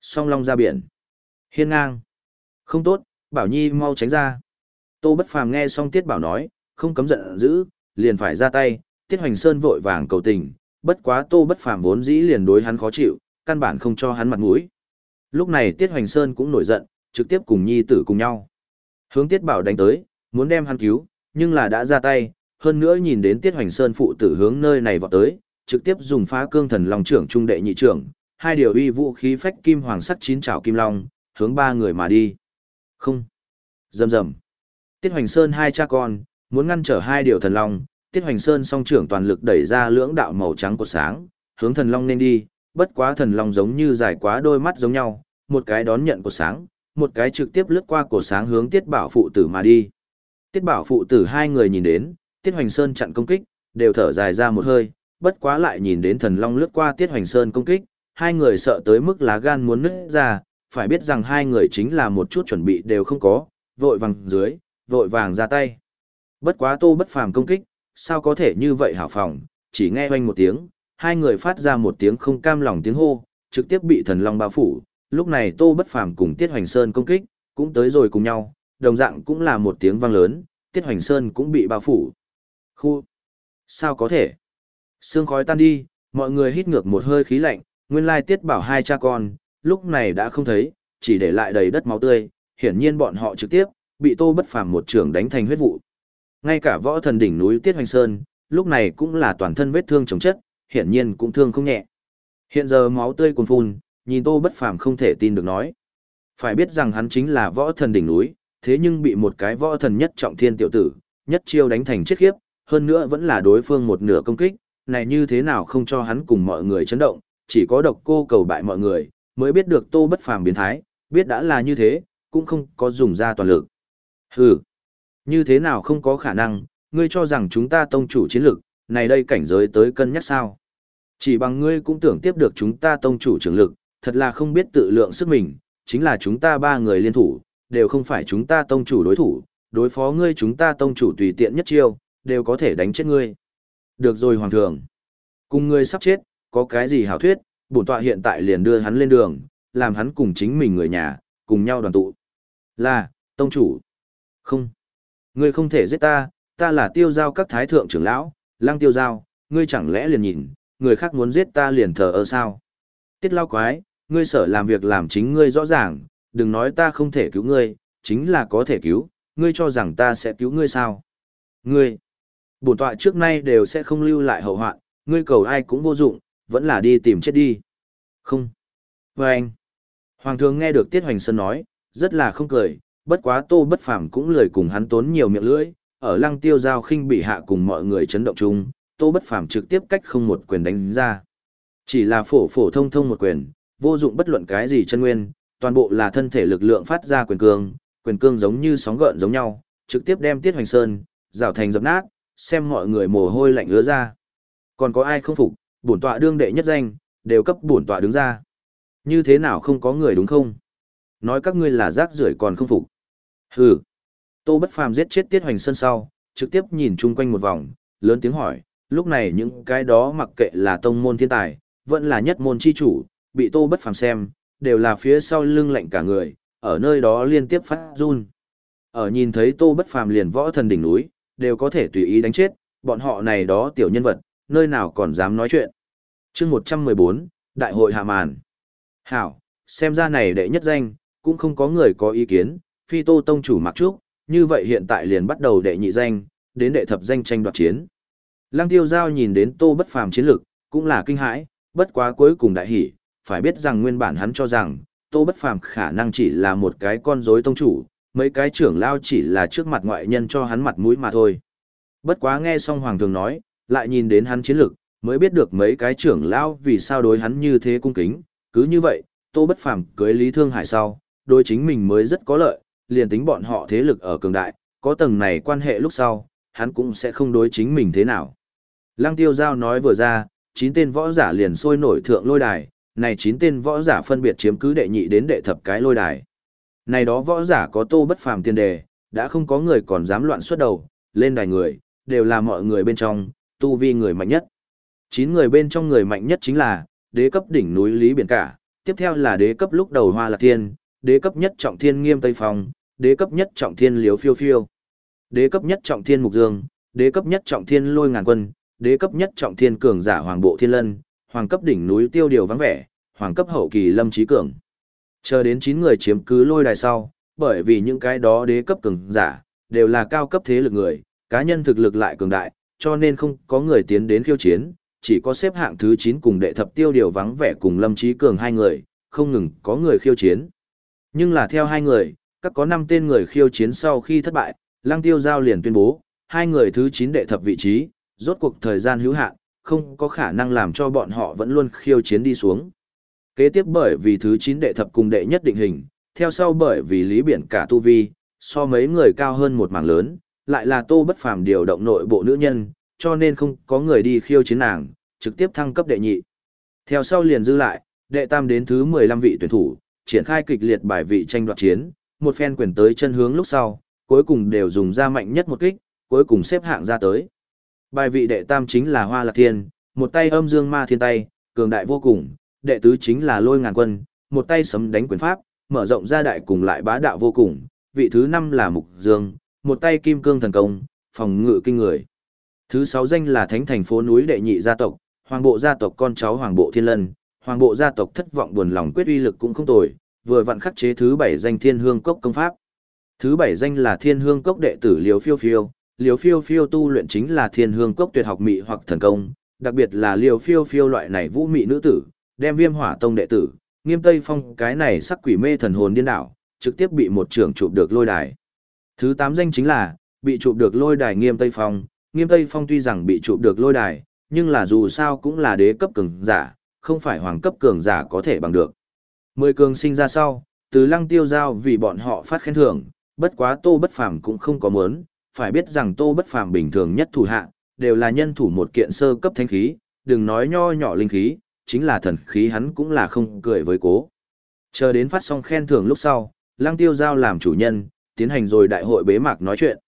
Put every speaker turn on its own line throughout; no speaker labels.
Song long ra biển. Hiên ngang. Không tốt, Bảo Nhi mau tránh ra. Tô Bất Phàm nghe xong Tiết Bảo nói, không cấm giận dữ, liền phải ra tay, Tiết Hoành Sơn vội vàng cầu tình, bất quá Tô Bất Phàm vốn dĩ liền đối hắn khó chịu, căn bản không cho hắn mặt mũi. Lúc này Tiết Hoành Sơn cũng nổi giận, trực tiếp cùng Nhi tử cùng nhau. Hướng Tiết Bảo đánh tới, muốn đem hắn cứu, nhưng là đã ra tay, hơn nữa nhìn đến Tiết Hoành Sơn phụ tử hướng nơi này vọt tới, trực tiếp dùng phá cương thần long trưởng trung đệ nhị trưởng, hai điều uy vũ khí phách kim hoàng sắc chín trảo kim long, hướng ba người mà đi. Không. dầm dầm Tiết Hoành Sơn hai cha con, muốn ngăn trở hai điều thần long, Tiết Hoành Sơn song trưởng toàn lực đẩy ra lưỡng đạo màu trắng của sáng, hướng thần long nên đi, bất quá thần long giống như dài quá đôi mắt giống nhau, một cái đón nhận của sáng, một cái trực tiếp lướt qua cổ sáng hướng Tiết Bảo phụ tử mà đi. Tiết Bảo phụ tử hai người nhìn đến, Tiết Hoành Sơn chặn công kích, đều thở dài ra một hơi, bất quá lại nhìn đến thần long lướt qua Tiết Hoành Sơn công kích, hai người sợ tới mức lá gan muốn nứt ra, phải biết rằng hai người chính là một chút chuẩn bị đều không có, vội vàng dưới, vội vàng ra tay. Bất quá tô bất phàm công kích, sao có thể như vậy hảo phòng, chỉ nghe oanh một tiếng, hai người phát ra một tiếng không cam lòng tiếng hô, trực tiếp bị thần long bao phủ, lúc này tô bất phàm cùng Tiết Hoành Sơn công kích, cũng tới rồi cùng nhau, đồng dạng cũng là một tiếng vang lớn, Tiết Hoành Sơn cũng bị bao phủ. Khu! Sao có thể? Sương khói tan đi, mọi người hít ngược một hơi khí lạnh, nguyên lai Tiết bảo hai cha con, lúc này đã không thấy, chỉ để lại đầy đất máu tươi, hiển nhiên bọn họ trực tiếp, bị tô bất phàm một trường đánh thành huyết vụ. Ngay cả võ thần đỉnh núi Tiết Hoành Sơn, lúc này cũng là toàn thân vết thương chống chất, hiển nhiên cũng thương không nhẹ. Hiện giờ máu tươi cuồn phun, nhìn tô bất phàm không thể tin được nói. Phải biết rằng hắn chính là võ thần đỉnh núi, thế nhưng bị một cái võ thần nhất trọng thiên tiểu tử, nhất chiêu đánh thành chết khiếp, hơn nữa vẫn là đối phương một nửa công kích, này như thế nào không cho hắn cùng mọi người chấn động, chỉ có độc cô cầu bại mọi người, mới biết được tô bất phàm biến thái, biết đã là như thế, cũng không có dùng ra toàn lực. Hừ, như thế nào không có khả năng, ngươi cho rằng chúng ta tông chủ chiến lực, này đây cảnh giới tới cân nhắc sao. Chỉ bằng ngươi cũng tưởng tiếp được chúng ta tông chủ trưởng lực, thật là không biết tự lượng sức mình, chính là chúng ta ba người liên thủ, đều không phải chúng ta tông chủ đối thủ, đối phó ngươi chúng ta tông chủ tùy tiện nhất chiêu, đều có thể đánh chết ngươi. Được rồi hoàng thượng. Cùng ngươi sắp chết, có cái gì hảo thuyết, bổn tọa hiện tại liền đưa hắn lên đường, làm hắn cùng chính mình người nhà, cùng nhau đoàn tụ. Là, tông chủ. Không. Ngươi không thể giết ta, ta là tiêu giao các thái thượng trưởng lão, lăng tiêu giao, ngươi chẳng lẽ liền nhìn, người khác muốn giết ta liền thờ ơ sao? Tiết lao quái, ngươi sở làm việc làm chính ngươi rõ ràng, đừng nói ta không thể cứu ngươi, chính là có thể cứu, ngươi cho rằng ta sẽ cứu ngươi sao? Ngươi, bổn tọa trước nay đều sẽ không lưu lại hậu hoạn, ngươi cầu ai cũng vô dụng, vẫn là đi tìm chết đi. Không. Và anh. Hoàng thượng nghe được Tiết Hoành Sơn nói, rất là không cười, bất quá tô bất phàm cũng lời cùng hắn tốn nhiều miệng lưỡi, ở lăng tiêu giao khinh bị hạ cùng mọi người chấn động chung, tô bất phàm trực tiếp cách không một quyền đánh ra. Chỉ là phổ phổ thông thông một quyền, vô dụng bất luận cái gì chân nguyên, toàn bộ là thân thể lực lượng phát ra quyền cương, quyền cương giống như sóng gợn giống nhau, trực tiếp đem Tiết Hoành Sơn, rào thành dập nát, xem mọi người mồ hôi lạnh ứa ra. Còn có ai không phục, bổn tọa đương đệ nhất danh, đều cấp bổn tọa đứng ra. Như thế nào không có người đúng không? Nói các ngươi là rác rưởi còn không phục. Hừ. Tô Bất Phàm giết chết Tiết Hoành Sơn sau, trực tiếp nhìn chung quanh một vòng, lớn tiếng hỏi, lúc này những cái đó mặc kệ là tông môn thiên tài, vẫn là nhất môn chi chủ, bị Tô Bất Phàm xem, đều là phía sau lưng lạnh cả người, ở nơi đó liên tiếp phát run. Ở nhìn thấy Tô Bất Phàm liền võ thần đỉnh núi, đều có thể tùy ý đánh chết, bọn họ này đó tiểu nhân vật, nơi nào còn dám nói chuyện. Chương 114, Đại hội hạ màn. Hảo, xem ra này đệ nhất danh, cũng không có người có ý kiến, phi tô tông chủ mặc trúc, như vậy hiện tại liền bắt đầu đệ nhị danh, đến đệ thập danh tranh đoạt chiến. Lăng tiêu giao nhìn đến tô bất phàm chiến lực, cũng là kinh hãi, bất quá cuối cùng đại hỉ, phải biết rằng nguyên bản hắn cho rằng, tô bất phàm khả năng chỉ là một cái con rối tông chủ, mấy cái trưởng lao chỉ là trước mặt ngoại nhân cho hắn mặt mũi mà thôi. Bất quá nghe xong hoàng thường nói, lại nhìn đến hắn chiến lực, mới biết được mấy cái trưởng lao vì sao đối hắn như thế cung kính, cứ như vậy, tô bất phàm cưới lý thương hải sau, đối chính mình mới rất có lợi, liền tính bọn họ thế lực ở cường đại, có tầng này quan hệ lúc sau, hắn cũng sẽ không đối chính mình thế nào. Lăng tiêu giao nói vừa ra, chín tên võ giả liền sôi nổi thượng lôi đài, này chín tên võ giả phân biệt chiếm cứ đệ nhị đến đệ thập cái lôi đài. Này đó võ giả có tô bất phàm tiền đề, đã không có người còn dám loạn xuất đầu, lên đài người, đều là mọi người bên trong, tu vi người mạnh nhất. Chín người bên trong người mạnh nhất chính là, đế cấp đỉnh núi Lý Biển Cả, Tiếp theo là đế cấp lúc đầu Hoa Lạc Thiên, đế cấp nhất trọng thiên Nghiêm Tây Phong, đế cấp nhất trọng thiên Liếu Phiêu Phiêu, đế cấp nhất trọng thiên Mục Dương, đế cấp nhất trọng thiên Lôi Ngàn Quân, đế cấp nhất trọng thiên Cường Giả Hoàng Bộ Thiên Lân, hoàng cấp đỉnh núi Tiêu Điều vắng vẻ, hoàng cấp hậu kỳ Lâm Chí Cường. Chờ đến 9 người chiếm cứ lôi đài sau, bởi vì những cái đó đế cấp cường giả đều là cao cấp thế lực người, cá nhân thực lực lại cường đại, cho nên không có người tiến đến khiêu chiến, chỉ có xếp hạng thứ 9 cùng đệ thập tiêu điều vắng vẻ cùng Lâm Chí Cường hai người, không ngừng có người khiêu chiến. Nhưng là theo hai người, các có 5 tên người khiêu chiến sau khi thất bại, Lăng Tiêu Giao liền tuyên bố, hai người thứ 9 đệ thập vị trí, rốt cuộc thời gian hữu hạn, không có khả năng làm cho bọn họ vẫn luôn khiêu chiến đi xuống. Kế tiếp bởi vì thứ 9 đệ thập cùng đệ nhất định hình, theo sau bởi vì lý biển cả tu vi, so mấy người cao hơn một mảng lớn, lại là tô bất phàm điều động nội bộ nữ nhân, cho nên không có người đi khiêu chiến nàng, trực tiếp thăng cấp đệ nhị. Theo sau liền dư lại, đệ tam đến thứ 15 vị tuyển thủ, triển khai kịch liệt bài vị tranh đoạt chiến, một phen quyền tới chân hướng lúc sau, cuối cùng đều dùng ra mạnh nhất một kích, cuối cùng xếp hạng ra tới. Bài vị đệ tam chính là Hoa Lạc Thiên, một tay âm dương ma thiên tay, cường đại vô cùng, đệ tứ chính là Lôi Ngàn Quân, một tay sấm đánh quyền pháp, mở rộng ra đại cùng lại bá đạo vô cùng, vị thứ năm là Mục Dương, một tay kim cương thần công, phòng ngự kinh người. Thứ sáu danh là Thánh thành phố núi đệ nhị gia tộc, Hoàng bộ gia tộc con cháu Hoàng bộ Thiên Lân, Hoàng bộ gia tộc thất vọng buồn lòng quyết uy lực cũng không tồi, vừa vặn khắc chế thứ bảy danh Thiên Hương Cốc công pháp. Thứ bảy danh là Thiên Hương Cốc đệ tử Liều Phiêu Phiêu, Liều Phiêu Phiêu tu luyện chính là Thiên Hương Cốc tuyệt học mị hoặc thần công, đặc biệt là Liều Phiêu Phiêu loại này vũ mị nữ tử, đem Viêm Hỏa Tông đệ tử, Nghiêm Tây Phong cái này sắc quỷ mê thần hồn điên đảo, trực tiếp bị một trưởng chụp được lôi đài. Thứ tám danh chính là, bị chụp được lôi đài Nghiêm Tây Phong, Nghiêm Tây Phong tuy rằng bị chụp được lôi đài, nhưng là dù sao cũng là đế cấp cường giả, không phải hoàng cấp cường giả có thể bằng được. Mười cường sinh ra sau, từ lăng tiêu giao vì bọn họ phát khen thưởng, bất quá tô bất phàm cũng không có muốn, phải biết rằng tô bất phàm bình thường nhất thủ hạ, đều là nhân thủ một kiện sơ cấp thanh khí, đừng nói nho nhỏ linh khí, chính là thần khí hắn cũng là không cười với cố. Chờ đến phát xong khen thưởng lúc sau, lăng tiêu giao làm chủ nhân, tiến hành rồi đại hội bế mạc nói chuyện.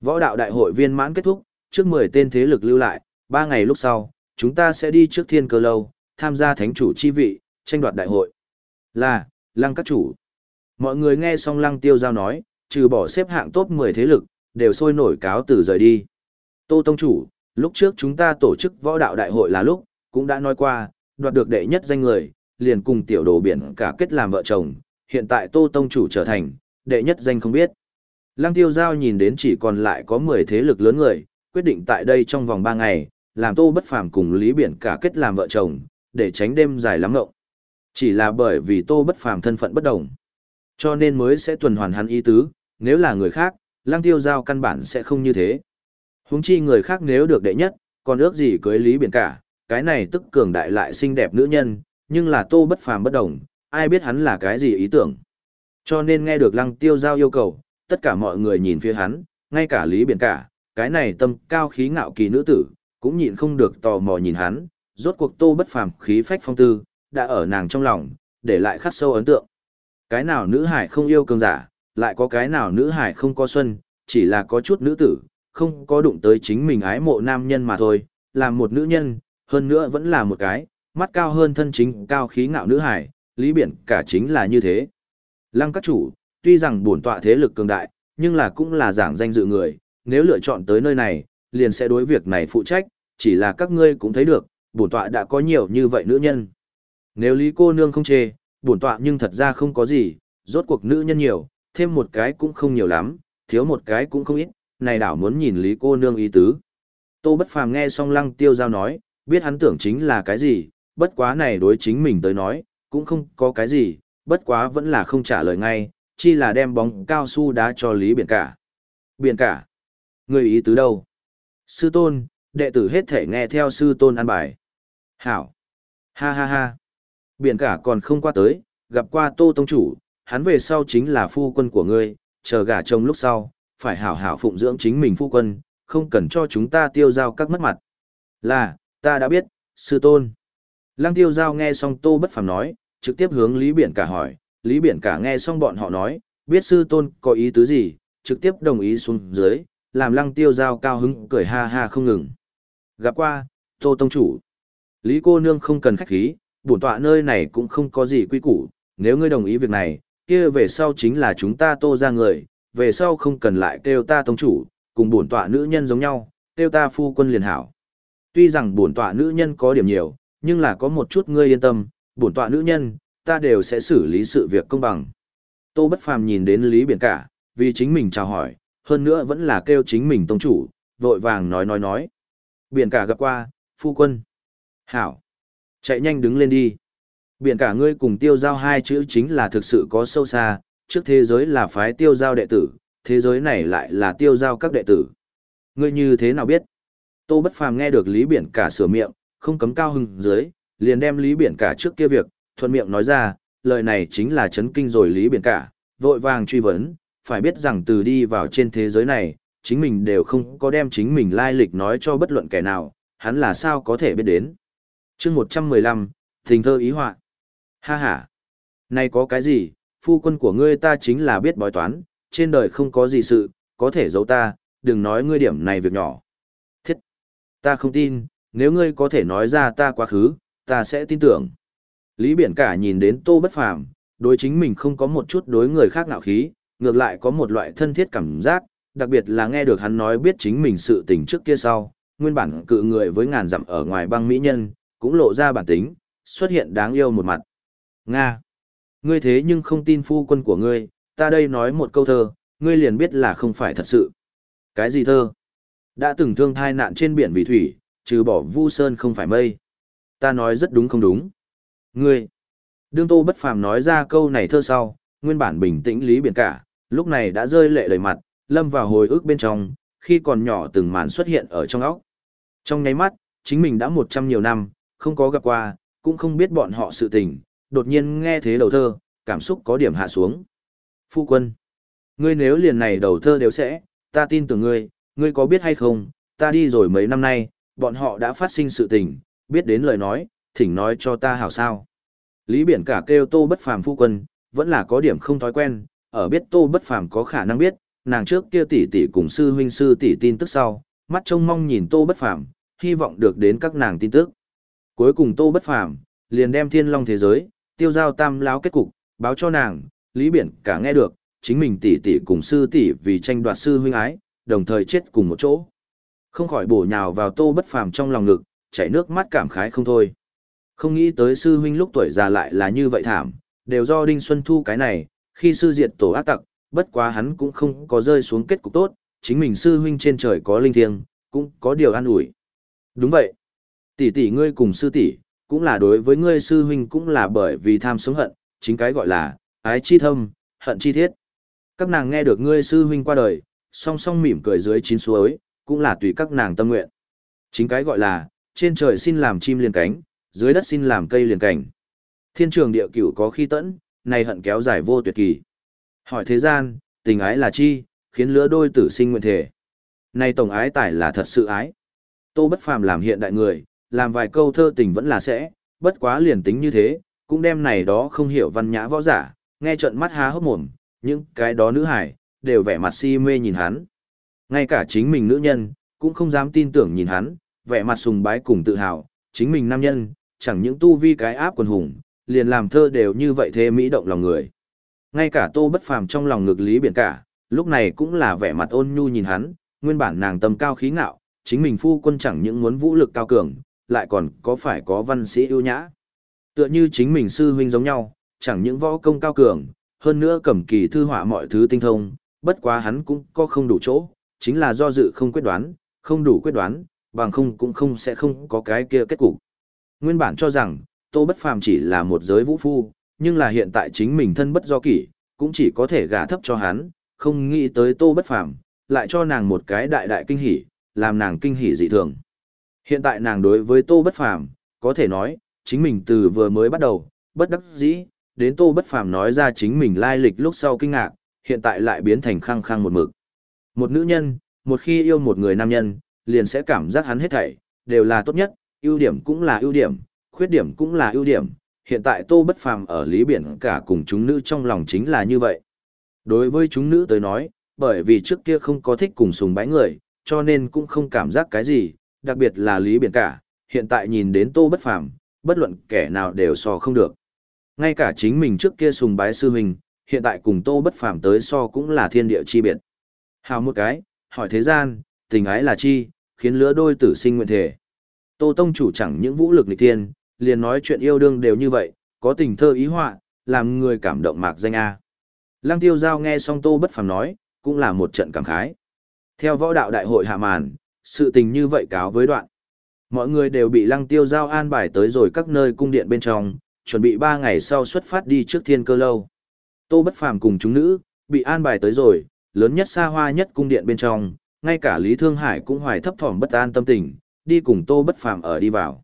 Võ đạo đại hội viên mãn kết thúc, trước 10 tên thế lực lưu lại, 3 ngày lúc sau, chúng ta sẽ đi trước thiên cơ lâu, tham gia thánh chủ chi vị, tranh đoạt đại hội. Là, lăng các chủ. Mọi người nghe xong lăng tiêu giao nói, trừ bỏ xếp hạng top 10 thế lực, đều sôi nổi cáo từ rời đi. Tô Tông Chủ, lúc trước chúng ta tổ chức võ đạo đại hội là lúc, cũng đã nói qua, đoạt được đệ nhất danh người, liền cùng tiểu đồ biển cả kết làm vợ chồng, hiện tại Tô Tông Chủ trở thành, đệ nhất danh không biết. Lăng tiêu giao nhìn đến chỉ còn lại có 10 thế lực lớn người, quyết định tại đây trong vòng 3 ngày, làm tô bất phàm cùng Lý Biển cả kết làm vợ chồng, để tránh đêm dài lắm ngộng. Chỉ là bởi vì tô bất phàm thân phận bất đồng, cho nên mới sẽ tuần hoàn hắn ý tứ, nếu là người khác, lăng tiêu giao căn bản sẽ không như thế. Huống chi người khác nếu được đệ nhất, còn ước gì cưới Lý Biển cả, cái này tức cường đại lại xinh đẹp nữ nhân, nhưng là tô bất phàm bất đồng, ai biết hắn là cái gì ý tưởng. Cho nên nghe được lăng tiêu giao yêu cầu, tất cả mọi người nhìn phía hắn, ngay cả Lý Biển cả, cái này tâm cao khí ngạo kỳ nữ tử, cũng nhịn không được tò mò nhìn hắn, rốt cuộc tô bất phàm khí phách phong tư, đã ở nàng trong lòng, để lại khắc sâu ấn tượng. Cái nào nữ hải không yêu cường giả, lại có cái nào nữ hải không có xuân, chỉ là có chút nữ tử, không có đụng tới chính mình ái mộ nam nhân mà thôi, làm một nữ nhân, hơn nữa vẫn là một cái, mắt cao hơn thân chính cao khí ngạo nữ hải, lý biển cả chính là như thế. Lăng các chủ, tuy rằng bổn tọa thế lực cường đại, nhưng là cũng là giảng danh dự người, nếu lựa chọn tới nơi này, liền sẽ đối việc này phụ trách, chỉ là các ngươi cũng thấy được, bổn tọa đã có nhiều như vậy nữ nhân. Nếu Lý cô nương không chê, bổn tọa nhưng thật ra không có gì, rốt cuộc nữ nhân nhiều, thêm một cái cũng không nhiều lắm, thiếu một cái cũng không ít, này đảo muốn nhìn Lý cô nương ý tứ. Tô Bất Phàm nghe xong Lăng Tiêu Giao nói, biết hắn tưởng chính là cái gì, bất quá này đối chính mình tới nói, cũng không có cái gì, bất quá vẫn là không trả lời ngay, chi là đem bóng cao su đá cho Lý Biển Cả. Biển Cả? Người ý tứ đâu? Sư tôn, đệ tử hết thể nghe theo sư tôn an bài. Hảo! Ha ha ha! Biển Cả còn không qua tới, gặp qua Tô Tông Chủ, hắn về sau chính là phu quân của ngươi, chờ gả chồng lúc sau, phải hảo hảo phụng dưỡng chính mình phu quân, không cần cho chúng ta tiêu giao các mất mặt. Là, ta đã biết, sư tôn. Lăng tiêu giao nghe xong Tô Bất Phàm nói, trực tiếp hướng Lý Biển Cả hỏi, Lý Biển Cả nghe xong bọn họ nói, biết sư tôn có ý tứ gì, trực tiếp đồng ý xuống dưới, làm lăng tiêu giao cao hứng cười ha ha không ngừng. Gặp qua, Tô Tông Chủ. Lý cô nương không cần khách khí, bổn tọa nơi này cũng không có gì quy củ, nếu ngươi đồng ý việc này, kia về sau chính là chúng ta tô ra người, về sau không cần lại kêu ta tông chủ, cùng bổn tọa nữ nhân giống nhau, kêu ta phu quân liền hảo. Tuy rằng bổn tọa nữ nhân có điểm nhiều, nhưng là có một chút ngươi yên tâm, bổn tọa nữ nhân, ta đều sẽ xử lý sự việc công bằng. Tô Bất Phàm nhìn đến Lý Biển Cả, vì chính mình chào hỏi, hơn nữa vẫn là kêu chính mình tông chủ, vội vàng nói nói nói. Biển Cả gặp qua, phu quân. Hảo. Chạy nhanh đứng lên đi. Biển Cả ngươi cùng tiêu giao hai chữ chính là thực sự có sâu xa, trước thế giới là phái tiêu giao đệ tử, thế giới này lại là tiêu giao các đệ tử. Ngươi như thế nào biết? Tô Bất Phàm nghe được Lý Biển Cả sửa miệng, không cấm cao hưng dưới, liền đem Lý Biển Cả trước kia việc, thuận miệng nói ra, lời này chính là chấn kinh rồi Lý Biển Cả, vội vàng truy vấn, phải biết rằng từ đi vào trên thế giới này, chính mình đều không có đem chính mình lai lịch nói cho bất luận kẻ nào, hắn là sao có thể biết đến. chương 115, Tình thơ ý họa. Ha ha. Này có cái gì, phu quân của ngươi ta chính là biết bói toán, trên đời không có gì sự, có thể giấu ta, đừng nói ngươi điểm này việc nhỏ. Thiết. Ta không tin, nếu ngươi có thể nói ra ta quá khứ, ta sẽ tin tưởng. Lý Biển Cả nhìn đến Tô Bất Phàm, đối chính mình không có một chút đối người khác nạo khí, ngược lại có một loại thân thiết cảm giác, đặc biệt là nghe được hắn nói biết chính mình sự tình trước kia sau, nguyên bản cự người với ngàn dặm ở ngoài băng mỹ nhân, cũng lộ ra bản tính, xuất hiện đáng yêu một mặt. Nga! Ngươi thế nhưng không tin phu quân của ngươi, ta đây nói một câu thơ, ngươi liền biết là không phải thật sự. Cái gì thơ? Đã từng thương thai nạn trên biển vì thủy, trừ bỏ vu sơn không phải mây. Ta nói rất đúng không đúng. Ngươi! Đương Tô Bất Phàm nói ra câu này thơ sau, nguyên bản bình tĩnh lý biển cả, lúc này đã rơi lệ đầy mặt, lâm vào hồi ức bên trong, khi còn nhỏ từng màn xuất hiện ở trong óc. Trong nháy mắt, chính mình đã một trăm nhiều năm, không có gặp qua, cũng không biết bọn họ sự tình, đột nhiên nghe thế đầu thơ, cảm xúc có điểm hạ xuống. Phu quân, ngươi nếu liền này đầu thơ đều sẽ, ta tin tưởng ngươi, ngươi có biết hay không, ta đi rồi mấy năm nay, bọn họ đã phát sinh sự tình, biết đến lời nói, thỉnh nói cho ta hảo sao. Lý Biển cả kêu Tô Bất Phàm phu quân, vẫn là có điểm không thói quen, ở biết Tô Bất Phàm có khả năng biết, nàng trước kia tỷ tỷ cùng sư huynh sư tỷ tin tức sau, mắt trông mong nhìn Tô Bất Phàm, hy vọng được đến các nàng tin tức. Cuối cùng Tô Bất Phàm liền đem Thiên Long thế giới, tiêu giao tam láo kết cục, báo cho nàng, Lý Biển cả nghe được, chính mình tỷ tỷ cùng sư tỷ vì tranh đoạt sư huynh ái, đồng thời chết cùng một chỗ. Không khỏi bổ nhào vào Tô Bất Phàm trong lòng ngực, chảy nước mắt cảm khái không thôi. Không nghĩ tới sư huynh lúc tuổi già lại là như vậy thảm, đều do Đinh Xuân Thu cái này, khi sư diệt tổ ác tặc, bất quá hắn cũng không có rơi xuống kết cục tốt, chính mình sư huynh trên trời có linh thiêng, cũng có điều an ủi. Đúng vậy. Tỷ tỷ ngươi cùng sư tỷ, cũng là đối với ngươi sư huynh cũng là bởi vì tham sống hận, chính cái gọi là ái chi thâm, hận chi thiết. Các nàng nghe được ngươi sư huynh qua đời, song song mỉm cười dưới chín suối, cũng là tùy các nàng tâm nguyện. Chính cái gọi là trên trời xin làm chim liền cánh, dưới đất xin làm cây liền cảnh. Thiên trường địa cửu có khi tẫn, này hận kéo dài vô tuyệt kỳ. Hỏi thế gian, tình ái là chi, khiến lứa đôi tử sinh nguyện thể. Này tổng ái tải là thật sự ái. Tô bất phàm làm hiện đại người, làm vài câu thơ tình vẫn là sẽ, bất quá liền tính như thế, cũng đem này đó không hiểu văn nhã võ giả, nghe trận mắt há hốc mồm, những cái đó nữ hải, đều vẻ mặt si mê nhìn hắn. Ngay cả chính mình nữ nhân, cũng không dám tin tưởng nhìn hắn, vẻ mặt sùng bái cùng tự hào, chính mình nam nhân, chẳng những tu vi cái áp quần hùng, liền làm thơ đều như vậy thế mỹ động lòng người. Ngay cả tô bất phàm trong lòng ngược lý biển cả, lúc này cũng là vẻ mặt ôn nhu nhìn hắn, nguyên bản nàng tâm cao khí ngạo, chính mình phu quân chẳng những muốn vũ lực cao cường, lại còn có phải có văn sĩ ưu nhã. Tựa như chính mình sư huynh giống nhau, chẳng những võ công cao cường, hơn nữa cầm kỳ thư họa mọi thứ tinh thông, bất quá hắn cũng có không đủ chỗ, chính là do dự không quyết đoán, không đủ quyết đoán, bằng không cũng không sẽ không có cái kia kết cục. Nguyên bản cho rằng, Tô Bất Phàm chỉ là một giới vũ phu, nhưng là hiện tại chính mình thân bất do kỷ, cũng chỉ có thể gả thấp cho hắn, không nghĩ tới Tô Bất Phàm, lại cho nàng một cái đại đại kinh hỉ, làm nàng kinh hỉ dị thường. Hiện tại nàng đối với Tô Bất Phàm, có thể nói, chính mình từ vừa mới bắt đầu, bất đắc dĩ, đến Tô Bất Phàm nói ra chính mình lai lịch lúc sau kinh ngạc, hiện tại lại biến thành khăng khăng một mực. Một nữ nhân, một khi yêu một người nam nhân, liền sẽ cảm giác hắn hết thảy đều là tốt nhất, ưu điểm cũng là ưu điểm, khuyết điểm cũng là ưu điểm, hiện tại Tô Bất Phàm ở Lý Biển cả cùng chúng nữ trong lòng chính là như vậy. Đối với chúng nữ tới nói, bởi vì trước kia không có thích cùng sùng bái người, cho nên cũng không cảm giác cái gì, đặc biệt là Lý Biển cả, hiện tại nhìn đến Tô Bất Phàm, bất luận kẻ nào đều so không được. Ngay cả chính mình trước kia sùng bái sư huynh, hiện tại cùng Tô Bất Phàm tới so cũng là thiên địa chi biệt. Hào một cái, hỏi thế gian, tình ái là chi, khiến lứa đôi tử sinh nguyện thể. Tô Tông chủ chẳng những vũ lực nghịch thiên, liền nói chuyện yêu đương đều như vậy, có tình thơ ý họa, làm người cảm động mạc danh A. Lăng tiêu giao nghe xong Tô Bất Phàm nói, cũng là một trận cảm khái. Theo võ đạo đại hội hạ màn, sự tình như vậy cáo với đoạn. Mọi người đều bị lăng tiêu giao an bài tới rồi các nơi cung điện bên trong, chuẩn bị ba ngày sau xuất phát đi trước thiên cơ lâu. Tô Bất Phàm cùng chúng nữ, bị an bài tới rồi, lớn nhất xa hoa nhất cung điện bên trong, ngay cả Lý Thương Hải cũng hoài thấp thỏm bất an tâm tình, đi cùng Tô Bất Phàm ở đi vào.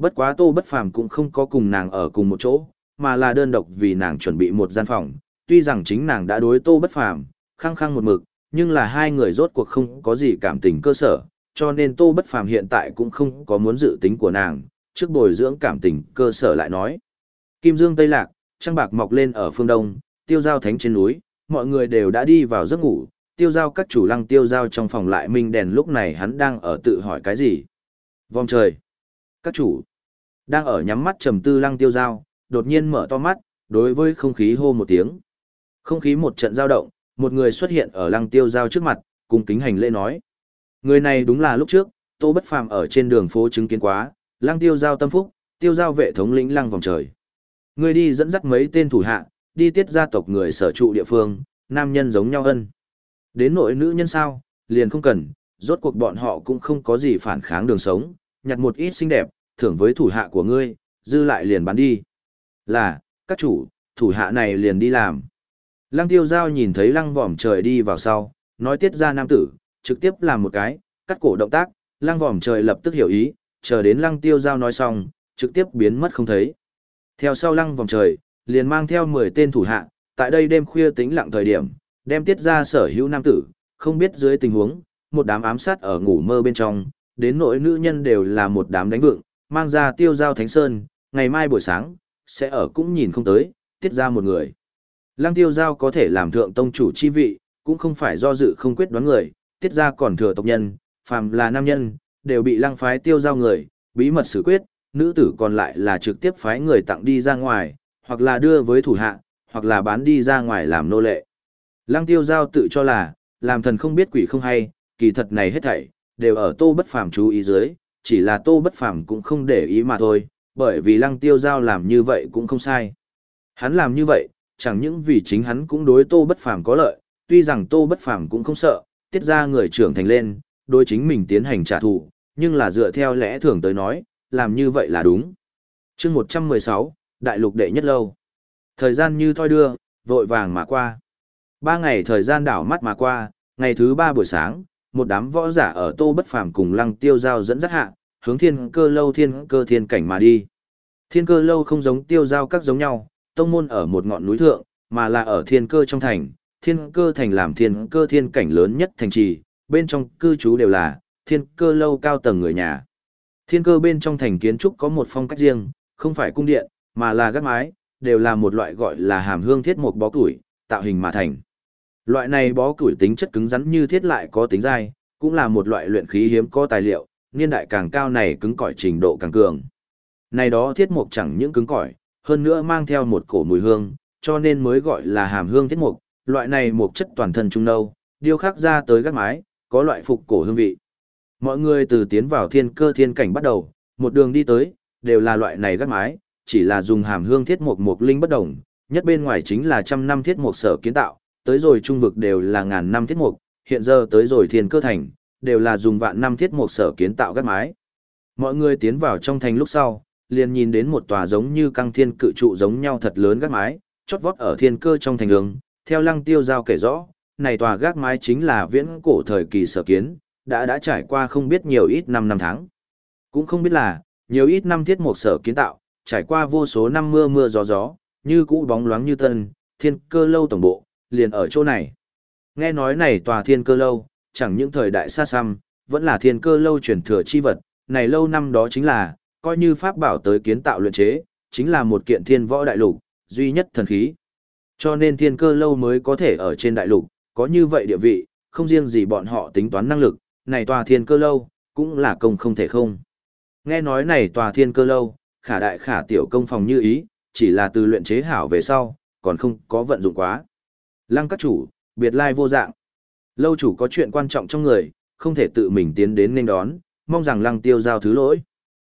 Bất quá Tô Bất Phàm cũng không có cùng nàng ở cùng một chỗ, mà là đơn độc vì nàng chuẩn bị một gian phòng, tuy rằng chính nàng đã đối Tô Bất Phàm khăng khăng một mực, nhưng là hai người rốt cuộc không có gì cảm tình cơ sở, cho nên Tô Bất Phàm hiện tại cũng không có muốn dự tính của nàng, trước bồi dưỡng cảm tình cơ sở lại nói. Kim Dương Tây Lạc, trăng bạc mọc lên ở phương đông, tiêu giao thánh trên núi, mọi người đều đã đi vào giấc ngủ, tiêu giao các chủ lăng tiêu giao trong phòng lại minh đèn lúc này hắn đang ở tự hỏi cái gì. Vòng trời. Các chủ. Đang ở nhắm mắt trầm tư lăng tiêu giao, đột nhiên mở to mắt, đối với không khí hô một tiếng. Không khí một trận dao động, một người xuất hiện ở lăng tiêu giao trước mặt, cùng kính hành lễ nói. Người này đúng là lúc trước, tô bất phàm ở trên đường phố chứng kiến quá, lăng tiêu giao tâm phúc, tiêu giao vệ thống lĩnh lăng vòng trời. Người đi dẫn dắt mấy tên thủ hạ, đi tiết gia tộc người sở trụ địa phương, nam nhân giống nhau ân. Đến nội nữ nhân sao, liền không cần, rốt cuộc bọn họ cũng không có gì phản kháng đường sống, nhặt một ít xinh đẹp, thưởng với thủ hạ của ngươi, dư lại liền bán đi. Là, các chủ, thủ hạ này liền đi làm. Lăng tiêu giao nhìn thấy lăng vòm trời đi vào sau, nói tiết ra nam tử, trực tiếp làm một cái, cắt cổ động tác, lăng vòm trời lập tức hiểu ý, chờ đến lăng tiêu giao nói xong, trực tiếp biến mất không thấy. Theo sau lăng vòm trời, liền mang theo 10 tên thủ hạ, tại đây đêm khuya tĩnh lặng thời điểm, đem tiết ra sở hữu nam tử, không biết dưới tình huống, một đám ám sát ở ngủ mơ bên trong, đến nỗi nữ nhân đều là một đám đánh vượng, mang ra tiêu giao thánh sơn, ngày mai buổi sáng, sẽ ở cũng nhìn không tới, tiết ra một người. Lăng tiêu giao có thể làm thượng tông chủ chi vị, cũng không phải do dự không quyết đoán người, tiết ra còn thừa tộc nhân, phàm là nam nhân, đều bị lăng phái tiêu giao người, bí mật xử quyết, nữ tử còn lại là trực tiếp phái người tặng đi ra ngoài, hoặc là đưa với thủ hạ, hoặc là bán đi ra ngoài làm nô lệ. Lăng tiêu giao tự cho là, làm thần không biết quỷ không hay, kỳ thật này hết thảy, đều ở tô bất phàm chú ý dưới, chỉ là tô bất phàm cũng không để ý mà thôi, bởi vì lăng tiêu giao làm như vậy cũng không sai. Hắn làm như vậy, chẳng những vì chính hắn cũng đối tô bất phàm có lợi, tuy rằng tô bất phàm cũng không sợ, tiết ra người trưởng thành lên, đối chính mình tiến hành trả thù, nhưng là dựa theo lẽ thường tới nói, làm như vậy là đúng. chương 116, Đại lục đệ nhất lâu. Thời gian như thoi đưa, vội vàng mà qua. Ba ngày thời gian đảo mắt mà qua, ngày thứ ba buổi sáng, một đám võ giả ở tô bất phàm cùng lăng tiêu giao dẫn dắt hạ, hướng thiên cơ lâu thiên cơ thiên cảnh mà đi. Thiên cơ lâu không giống tiêu giao các giống nhau, tông môn ở một ngọn núi thượng, mà là ở thiên cơ trong thành. Thiên cơ thành làm thiên cơ thiên cảnh lớn nhất thành trì, bên trong cư trú đều là thiên cơ lâu cao tầng người nhà. Thiên cơ bên trong thành kiến trúc có một phong cách riêng, không phải cung điện, mà là gác mái, đều là một loại gọi là hàm hương thiết mục bó củi, tạo hình mà thành. Loại này bó củi tính chất cứng rắn như thiết lại có tính dai, cũng là một loại luyện khí hiếm có tài liệu, niên đại càng cao này cứng cỏi trình độ càng cường. Này đó thiết mục chẳng những cứng cỏi, hơn nữa mang theo một cổ mùi hương, cho nên mới gọi là hàm hương thiết mục, loại này một chất toàn thân trung nâu, điêu khắc ra tới các mái, có loại phục cổ hương vị. Mọi người từ tiến vào thiên cơ thiên cảnh bắt đầu, một đường đi tới, đều là loại này gác mái, chỉ là dùng hàm hương thiết mục mục linh bất đồng, nhất bên ngoài chính là trăm năm thiết mục sở kiến tạo, tới rồi trung vực đều là ngàn năm thiết mục, hiện giờ tới rồi thiên cơ thành, đều là dùng vạn năm thiết mục sở kiến tạo gác mái. Mọi người tiến vào trong thành lúc sau, liền nhìn đến một tòa giống như căng thiên cự trụ giống nhau thật lớn gác mái, chót vót ở thiên cơ trong thành đường, theo lăng tiêu giao kể rõ, này tòa gác mái chính là viễn cổ thời kỳ sở kiến, đã đã trải qua không biết nhiều ít năm năm tháng. Cũng không biết là, nhiều ít năm thiết mục sở kiến tạo, trải qua vô số năm mưa mưa gió gió, như cũ bóng loáng như tân, thiên cơ lâu tổng bộ, liền ở chỗ này. Nghe nói này tòa thiên cơ lâu, chẳng những thời đại xa xăm, vẫn là thiên cơ lâu truyền thừa chi vật, này lâu năm đó chính là, coi như pháp bảo tới kiến tạo luyện chế, chính là một kiện thiên võ đại lục, duy nhất thần khí. Cho nên thiên cơ lâu mới có thể ở trên đại lục, có như vậy địa vị, không riêng gì bọn họ tính toán năng lực, này tòa thiên cơ lâu, cũng là công không thể không. Nghe nói này tòa thiên cơ lâu, khả đại khả tiểu công phòng như ý, chỉ là từ luyện chế hảo về sau, còn không có vận dụng quá. Lăng các chủ, biệt lai vô dạng. Lâu chủ có chuyện quan trọng trong người, không thể tự mình tiến đến nên đón, mong rằng lăng tiêu giao thứ lỗi.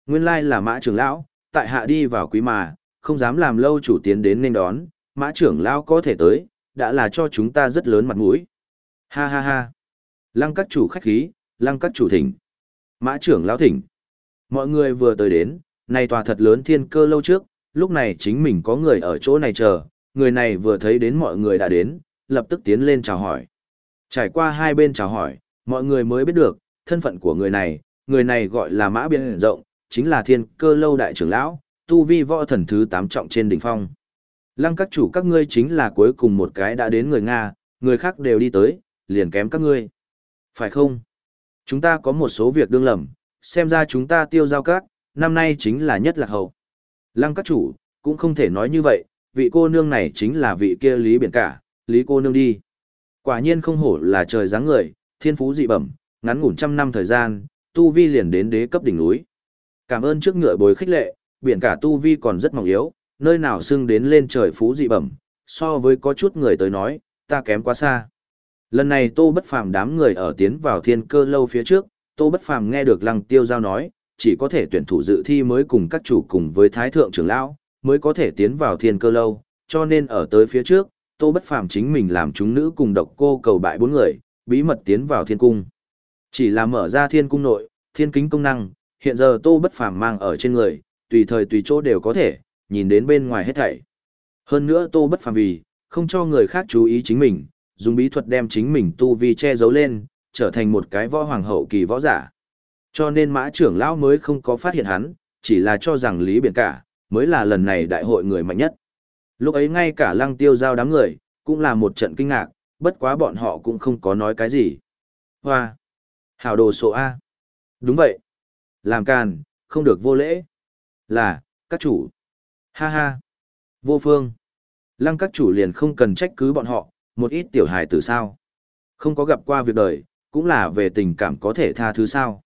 Nguyên lai là mã trưởng lão, tại hạ đi vào quý mà, không dám làm lâu chủ tiến đến nên đón, mã trưởng lão có thể tới, đã là cho chúng ta rất lớn mặt mũi. Ha ha ha. Lăng các chủ khách khí, lăng các chủ thỉnh. Mã trưởng lão thỉnh. Mọi người vừa tới đến, này tòa thật lớn thiên cơ lâu trước, lúc này chính mình có người ở chỗ này chờ, người này vừa thấy đến mọi người đã đến, lập tức tiến lên chào hỏi. Trải qua hai bên chào hỏi, mọi người mới biết được, thân phận của người này, người này gọi là Mã Biên Rộng, chính là thiên cơ lâu đại trưởng lão, tu vi võ thần thứ 8 trọng trên đỉnh phong. Lăng các chủ các ngươi chính là cuối cùng một cái đã đến người Nga, người khác đều đi tới, liền kém các ngươi. Phải không? Chúng ta có một số việc đương lầm, xem ra chúng ta tiêu giao các, năm nay chính là nhất lạc hậu. Lăng các chủ, cũng không thể nói như vậy, vị cô nương này chính là vị kia Lý Biển Cả, Lý cô nương đi. Quả nhiên không hổ là trời dáng người, thiên phú dị bẩm, ngắn ngủn trăm năm thời gian, tu vi liền đến đế cấp đỉnh núi. Cảm ơn trước ngựa bồi khích lệ, biển cả tu vi còn rất mỏng yếu, nơi nào xưng đến lên trời phú dị bẩm, so với có chút người tới nói, ta kém quá xa. Lần này Tô Bất Phàm đám người ở tiến vào thiên cơ lâu phía trước, Tô Bất Phàm nghe được Lăng Tiêu Giao nói, chỉ có thể tuyển thủ dự thi mới cùng các chủ cùng với Thái Thượng trưởng lão, mới có thể tiến vào thiên cơ lâu, cho nên ở tới phía trước, Tô Bất Phàm chính mình làm chúng nữ cùng độc cô cầu bại bốn người, bí mật tiến vào thiên cung. Chỉ là mở ra thiên cung nội, thiên kính công năng, hiện giờ Tô Bất Phàm mang ở trên người, tùy thời tùy chỗ đều có thể, nhìn đến bên ngoài hết thảy. Hơn nữa Tô Bất Phàm vì, không cho người khác chú ý chính mình, dùng bí thuật đem chính mình tu vi che giấu lên, trở thành một cái võ hoàng hậu kỳ võ giả. Cho nên mã trưởng lão mới không có phát hiện hắn, chỉ là cho rằng Lý Biển Cả, mới là lần này đại hội người mạnh nhất. Lúc ấy ngay cả lăng tiêu giao đám người, cũng là một trận kinh ngạc, bất quá bọn họ cũng không có nói cái gì. Hoa! Hảo đồ sổ A! Đúng vậy! Làm càn, không được vô lễ. Là, các chủ. Ha ha! Vô phương! Lăng các chủ liền không cần trách cứ bọn họ, một ít tiểu hài từ sao. Không có gặp qua việc đời, cũng là về tình cảm có thể tha thứ sao.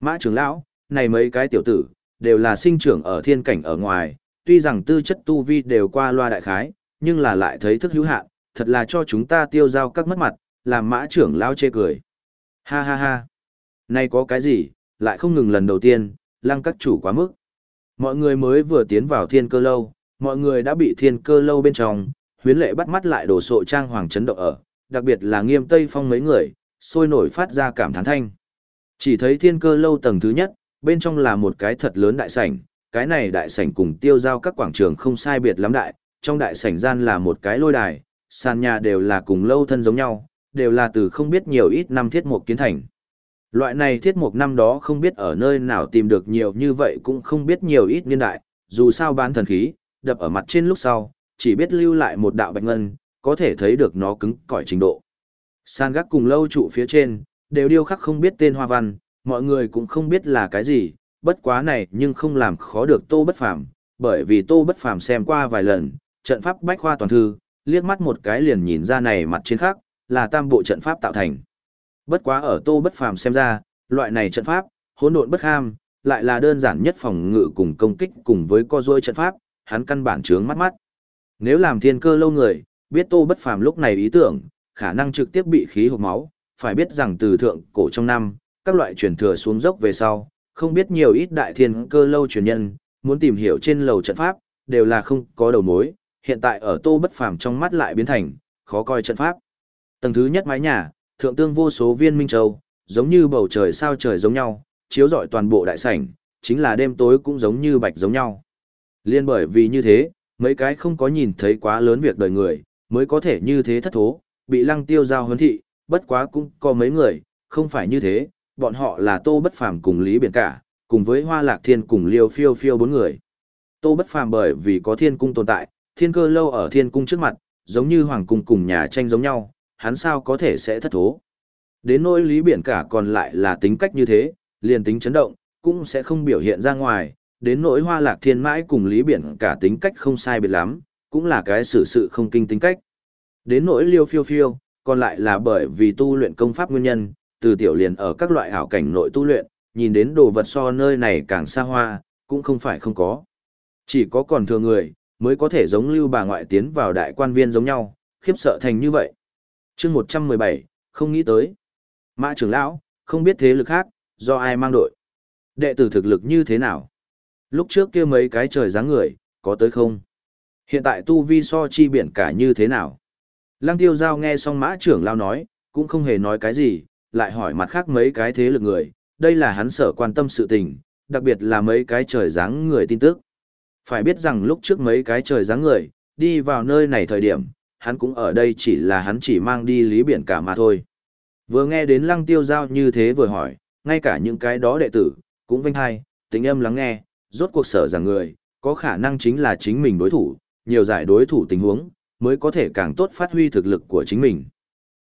Mã trưởng lão, này mấy cái tiểu tử, đều là sinh trưởng ở thiên cảnh ở ngoài, tuy rằng tư chất tu vi đều qua loa đại khái, nhưng là lại thấy thức hữu hạn, thật là cho chúng ta tiêu giao các mất mặt, làm mã trưởng lao chê cười. Ha ha ha. Nay có cái gì, lại không ngừng lần đầu tiên, lăng các chủ quá mức. Mọi người mới vừa tiến vào thiên cơ lâu, mọi người đã bị thiên cơ lâu bên trong, huyến lệ bắt mắt lại đổ sộ trang hoàng chấn động ở, đặc biệt là nghiêm tây phong mấy người, sôi nổi phát ra cảm thán thanh. Chỉ thấy thiên cơ lâu tầng thứ nhất, bên trong là một cái thật lớn đại sảnh, cái này đại sảnh cùng tiêu giao các quảng trường không sai biệt lắm đại, trong đại sảnh gian là một cái lôi đài, sàn nhà đều là cùng lâu thân giống nhau, đều là từ không biết nhiều ít năm thiết mục kiến thành. Loại này thiết mục năm đó không biết ở nơi nào tìm được nhiều như vậy cũng không biết nhiều ít niên đại, dù sao bán thần khí, đập ở mặt trên lúc sau, chỉ biết lưu lại một đạo bạch ngân, có thể thấy được nó cứng cỏi trình độ. Sàn gác cùng lâu trụ phía trên, đều điêu khắc không biết tên hoa văn, mọi người cũng không biết là cái gì, bất quá này nhưng không làm khó được tô bất phàm, bởi vì tô bất phàm xem qua vài lần, trận pháp bách khoa toàn thư, liếc mắt một cái liền nhìn ra này mặt trên khác, là tam bộ trận pháp tạo thành. Bất quá ở tô bất phàm xem ra, loại này trận pháp, hỗn độn bất ham, lại là đơn giản nhất phòng ngự cùng công kích cùng với co duỗi trận pháp, hắn căn bản trướng mắt mắt. Nếu làm thiên cơ lâu người, biết tô bất phàm lúc này ý tưởng, khả năng trực tiếp bị khí hộp máu, phải biết rằng từ thượng cổ trong năm, các loại truyền thừa xuống dốc về sau, không biết nhiều ít đại thiên cơ lâu truyền nhân, muốn tìm hiểu trên lầu trận pháp, đều là không có đầu mối, hiện tại ở tô bất phàm trong mắt lại biến thành, khó coi trận pháp. Tầng thứ nhất mái nhà, thượng tương vô số viên minh châu, giống như bầu trời sao trời giống nhau, chiếu rọi toàn bộ đại sảnh, chính là đêm tối cũng giống như bạch giống nhau. Liên bởi vì như thế, mấy cái không có nhìn thấy quá lớn việc đời người, mới có thể như thế thất thố, bị lăng tiêu giao huấn thị, bất quá cũng có mấy người, không phải như thế, bọn họ là Tô Bất Phàm cùng Lý Biển Cả, cùng với Hoa Lạc Thiên cùng Liêu Phiêu Phiêu bốn người. Tô Bất Phàm bởi vì có thiên cung tồn tại, thiên cơ lâu ở thiên cung trước mặt, giống như hoàng cung cùng nhà tranh giống nhau, hắn sao có thể sẽ thất thố. Đến nỗi Lý Biển Cả còn lại là tính cách như thế, liền tính chấn động, cũng sẽ không biểu hiện ra ngoài, đến nỗi Hoa Lạc Thiên mãi cùng Lý Biển Cả tính cách không sai biệt lắm, cũng là cái xử sự không kinh tính cách. Đến nỗi Liêu Phiêu Phiêu, còn lại là bởi vì tu luyện công pháp nguyên nhân, từ tiểu liền ở các loại hảo cảnh nội tu luyện, nhìn đến đồ vật so nơi này càng xa hoa, cũng không phải không có. Chỉ có còn thừa người, mới có thể giống lưu bà ngoại tiến vào đại quan viên giống nhau, khiếp sợ thành như vậy. chương 117, không nghĩ tới. Mã trưởng lão, không biết thế lực khác, do ai mang đội. Đệ tử thực lực như thế nào? Lúc trước kia mấy cái trời dáng người, có tới không? Hiện tại tu vi so chi biển cả như thế nào? Lăng tiêu giao nghe xong mã trưởng lao nói, cũng không hề nói cái gì, lại hỏi mặt khác mấy cái thế lực người, đây là hắn sở quan tâm sự tình, đặc biệt là mấy cái trời dáng người tin tức. Phải biết rằng lúc trước mấy cái trời dáng người, đi vào nơi này thời điểm, hắn cũng ở đây chỉ là hắn chỉ mang đi lý biển cả mà thôi. Vừa nghe đến lăng tiêu giao như thế vừa hỏi, ngay cả những cái đó đệ tử, cũng vinh hai, tính âm lắng nghe, rốt cuộc sở rằng người, có khả năng chính là chính mình đối thủ, nhiều giải đối thủ tình huống, mới có thể càng tốt phát huy thực lực của chính mình.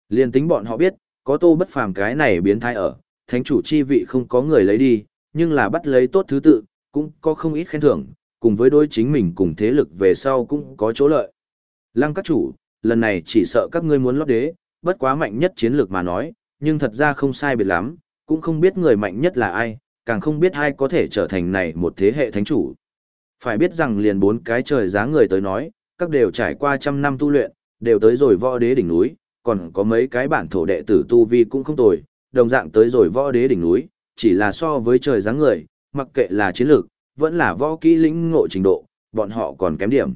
Liên tính bọn họ biết, có tô bất phàm cái này biến thái ở, thánh chủ chi vị không có người lấy đi, nhưng là bắt lấy tốt thứ tự, cũng có không ít khen thưởng, cùng với đối chính mình cùng thế lực về sau cũng có chỗ lợi. Lăng các chủ, lần này chỉ sợ các ngươi muốn lót đế, bất quá mạnh nhất chiến lược mà nói, nhưng thật ra không sai biệt lắm, cũng không biết người mạnh nhất là ai, càng không biết ai có thể trở thành này một thế hệ thánh chủ. Phải biết rằng liền bốn cái trời giá người tới nói, các đều trải qua trăm năm tu luyện, đều tới rồi võ đế đỉnh núi, còn có mấy cái bản thổ đệ tử tu vi cũng không tồi, đồng dạng tới rồi võ đế đỉnh núi, chỉ là so với trời dáng người, mặc kệ là chiến lược, vẫn là võ kỹ lĩnh ngộ trình độ, bọn họ còn kém điểm.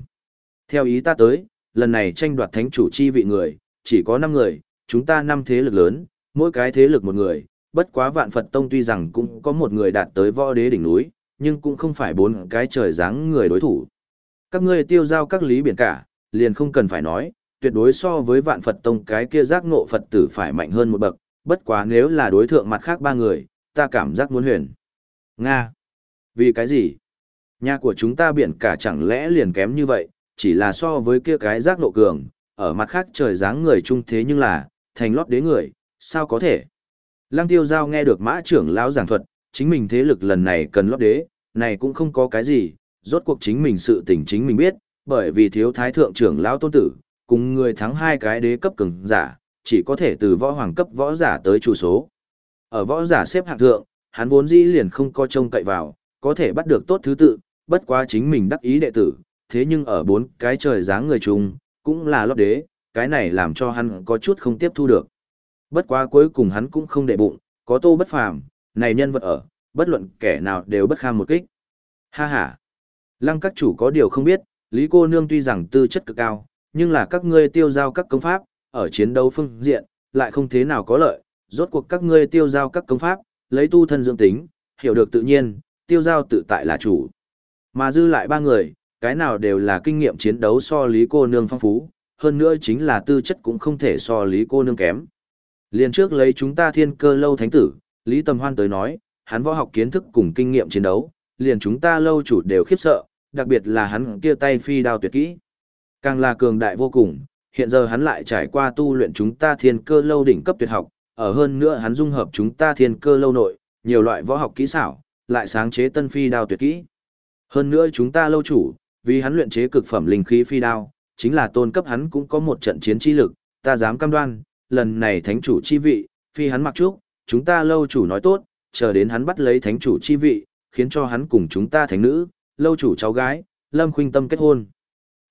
Theo ý ta tới, lần này tranh đoạt thánh chủ chi vị người, chỉ có 5 người, chúng ta 5 thế lực lớn, mỗi cái thế lực một người, bất quá vạn Phật Tông tuy rằng cũng có một người đạt tới võ đế đỉnh núi, nhưng cũng không phải bốn cái trời dáng người đối thủ. Các ngươi tiêu giao các lý biển cả, liền không cần phải nói, tuyệt đối so với vạn Phật Tông cái kia giác ngộ Phật tử phải mạnh hơn một bậc, bất quá nếu là đối thượng mặt khác ba người, ta cảm giác muốn huyền. Nga. Vì cái gì? Nhà của chúng ta biển cả chẳng lẽ liền kém như vậy, chỉ là so với kia cái giác ngộ cường, ở mặt khác trời dáng người trung thế nhưng là, thành lót đế người, sao có thể? Lăng tiêu giao nghe được mã trưởng lão giảng thuật, chính mình thế lực lần này cần lót đế, này cũng không có cái gì, rốt cuộc chính mình sự tình chính mình biết, bởi vì thiếu thái thượng trưởng lão tôn tử, cùng người thắng hai cái đế cấp cường giả, chỉ có thể từ võ hoàng cấp võ giả tới chủ số. Ở võ giả xếp hạng thượng, hắn vốn dĩ liền không có trông cậy vào, có thể bắt được tốt thứ tự, bất quá chính mình đắc ý đệ tử, thế nhưng ở bốn cái trời dáng người chung, cũng là lót đế, cái này làm cho hắn có chút không tiếp thu được. Bất quá cuối cùng hắn cũng không để bụng, có tô bất phàm, này nhân vật ở, bất luận kẻ nào đều bất kham một kích. Ha ha! Lăng các chủ có điều không biết, Lý cô nương tuy rằng tư chất cực cao, nhưng là các ngươi tiêu giao các công pháp, ở chiến đấu phương diện, lại không thế nào có lợi, rốt cuộc các ngươi tiêu giao các công pháp, lấy tu thân dưỡng tính, hiểu được tự nhiên, tiêu giao tự tại là chủ. Mà dư lại ba người, cái nào đều là kinh nghiệm chiến đấu so Lý cô nương phong phú, hơn nữa chính là tư chất cũng không thể so Lý cô nương kém. Liên trước lấy chúng ta thiên cơ lâu thánh tử, Lý Tầm Hoan tới nói, hắn võ học kiến thức cùng kinh nghiệm chiến đấu, liền chúng ta lâu chủ đều khiếp sợ, đặc biệt là hắn kia tay phi đao tuyệt kỹ. Càng là cường đại vô cùng, hiện giờ hắn lại trải qua tu luyện chúng ta thiên cơ lâu đỉnh cấp tuyệt học, ở hơn nữa hắn dung hợp chúng ta thiên cơ lâu nội, nhiều loại võ học kỹ xảo, lại sáng chế tân phi đao tuyệt kỹ. Hơn nữa chúng ta lâu chủ, vì hắn luyện chế cực phẩm linh khí phi đao, chính là tôn cấp hắn cũng có một trận chiến chi lực, ta dám cam đoan, lần này thánh chủ chi vị, phi hắn mặc trúc, chúng ta lâu chủ nói tốt, chờ đến hắn bắt lấy thánh chủ chi vị, khiến cho hắn cùng chúng ta thánh nữ, lâu chủ cháu gái, Lâm Khuynh Tâm kết hôn.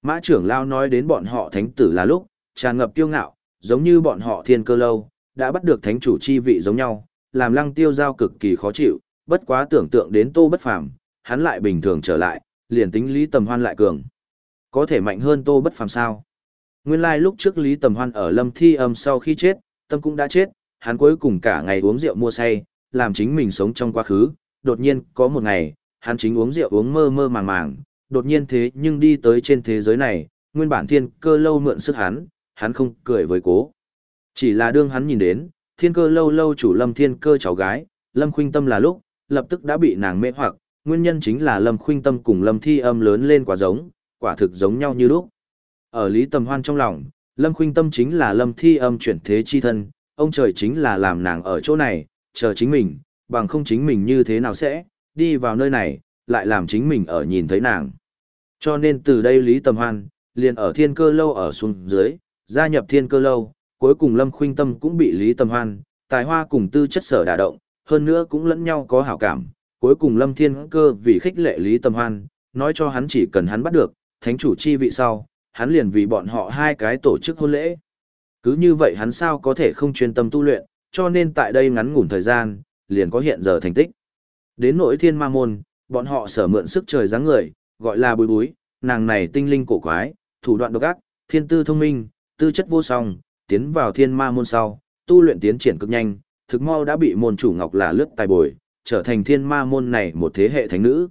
Mã trưởng lao nói đến bọn họ thánh tử là lúc, tràn ngập kiêu ngạo, giống như bọn họ thiên cơ lâu, đã bắt được thánh chủ chi vị giống nhau, làm lăng tiêu giao cực kỳ khó chịu, bất quá tưởng tượng đến tô bất phàm, hắn lại bình thường trở lại, liền tính Lý Tầm Hoan lại cường. Có thể mạnh hơn tô bất phàm sao? Nguyên lai like lúc trước Lý Tầm Hoan ở lâm thi âm sau khi chết, tâm cũng đã chết, hắn cuối cùng cả ngày uống rượu mua say, làm chính mình sống trong quá khứ, đột nhiên có một ngày, hắn chính uống rượu uống mơ mơ màng màng, đột nhiên thế nhưng đi tới trên thế giới này, nguyên bản thiên cơ lâu mượn sức hắn, hắn không cười với cố. Chỉ là đương hắn nhìn đến, thiên cơ lâu lâu chủ lâm thiên cơ cháu gái, lâm khuynh tâm là lúc, lập tức đã bị nàng mê hoặc, nguyên nhân chính là lâm khuynh tâm cùng lâm thi âm lớn lên quả giống, quả thực giống nhau như lúc. Ở Lý Tầm Hoan trong lòng, lâm khuynh tâm chính là lâm thi âm chuyển thế chi thân, ông trời chính là làm nàng ở chỗ này, chờ chính mình, bằng không chính mình như thế nào sẽ, đi vào nơi này, lại làm chính mình ở nhìn thấy nàng. Cho nên từ đây Lý Tầm Hoan, liền ở thiên cơ lâu ở xuống dưới, gia nhập thiên cơ lâu, cuối cùng Lâm Khuynh Tâm cũng bị Lý Tầm Hoan, tài hoa cùng tư chất sở đả động, hơn nữa cũng lẫn nhau có hảo cảm. Cuối cùng Lâm Thiên Cơ vì khích lệ Lý Tầm Hoan, nói cho hắn chỉ cần hắn bắt được, thánh chủ chi vị sau, hắn liền vì bọn họ hai cái tổ chức hôn lễ. Cứ như vậy hắn sao có thể không chuyên tâm tu luyện, cho nên tại đây ngắn ngủn thời gian, liền có hiện giờ thành tích. Đến nỗi thiên ma môn, bọn họ sở mượn sức trời dáng người, gọi là bùi búi, nàng này tinh linh cổ quái, thủ đoạn độc ác, thiên tư thông minh, tư chất vô song, tiến vào thiên ma môn sau, tu luyện tiến triển cực nhanh, thực mau đã bị môn chủ ngọc là lướt tài bồi, trở thành thiên ma môn này một thế hệ thánh nữ.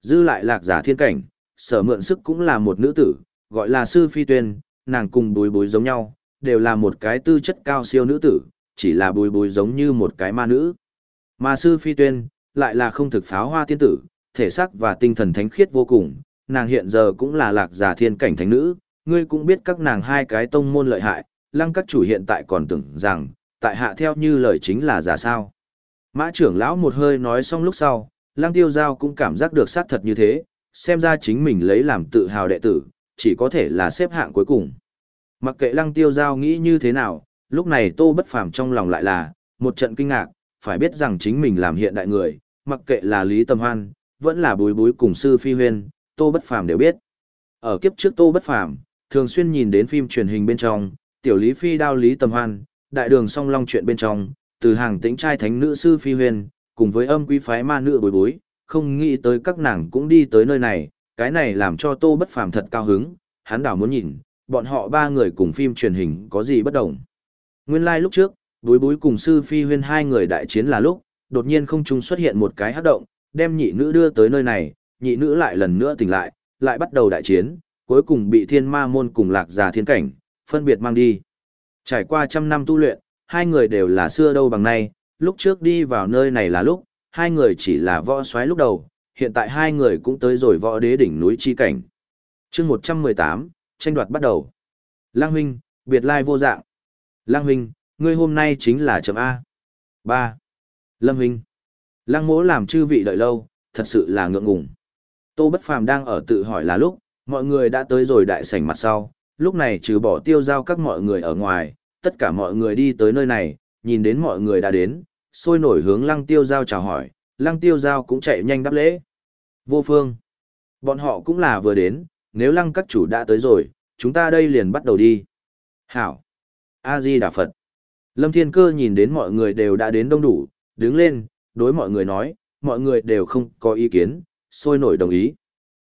Dư lại lạc giả thiên cảnh, sở mượn sức cũng là một nữ tử, gọi là sư phi tuyên, nàng cùng bùi búi giống nhau, đều là một cái tư chất cao siêu nữ tử, chỉ là bùi bùi giống như một cái ma nữ. Mà sư phi tuyên, lại là không thực pháo hoa tiên tử, thể xác và tinh thần thánh khiết vô cùng, nàng hiện giờ cũng là lạc giả thiên cảnh thánh nữ, ngươi cũng biết các nàng hai cái tông môn lợi hại, lăng các chủ hiện tại còn tưởng rằng, tại hạ theo như lời chính là giả sao. Mã trưởng lão một hơi nói xong lúc sau, lăng tiêu giao cũng cảm giác được xác thật như thế, xem ra chính mình lấy làm tự hào đệ tử, chỉ có thể là xếp hạng cuối cùng. Mặc kệ lăng tiêu giao nghĩ như thế nào, lúc này tô bất phàm trong lòng lại là, một trận kinh ngạc, phải biết rằng chính mình làm hiện đại người, mặc kệ là Lý Tâm Hoan, vẫn là bối bối cùng sư phi huyên, tô bất phàm đều biết. Ở kiếp trước tô bất phàm, thường xuyên nhìn đến phim truyền hình bên trong, tiểu lý phi đao Lý Tâm Hoan, đại đường song long chuyện bên trong, từ hàng tĩnh trai thánh nữ sư phi huyền, cùng với âm quý phái ma nữ bối bối, không nghĩ tới các nàng cũng đi tới nơi này, cái này làm cho tô bất phàm thật cao hứng, hắn đảo muốn nhìn, bọn họ ba người cùng phim truyền hình có gì bất đồng. Nguyên lai like lúc trước, bối bối cùng sư phi huyên hai người đại chiến là lúc, đột nhiên không trung xuất hiện một cái hát động, đem nhị nữ đưa tới nơi này, nhị nữ lại lần nữa tỉnh lại, lại bắt đầu đại chiến, cuối cùng bị thiên ma môn cùng lạc già thiên cảnh, phân biệt mang đi. Trải qua trăm năm tu luyện, hai người đều là xưa đâu bằng nay, lúc trước đi vào nơi này là lúc, hai người chỉ là võ xoáy lúc đầu, hiện tại hai người cũng tới rồi võ đế đỉnh núi chi cảnh. chương 118, tranh đoạt bắt đầu. Lang huynh, biệt lai vô dạng. Lang huynh, ngươi hôm nay chính là chấm A. 3. Lâm huynh. Lăng mỗ làm chư vị đợi lâu, thật sự là ngượng ngùng. Tô Bất Phàm đang ở tự hỏi là lúc, mọi người đã tới rồi đại sảnh mặt sau, lúc này trừ bỏ tiêu giao các mọi người ở ngoài, tất cả mọi người đi tới nơi này, nhìn đến mọi người đã đến, sôi nổi hướng lăng tiêu giao chào hỏi, lăng tiêu giao cũng chạy nhanh đáp lễ. Vô phương. Bọn họ cũng là vừa đến, nếu lăng các chủ đã tới rồi, chúng ta đây liền bắt đầu đi. Hảo. A-di Đà Phật. Lâm Thiên Cơ nhìn đến mọi người đều đã đến đông đủ, đứng lên, đối mọi người nói, mọi người đều không có ý kiến, sôi nổi đồng ý.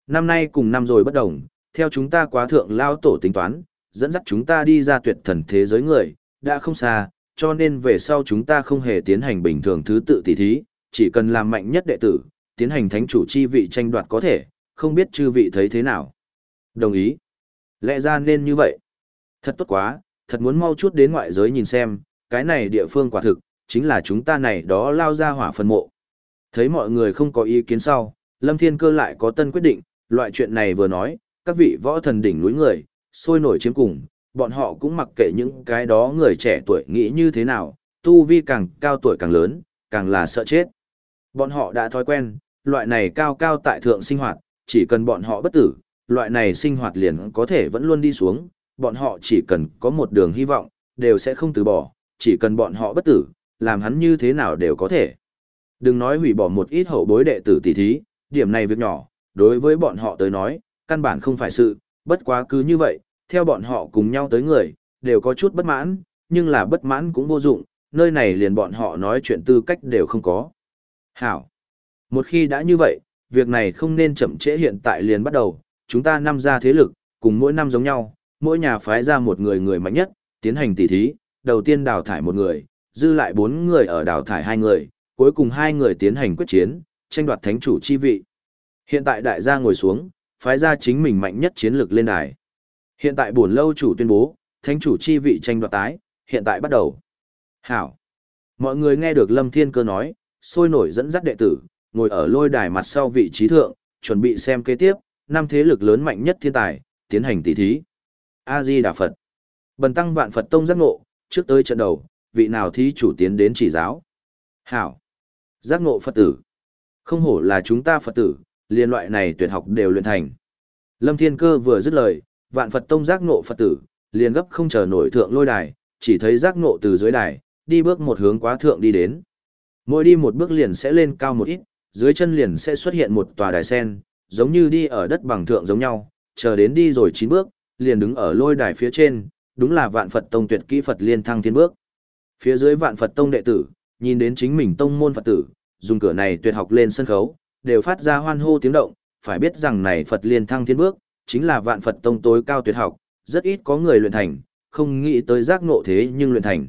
Năm nay cùng năm rồi bất đồng, theo chúng ta quá thượng lao tổ tính toán, dẫn dắt chúng ta đi ra tuyệt thần thế giới người, đã không xa, cho nên về sau chúng ta không hề tiến hành bình thường thứ tự tỷ thí, chỉ cần làm mạnh nhất đệ tử, tiến hành thánh chủ chi vị tranh đoạt có thể, không biết chư vị thấy thế nào. Đồng ý. Lẽ ra nên như vậy. Thật tốt quá, thật muốn mau chút đến ngoại giới nhìn xem, cái này địa phương quả thực, chính là chúng ta này đó lao ra hỏa phân mộ. Thấy mọi người không có ý kiến sau, Lâm Thiên Cơ lại có tân quyết định, loại chuyện này vừa nói, các vị võ thần đỉnh núi người, sôi nổi chiếm cùng, bọn họ cũng mặc kệ những cái đó người trẻ tuổi nghĩ như thế nào, tu vi càng cao tuổi càng lớn, càng là sợ chết. Bọn họ đã thói quen, loại này cao cao tại thượng sinh hoạt, chỉ cần bọn họ bất tử, loại này sinh hoạt liền có thể vẫn luôn đi xuống, bọn họ chỉ cần có một đường hy vọng, đều sẽ không từ bỏ, chỉ cần bọn họ bất tử, làm hắn như thế nào đều có thể. Đừng nói hủy bỏ một ít hậu bối đệ tử tỷ thí, điểm này việc nhỏ, đối với bọn họ tới nói, căn bản không phải sự, bất quá cứ như vậy, theo bọn họ cùng nhau tới người, đều có chút bất mãn, nhưng là bất mãn cũng vô dụng, nơi này liền bọn họ nói chuyện tư cách đều không có. Hảo. Một khi đã như vậy, việc này không nên chậm trễ hiện tại liền bắt đầu, chúng ta năm ra thế lực, cùng mỗi năm giống nhau, mỗi nhà phái ra một người người mạnh nhất, tiến hành tỉ thí, đầu tiên đào thải một người, dư lại bốn người ở đào thải hai người, cuối cùng hai người tiến hành quyết chiến, tranh đoạt thánh chủ chi vị. Hiện tại đại gia ngồi xuống, phái ra chính mình mạnh nhất chiến lược lên đài. Hiện tại buồn lâu chủ tuyên bố, thánh chủ chi vị tranh đoạt tái, hiện tại bắt đầu. Hảo. Mọi người nghe được Lâm Thiên Cơ nói, sôi nổi dẫn dắt đệ tử, ngồi ở lôi đài mặt sau vị trí thượng, chuẩn bị xem kế tiếp, năm thế lực lớn mạnh nhất thiên tài, tiến hành tỷ thí. A-di Đà Phật. Bần tăng vạn Phật tông giác ngộ, trước tới trận đầu, vị nào thí chủ tiến đến chỉ giáo. Hảo. Giác ngộ Phật tử. Không hổ là chúng ta Phật tử, liên loại này tuyệt học đều luyện thành. Lâm Thiên Cơ vừa dứt lời, vạn Phật tông giác ngộ Phật tử, liền gấp không chờ nổi thượng lôi đài, chỉ thấy giác ngộ từ dưới đài, đi bước một hướng quá thượng đi đến. Mỗi đi một bước liền sẽ lên cao một ít, dưới chân liền sẽ xuất hiện một tòa đài sen, giống như đi ở đất bằng thượng giống nhau, chờ đến đi rồi chín bước, liền đứng ở lôi đài phía trên, đúng là vạn Phật tông tuyệt kỹ Phật liên thăng thiên bước. Phía dưới vạn Phật tông đệ tử, nhìn đến chính mình tông môn Phật tử, dùng cửa này tuyệt học lên sân khấu, đều phát ra hoan hô tiếng động, phải biết rằng này Phật liên thăng thiên bước, chính là vạn Phật tông tối cao tuyệt học, rất ít có người luyện thành, không nghĩ tới giác ngộ thế nhưng luyện thành.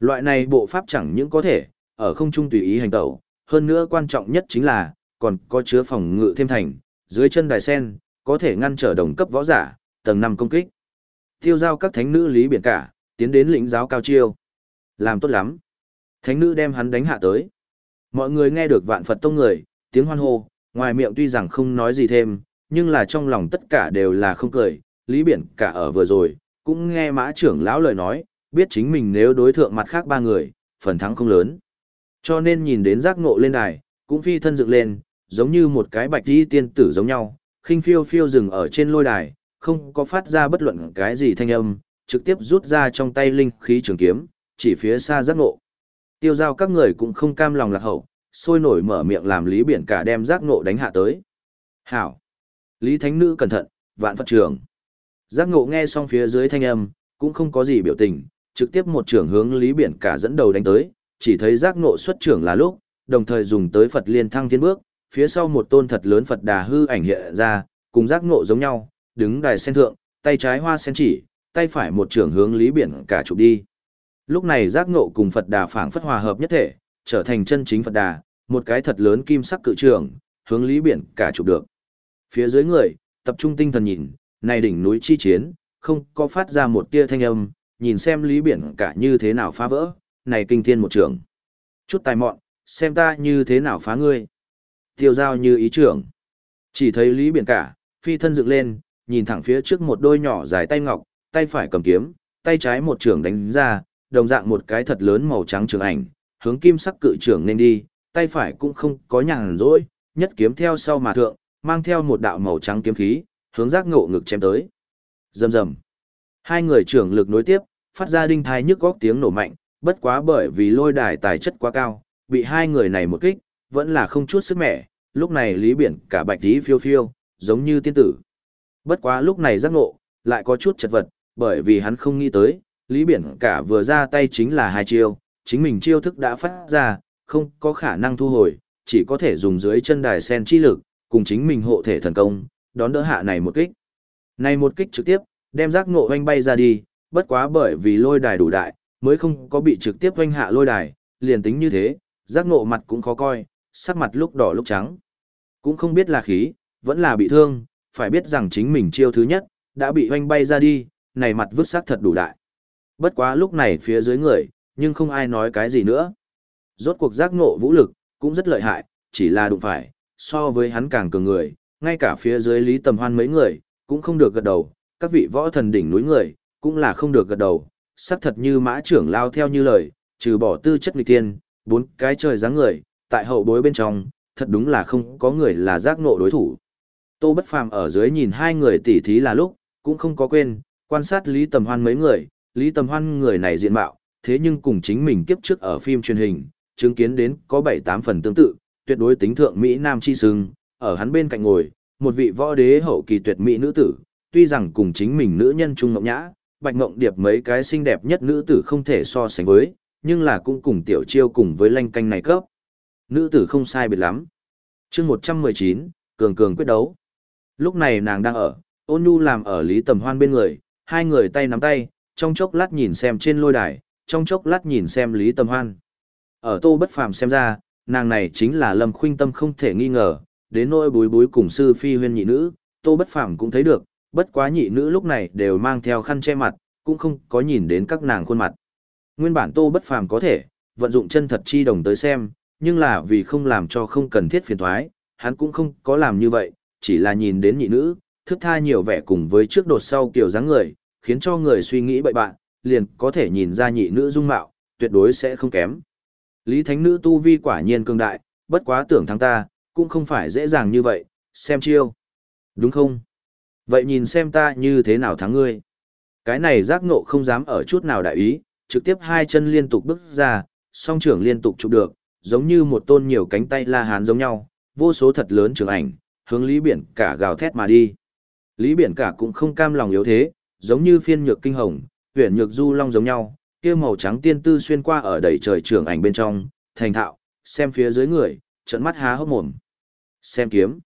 Loại này bộ pháp chẳng những có thể, ở không trung tùy ý hành tẩu, hơn nữa quan trọng nhất chính là, còn có chứa phòng ngự thêm thành, dưới chân đài sen, có thể ngăn trở đồng cấp võ giả, tầng 5 công kích. Tiêu giao các thánh nữ lý biển cả, tiến đến lĩnh giáo cao chiêu. Làm tốt lắm. Thánh nữ đem hắn đánh hạ tới. Mọi người nghe được vạn Phật tông người, tiếng hoan hô, ngoài miệng tuy rằng không nói gì thêm, nhưng là trong lòng tất cả đều là không cười. Lý biển cả ở vừa rồi, cũng nghe mã trưởng lão lời nói, biết chính mình nếu đối thượng mặt khác ba người, phần thắng không lớn. Cho nên nhìn đến giác ngộ lên đài, cũng phi thân dựng lên, giống như một cái bạch đi tiên tử giống nhau, khinh phiêu phiêu dừng ở trên lôi đài, không có phát ra bất luận cái gì thanh âm, trực tiếp rút ra trong tay linh khí trường kiếm, chỉ phía xa giác ngộ. Tiêu giao các người cũng không cam lòng lạc hậu, sôi nổi mở miệng làm Lý Biển cả đem giác ngộ đánh hạ tới. Hảo! Lý Thánh Nữ cẩn thận, vạn phật trường. Giác ngộ nghe xong phía dưới thanh âm, cũng không có gì biểu tình, trực tiếp một trường hướng Lý Biển cả dẫn đầu đánh tới, chỉ thấy giác ngộ xuất trưởng là lúc, đồng thời dùng tới Phật liên thăng thiên bước, phía sau một tôn thật lớn Phật đà hư ảnh hiện ra, cùng giác ngộ giống nhau, đứng đài sen thượng, tay trái hoa sen chỉ, tay phải một trưởng hướng Lý Biển cả chụp đi. Lúc này giác ngộ cùng Phật đà phảng phất hòa hợp nhất thể, trở thành chân chính Phật đà, một cái thật lớn kim sắc cự trường, hướng Lý Biển cả chụp được. Phía dưới người, tập trung tinh thần nhìn, này đỉnh núi chi chiến, không có phát ra một tia thanh âm, nhìn xem Lý Biển cả như thế nào phá vỡ, này kinh thiên một trường. Chút tài mọn, xem ta như thế nào phá ngươi. Tiêu giao như ý trưởng. Chỉ thấy Lý Biển cả, phi thân dựng lên, nhìn thẳng phía trước một đôi nhỏ dài tay ngọc, tay phải cầm kiếm, tay trái một trường đánh ra, đồng dạng một cái thật lớn màu trắng trường ảnh, hướng kim sắc cự trưởng nên đi, tay phải cũng không có nhàn rỗi, nhất kiếm theo sau mà thượng, mang theo một đạo màu trắng kiếm khí, hướng giác ngộ ngực chém tới. Rầm rầm. Hai người trưởng lực nối tiếp, phát ra đinh thai nhức góc tiếng nổ mạnh, bất quá bởi vì lôi đài tài chất quá cao, bị hai người này một kích, vẫn là không chút sức mẻ, lúc này Lý Biển cả bạch tí phiêu phiêu, giống như tiên tử. Bất quá lúc này giác ngộ, lại có chút chật vật, bởi vì hắn không nghĩ tới, Lý Biển cả vừa ra tay chính là hai chiêu, chính mình chiêu thức đã phát ra, không có khả năng thu hồi, chỉ có thể dùng dưới chân đài sen chi lực, cùng chính mình hộ thể thần công, đón đỡ hạ này một kích. Này một kích trực tiếp, đem giác ngộ hoanh bay ra đi, bất quá bởi vì lôi đài đủ đại, mới không có bị trực tiếp hoanh hạ lôi đài, liền tính như thế, giác ngộ mặt cũng khó coi, sắc mặt lúc đỏ lúc trắng. Cũng không biết là khí, vẫn là bị thương, phải biết rằng chính mình chiêu thứ nhất, đã bị hoanh bay ra đi, này mặt vứt sắc thật đủ đại. Bất quá lúc này phía dưới người, nhưng không ai nói cái gì nữa. Rốt cuộc giác ngộ vũ lực, cũng rất lợi hại, chỉ là đụng phải, so với hắn càng cường người, ngay cả phía dưới lý tầm hoan mấy người, cũng không được gật đầu, các vị võ thần đỉnh núi người, cũng là không được gật đầu, sắc thật như mã trưởng lao theo như lời, trừ bỏ tư chất nghịch tiên, bốn cái trời dáng người, tại hậu bối bên trong, thật đúng là không có người là giác ngộ đối thủ. Tô Bất Phàm ở dưới nhìn hai người tỉ thí là lúc, cũng không có quên, quan sát Lý Tầm Hoan mấy người, Lý Tầm Hoan người này diện mạo, thế nhưng cùng chính mình kiếp trước ở phim truyền hình, chứng kiến đến có 7-8 phần tương tự, tuyệt đối tính thượng Mỹ Nam chi sưng, ở hắn bên cạnh ngồi, một vị võ đế hậu kỳ tuyệt mỹ nữ tử, tuy rằng cùng chính mình nữ nhân trung ngọc nhã, bạch ngộng điệp mấy cái xinh đẹp nhất nữ tử không thể so sánh với, nhưng là cũng cùng tiểu chiêu cùng với lanh canh này cấp. Nữ tử không sai biệt lắm. chương 119, cường cường quyết đấu. Lúc này nàng đang ở, ôn nhu làm ở Lý Tầm Hoan bên người, hai người tay nắm tay, trong chốc lát nhìn xem trên lôi đài, trong chốc lát nhìn xem Lý Tầm Hoan. Ở tô bất phàm xem ra, nàng này chính là Lâm Khuynh Tâm không thể nghi ngờ, đến nỗi bối bối cùng sư phi huyên nhị nữ, tô bất phàm cũng thấy được, bất quá nhị nữ lúc này đều mang theo khăn che mặt, cũng không có nhìn đến các nàng khuôn mặt. Nguyên bản tô bất phàm có thể, vận dụng chân thật chi đồng tới xem, nhưng là vì không làm cho không cần thiết phiền toái, hắn cũng không có làm như vậy, chỉ là nhìn đến nhị nữ, thức tha nhiều vẻ cùng với trước đột sau kiểu dáng người, khiến cho người suy nghĩ bậy bạn, liền có thể nhìn ra nhị nữ dung mạo, tuyệt đối sẽ không kém. Lý Thánh Nữ tu vi quả nhiên cường đại, bất quá tưởng thắng ta, cũng không phải dễ dàng như vậy, xem chiêu. Đúng không? Vậy nhìn xem ta như thế nào thắng ngươi. Cái này giác ngộ không dám ở chút nào đại ý, trực tiếp hai chân liên tục bước ra, song trưởng liên tục chụp được, giống như một tôn nhiều cánh tay la hán giống nhau, vô số thật lớn trường ảnh, hướng Lý Biển cả gào thét mà đi. Lý Biển cả cũng không cam lòng yếu thế, giống như phiên nhược kinh hồng, huyền nhược du long giống nhau, kia màu trắng tiên tư xuyên qua ở đầy trời trưởng ảnh bên trong, thành thạo, xem phía dưới người, trận mắt há hốc mồm. Xem kiếm.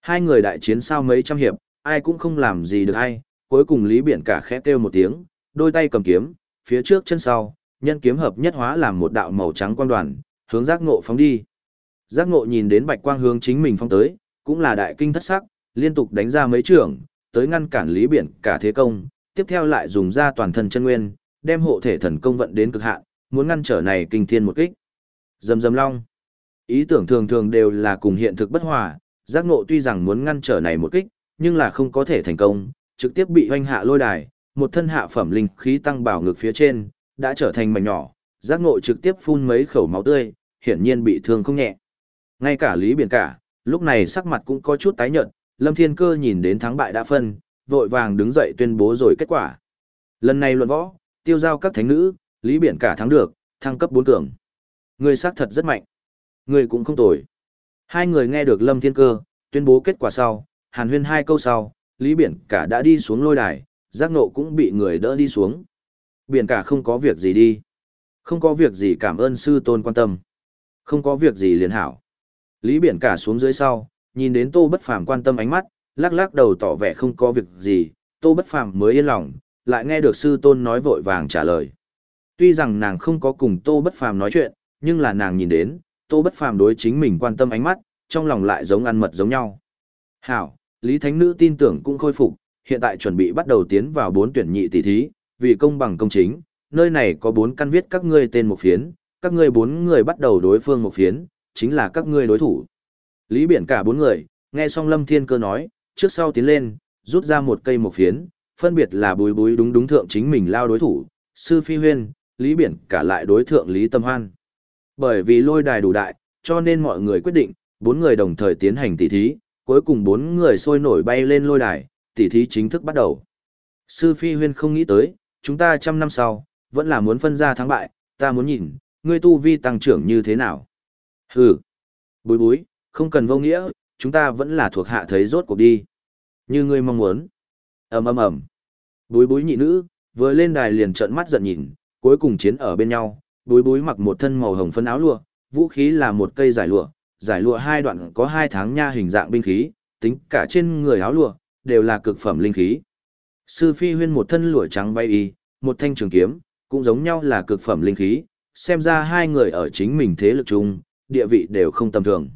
Hai người đại chiến sao mấy trăm hiệp, ai cũng không làm gì được ai, cuối cùng Lý Biển cả khẽ kêu một tiếng, đôi tay cầm kiếm, phía trước chân sau, nhân kiếm hợp nhất hóa làm một đạo màu trắng quang đoàn, hướng giác ngộ phóng đi. Giác ngộ nhìn đến bạch quang hướng chính mình phong tới, cũng là đại kinh thất sắc, liên tục đánh ra mấy trường, tới ngăn cản Lý Biển cả thế công, tiếp theo lại dùng ra toàn thân chân nguyên, đem hộ thể thần công vận đến cực hạn, muốn ngăn trở này kinh thiên một kích. Dầm dầm long. Ý tưởng thường thường đều là cùng hiện thực bất hòa, giác ngộ tuy rằng muốn ngăn trở này một kích, nhưng là không có thể thành công, trực tiếp bị hoanh hạ lôi đài, một thân hạ phẩm linh khí tăng bảo ngực phía trên, đã trở thành mảnh nhỏ, giác ngộ trực tiếp phun mấy khẩu máu tươi, hiển nhiên bị thương không nhẹ. Ngay cả Lý Biển cả, lúc này sắc mặt cũng có chút tái nhợt, Lâm Thiên Cơ nhìn đến thắng bại đã phân, vội vàng đứng dậy tuyên bố rồi kết quả. Lần này luận võ, tiêu giao các thánh nữ, Lý Biển cả thắng được, thăng cấp bốn cường. Người xác thật rất mạnh. Người cũng không tồi. Hai người nghe được Lâm Thiên Cơ, tuyên bố kết quả sau, hàn huyên hai câu sau, Lý Biển cả đã đi xuống lôi đài, giác nộ cũng bị người đỡ đi xuống. Biển cả không có việc gì đi. Không có việc gì cảm ơn sư tôn quan tâm. Không có việc gì liền hảo. Lý Biển cả xuống dưới sau, nhìn đến Tô Bất Phàm quan tâm ánh mắt, lắc lắc đầu tỏ vẻ không có việc gì, Tô Bất Phàm mới yên lòng, lại nghe được sư tôn nói vội vàng trả lời. Tuy rằng nàng không có cùng Tô Bất Phàm nói chuyện, nhưng là nàng nhìn đến, Tô Bất Phàm đối chính mình quan tâm ánh mắt, trong lòng lại giống ăn mật giống nhau. Hảo, Lý Thánh Nữ tin tưởng cũng khôi phục, hiện tại chuẩn bị bắt đầu tiến vào bốn tuyển nhị tỷ thí, vì công bằng công chính, nơi này có bốn căn viết các ngươi tên một phiến, các ngươi bốn người bắt đầu đối phương một phiến, chính là các ngươi đối thủ. Lý Biển cả bốn người, nghe xong Lâm Thiên Cơ nói, trước sau tiến lên, rút ra một cây một phiến, phân biệt là bùi bùi đúng đúng thượng chính mình lao đối thủ, Sư Phi Huyên, Lý Biển cả lại đối thượng Lý Tâm Hoan. Bởi vì lôi đài đủ đại, cho nên mọi người quyết định, bốn người đồng thời tiến hành tỷ thí, cuối cùng bốn người sôi nổi bay lên lôi đài, tỷ thí chính thức bắt đầu. Sư Phi Huyên không nghĩ tới, chúng ta trăm năm sau, vẫn là muốn phân ra thắng bại, ta muốn nhìn, ngươi tu vi tăng trưởng như thế nào. Hừ, bối bối, không cần vô nghĩa, chúng ta vẫn là thuộc hạ thấy rốt cuộc đi. Như ngươi mong muốn. ầm ầm ầm. Bối bối nhị nữ, vừa lên đài liền trợn mắt giận nhìn, cuối cùng chiến ở bên nhau, bối bối mặc một thân màu hồng phân áo lụa, vũ khí là một cây giải lụa, giải lụa hai đoạn có hai tháng nha hình dạng binh khí, tính cả trên người áo lụa, đều là cực phẩm linh khí. Sư Phi Huyên một thân lụa trắng bay y, một thanh trường kiếm, cũng giống nhau là cực phẩm linh khí, xem ra hai người ở chính mình thế lực chung, địa vị đều không tầm thường.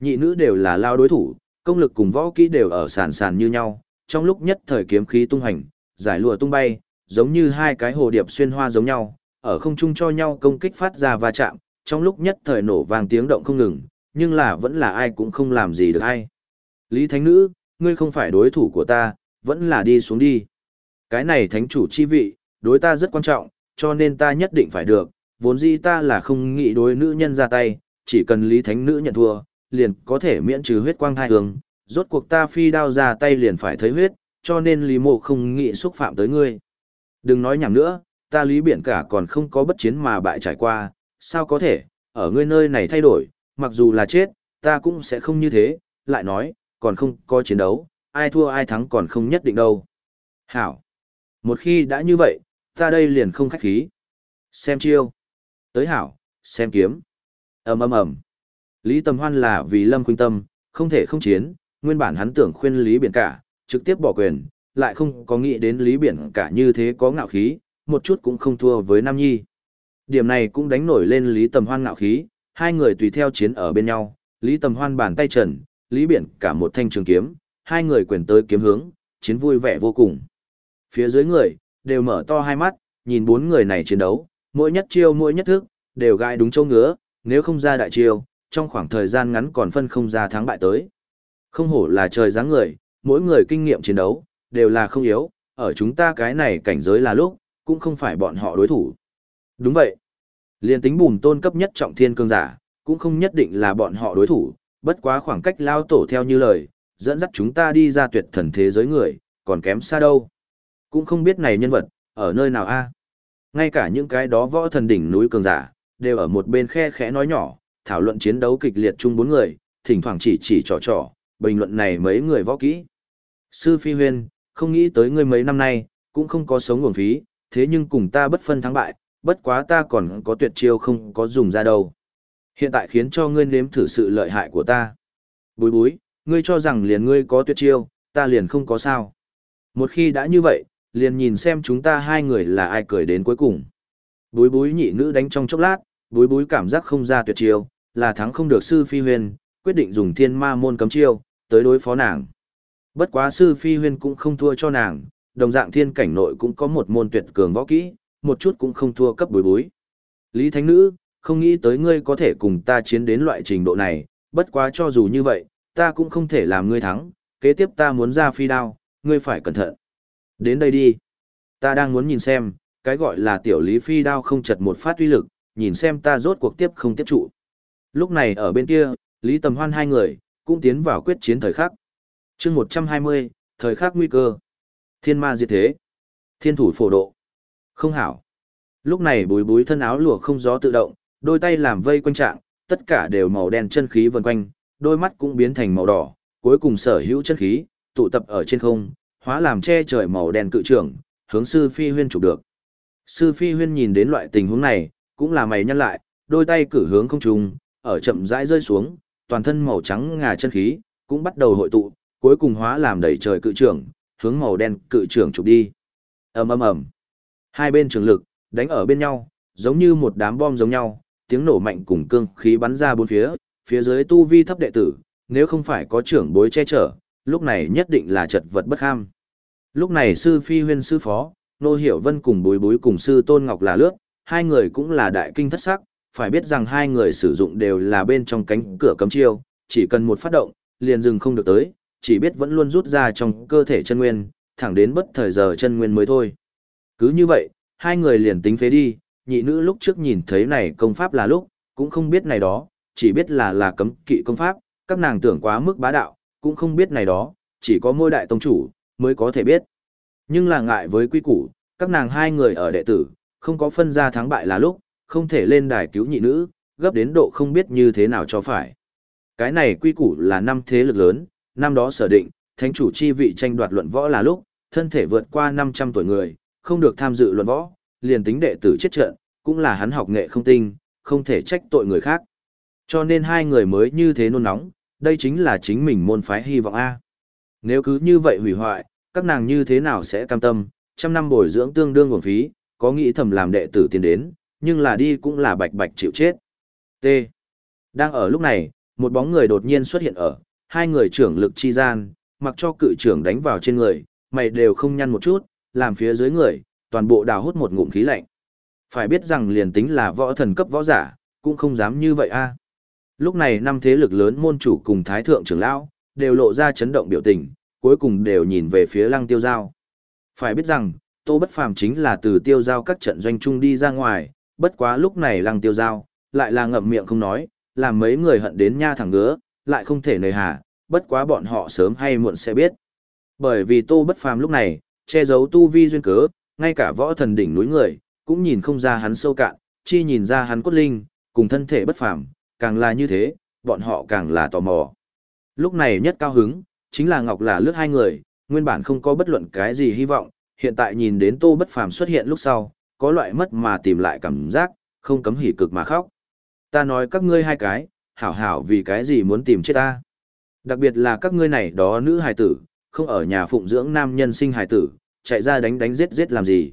Nhị nữ đều là lao đối thủ, công lực cùng võ kỹ đều ở sàn sàn như nhau, trong lúc nhất thời kiếm khí tung hành, giải lụa tung bay, giống như hai cái hồ điệp xuyên hoa giống nhau, ở không trung cho nhau công kích phát ra va chạm, trong lúc nhất thời nổ vang tiếng động không ngừng, nhưng là vẫn là ai cũng không làm gì được ai. Lý Thánh Nữ, ngươi không phải đối thủ của ta, vẫn là đi xuống đi. Cái này thánh chủ chi vị, đối ta rất quan trọng, cho nên ta nhất định phải được, vốn dĩ ta là không nghĩ đối nữ nhân ra tay, chỉ cần Lý Thánh Nữ nhận thua, liền có thể miễn trừ huyết quang thai hương, rốt cuộc ta phi đao ra tay liền phải thấy huyết, cho nên Lý Mộ không nghĩ xúc phạm tới ngươi. Đừng nói nhảm nữa, ta Lý Biển cả còn không có bất chiến mà bại trải qua, sao có thể, ở ngươi nơi này thay đổi, mặc dù là chết, ta cũng sẽ không như thế, lại nói, còn không có chiến đấu, ai thua ai thắng còn không nhất định đâu. Hảo. Một khi đã như vậy, ta đây liền không khách khí. Xem chiêu. Tới hảo, xem kiếm. ầm ầm ầm. Lý Tầm Hoan là vì Lâm Khuynh Tâm, không thể không chiến, nguyên bản hắn tưởng khuyên Lý Biển cả, trực tiếp bỏ quyền, lại không có nghĩ đến Lý Biển cả như thế có ngạo khí, một chút cũng không thua với Nam Nhi. Điểm này cũng đánh nổi lên Lý Tầm Hoan ngạo khí, hai người tùy theo chiến ở bên nhau, Lý Tầm Hoan bàn tay trần, Lý Biển cả một thanh trường kiếm, hai người quyền tới kiếm hướng, chiến vui vẻ vô cùng. Phía dưới người, đều mở to hai mắt, nhìn bốn người này chiến đấu, mỗi nhất chiêu mỗi nhất thức, đều gai đúng chỗ ngứa, nếu không ra đại chiêu, trong khoảng thời gian ngắn còn phân không ra thắng bại tới. Không hổ là trời dáng người, mỗi người kinh nghiệm chiến đấu, đều là không yếu, ở chúng ta cái này cảnh giới là lúc, cũng không phải bọn họ đối thủ. Đúng vậy. Liên tính bùn tôn cấp nhất trọng thiên cương giả, cũng không nhất định là bọn họ đối thủ, bất quá khoảng cách lao tổ theo như lời, dẫn dắt chúng ta đi ra tuyệt thần thế giới người, còn kém xa đâu. Cũng không biết này nhân vật, ở nơi nào a Ngay cả những cái đó võ thần đỉnh núi cường giả, đều ở một bên khe khẽ nói nhỏ, thảo luận chiến đấu kịch liệt chung bốn người, thỉnh thoảng chỉ chỉ trò trò, bình luận này mấy người võ kỹ. Sư Phi Huyên, không nghĩ tới ngươi mấy năm nay, cũng không có sống nguồn phí, thế nhưng cùng ta bất phân thắng bại, bất quá ta còn có tuyệt chiêu không có dùng ra đâu. Hiện tại khiến cho ngươi nếm thử sự lợi hại của ta. Búi búi, ngươi cho rằng liền ngươi có tuyệt chiêu, ta liền không có sao. Một khi đã như vậy, liền nhìn xem chúng ta hai người là ai cười đến cuối cùng. Búi búi nhị nữ đánh trong chốc lát, búi búi cảm giác không ra tuyệt chiêu, là thắng không được sư phi huyền, quyết định dùng thiên ma môn cấm chiêu, tới đối phó nàng. Bất quá sư phi huyền cũng không thua cho nàng, đồng dạng thiên cảnh nội cũng có một môn tuyệt cường võ kỹ, một chút cũng không thua cấp bối bối. Lý Thánh Nữ, không nghĩ tới ngươi có thể cùng ta chiến đến loại trình độ này, bất quá cho dù như vậy, ta cũng không thể làm ngươi thắng, kế tiếp ta muốn ra phi đao, ngươi phải cẩn thận. Đến đây đi. Ta đang muốn nhìn xem, cái gọi là tiểu lý phi đao không chật một phát uy lực, nhìn xem ta rốt cuộc tiếp không tiếp trụ. Lúc này ở bên kia, Lý Tầm Hoan hai người, cũng tiến vào quyết chiến thời khắc. chương 120, thời khắc nguy cơ. Thiên ma diệt thế. Thiên thủ phổ độ. Không hảo. Lúc này bùi búi thân áo lụa không gió tự động, đôi tay làm vây quanh trạng, tất cả đều màu đen chân khí vần quanh, đôi mắt cũng biến thành màu đỏ, cuối cùng sở hữu chân khí, tụ tập ở trên không, hóa làm che trời màu đen cự trưởng, hướng sư phi huyên chụp được. Sư phi huyên nhìn đến loại tình huống này, cũng là mày nhăn lại, đôi tay cử hướng không trung, ở chậm rãi rơi xuống, toàn thân màu trắng ngà chân khí, cũng bắt đầu hội tụ, cuối cùng hóa làm đầy trời cự trưởng, hướng màu đen cự trưởng chụp đi. ầm ầm ầm, hai bên trường lực đánh ở bên nhau, giống như một đám bom giống nhau, tiếng nổ mạnh cùng cương khí bắn ra bốn phía, phía dưới tu vi thấp đệ tử, nếu không phải có trưởng bối che chở, lúc này nhất định là chật vật bất ham. Lúc này sư phi huyên sư phó, nô hiểu vân cùng bối bối cùng sư tôn ngọc là lướt, hai người cũng là đại kinh thất sắc, phải biết rằng hai người sử dụng đều là bên trong cánh cửa cấm chiêu, chỉ cần một phát động, liền dừng không được tới, chỉ biết vẫn luôn rút ra trong cơ thể chân nguyên, thẳng đến bất thời giờ chân nguyên mới thôi. Cứ như vậy, hai người liền tính phế đi, nhị nữ lúc trước nhìn thấy này công pháp là lúc, cũng không biết này đó, chỉ biết là là cấm kỵ công pháp, các nàng tưởng quá mức bá đạo, cũng không biết này đó, chỉ có môi đại tông chủ, mới có thể biết. Nhưng là ngại với quy củ, các nàng hai người ở đệ tử, không có phân ra thắng bại là lúc, không thể lên đài cứu nhị nữ, gấp đến độ không biết như thế nào cho phải. Cái này quy củ là năm thế lực lớn, năm đó sở định, thánh chủ chi vị tranh đoạt luận võ là lúc, thân thể vượt qua 500 tuổi người, không được tham dự luận võ, liền tính đệ tử chết trận, cũng là hắn học nghệ không tinh, không thể trách tội người khác. Cho nên hai người mới như thế nôn nóng, đây chính là chính mình môn phái hy vọng A. Nếu cứ như vậy hủy hoại, các nàng như thế nào sẽ cam tâm, trăm năm bồi dưỡng tương đương nguồn phí, có nghĩ thầm làm đệ tử tiến đến, nhưng là đi cũng là bạch bạch chịu chết. T. Đang ở lúc này, một bóng người đột nhiên xuất hiện ở, hai người trưởng lực chi gian, mặc cho cự trưởng đánh vào trên người, mày đều không nhăn một chút, làm phía dưới người, toàn bộ đào hút một ngụm khí lạnh. Phải biết rằng liền tính là võ thần cấp võ giả, cũng không dám như vậy a. Lúc này năm thế lực lớn môn chủ cùng thái thượng trưởng lão, đều lộ ra chấn động biểu tình, cuối cùng đều nhìn về phía lăng tiêu giao. Phải biết rằng, Tô Bất Phàm chính là từ tiêu giao các trận doanh chung đi ra ngoài, bất quá lúc này lăng tiêu giao, lại là ngậm miệng không nói, làm mấy người hận đến nha thẳng ngứa, lại không thể nời hà, bất quá bọn họ sớm hay muộn sẽ biết. Bởi vì Tô Bất Phàm lúc này, che giấu tu vi duyên cớ, ngay cả võ thần đỉnh núi người, cũng nhìn không ra hắn sâu cạn, chi nhìn ra hắn cốt linh, cùng thân thể bất phàm, càng là như thế, bọn họ càng là tò mò. Lúc này nhất cao hứng, chính là Ngọc là lướt hai người, nguyên bản không có bất luận cái gì hy vọng, hiện tại nhìn đến Tô Bất Phàm xuất hiện lúc sau, có loại mất mà tìm lại cảm giác, không cấm hỉ cực mà khóc. Ta nói các ngươi hai cái, hảo hảo vì cái gì muốn tìm chết ta. Đặc biệt là các ngươi này đó nữ hài tử, không ở nhà phụng dưỡng nam nhân sinh hài tử, chạy ra đánh đánh giết giết làm gì.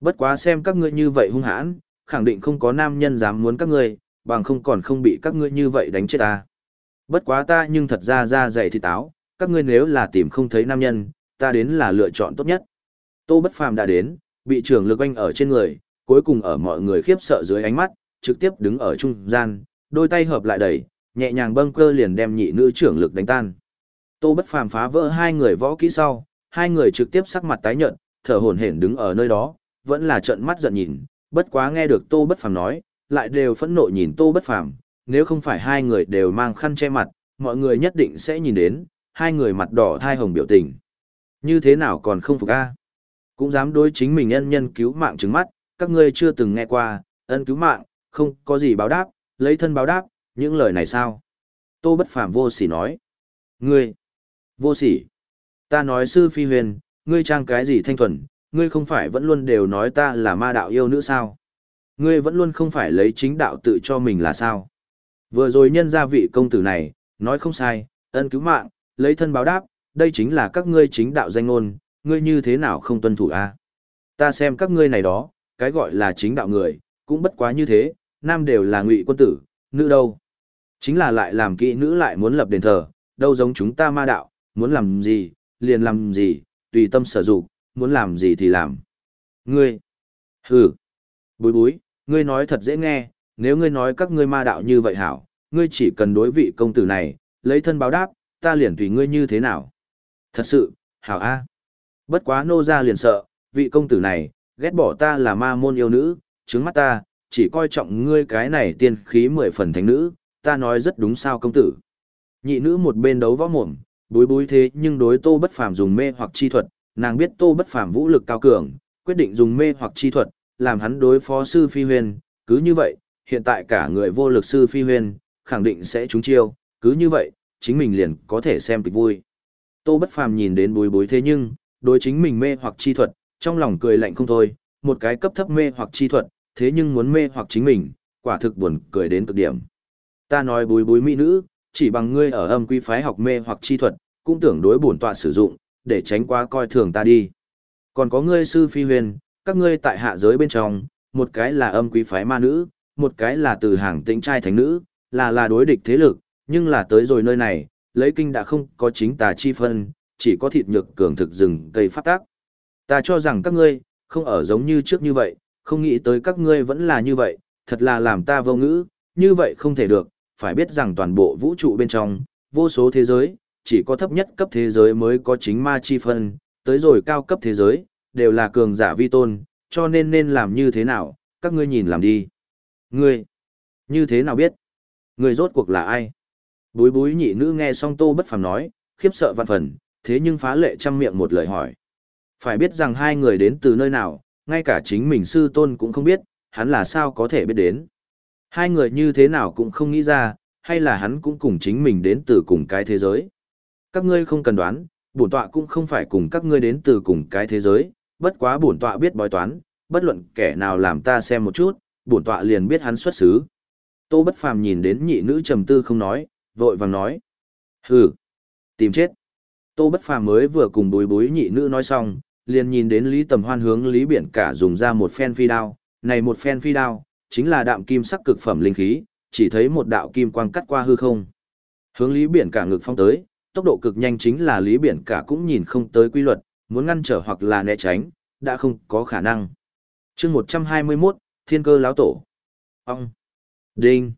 Bất quá xem các ngươi như vậy hung hãn, khẳng định không có nam nhân dám muốn các ngươi, bằng không còn không bị các ngươi như vậy đánh chết ta. Bất quá ta nhưng thật ra ra dày thì táo, các ngươi nếu là tìm không thấy nam nhân, ta đến là lựa chọn tốt nhất. Tô Bất Phàm đã đến, bị trưởng lực anh ở trên người, cuối cùng ở mọi người khiếp sợ dưới ánh mắt, trực tiếp đứng ở trung gian, đôi tay hợp lại đẩy, nhẹ nhàng bâng cơ liền đem nhị nữ trưởng lực đánh tan. Tô Bất Phàm phá vỡ hai người võ kỹ sau, hai người trực tiếp sắc mặt tái nhợt, thở hổn hển đứng ở nơi đó, vẫn là trợn mắt giận nhìn, bất quá nghe được Tô Bất Phàm nói, lại đều phẫn nộ nhìn Tô Bất Phàm, nếu không phải hai người đều mang khăn che mặt, mọi người nhất định sẽ nhìn đến, hai người mặt đỏ thai hồng biểu tình. Như thế nào còn không phục a? Cũng dám đối chính mình ân nhân cứu mạng trứng mắt, các ngươi chưa từng nghe qua, ân cứu mạng, không có gì báo đáp, lấy thân báo đáp, những lời này sao? Tô Bất Phàm vô sỉ nói. Ngươi, vô sỉ. Ta nói sư phi huyền, ngươi trang cái gì thanh thuần, ngươi không phải vẫn luôn đều nói ta là ma đạo yêu nữ sao? Ngươi vẫn luôn không phải lấy chính đạo tự cho mình là sao? Vừa rồi nhân gia vị công tử này, nói không sai, ân cứu mạng, lấy thân báo đáp, đây chính là các ngươi chính đạo danh ngôn, ngươi như thế nào không tuân thủ a? Ta xem các ngươi này đó, cái gọi là chính đạo người, cũng bất quá như thế, nam đều là ngụy quân tử, nữ đâu? Chính là lại làm kỹ nữ lại muốn lập đền thờ, đâu giống chúng ta ma đạo, muốn làm gì, liền làm gì, tùy tâm sở dụng, muốn làm gì thì làm. Ngươi, hừ, bối bối, ngươi nói thật dễ nghe, nếu ngươi nói các ngươi ma đạo như vậy hảo, ngươi chỉ cần đối vị công tử này, lấy thân báo đáp, ta liền tùy ngươi như thế nào. Thật sự, hảo a. Bất quá nô ra liền sợ, vị công tử này, ghét bỏ ta là ma môn yêu nữ, trứng mắt ta, chỉ coi trọng ngươi cái này tiên khí mười phần thánh nữ, ta nói rất đúng sao công tử. Nhị nữ một bên đấu võ mồm, bối bối thế nhưng đối tô bất phàm dùng mê hoặc chi thuật, nàng biết tô bất phàm vũ lực cao cường, quyết định dùng mê hoặc chi thuật, làm hắn đối phó sư phi huyền, cứ như vậy, hiện tại cả người vô lực sư phi huyền, khẳng định sẽ trúng chiêu, cứ như vậy, chính mình liền có thể xem kịch vui. Tô bất phàm nhìn đến bối bối thế nhưng, đối chính mình mê hoặc chi thuật, trong lòng cười lạnh không thôi, một cái cấp thấp mê hoặc chi thuật, thế nhưng muốn mê hoặc chính mình, quả thực buồn cười đến cực điểm. Ta nói bối bối mỹ nữ, chỉ bằng ngươi ở âm quy phái học mê hoặc chi thuật, cũng tưởng đối bổn tọa sử dụng, để tránh quá coi thường ta đi. Còn có ngươi sư phi huyền, các ngươi tại hạ giới bên trong, một cái là âm quý phái ma nữ, một cái là từ hàng tĩnh trai thánh nữ, là là đối địch thế lực, nhưng là tới rồi nơi này, lấy kinh đã không có chính tà chi phân, chỉ có thịt nhược cường thực rừng cây phát tác. Ta cho rằng các ngươi, không ở giống như trước như vậy, không nghĩ tới các ngươi vẫn là như vậy, thật là làm ta vô ngữ, như vậy không thể được, phải biết rằng toàn bộ vũ trụ bên trong, vô số thế giới, chỉ có thấp nhất cấp thế giới mới có chính ma chi phân, tới rồi cao cấp thế giới, đều là cường giả vi tôn, cho nên nên làm như thế nào, các ngươi nhìn làm đi. Ngươi, như thế nào biết? Ngươi rốt cuộc là ai? Bối bối nhị nữ nghe xong tô bất phàm nói, khiếp sợ vạn phần, thế nhưng phá lệ chăm miệng một lời hỏi. Phải biết rằng hai người đến từ nơi nào, ngay cả chính mình sư tôn cũng không biết, hắn là sao có thể biết đến. Hai người như thế nào cũng không nghĩ ra, hay là hắn cũng cùng chính mình đến từ cùng cái thế giới. Các ngươi không cần đoán, bổn tọa cũng không phải cùng các ngươi đến từ cùng cái thế giới, bất quá bổn tọa biết bói toán, bất luận kẻ nào làm ta xem một chút, bổn tọa liền biết hắn xuất xứ. Tô Bất Phàm nhìn đến nhị nữ trầm tư không nói, vội vàng nói: "Hừ, tìm chết." Tô Bất Phàm mới vừa cùng bối bối nhị nữ nói xong, liền nhìn đến Lý Tầm Hoan hướng Lý Biển cả dùng ra một phen phi đao, này một phen phi đao, chính là đạm kim sắc cực phẩm linh khí, chỉ thấy một đạo kim quang cắt qua hư không. Hướng Lý Biển cả ngực phong tới, tốc độ cực nhanh chính là Lý Biển cả cũng nhìn không tới quy luật, muốn ngăn trở hoặc là né tránh, đã không có khả năng. chương 121, Thiên cơ láo tổ. Ông. Đinh.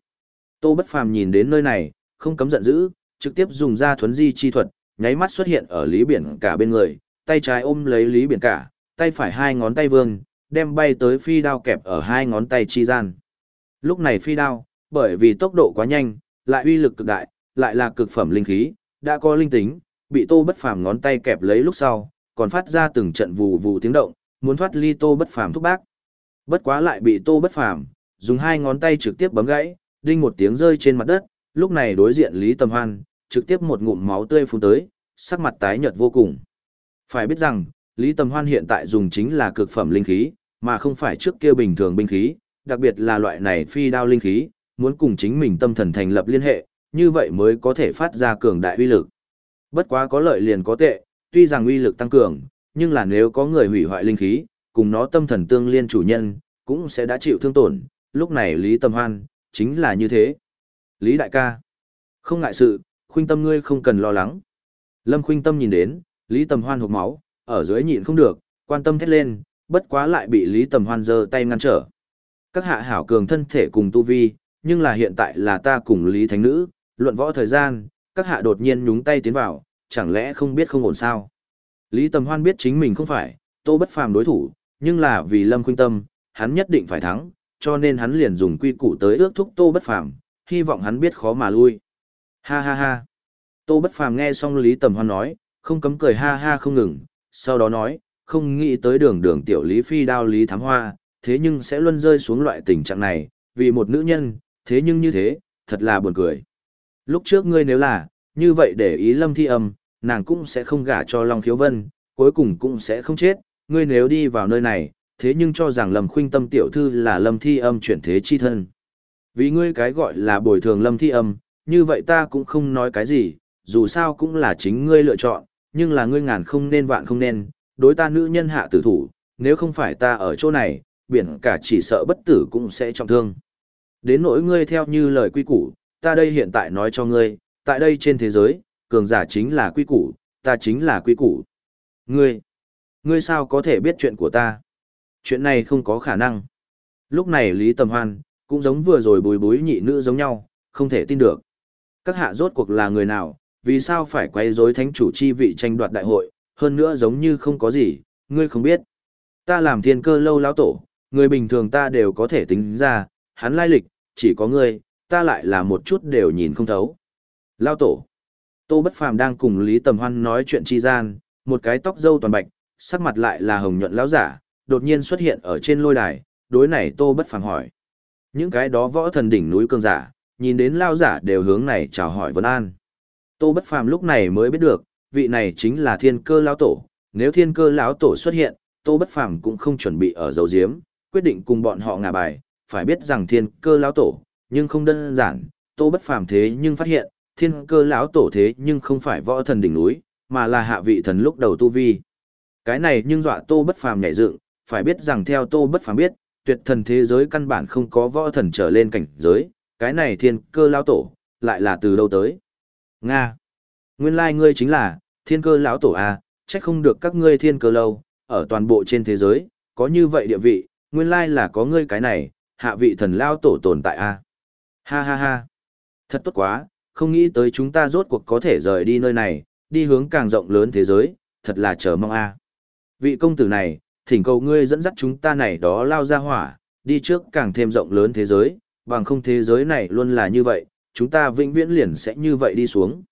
Tô Bất Phàm nhìn đến nơi này, không cấm giận dữ, trực tiếp dùng ra thuấn di chi thuật, nháy mắt xuất hiện ở Lý Biển cả bên người, tay trái ôm lấy Lý Biển cả, tay phải hai ngón tay vương, đem bay tới phi đao kẹp ở hai ngón tay chi gian. Lúc này phi đao, bởi vì tốc độ quá nhanh, lại uy lực cực đại, lại là cực phẩm linh khí, đã có linh tính, bị Tô Bất Phàm ngón tay kẹp lấy lúc sau, còn phát ra từng trận vù vù tiếng động, muốn thoát ly Tô Bất Phàm thúc bác. Bất quá lại bị Tô Bất Phàm dùng hai ngón tay trực tiếp bấm gãy, đinh một tiếng rơi trên mặt đất, lúc này đối diện Lý Tầm Hoan, trực tiếp một ngụm máu tươi phun tới, sắc mặt tái nhợt vô cùng. Phải biết rằng, Lý Tầm Hoan hiện tại dùng chính là cực phẩm linh khí, mà không phải trước kia bình thường binh khí, đặc biệt là loại này phi đao linh khí, muốn cùng chính mình tâm thần thành lập liên hệ, như vậy mới có thể phát ra cường đại uy lực. Bất quá có lợi liền có tệ, tuy rằng uy lực tăng cường, nhưng là nếu có người hủy hoại linh khí, cùng nó tâm thần tương liên chủ nhân, cũng sẽ đã chịu thương tổn, lúc này Lý Tâm Hoan, chính là như thế. Lý đại ca, không ngại sự, khuynh tâm ngươi không cần lo lắng. Lâm khuynh tâm nhìn đến, Lý Tầm Hoan hộp máu, ở dưới nhịn không được, quan tâm thét lên, bất quá lại bị Lý Tầm Hoan giơ tay ngăn trở. Các hạ hảo cường thân thể cùng tu vi, nhưng là hiện tại là ta cùng Lý Thánh Nữ, luận võ thời gian, các hạ đột nhiên nhúng tay tiến vào, chẳng lẽ không biết không ổn sao? Lý Tầm Hoan biết chính mình không phải, Tô Bất Phàm đối thủ, nhưng là vì Lâm Khuynh Tâm, hắn nhất định phải thắng, cho nên hắn liền dùng quy củ tới ước thúc Tô Bất Phàm, hy vọng hắn biết khó mà lui. Ha ha ha. Tô Bất Phàm nghe xong Lý Tầm Hoan nói, không cấm cười ha ha không ngừng, sau đó nói, không nghĩ tới đường đường tiểu Lý Phi đao Lý Thám Hoa, thế nhưng sẽ luôn rơi xuống loại tình trạng này, vì một nữ nhân, thế nhưng như thế, thật là buồn cười. Lúc trước ngươi nếu là, như vậy để ý lâm thi âm, nàng cũng sẽ không gả cho Long Khiếu Vân, cuối cùng cũng sẽ không chết, ngươi nếu đi vào nơi này, thế nhưng cho rằng Lâm Khuynh Tâm tiểu thư là Lâm Thi Âm chuyển thế chi thân. Vì ngươi cái gọi là bồi thường Lâm Thi Âm, như vậy ta cũng không nói cái gì, dù sao cũng là chính ngươi lựa chọn, nhưng là ngươi ngàn không nên vạn không nên, đối ta nữ nhân hạ tử thủ, nếu không phải ta ở chỗ này, biển cả chỉ sợ bất tử cũng sẽ trọng thương. Đến nỗi ngươi theo như lời quy củ, ta đây hiện tại nói cho ngươi, tại đây trên thế giới, cường giả chính là quy củ, ta chính là quy củ. Ngươi, ngươi sao có thể biết chuyện của ta? Chuyện này không có khả năng. Lúc này Lý Tầm Hoan, cũng giống vừa rồi bùi bối nhị nữ giống nhau, không thể tin được. Các hạ rốt cuộc là người nào, vì sao phải quay rối thánh chủ chi vị tranh đoạt đại hội, hơn nữa giống như không có gì, ngươi không biết. Ta làm thiên cơ lâu lão tổ, người bình thường ta đều có thể tính ra, hắn lai lịch, chỉ có ngươi, ta lại là một chút đều nhìn không thấu. Lão tổ. Tô Bất Phàm đang cùng Lý Tầm Hoan nói chuyện chi gian, một cái tóc râu toàn bạch, sắc mặt lại là hồng nhuận lão giả, đột nhiên xuất hiện ở trên lôi đài, đối này Tô Bất Phàm hỏi. Những cái đó võ thần đỉnh núi cường giả, nhìn đến lão giả đều hướng này chào hỏi vân an. Tô Bất Phàm lúc này mới biết được, vị này chính là Thiên Cơ lão tổ, nếu Thiên Cơ lão tổ xuất hiện, Tô Bất Phàm cũng không chuẩn bị ở dấu diếm, quyết định cùng bọn họ ngả bài, phải biết rằng Thiên Cơ lão tổ, nhưng không đơn giản, Tô Bất Phàm thế nhưng phát hiện, Thiên Cơ lão tổ thế nhưng không phải võ thần đỉnh núi, mà là hạ vị thần lúc đầu tu vi. Cái này nhưng dọa Tô Bất Phàm nhảy dựng, phải biết rằng theo Tô Bất Phàm biết, tuyệt thần thế giới căn bản không có võ thần trở lên cảnh giới, cái này Thiên Cơ lão tổ, lại là từ đâu tới? Nga. Nguyên lai like ngươi chính là, thiên cơ lão tổ A, Chắc không được các ngươi thiên cơ lâu, ở toàn bộ trên thế giới, có như vậy địa vị, nguyên lai like là có ngươi cái này, hạ vị thần lão tổ tồn tại A. Ha ha ha. Thật tốt quá, không nghĩ tới chúng ta rốt cuộc có thể rời đi nơi này, đi hướng càng rộng lớn thế giới, thật là chờ mong A. Vị công tử này, thỉnh cầu ngươi dẫn dắt chúng ta này đó lao ra hỏa, đi trước càng thêm rộng lớn thế giới, bằng không thế giới này luôn là như vậy, chúng ta vĩnh viễn liền sẽ như vậy đi xuống.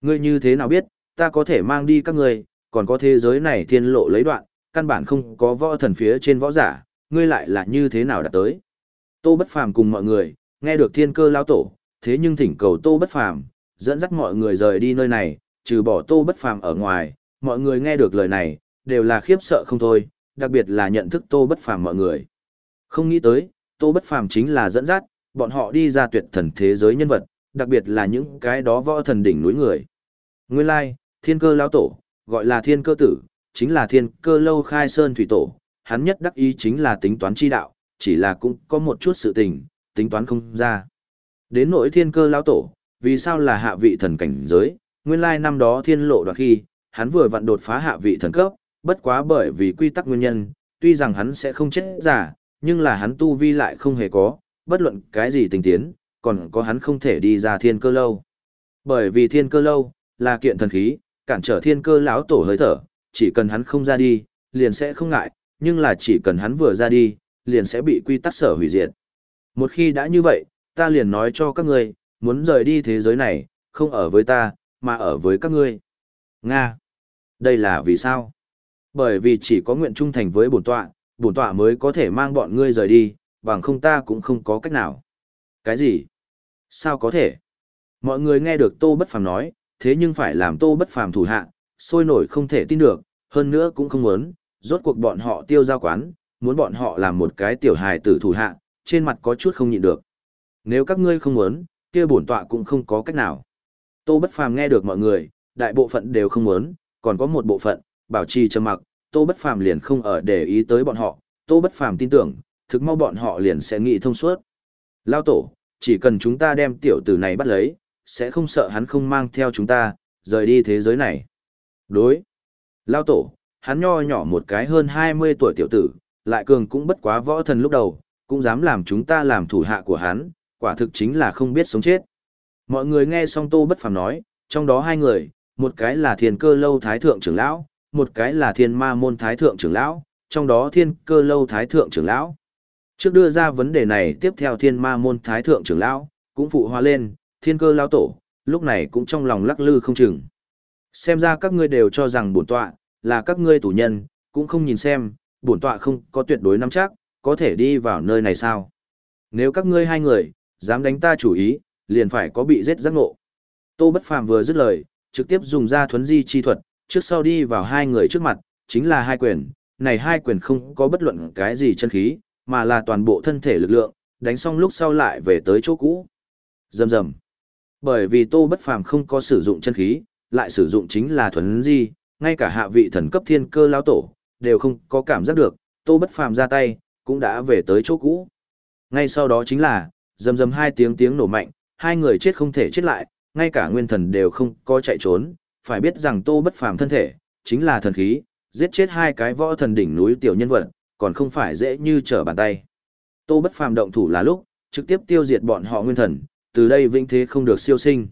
Ngươi như thế nào biết, ta có thể mang đi các ngươi, còn có thế giới này thiên lộ lấy đoạn, căn bản không có võ thần phía trên võ giả, ngươi lại là như thế nào đạt tới. Tô Bất Phàm cùng mọi người, nghe được thiên cơ lao tổ, thế nhưng thỉnh cầu Tô Bất Phàm dẫn dắt mọi người rời đi nơi này, trừ bỏ Tô Bất Phàm ở ngoài, mọi người nghe được lời này, đều là khiếp sợ không thôi, đặc biệt là nhận thức Tô Bất Phàm mọi người. Không nghĩ tới, Tô Bất Phàm chính là dẫn dắt, bọn họ đi ra tuyệt thần thế giới nhân vật, đặc biệt là những cái đó võ thần đỉnh núi người. Nguyên lai, thiên cơ lão tổ, gọi là thiên cơ tử, chính là thiên cơ lâu khai sơn thủy tổ, hắn nhất đắc ý chính là tính toán chi đạo, chỉ là cũng có một chút sự tình, tính toán không ra. Đến nỗi thiên cơ lão tổ, vì sao là hạ vị thần cảnh giới, nguyên lai năm đó thiên lộ đoạt khi, hắn vừa vặn đột phá hạ vị thần cấp, bất quá bởi vì quy tắc nguyên nhân, tuy rằng hắn sẽ không chết giả, nhưng là hắn tu vi lại không hề có, bất luận cái gì tình tiến, còn có hắn không thể đi ra thiên cơ lâu. Bởi vì thiên cơ lâu, là kiện thần khí, cản trở thiên cơ lão tổ hơi thở, chỉ cần hắn không ra đi, liền sẽ không ngại, nhưng là chỉ cần hắn vừa ra đi, liền sẽ bị quy tắc sở hủy diệt. Một khi đã như vậy, ta liền nói cho các ngươi, muốn rời đi thế giới này, không ở với ta, mà ở với các ngươi. Nga. Đây là vì sao? Bởi vì chỉ có nguyện trung thành với bổn tọa, bổn tọa mới có thể mang bọn ngươi rời đi, bằng không ta cũng không có cách nào. Cái gì? Sao có thể? Mọi người nghe được Tô Bất Phàm nói, thế nhưng phải làm Tô Bất Phàm thủ hạ, sôi nổi không thể tin được, hơn nữa cũng không muốn, rốt cuộc bọn họ tiêu giao quán, muốn bọn họ làm một cái tiểu hài tử thủ hạ, trên mặt có chút không nhịn được. Nếu các ngươi không muốn, kia bổn tọa cũng không có cách nào. Tô Bất Phàm nghe được mọi người, đại bộ phận đều không muốn, còn có một bộ phận, bảo trì trầm mặc, Tô Bất Phàm liền không ở để ý tới bọn họ, Tô Bất Phàm tin tưởng, thực mau bọn họ liền sẽ nghĩ thông suốt. Lao tổ, chỉ cần chúng ta đem tiểu tử này bắt lấy, sẽ không sợ hắn không mang theo chúng ta, rời đi thế giới này. Đối. Lao tổ, hắn nho nhỏ một cái hơn 20 tuổi tiểu tử, lại cường cũng bất quá võ thần lúc đầu, cũng dám làm chúng ta làm thủ hạ của hắn, quả thực chính là không biết sống chết. Mọi người nghe xong Tô Bất Phàm nói, trong đó hai người, một cái là thiên cơ lâu thái thượng trưởng lão, một cái là thiên ma môn thái thượng trưởng lão, trong đó thiên cơ lâu thái thượng trưởng lão. Trước đưa ra vấn đề này tiếp theo thiên ma môn thái thượng trưởng lão, cũng phụ hoa lên, thiên cơ lão tổ, lúc này cũng trong lòng lắc lư không chừng. Xem ra các ngươi đều cho rằng bổn tọa, là các ngươi tù nhân, cũng không nhìn xem, bổn tọa không có tuyệt đối nắm chắc, có thể đi vào nơi này sao. Nếu các ngươi hai người, dám đánh ta chủ ý, liền phải có bị giết giác ngộ. Tô Bất Phàm vừa dứt lời, trực tiếp dùng ra thuấn di chi thuật, trước sau đi vào hai người trước mặt, chính là hai quyền, này hai quyền không có bất luận cái gì chân khí, mà là toàn bộ thân thể lực lượng, đánh xong lúc sau lại về tới chỗ cũ. Rầm rầm. Bởi vì Tô Bất Phàm không có sử dụng chân khí, lại sử dụng chính là thuần di, ngay cả hạ vị thần cấp thiên cơ lão tổ đều không có cảm giác được, Tô Bất Phàm ra tay, cũng đã về tới chỗ cũ. Ngay sau đó chính là, rầm rầm hai tiếng tiếng nổ mạnh, hai người chết không thể chết lại, ngay cả nguyên thần đều không có chạy trốn, phải biết rằng Tô Bất Phàm thân thể chính là thần khí, giết chết hai cái võ thần đỉnh núi tiểu nhân vật, còn không phải dễ như trở bàn tay. Tô Bất Phàm động thủ là lúc, trực tiếp tiêu diệt bọn họ nguyên thần, từ đây vĩnh thế không được siêu sinh.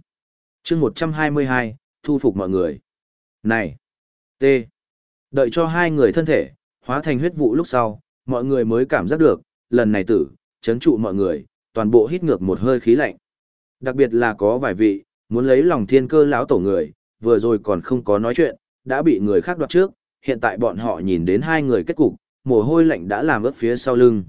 Chương 122, thu phục mọi người. Này, T. Đợi cho hai người thân thể hóa thành huyết vụ lúc sau, mọi người mới cảm giác được, lần này tử, chấn trụ mọi người, toàn bộ hít ngược một hơi khí lạnh. Đặc biệt là có vài vị, muốn lấy lòng thiên cơ lão tổ người, vừa rồi còn không có nói chuyện, đã bị người khác đoạt trước, hiện tại bọn họ nhìn đến hai người kết cục, mồ hôi lạnh đã làm ướt phía sau lưng.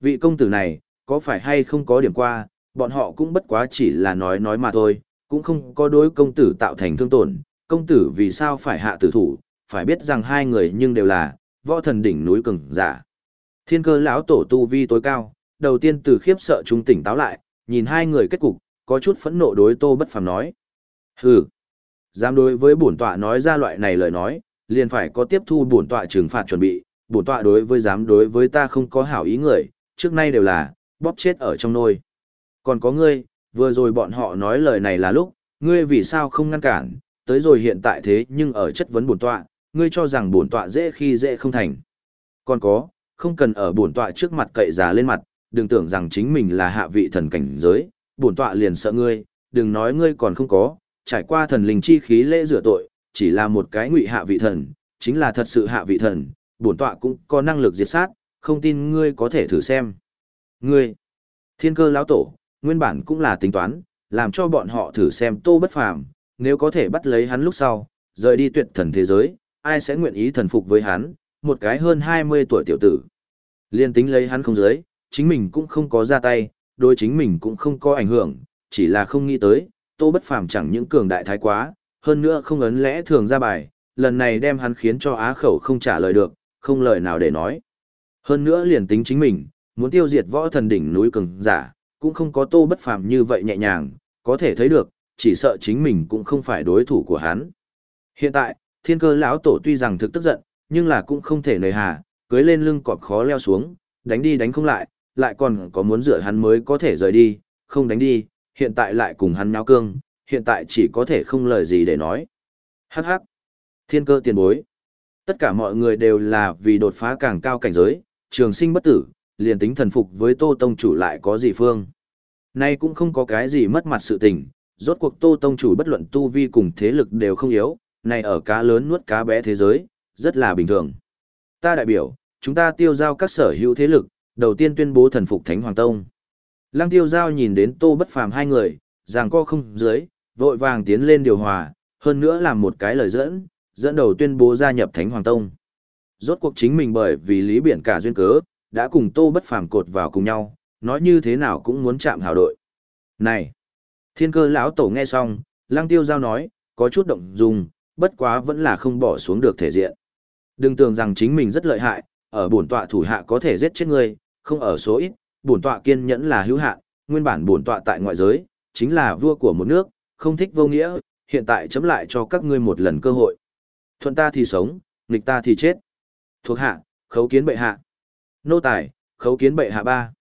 Vị công tử này, có phải hay không có điểm qua, bọn họ cũng bất quá chỉ là nói nói mà thôi, cũng không có đối công tử tạo thành thương tổn, công tử vì sao phải hạ tử thủ, phải biết rằng hai người nhưng đều là võ thần đỉnh núi cường giả. Thiên cơ lão tổ tu vi tối cao, đầu tiên từ khiếp sợ chúng tỉnh táo lại, nhìn hai người kết cục, có chút phẫn nộ đối Tô Bất Phàm nói: "Hừ, dám đối với bổn tọa nói ra loại này lời nói, liền phải có tiếp thu bổn tọa trừng phạt chuẩn bị, bổn tọa đối với dám đối với ta không có hảo ý người, trước nay đều là bóp chết ở trong nôi. Còn có ngươi, vừa rồi bọn họ nói lời này là lúc, ngươi vì sao không ngăn cản, tới rồi hiện tại thế nhưng ở chất vấn bổn tọa, ngươi cho rằng bổn tọa dễ khi dễ không thành. Còn có, không cần ở bổn tọa trước mặt cậy giá lên mặt, đừng tưởng rằng chính mình là hạ vị thần cảnh giới, bổn tọa liền sợ ngươi, đừng nói ngươi còn không có, trải qua thần linh chi khí lễ rửa tội, chỉ là một cái ngụy hạ vị thần, chính là thật sự hạ vị thần, bổn tọa cũng có năng lực diệt sát, không tin ngươi có thể thử xem. Ngươi, thiên cơ lão tổ, nguyên bản cũng là tính toán, làm cho bọn họ thử xem tô bất phàm, nếu có thể bắt lấy hắn lúc sau, rời đi tuyệt thần thế giới, ai sẽ nguyện ý thần phục với hắn, một cái hơn 20 tuổi tiểu tử. Liên tính lấy hắn không giới, chính mình cũng không có ra tay, đối chính mình cũng không có ảnh hưởng, chỉ là không nghĩ tới, tô bất phàm chẳng những cường đại thái quá, hơn nữa không ấn lẽ thường ra bài, lần này đem hắn khiến cho á khẩu không trả lời được, không lời nào để nói. Hơn nữa liền tính chính mình, muốn tiêu diệt võ thần đỉnh núi cường giả, cũng không có tô bất phàm như vậy nhẹ nhàng, có thể thấy được, chỉ sợ chính mình cũng không phải đối thủ của hắn. Hiện tại, thiên cơ lão tổ tuy rằng thực tức giận, nhưng là cũng không thể nời hà, cưới lên lưng cọp khó leo xuống, đánh đi đánh không lại, lại còn có muốn rửa hắn mới có thể rời đi, không đánh đi, hiện tại lại cùng hắn nháo cương, hiện tại chỉ có thể không lời gì để nói. Hắc hắc. Thiên cơ tiền bối. Tất cả mọi người đều là vì đột phá càng cao cảnh giới, trường sinh bất tử, liền tính thần phục với Tô Tông chủ lại có gì phương. Nay cũng không có cái gì mất mặt sự tình, rốt cuộc Tô Tông chủ bất luận tu vi cùng thế lực đều không yếu, này ở cá lớn nuốt cá bé thế giới, rất là bình thường. Ta đại biểu, chúng ta tiêu giao các sở hữu thế lực, đầu tiên tuyên bố thần phục Thánh Hoàng Tông. Lăng tiêu giao nhìn đến Tô Bất Phàm hai người, ràng co không dưới, vội vàng tiến lên điều hòa, hơn nữa làm một cái lời dẫn, dẫn đầu tuyên bố gia nhập Thánh Hoàng Tông. Rốt cuộc chính mình bởi vì lý biển cả duyên cớ, đã cùng Tô Bất Phàm cột vào cùng nhau, nói như thế nào cũng muốn chạm hào đội. Này! Thiên cơ lão tổ nghe xong, Lăng Tiêu Giao nói, có chút động dung, bất quá vẫn là không bỏ xuống được thể diện. Đừng tưởng rằng chính mình rất lợi hại, ở bổn tọa thủ hạ có thể giết chết ngươi, không ở số ít, bổn tọa kiên nhẫn là hữu hạn, nguyên bản bổn tọa tại ngoại giới, chính là vua của một nước, không thích vô nghĩa, hiện tại chấm lại cho các ngươi một lần cơ hội. Thuận ta thì sống, nghịch ta thì chết. Thuộc hạ, khấu kiến bệ hạ. Nô tài, khấu kiến bệ hạ ba.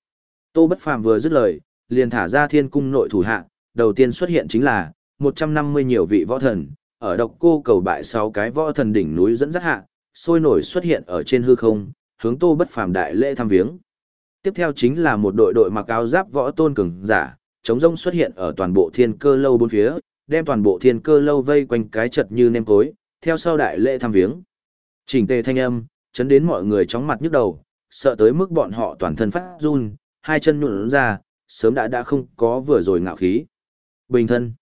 Tô Bất Phàm vừa dứt lời, liền thả ra thiên cung nội thủ hạ, đầu tiên xuất hiện chính là 150 nhiều vị võ thần, ở độc cô cầu bại sáu cái võ thần đỉnh núi dẫn dắt hạ, sôi nổi xuất hiện ở trên hư không, hướng Tô Bất Phàm đại lễ thăm viếng. Tiếp theo chính là một đội đội mặc áo giáp võ tôn cường giả, chống rông xuất hiện ở toàn bộ thiên cơ lâu bốn phía, đem toàn bộ thiên cơ lâu vây quanh cái chật như nêm cối, theo sau đại lễ thăm viếng. Chỉnh tề thanh âm, chấn đến mọi người chóng mặt nhức đầu, sợ tới mức bọn họ toàn thân phát run, hai chân nhũn ra, sớm đã đã không có vừa rồi ngạo khí. Bình thân.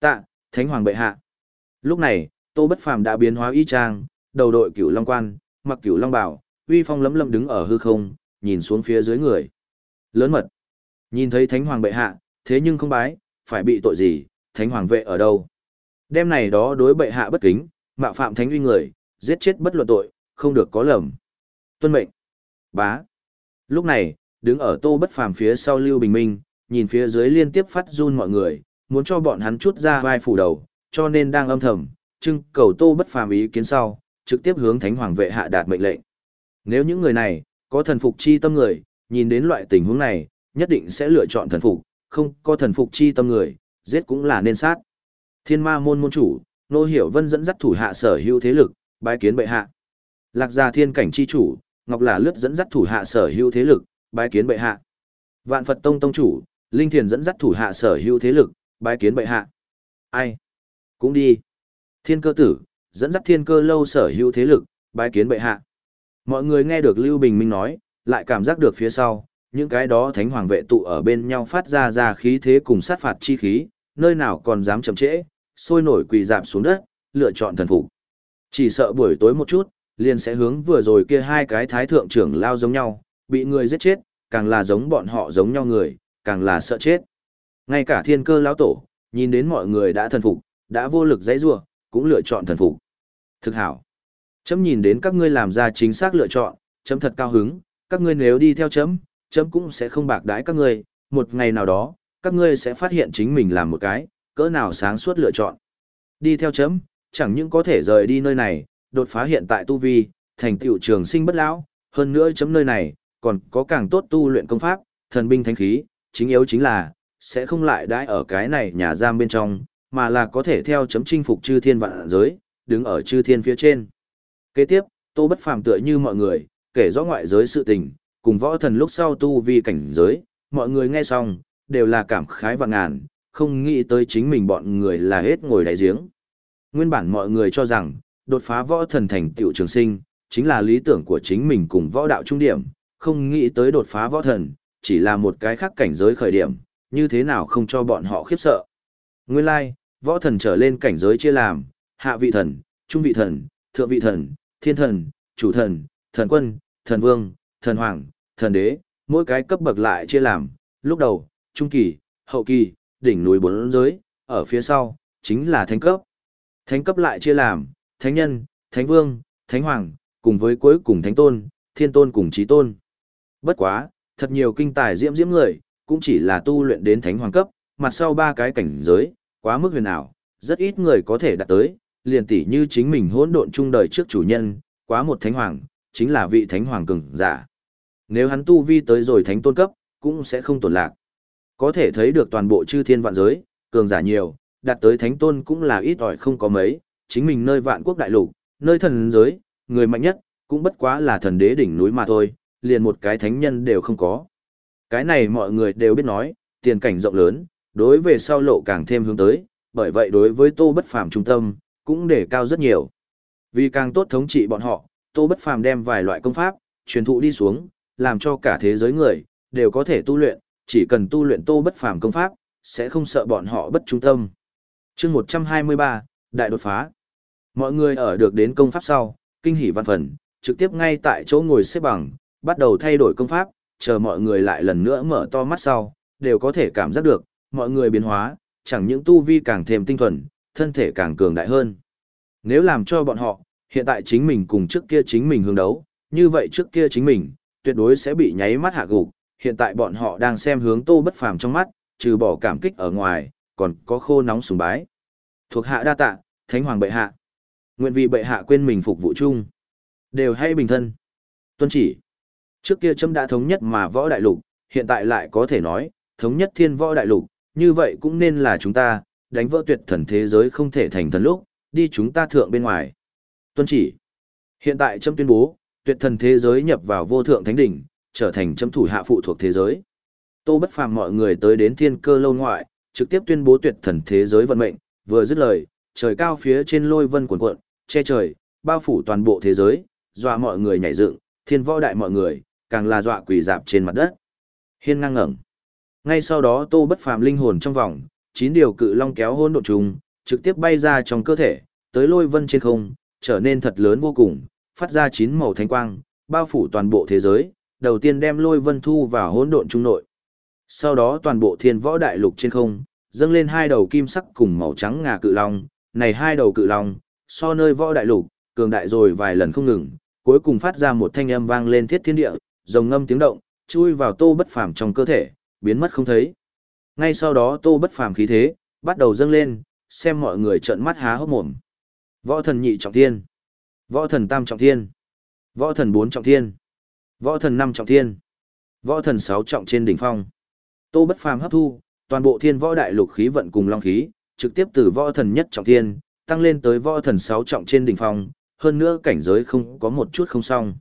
Tạ, Thánh Hoàng bệ hạ. Lúc này, Tô Bất Phàm đã biến hóa y trang, đầu đội cửu long quan, mặc cửu long bảo, uy phong lấm lấm đứng ở hư không, nhìn xuống phía dưới người. Lớn mật. Nhìn thấy Thánh Hoàng bệ hạ, thế nhưng không bái, phải bị tội gì, thánh hoàng vệ ở đâu? Đêm này đó đối bệ hạ bất kính, mạo phạm thánh uy người, giết chết bất luận tội, không được có lầm. Tuân mệnh. Bá. Lúc này, đứng ở tô bất phàm phía sau Lưu Bình Minh, nhìn phía dưới liên tiếp phát run mọi người, muốn cho bọn hắn chút ra vai phủ đầu, cho nên đang âm thầm, trưng cầu tô bất phàm ý kiến sau, trực tiếp hướng thánh hoàng vệ hạ đạt mệnh lệnh. Nếu những người này, có thần phục chi tâm người, nhìn đến loại tình huống này, nhất định sẽ lựa chọn thần phục, không có thần phục chi tâm người, giết cũng là nên sát. Thiên ma môn môn chủ, Nô Hiểu Vân dẫn dắt thủ hạ sở hữu thế lực, bái kiến bệ hạ. Lạc gia thiên cảnh chi chủ, Ngọc là lướt dẫn dắt thủ hạ sở hữu thế lực, bái kiến bệ hạ. Vạn Phật Tông tông chủ, Linh Thiền dẫn dắt thủ hạ sở hữu thế lực, bái kiến bệ hạ. Ai? Cũng đi. Thiên cơ tử, dẫn dắt thiên cơ lâu sở hữu thế lực, bái kiến bệ hạ. Mọi người nghe được Lưu Bình Minh nói, lại cảm giác được phía sau, những cái đó thánh hoàng vệ tụ ở bên nhau phát ra ra khí thế cùng sát phạt chi khí, nơi nào còn dám chậm trễ, sôi nổi quỳ dạp xuống đất, lựa chọn thần phục. Chỉ sợ buổi tối một chút, liền sẽ hướng vừa rồi kia hai cái thái thượng trưởng lao giống nhau, bị người giết chết, càng là giống bọn họ giống nhau người, càng là sợ chết. Ngay cả thiên cơ lão tổ, nhìn đến mọi người đã thần phục, đã vô lực dãy rủa, cũng lựa chọn thần phục. Thực hảo. Chấm nhìn đến các ngươi làm ra chính xác lựa chọn, chấm thật cao hứng, các ngươi nếu đi theo chấm, chấm cũng sẽ không bạc đãi các ngươi, một ngày nào đó, các ngươi sẽ phát hiện chính mình làm một cái, cỡ nào sáng suốt lựa chọn. Đi theo chấm, chẳng những có thể rời đi nơi này, đột phá hiện tại tu vi, thành tựu trường sinh bất lão, hơn nữa chấm nơi này, còn có càng tốt tu luyện công pháp, thần binh thánh khí, chính yếu chính là, sẽ không lại đãi ở cái này nhà giam bên trong, mà là có thể theo chấm chinh phục chư thiên vạn giới, đứng ở chư thiên phía trên. Kế tiếp, Tô Bất Phàm tựa như mọi người, kể rõ ngoại giới sự tình, cùng võ thần lúc sau tu vi cảnh giới, mọi người nghe xong, đều là cảm khái và ngàn, không nghĩ tới chính mình bọn người là hết ngồi đáy giếng. Nguyên bản mọi người cho rằng, đột phá võ thần thành tiểu trường sinh, chính là lý tưởng của chính mình cùng võ đạo trung điểm, không nghĩ tới đột phá võ thần, chỉ là một cái khác cảnh giới khởi điểm, như thế nào không cho bọn họ khiếp sợ. Nguyên lai, like, võ thần trở lên cảnh giới chia làm, hạ vị thần, trung vị thần, thượng vị thần, thiên thần, chủ thần, thần quân, thần vương, thần hoàng, thần đế, mỗi cái cấp bậc lại chia làm, lúc đầu, trung kỳ, hậu kỳ, đỉnh núi bốn giới, ở phía sau, chính là thánh cấp. Thánh cấp lại chia làm, thánh nhân, thánh vương, thánh hoàng, cùng với cuối cùng thánh tôn, thiên tôn cùng trí tôn. Bất quá, thật nhiều kinh tài diễm diễm người, cũng chỉ là tu luyện đến thánh hoàng cấp, mặt sau ba cái cảnh giới, quá mức huyền ảo, rất ít người có thể đạt tới, liền tỷ như chính mình hỗn độn chung đời trước chủ nhân, quá một thánh hoàng, chính là vị thánh hoàng cường giả. Nếu hắn tu vi tới rồi thánh tôn cấp, cũng sẽ không tổn lạc. Có thể thấy được toàn bộ chư thiên vạn giới, cường giả nhiều, đạt tới thánh tôn cũng là ít ỏi không có mấy, chính mình nơi vạn quốc đại lục, nơi thần giới, người mạnh nhất, cũng bất quá là thần đế đỉnh núi mà thôi, liền một cái thánh nhân đều không có. Cái này mọi người đều biết nói, tiền cảnh rộng lớn, đối về sau lộ càng thêm hướng tới, bởi vậy đối với tô bất phàm trung tâm, cũng để cao rất nhiều. Vì càng tốt thống trị bọn họ, tô bất phàm đem vài loại công pháp, truyền thụ đi xuống, làm cho cả thế giới người, đều có thể tu luyện, chỉ cần tu luyện tô bất phàm công pháp, sẽ không sợ bọn họ bất trung tâm. chương 123, Đại đột phá. Mọi người ở được đến công pháp sau, kinh hỉ văn phần, trực tiếp ngay tại chỗ ngồi xếp bằng, bắt đầu thay đổi công pháp, chờ mọi người lại lần nữa mở to mắt sau, đều có thể cảm giác được, mọi người biến hóa, chẳng những tu vi càng thêm tinh thuần, thân thể càng cường đại hơn. Nếu làm cho bọn họ, hiện tại chính mình cùng trước kia chính mình hướng đấu, như vậy trước kia chính mình, tuyệt đối sẽ bị nháy mắt hạ gục, hiện tại bọn họ đang xem hướng tô bất phàm trong mắt, trừ bỏ cảm kích ở ngoài, còn có khô nóng sùng bái. Thuộc hạ đa tạ, thánh hoàng bệ hạ. Nguyện vì bệ hạ quên mình phục vụ chung. Đều hay bình thân. Tuân chỉ. Trước kia chấm đã thống nhất mà võ đại lục, hiện tại lại có thể nói, thống nhất thiên võ đại lục, như vậy cũng nên là chúng ta, đánh vỡ tuyệt thần thế giới không thể thành thần lúc, đi chúng ta thượng bên ngoài. Tuân chỉ. Hiện tại chấm tuyên bố, tuyệt thần thế giới nhập vào vô thượng thánh đỉnh, trở thành chấm thủ hạ phụ thuộc thế giới. Tô bất phàm mọi người tới đến thiên cơ lâu ngoại, trực tiếp tuyên bố tuyệt thần thế giới vận mệnh, vừa dứt lời, trời cao phía trên lôi vân cuộn cuộn, che trời, bao phủ toàn bộ thế giới, dọa mọi người nhảy dựng, thiên võ đại mọi người, càng là dọa quỳ dạp trên mặt đất. Hiên ngang ngẩng. Ngay sau đó Tô Bất Phàm linh hồn trong vòng, chín điều cự long kéo hỗn độn trùng, trực tiếp bay ra trong cơ thể, tới lôi vân trên không, trở nên thật lớn vô cùng, phát ra chín màu thánh quang, bao phủ toàn bộ thế giới, đầu tiên đem lôi vân thu vào hỗn độn trung nội. Sau đó toàn bộ thiên võ đại lục trên không, dâng lên hai đầu kim sắc cùng màu trắng ngà cự long, này hai đầu cự long, so nơi võ đại lục, cường đại rồi vài lần không ngừng, cuối cùng phát ra một thanh âm vang lên thiết thiên địa, rồng ngâm tiếng động, chui vào tô bất phàm trong cơ thể, biến mất không thấy. Ngay sau đó tô bất phàm khí thế, bắt đầu dâng lên, xem mọi người trợn mắt há hốc mồm. Võ thần nhị trọng thiên, võ thần tam trọng thiên, võ thần bốn trọng thiên, võ thần năm trọng thiên, võ thần sáu trọng trên đỉnh phong. Tô bất phàm hấp thu, toàn bộ thiên võ đại lục khí vận cùng long khí, trực tiếp từ võ thần nhất trọng thiên, tăng lên tới võ thần sáu trọng trên đỉnh phong, hơn nữa cảnh giới không có một chút không xong.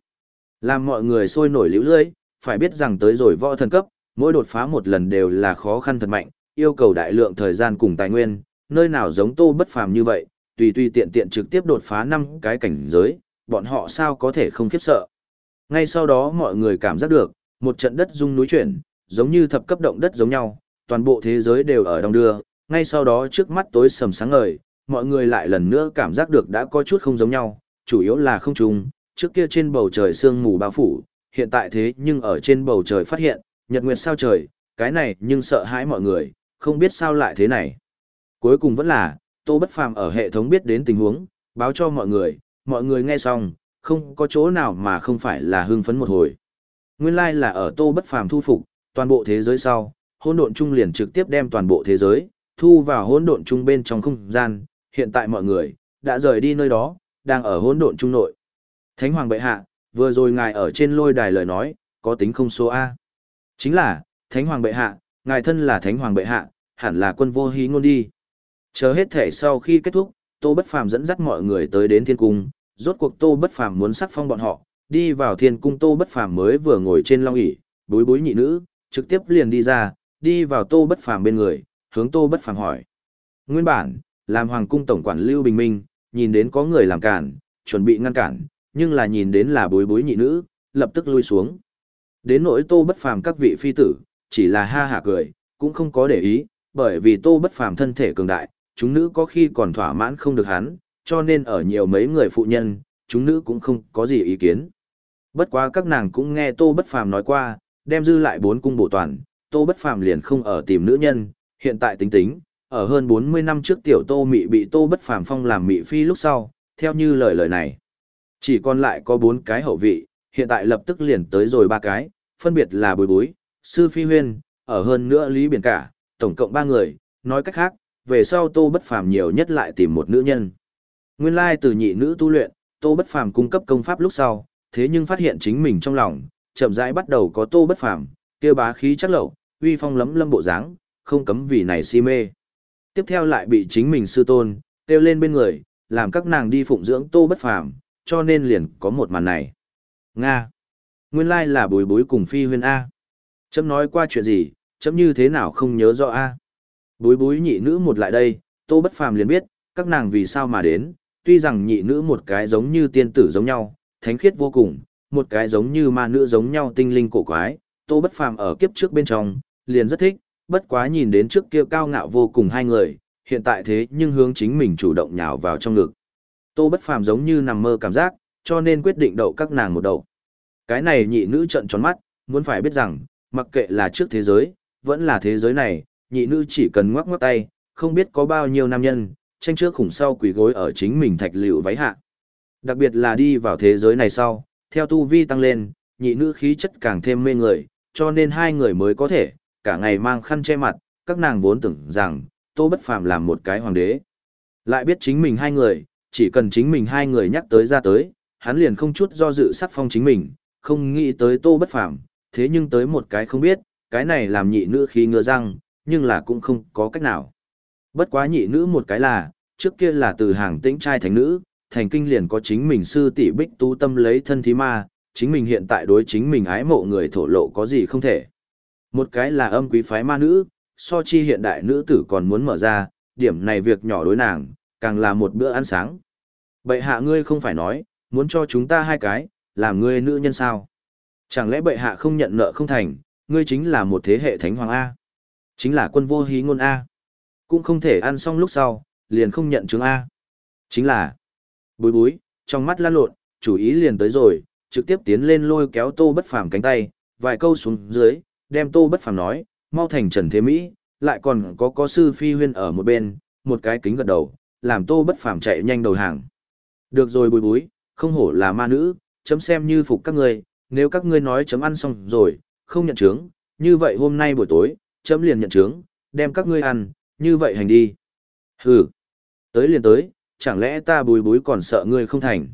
Làm mọi người sôi nổi liễu lưỡi, phải biết rằng tới rồi võ thần cấp, mỗi đột phá một lần đều là khó khăn thật mạnh, yêu cầu đại lượng thời gian cùng tài nguyên, nơi nào giống tô bất phàm như vậy, tùy tùy tiện tiện trực tiếp đột phá năm cái cảnh giới, bọn họ sao có thể không khiếp sợ. Ngay sau đó mọi người cảm giác được, một trận đất rung núi chuyển, giống như thập cấp động đất giống nhau, toàn bộ thế giới đều ở đông đưa, ngay sau đó trước mắt tối sầm sáng ngời, mọi người lại lần nữa cảm giác được đã có chút không giống nhau, chủ yếu là không trùng, trước kia trên bầu trời sương mù bao phủ, hiện tại thế nhưng ở trên bầu trời phát hiện, nhật nguyệt sao trời, cái này nhưng sợ hãi mọi người, không biết sao lại thế này. Cuối cùng vẫn là, Tô Bất Phàm ở hệ thống biết đến tình huống, báo cho mọi người, mọi người nghe xong, không có chỗ nào mà không phải là hưng phấn một hồi. Nguyên lai like là ở Tô Bất Phàm thu phục, toàn bộ thế giới sau, hỗn độn trung liền trực tiếp đem toàn bộ thế giới thu vào hỗn độn trung bên trong không gian, hiện tại mọi người đã rời đi nơi đó, đang ở hỗn độn trung nội. Thánh hoàng bệ hạ, vừa rồi ngài ở trên lôi đài lời nói, có tính không số a. Chính là, Thánh hoàng bệ hạ, ngài thân là Thánh hoàng bệ hạ, hẳn là quân vô hí ngôn đi. Chờ hết thể sau khi kết thúc, Tô Bất Phàm dẫn dắt mọi người tới đến thiên cung, rốt cuộc Tô Bất Phàm muốn sắc phong bọn họ, đi vào thiên cung Tô Bất Phàm mới vừa ngồi trên long ỷ, bối bối nhị nữ, trực tiếp liền đi ra, đi vào Tô Bất Phàm bên người, hướng Tô Bất Phàm hỏi. Nguyên bản, làm hoàng cung tổng quản Lưu Bình Minh, nhìn đến có người làm cản, chuẩn bị ngăn cản, nhưng là nhìn đến là bối bối nhị nữ, lập tức lui xuống. Đến nỗi Tô Bất Phàm các vị phi tử, chỉ là ha hả cười, cũng không có để ý, bởi vì Tô Bất Phàm thân thể cường đại, chúng nữ có khi còn thỏa mãn không được hắn, cho nên ở nhiều mấy người phụ nhân, chúng nữ cũng không có gì ý kiến. Bất quá các nàng cũng nghe Tô Bất Phàm nói qua, đem dư lại bốn cung bổ toàn, Tô Bất Phàm liền không ở tìm nữ nhân, hiện tại tính tính, ở hơn 40 năm trước tiểu Tô Mị bị Tô Bất Phàm phong làm Mị Phi lúc sau, theo như lời lời này. Chỉ còn lại có bốn cái hậu vị, hiện tại lập tức liền tới rồi ba cái, phân biệt là Bối Bối, Sư Phi Huyên, ở hơn nữa Lý Biển Cả, tổng cộng ba người, nói cách khác, về sau Tô Bất Phàm nhiều nhất lại tìm một nữ nhân. Nguyên lai từ nhị nữ tu luyện, Tô Bất Phàm cung cấp công pháp lúc sau, thế nhưng phát hiện chính mình trong lòng, chậm rãi bắt đầu có Tô Bất Phàm, kia bá khí chắc lậu, uy phong lấm lâm bộ dáng, không cấm vì này si mê. Tiếp theo lại bị chính mình sư tôn, kêu lên bên người, làm các nàng đi phụng dưỡng Tô Bất Phàm, cho nên liền có một màn này. Nga. Nguyên lai là bối bối cùng phi huyên A. Chấm nói qua chuyện gì, chấm như thế nào không nhớ rõ A. Bối bối nhị nữ một lại đây, Tô Bất Phàm liền biết, các nàng vì sao mà đến, tuy rằng nhị nữ một cái giống như tiên tử giống nhau, thánh khiết vô cùng, một cái giống như ma nữ giống nhau tinh linh cổ quái, Tô Bất Phàm ở kiếp trước bên trong, liền rất thích, bất quá nhìn đến trước kia cao ngạo vô cùng hai người, hiện tại thế nhưng hướng chính mình chủ động nhào vào trong ngực. Tô Bất Phàm giống như nằm mơ cảm giác, cho nên quyết định đậu các nàng một đậu. Cái này nhị nữ trợn tròn mắt, muốn phải biết rằng, mặc kệ là trước thế giới, vẫn là thế giới này, nhị nữ chỉ cần ngoắc ngoắc tay, không biết có bao nhiêu nam nhân, tranh trước khủng sau quỳ gối ở chính mình thạch liệu váy hạ. Đặc biệt là đi vào thế giới này sau, theo tu vi tăng lên, nhị nữ khí chất càng thêm mê người, cho nên hai người mới có thể, cả ngày mang khăn che mặt, các nàng vốn tưởng rằng, Tô Bất Phàm làm một cái hoàng đế. Lại biết chính mình hai người, chỉ cần chính mình hai người nhắc tới ra tới, hắn liền không chút do dự sắc phong chính mình, không nghĩ tới Tô Bất Phàm, thế nhưng tới một cái không biết, cái này làm nhị nữ khí ngứa răng, nhưng là cũng không có cách nào. Bất quá nhị nữ một cái là, trước kia là từ hàng tĩnh trai thành nữ, thành kinh liền có chính mình sư tỷ bích tu tâm lấy thân thí ma, chính mình hiện tại đối chính mình ái mộ người thổ lộ có gì không thể. Một cái là âm quý phái ma nữ, so chi hiện đại nữ tử còn muốn mở ra, điểm này việc nhỏ đối nàng, càng là một bữa ăn sáng. Bệ hạ ngươi không phải nói, muốn cho chúng ta hai cái, làm ngươi nữ nhân sao? Chẳng lẽ bệ hạ không nhận nợ không thành, ngươi chính là một thế hệ thánh hoàng A? Chính là quân vô hí ngôn A. Cũng không thể ăn xong lúc sau, liền không nhận chứng A. Chính là bối bối, trong mắt lan lộn, chủ ý liền tới rồi, trực tiếp tiến lên lôi kéo tô bất phàm cánh tay, vài câu xuống dưới, đem tô bất phàm nói, mau thành trần thế Mỹ, lại còn có có sư phi huyên ở một bên, một cái kính gật đầu, làm tô bất phàm chạy nhanh đầu hàng. Được rồi bối búi, không hổ là ma nữ, chấm xem như phục các ngươi, nếu các ngươi nói chấm ăn xong rồi, không nhận chứng, như vậy hôm nay buổi tối, chấm liền nhận chứng, đem các ngươi ăn, như vậy hành đi. Hừ, tới liền tới, chẳng lẽ ta bùi búi còn sợ ngươi không thành.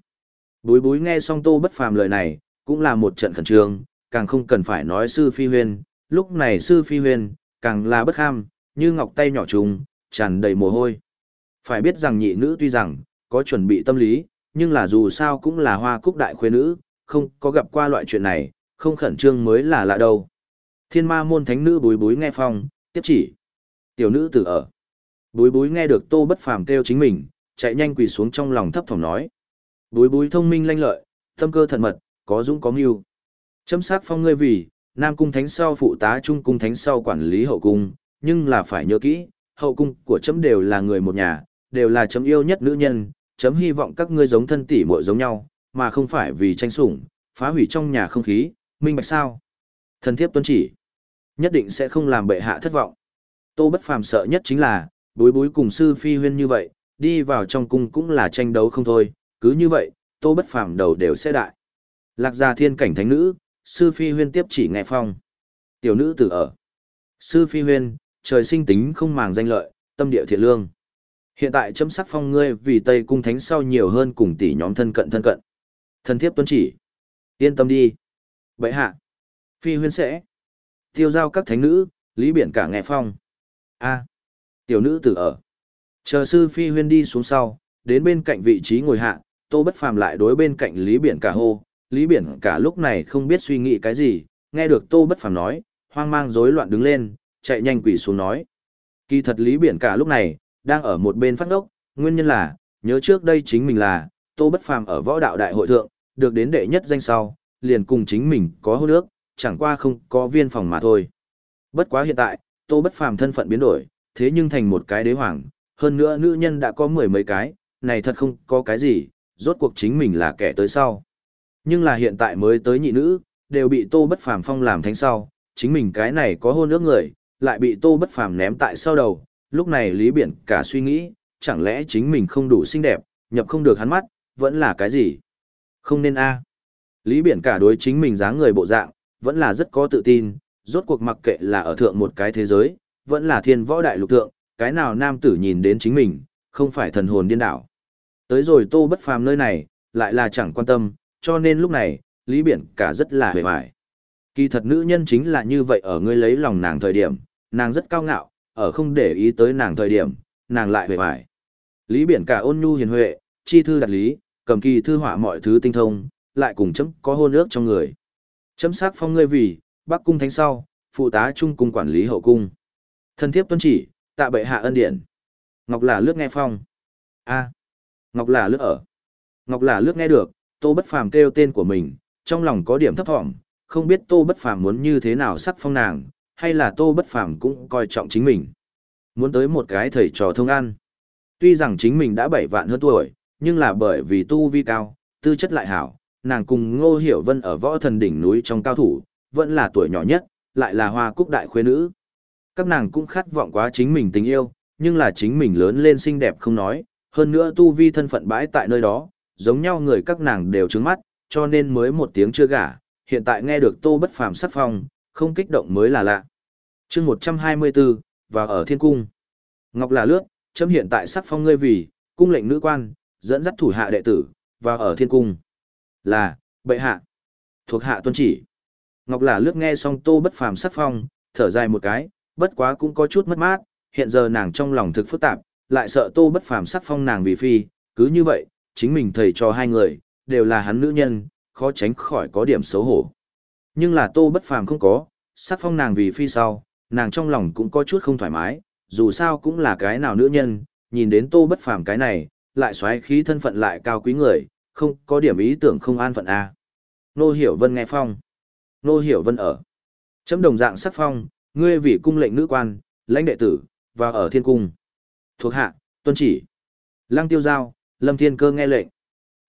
Búi búi nghe xong tô bất phàm lời này, cũng là một trận khẩn trương, càng không cần phải nói sư phi huyên, lúc này sư phi huyên, càng là bất ham, như ngọc tay nhỏ trùng, tràn đầy mồ hôi. Phải biết rằng nhị nữ tuy rằng, có chuẩn bị tâm lý, nhưng là dù sao cũng là hoa cúc đại khuê nữ, không có gặp qua loại chuyện này, không khẩn trương mới là lạ đâu. Thiên ma môn thánh nữ bối bối nghe phong, tiếp chỉ. Tiểu nữ tử ở. bối bối nghe được tô bất phàm kêu chính mình, chạy nhanh quỳ xuống trong lòng thấp thỏm nói. bối bối thông minh lanh lợi, tâm cơ thận mật, có dũng có mưu. Chấm sát phong ngươi vì, Nam cung thánh sau phụ tá Trung cung thánh sau quản lý hậu cung, nhưng là phải nhớ kỹ, hậu cung của chấm đều là người một nhà, đều là chấm yêu nhất nữ nhân, chấm hy vọng các ngươi giống thân tỷ muội giống nhau, mà không phải vì tranh sủng, phá hủy trong nhà không khí, minh bạch sao? Thần thiếp tuân chỉ, nhất định sẽ không làm bệ hạ thất vọng. Tô Bất Phàm sợ nhất chính là, bối bối cùng sư phi huyên như vậy, đi vào trong cung cũng là tranh đấu không thôi, cứ như vậy, Tô Bất Phàm đầu đều sẽ đại. Lạc gia thiên cảnh thánh nữ, sư phi huyên tiếp chỉ nghe phong. Tiểu nữ tử ở. Sư phi huyên, trời sinh tính không màng danh lợi, tâm địa thiện lương. Hiện tại chấm sắc phong ngươi vì Tây cung thánh sau nhiều hơn cùng tỷ nhóm thân cận thân cận. Thần thiếp tuân chỉ. Yên tâm đi. Bệ hạ. Phi huyên sẽ. Tiêu giao các thánh nữ, lý biển cả nghe phong. A. Tiểu nữ tử ở. Chờ sư phi huyên đi xuống sau, đến bên cạnh vị trí ngồi hạ, tô bất phàm lại đối bên cạnh lý biển cả hô. Lý biển cả lúc này không biết suy nghĩ cái gì, nghe được tô bất phàm nói, hoang mang rối loạn đứng lên, chạy nhanh quỷ xuống nói. Kỳ thật lý biển cả lúc này, đang ở một bên phát ngốc, nguyên nhân là, nhớ trước đây chính mình là, tô bất phàm ở võ đạo đại hội thượng, được đến đệ nhất danh sau, liền cùng chính mình có hôn ước, chẳng qua không có viên phòng mà thôi. Bất quá hiện tại, tô bất phàm thân phận biến đổi, thế nhưng thành một cái đế hoàng, hơn nữa nữ nhân đã có mười mấy cái, này thật không có cái gì, rốt cuộc chính mình là kẻ tới sau. Nhưng là hiện tại mới tới nhị nữ, đều bị tô bất phàm phong làm thánh sau, chính mình cái này có hôn ước người, lại bị tô bất phàm ném tại sau đầu, lúc này Lý Biển cả suy nghĩ, chẳng lẽ chính mình không đủ xinh đẹp, nhập không được hắn mắt, vẫn là cái gì? Không nên a. Lý Biển cả đối chính mình dáng người bộ dạng, vẫn là rất có tự tin, rốt cuộc mặc kệ là ở thượng một cái thế giới, vẫn là thiên võ đại lục thượng, cái nào nam tử nhìn đến chính mình, không phải thần hồn điên đảo. Tới rồi tô bất phàm nơi này, lại là chẳng quan tâm, cho nên lúc này, Lý Biển cả rất là hề hoài. Kỳ thật nữ nhân chính là như vậy ở ngươi lấy lòng nàng thời điểm, nàng rất cao ngạo, ở không để ý tới nàng thời điểm, nàng lại về vải Lý Biển cả ôn nhu hiền huệ, chi thư đặt lý, cầm kỳ thư họa mọi thứ tinh thông, lại cùng chấm có hôn ước trong người. Chấm sát phong ngươi vì, Bắc cung thánh sau, phụ tá trung cung quản lý hậu cung. Thân thiếp tuân chỉ, tạ bệ hạ ân điển. Ngọc là lướt nghe phong. A. Ngọc là lướt ở. Ngọc là lướt nghe được, Tô Bất Phàm kêu tên của mình, trong lòng có điểm thấp thỏm, không biết Tô Bất Phàm muốn như thế nào sắc phong nàng, hay là Tô Bất Phàm cũng coi trọng chính mình. Muốn tới một cái thầy trò thông ăn. Tuy rằng chính mình đã bảy vạn hơn tuổi, nhưng là bởi vì tu vi cao, tư chất lại hảo, nàng cùng Ngô Hiểu Vân ở võ thần đỉnh núi trong cao thủ, vẫn là tuổi nhỏ nhất, lại là hoa cúc đại khuê nữ. Các nàng cũng khát vọng quá chính mình tình yêu, nhưng là chính mình lớn lên xinh đẹp không nói, hơn nữa tu vi thân phận bãi tại nơi đó, giống nhau người các nàng đều trứng mắt, cho nên mới một tiếng chưa gả, hiện tại nghe được tô bất phàm sắc phong, không kích động mới là lạ chương 124, và ở thiên cung. Ngọc là lướt, chấm hiện tại sắc phong ngươi vì, cung lệnh nữ quan, dẫn dắt thủ hạ đệ tử, và ở thiên cung. Là, bệ hạ. Thuộc hạ tuân chỉ. Ngọc là lướt nghe xong tô bất phàm sắc phong, thở dài một cái, bất quá cũng có chút mất mát, hiện giờ nàng trong lòng thực phức tạp, lại sợ tô bất phàm sắc phong nàng vì phi, cứ như vậy, chính mình thầy cho hai người, đều là hắn nữ nhân, khó tránh khỏi có điểm xấu hổ. Nhưng là tô bất phàm không có, sắc phong nàng vì phi sau, nàng trong lòng cũng có chút không thoải mái, dù sao cũng là cái nào nữ nhân, nhìn đến tô bất phàm cái này, lại xoáy khí thân phận lại cao quý người, không có điểm ý tưởng không an phận a. Nô Hiểu Vân nghe phong. Nô Hiểu Vân ở. Chấm đồng dạng sắc phong, ngươi vị cung lệnh nữ quan, lãnh đệ tử, và ở thiên cung. Thuộc hạ, tuân chỉ. Lăng tiêu giao, lâm thiên cơ nghe lệnh.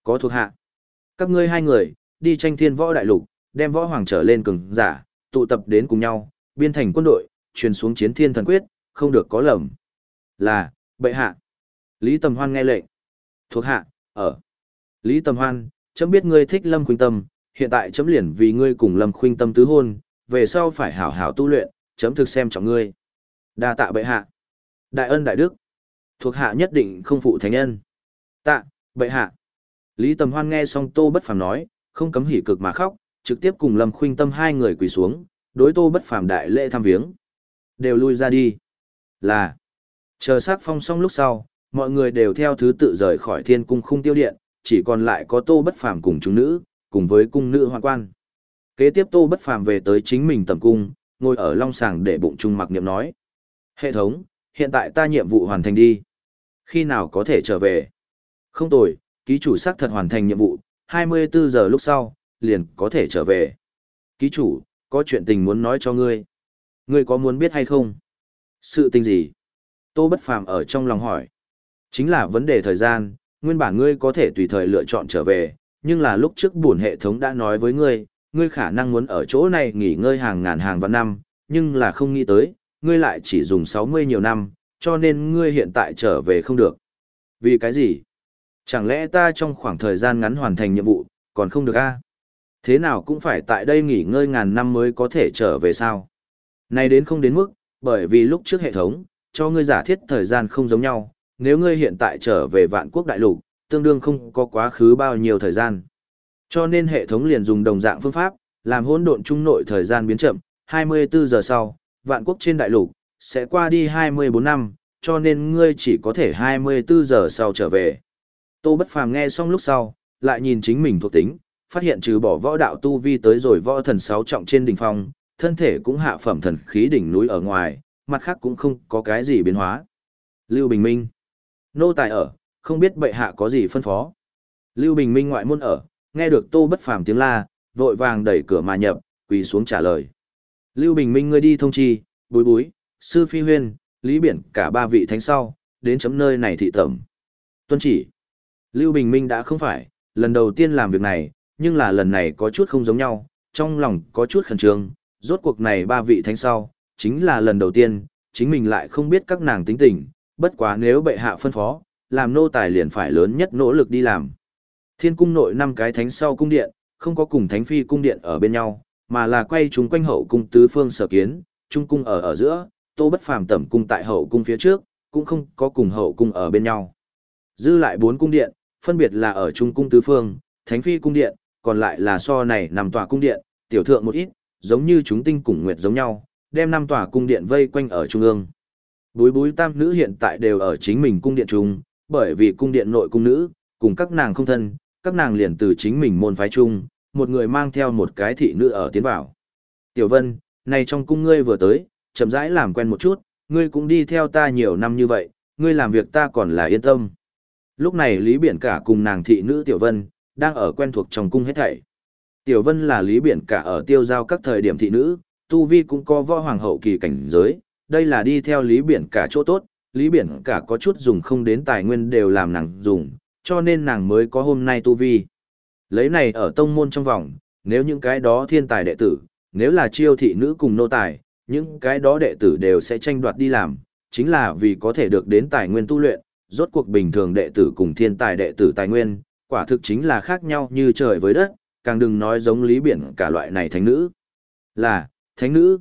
Có thuộc hạ. Các ngươi hai người, đi tranh thiên võ đại lục, đem võ hoàng trở lên cường giả, tụ tập đến cùng nhau, biên thành quân đội, truyền xuống chiến thiên thần quyết, không được có lầm. Là, bệ hạ. Lý Tầm Hoan nghe lệnh. Thuộc hạ, ở. Lý Tầm Hoan, chấm biết ngươi thích Lâm Khuynh Tâm, hiện tại chấm liền vì ngươi cùng Lâm Khuynh Tâm tứ hôn, về sau phải hảo hảo tu luyện, chấm thực xem trọng ngươi. Đa tạ bệ hạ. Đại ân đại đức. Thuộc hạ nhất định không phụ thánh nhân. Tạ, bệ hạ. Lý Tầm Hoan nghe xong Tô Bất Phàm nói, không cấm hỉ cực mà khóc, trực tiếp cùng Lâm Khuynh Tâm hai người quỳ xuống, đối Tô Bất Phàm đại lễ thăm viếng. Đều lui ra đi. Là. Chờ sát phong xong lúc sau, mọi người đều theo thứ tự rời khỏi thiên cung khung tiêu điện, chỉ còn lại có Tô Bất Phàm cùng chúng nữ, cùng với cung nữ hoàng quan. Kế tiếp Tô Bất Phàm về tới chính mình tầm cung, ngồi ở long sàng để bụng trung mặc niệm nói. Hệ thống, hiện tại ta nhiệm vụ hoàn thành đi. Khi nào có thể trở về? Không tồi, ký chủ xác thật hoàn thành nhiệm vụ, 24 giờ lúc sau, liền có thể trở về. Ký chủ, có chuyện tình muốn nói cho ngươi. Ngươi có muốn biết hay không? Sự tình gì? Tô Bất Phàm ở trong lòng hỏi. Chính là vấn đề thời gian, nguyên bản ngươi có thể tùy thời lựa chọn trở về, nhưng là lúc trước buồn hệ thống đã nói với ngươi, ngươi khả năng muốn ở chỗ này nghỉ ngơi hàng ngàn hàng vạn năm, nhưng là không nghĩ tới, ngươi lại chỉ dùng 60 nhiều năm, cho nên ngươi hiện tại trở về không được. Vì cái gì? Chẳng lẽ ta trong khoảng thời gian ngắn hoàn thành nhiệm vụ, còn không được a? Thế nào cũng phải tại đây nghỉ ngơi ngàn năm mới có thể trở về sao? Này đến không đến mức, bởi vì lúc trước hệ thống, cho ngươi giả thiết thời gian không giống nhau, nếu ngươi hiện tại trở về vạn quốc đại lục, tương đương không có quá khứ bao nhiêu thời gian. Cho nên hệ thống liền dùng đồng dạng phương pháp, làm hỗn độn trung nội thời gian biến chậm, 24 giờ sau, vạn quốc trên đại lục, sẽ qua đi 24 năm, cho nên ngươi chỉ có thể 24 giờ sau trở về. Tô Bất Phàm nghe xong lúc sau, lại nhìn chính mình thuộc tính, phát hiện trừ bỏ võ đạo tu vi tới rồi võ thần sáu trọng trên đỉnh phong, thân thể cũng hạ phẩm thần khí đỉnh núi ở ngoài, mặt khác cũng không có cái gì biến hóa. Lưu Bình Minh. Nô tài ở, không biết bệ hạ có gì phân phó. Lưu Bình Minh ngoại môn ở, nghe được Tô Bất Phàm tiếng la, vội vàng đẩy cửa mà nhập, quỳ xuống trả lời. Lưu Bình Minh ngươi đi thông chi, bối bối, sư phi huyên, lý biển cả ba vị thánh sau, đến chấm nơi này thị tẩm. Tuân chỉ. Lưu Bình Minh đã không phải, lần đầu tiên làm việc này, nhưng là lần này có chút không giống nhau, trong lòng có chút khẩn trương, rốt cuộc này ba vị thánh sau, chính là lần đầu tiên, chính mình lại không biết các nàng tính tình, bất quá nếu bệ hạ phân phó, làm nô tài liền phải lớn nhất nỗ lực đi làm. Thiên cung nội năm cái thánh sau cung điện, không có cùng thánh phi cung điện ở bên nhau, mà là quay chúng quanh hậu cung tứ phương sở kiến, trung cung ở ở giữa, tô bất phàm tẩm cung tại hậu cung phía trước, cũng không có cùng hậu cung ở bên nhau. Dư lại bốn cung điện, phân biệt là ở trung cung tứ phương, thánh phi cung điện, còn lại là so này nằm tòa cung điện, tiểu thượng một ít, giống như chúng tinh cùng nguyệt giống nhau, đem năm tòa cung điện vây quanh ở trung ương. Búi búi tam nữ hiện tại đều ở chính mình cung điện chung, bởi vì cung điện nội cung nữ, cùng các nàng không thân, các nàng liền từ chính mình môn phái chung, một người mang theo một cái thị nữ ở tiến vào. Tiểu Vân, này trong cung ngươi vừa tới, chậm rãi làm quen một chút, ngươi cũng đi theo ta nhiều năm như vậy, ngươi làm việc ta còn là yên tâm. Lúc này Lý Biển cả cùng nàng thị nữ Tiểu Vân, đang ở quen thuộc trong cung hết thảy. Tiểu Vân là Lý Biển cả ở tiêu giao các thời điểm thị nữ, Tu Vi cũng có võ hoàng hậu kỳ cảnh giới, đây là đi theo Lý Biển cả chỗ tốt, Lý Biển cả có chút dùng không đến tài nguyên đều làm nàng dùng, cho nên nàng mới có hôm nay Tu Vi. Lấy này ở tông môn trong vòng, nếu những cái đó thiên tài đệ tử, nếu là chiêu thị nữ cùng nô tài, những cái đó đệ tử đều sẽ tranh đoạt đi làm, chính là vì có thể được đến tài nguyên tu luyện, rốt cuộc bình thường đệ tử cùng thiên tài đệ tử tài nguyên, quả thực chính là khác nhau như trời với đất, càng đừng nói giống lý biển cả loại này thánh nữ. Là, thánh nữ,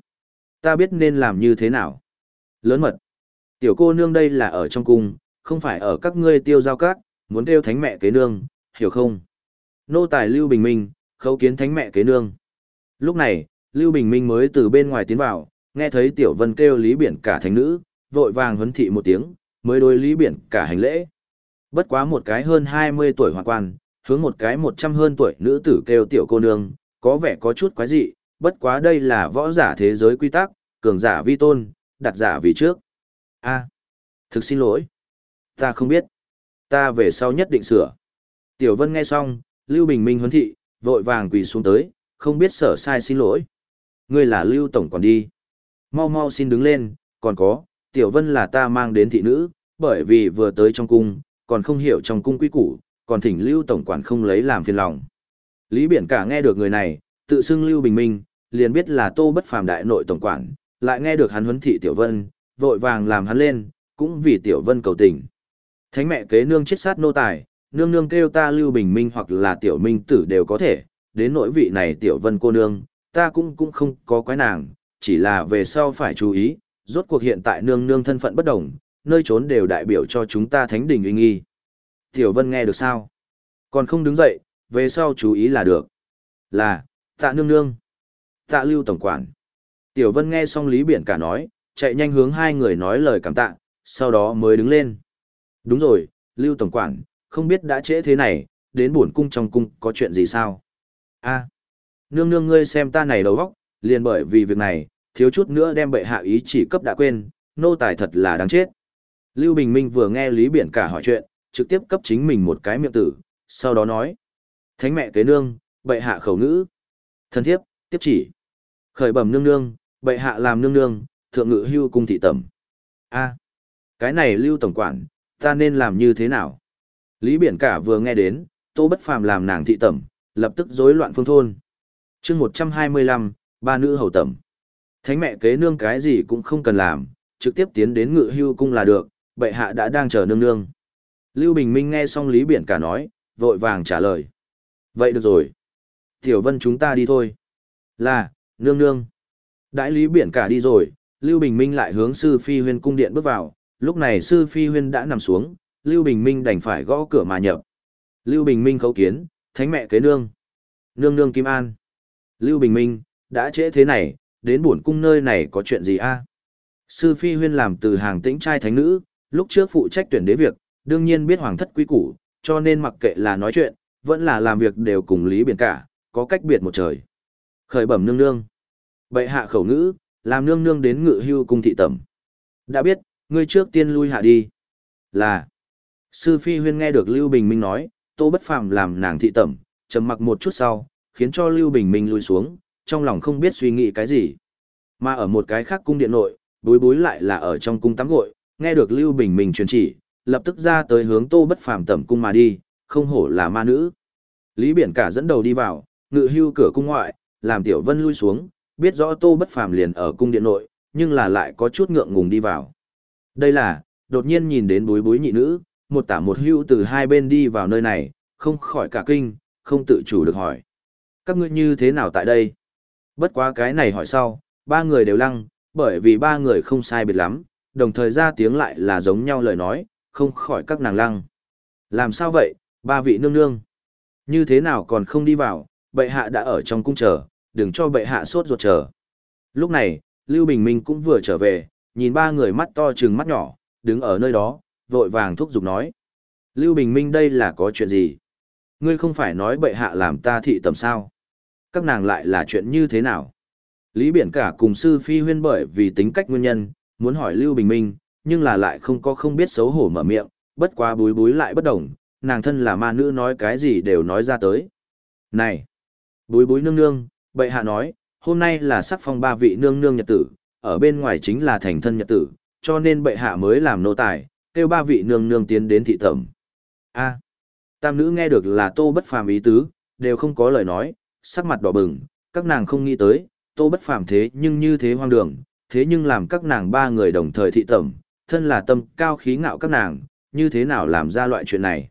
ta biết nên làm như thế nào. Lớn mật, tiểu cô nương đây là ở trong cung, không phải ở các ngươi tiêu giao các, muốn kêu thánh mẹ kế nương, hiểu không? Nô tài Lưu Bình Minh, khấu kiến thánh mẹ kế nương. Lúc này, Lưu Bình Minh mới từ bên ngoài tiến vào, nghe thấy Tiểu Vân kêu Lý Biển cả thánh nữ, vội vàng huấn thị một tiếng, mới đối Lý Biển cả hành lễ. Bất quá một cái hơn 20 tuổi hoàng quan, hướng một cái 100 hơn tuổi nữ tử kêu tiểu cô nương, có vẻ có chút quái dị, bất quá đây là võ giả thế giới quy tắc, cường giả vi tôn, đặt giả vì trước. a thực xin lỗi. Ta không biết. Ta về sau nhất định sửa. Tiểu Vân nghe xong, Lưu Bình Minh huấn thị, vội vàng quỳ xuống tới, không biết sở sai xin lỗi. Ngươi là Lưu Tổng còn đi. Mau mau xin đứng lên, còn có, Tiểu Vân là ta mang đến thị nữ, bởi vì vừa tới trong cung, còn không hiểu trong cung quy củ, còn thỉnh Lưu Tổng quản không lấy làm phiền lòng. Lý Biển cả nghe được người này, tự xưng Lưu Bình Minh, liền biết là Tô Bất Phàm đại nội tổng quản, lại nghe được hắn huấn thị Tiểu Vân, vội vàng làm hắn lên, cũng vì Tiểu Vân cầu tình. Thánh mẹ kế nương chết sát nô tài, nương nương kêu ta Lưu Bình Minh hoặc là Tiểu Minh tử đều có thể, đến nỗi vị này Tiểu Vân cô nương, ta cũng cũng không có quái nàng, chỉ là về sau phải chú ý, rốt cuộc hiện tại nương nương thân phận bất đồng, nơi trốn đều đại biểu cho chúng ta thánh đình uy nghi. Tiểu Vân nghe được sao? Còn không đứng dậy, về sau chú ý là được. Là, tạ nương nương. Tạ lưu tổng quản. Tiểu Vân nghe xong Lý Biển cả nói, chạy nhanh hướng hai người nói lời cảm tạ, sau đó mới đứng lên. Đúng rồi, lưu tổng quản, không biết đã trễ thế này, đến buồn cung trong cung có chuyện gì sao? a nương nương ngươi xem ta này đầu góc, liền bởi vì việc này, thiếu chút nữa đem bệ hạ ý chỉ cấp đã quên, nô tài thật là đáng chết. Lưu Bình Minh vừa nghe Lý Biển cả hỏi chuyện, trực tiếp cấp chính mình một cái miệng tử, sau đó nói. Thánh mẹ kế nương, bệ hạ khẩu ngữ. Thân thiếp, tiếp chỉ. Khởi bẩm nương nương, bệ hạ làm nương nương, thượng ngự hưu cung thị tẩm. a cái này lưu tổng quản, ta nên làm như thế nào? Lý Biển cả vừa nghe đến, Tô Bất Phàm làm nàng thị tẩm, lập tức rối loạn phương thôn. chương 125, ba nữ hầu tẩm. Thánh mẹ kế nương cái gì cũng không cần làm, trực tiếp tiến đến ngự hưu cung là được, bệ hạ đã đang chờ nương nương. Lưu Bình Minh nghe xong Lý Biển cả nói, vội vàng trả lời. Vậy được rồi. Tiểu Vân chúng ta đi thôi. Là, nương nương. Đại Lý Biển cả đi rồi, Lưu Bình Minh lại hướng Sư Phi Huyên cung điện bước vào, lúc này Sư Phi Huyên đã nằm xuống, Lưu Bình Minh đành phải gõ cửa mà nhập. Lưu Bình Minh khấu kiến, thánh mẹ kế nương. Nương nương Kim An. Lưu Bình Minh, đã trễ thế này, đến buồn cung nơi này có chuyện gì a? Sư Phi Huyên làm từ hàng tĩnh trai thánh nữ, lúc trước phụ trách tuyển đế việc, đương nhiên biết hoàng thất quý củ, cho nên mặc kệ là nói chuyện, vẫn là làm việc đều cùng lý biển cả, có cách biệt một trời. Khởi bẩm nương nương. Bệ hạ khẩu ngữ, làm nương nương đến ngự hưu cung thị tẩm. Đã biết, ngươi trước tiên lui hạ đi. Là. Sư Phi Huyên nghe được Lưu Bình Minh nói, Tô Bất Phàm làm nàng thị tẩm, trầm mặc một chút sau, khiến cho Lưu Bình Minh lui xuống, trong lòng không biết suy nghĩ cái gì. Mà ở một cái khác cung điện nội, bối bối lại là ở trong cung tắm gội, nghe được Lưu Bình Minh truyền chỉ, lập tức ra tới hướng Tô Bất Phàm tẩm cung mà đi, không hổ là ma nữ. Lý Biển cả dẫn đầu đi vào, ngự hưu cửa cung ngoại, làm Tiểu Vân lui xuống, biết rõ Tô Bất Phàm liền ở cung điện nội, nhưng là lại có chút ngượng ngùng đi vào. Đây là, đột nhiên nhìn đến bối bối nhị nữ, một tả một hưu từ hai bên đi vào nơi này, không khỏi cả kinh, không tự chủ được hỏi. Các ngươi như thế nào tại đây? Bất quá cái này hỏi sau, ba người đều lăng, bởi vì ba người không sai biệt lắm, đồng thời ra tiếng lại là giống nhau lời nói, không khỏi các nàng lăng. Làm sao vậy, ba vị nương nương? Như thế nào còn không đi vào, bệ hạ đã ở trong cung chờ, đừng cho bệ hạ sốt ruột chờ. Lúc này, Lưu Bình Minh cũng vừa trở về, nhìn ba người mắt to trừng mắt nhỏ, đứng ở nơi đó, vội vàng thúc giục nói. Lưu Bình Minh đây là có chuyện gì? Ngươi không phải nói bệ hạ làm ta thị tầm sao? Các nàng lại là chuyện như thế nào? Lý Biển cả cùng sư phi huyên bởi vì tính cách nguyên nhân, muốn hỏi Lưu Bình Minh, nhưng là lại không có không biết xấu hổ mở miệng, bất quá búi búi lại bất đồng, nàng thân là ma nữ nói cái gì đều nói ra tới. Này! Búi búi nương nương, bệ hạ nói, hôm nay là sắc phong ba vị nương nương nhật tử, ở bên ngoài chính là thành thân nhật tử, cho nên bệ hạ mới làm nô tài, kêu ba vị nương nương tiến đến thị thẩm. A. tam nữ nghe được là tô bất phàm ý tứ, đều không có lời nói, sắc mặt đỏ bừng, các nàng không nghĩ tới, tô bất phàm thế nhưng như thế hoang đường, thế nhưng làm các nàng ba người đồng thời thị tẩm, thân là tâm cao khí ngạo các nàng, như thế nào làm ra loại chuyện này.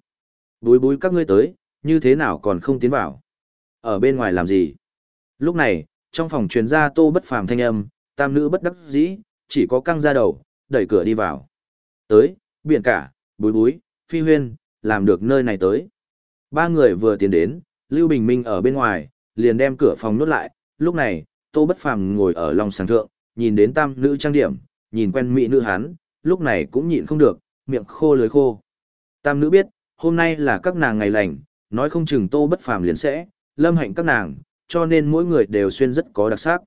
Búi búi các ngươi tới, như thế nào còn không tiến vào. Ở bên ngoài làm gì? Lúc này, trong phòng truyền ra tô bất phàm thanh âm, tam nữ bất đắc dĩ, chỉ có căng ra đầu, đẩy cửa đi vào. Tới, biển cả, búi búi, phi huyên, làm được nơi này tới. Ba người vừa tiến đến, Lưu Bình Minh ở bên ngoài, liền đem cửa phòng nốt lại, lúc này, tô bất phàm ngồi ở lòng sàng thượng, nhìn đến tam nữ trang điểm, nhìn quen mỹ nữ hán, lúc này cũng nhịn không được, miệng khô lưới khô. Tam nữ biết, hôm nay là các nàng ngày lành, nói không chừng tô bất phàm liền sẽ, lâm hạnh các nàng, cho nên mỗi người đều xuyên rất có đặc sắc.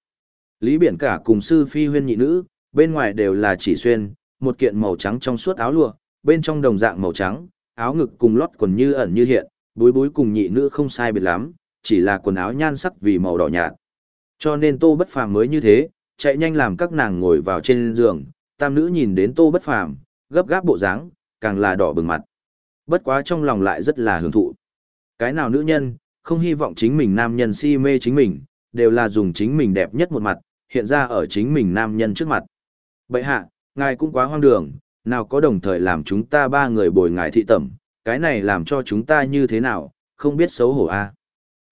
Lý biển cả cùng sư phi huyên nhị nữ, bên ngoài đều là chỉ xuyên, một kiện màu trắng trong suốt áo lụa, bên trong đồng dạng màu trắng, áo ngực cùng lót quần như ẩn như hiện, búi búi cùng nhị nữ không sai biệt lắm, chỉ là quần áo nhan sắc vì màu đỏ nhạt. Cho nên tô bất phàm mới như thế, chạy nhanh làm các nàng ngồi vào trên giường, tam nữ nhìn đến tô bất phàm, gấp gáp bộ dáng, càng là đỏ bừng mặt. Bất quá trong lòng lại rất là hưởng thụ. Cái nào nữ nhân, không hy vọng chính mình nam nhân si mê chính mình, đều là dùng chính mình đẹp nhất một mặt, hiện ra ở chính mình nam nhân trước mặt. Bậy hạ, ngài cũng quá hoang đường, nào có đồng thời làm chúng ta ba người bồi ngài thị tẩm, cái này làm cho chúng ta như thế nào, không biết xấu hổ a. À.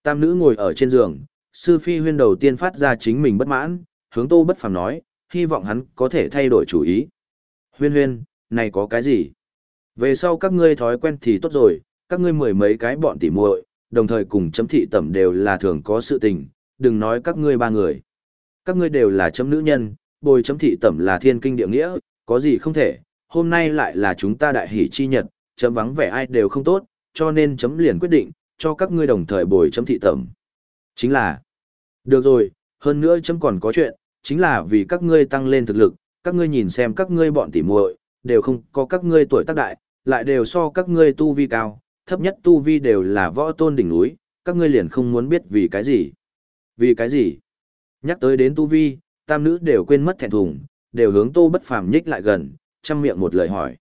Tam nữ ngồi ở trên giường, sư phi huyên đầu tiên phát ra chính mình bất mãn, hướng tô bất phàm nói, hy vọng hắn có thể thay đổi chủ ý. Huyên huyên, này có cái gì? Về sau các ngươi thói quen thì tốt rồi, các ngươi mười mấy cái bọn tỉ muội, đồng thời cùng chấm thị tẩm đều là thường có sự tình, đừng nói các ngươi ba người. Các ngươi đều là chấm nữ nhân, bồi chấm thị tẩm là thiên kinh địa nghĩa, có gì không thể, hôm nay lại là chúng ta đại hỷ chi nhật, chấm vắng vẻ ai đều không tốt, cho nên chấm liền quyết định, cho các ngươi đồng thời bồi chấm thị tẩm. Chính là, được rồi, hơn nữa chấm còn có chuyện, chính là vì các ngươi tăng lên thực lực, các ngươi nhìn xem các ngươi bọn tỉ muội đều không có các ngươi tuổi tác đại, lại đều so các ngươi tu vi cao, thấp nhất tu vi đều là võ tôn đỉnh núi, các ngươi liền không muốn biết vì cái gì. Vì cái gì? Nhắc tới đến tu vi, tam nữ đều quên mất thẹn thùng, đều hướng tô bất phàm nhích lại gần, chăm miệng một lời hỏi.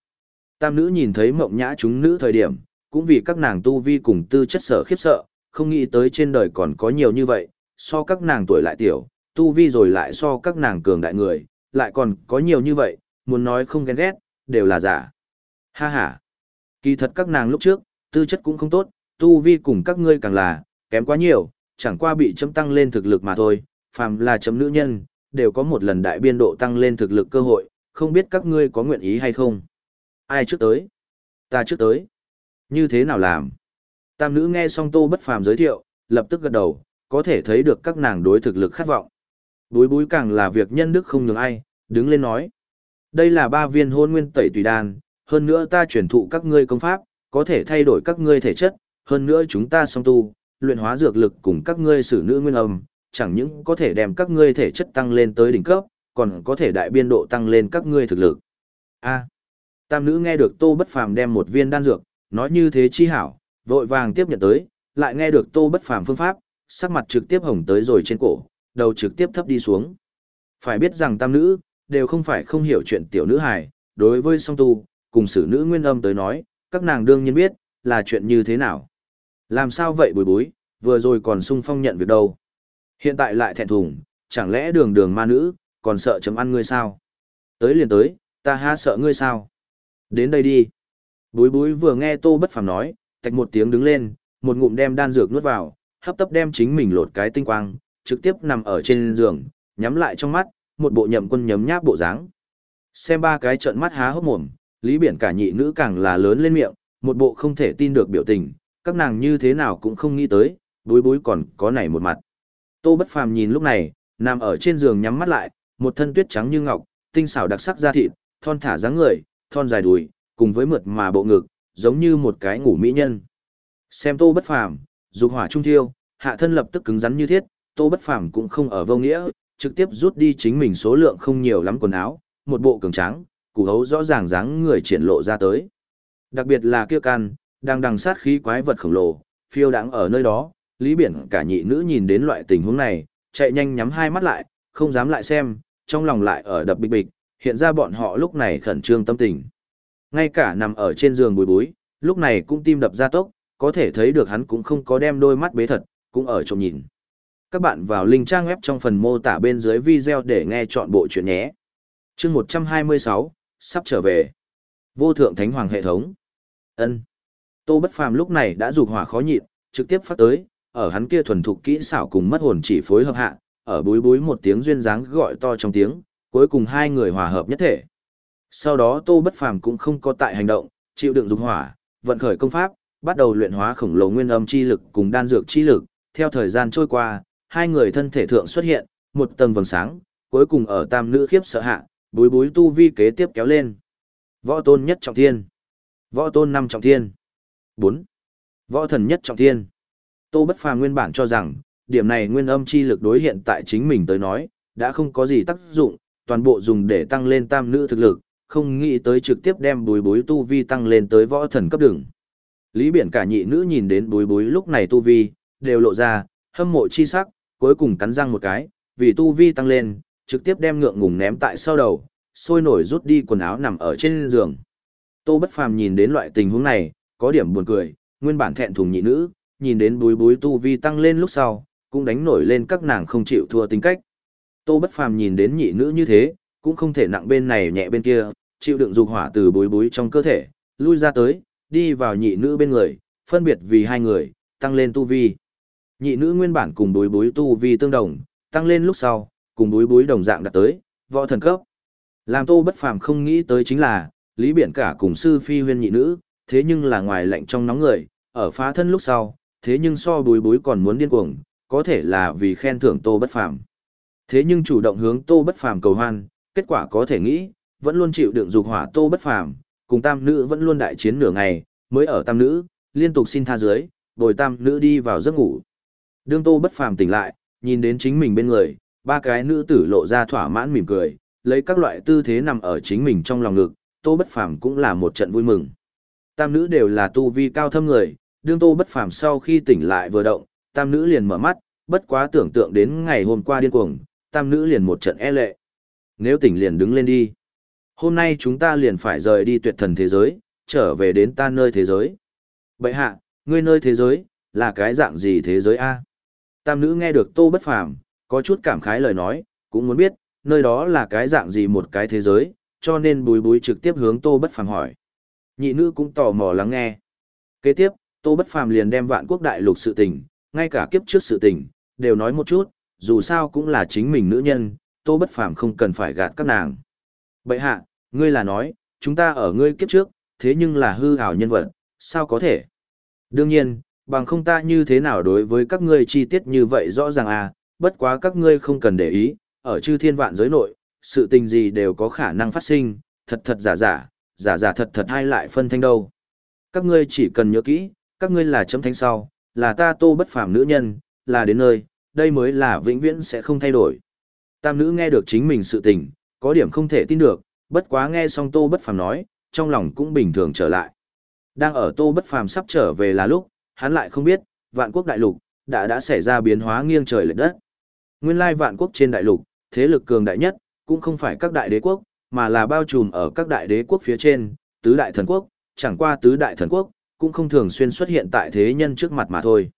Tam nữ nhìn thấy mộng nhã chúng nữ thời điểm, cũng vì các nàng tu vi cùng tư chất sở khiếp sợ, không nghĩ tới trên đời còn có nhiều như vậy, so các nàng tuổi lại tiểu, tu vi rồi lại so các nàng cường đại người, lại còn có nhiều như vậy, muốn nói không ghen ghét, đều là giả. Ha ha. Kỳ thật các nàng lúc trước, tư chất cũng không tốt, tu vi cùng các ngươi càng là, kém quá nhiều, chẳng qua bị chấm tăng lên thực lực mà thôi, phàm là chấm nữ nhân, đều có một lần đại biên độ tăng lên thực lực cơ hội, không biết các ngươi có nguyện ý hay không. Ai trước tới? Ta trước tới. Như thế nào làm? Tam nữ nghe xong tô bất phàm giới thiệu, lập tức gật đầu, có thể thấy được các nàng đối thực lực khát vọng. Búi búi càng là việc nhân đức không nhường ai, đứng lên nói. Đây là ba viên hôn nguyên tẩy tùy đan, hơn nữa ta truyền thụ các ngươi công pháp, có thể thay đổi các ngươi thể chất, hơn nữa chúng ta song tu, luyện hóa dược lực cùng các ngươi sử nữ nguyên âm, chẳng những có thể đem các ngươi thể chất tăng lên tới đỉnh cấp, còn có thể đại biên độ tăng lên các ngươi thực lực. A. À, tam nữ nghe được Tô Bất Phàm đem một viên đan dược, nói như thế chi hảo, vội vàng tiếp nhận tới, lại nghe được Tô Bất Phàm phương pháp, sắc mặt trực tiếp hồng tới rồi trên cổ, đầu trực tiếp thấp đi xuống. Phải biết rằng tam nữ, đều không phải không hiểu chuyện tiểu nữ hài, đối với song tu, cùng sử nữ nguyên âm tới nói, các nàng đương nhiên biết, là chuyện như thế nào. Làm sao vậy bùi bối, vừa rồi còn sung phong nhận việc đâu. Hiện tại lại thẹn thùng, chẳng lẽ đường đường ma nữ, còn sợ chấm ăn ngươi sao? Tới liền tới, ta ha sợ ngươi sao? Đến đây đi. Búi búi vừa nghe tô bất phàm nói, tạch một tiếng đứng lên, một ngụm đem đan dược nuốt vào, hấp tấp đem chính mình lột cái tinh quang, trực tiếp nằm ở trên giường, nhắm lại trong mắt, một bộ nhậm quân nhấm nháp bộ dáng. Xem ba cái trợn mắt há hốc mồm, lý biển cả nhị nữ càng là lớn lên miệng, một bộ không thể tin được biểu tình, các nàng như thế nào cũng không nghĩ tới, bối bối còn có nảy một mặt. Tô bất phàm nhìn lúc này, nằm ở trên giường nhắm mắt lại, một thân tuyết trắng như ngọc, tinh xảo đặc sắc da thịt, thon thả dáng người, thon dài đùi, cùng với mượt mà bộ ngực, giống như một cái ngủ mỹ nhân. Xem Tô bất phàm, dục hỏa trung thiêu, hạ thân lập tức cứng rắn như thiết, Tô bất phàm cũng không ở vô nghĩa, trực tiếp rút đi chính mình số lượng không nhiều lắm quần áo, một bộ cường tráng, củ hấu rõ ràng dáng người triển lộ ra tới. Đặc biệt là kia can, đang đằng sát khí quái vật khổng lồ, phiêu đáng ở nơi đó, Lý Biển cả nhị nữ nhìn đến loại tình huống này, chạy nhanh nhắm hai mắt lại, không dám lại xem, trong lòng lại ở đập bịch bịch, hiện ra bọn họ lúc này khẩn trương tâm tình. Ngay cả nằm ở trên giường bùi bối, lúc này cũng tim đập ra tốc, có thể thấy được hắn cũng không có đem đôi mắt bế thật, cũng ở trộm nhìn. Các bạn vào link trang web trong phần mô tả bên dưới video để nghe chọn bộ chuyện nhé. chương 126, sắp trở về. Vô thượng thánh hoàng hệ thống. ân Tô Bất Phàm lúc này đã dục hỏa khó nhịn, trực tiếp phát tới, ở hắn kia thuần thục kỹ xảo cùng mất hồn chỉ phối hợp hạ, ở búi búi một tiếng duyên dáng gọi to trong tiếng, cuối cùng hai người hòa hợp nhất thể. Sau đó Tô Bất Phàm cũng không có tại hành động, chịu đựng dục hỏa, vận khởi công pháp, bắt đầu luyện hóa khổng lồ nguyên âm chi lực cùng đan dược chi lực, theo thời gian trôi qua, hai người thân thể thượng xuất hiện một tầng vầng sáng, cuối cùng ở tam nữ khiếp sợ hạ, búi búi tu vi kế tiếp kéo lên. Võ tôn nhất trọng thiên, võ tôn năm trọng thiên, 4. Võ thần nhất trọng thiên. Tô Bất Phàm nguyên bản cho rằng, điểm này nguyên âm chi lực đối hiện tại chính mình tới nói, đã không có gì tác dụng, toàn bộ dùng để tăng lên tam nữ thực lực, không nghĩ tới trực tiếp đem bối bối tu vi tăng lên tới võ thần cấp đường. Lý biển cả nhị nữ nhìn đến bối bối lúc này tu vi, đều lộ ra, hâm mộ chi sắc, cuối cùng cắn răng một cái, vì tu vi tăng lên, trực tiếp đem ngượng ngùng ném tại sau đầu, sôi nổi rút đi quần áo nằm ở trên giường. Tô Bất Phàm nhìn đến loại tình huống này, có điểm buồn cười, nguyên bản thẹn thùng nhị nữ, nhìn đến búi búi tu vi tăng lên lúc sau, cũng đánh nổi lên các nàng không chịu thua tính cách. Tô Bất Phàm nhìn đến nhị nữ như thế, cũng không thể nặng bên này nhẹ bên kia, chịu đựng dục hỏa từ bối bối trong cơ thể, lui ra tới, đi vào nhị nữ bên người, phân biệt vì hai người, tăng lên tu vi. Nhị nữ nguyên bản cùng bối bối tu vi tương đồng, tăng lên lúc sau, cùng bối bối đồng dạng đạt tới, võ thần cấp. Làm tô bất phàm không nghĩ tới chính là, Lý Biển cả cùng sư phi huyên nhị nữ, thế nhưng là ngoài lạnh trong nóng người, ở phá thân lúc sau, thế nhưng so bối bối còn muốn điên cuồng, có thể là vì khen thưởng tô bất phàm. Thế nhưng chủ động hướng tô bất phàm cầu hoan, kết quả có thể nghĩ, vẫn luôn chịu đựng dục hỏa tô bất phàm, cùng tam nữ vẫn luôn đại chiến nửa ngày, mới ở tam nữ, liên tục xin tha dưới, bồi tam nữ đi vào giấc ngủ. Đương tô bất phàm tỉnh lại, nhìn đến chính mình bên người, ba cái nữ tử lộ ra thỏa mãn mỉm cười, lấy các loại tư thế nằm ở chính mình trong lòng ngực, tô bất phàm cũng là một trận vui mừng. Tam nữ đều là tu vi cao thâm người, đương tô bất phàm sau khi tỉnh lại vừa động, tam nữ liền mở mắt, bất quá tưởng tượng đến ngày hôm qua điên cuồng, tam nữ liền một trận e lệ. Nếu tỉnh liền đứng lên đi. Hôm nay chúng ta liền phải rời đi tuyệt thần thế giới, trở về đến ta nơi thế giới. Bậy hạ, ngươi nơi thế giới, là cái dạng gì thế giới A? Tam nữ nghe được tô bất phàm, có chút cảm khái lời nói, cũng muốn biết, nơi đó là cái dạng gì một cái thế giới, cho nên bùi bùi trực tiếp hướng tô bất phàm hỏi. Nhị nữ cũng tò mò lắng nghe. Kế tiếp, tô bất phàm liền đem vạn quốc đại lục sự tình, ngay cả kiếp trước sự tình, đều nói một chút, dù sao cũng là chính mình nữ nhân, tô bất phàm không cần phải gạt các nàng. Bậy hạ, ngươi là nói, chúng ta ở ngươi kiếp trước, thế nhưng là hư ảo nhân vật, sao có thể? Đương nhiên, bằng không ta như thế nào đối với các ngươi chi tiết như vậy rõ ràng à, bất quá các ngươi không cần để ý, ở chư thiên vạn giới nội, sự tình gì đều có khả năng phát sinh, thật thật giả giả, giả giả thật thật hay lại phân thanh đâu. Các ngươi chỉ cần nhớ kỹ, các ngươi là chấm thanh sau, là ta tô bất phàm nữ nhân, là đến nơi, đây mới là vĩnh viễn sẽ không thay đổi. Tam nữ nghe được chính mình sự tình, có điểm không thể tin được, bất quá nghe xong tô bất phàm nói, trong lòng cũng bình thường trở lại. Đang ở tô bất phàm sắp trở về là lúc, hắn lại không biết, vạn quốc đại lục, đã đã xảy ra biến hóa nghiêng trời lệch đất. Nguyên lai vạn quốc trên đại lục, thế lực cường đại nhất, cũng không phải các đại đế quốc, mà là bao trùm ở các đại đế quốc phía trên, tứ đại thần quốc, chẳng qua tứ đại thần quốc, cũng không thường xuyên xuất hiện tại thế nhân trước mặt mà thôi.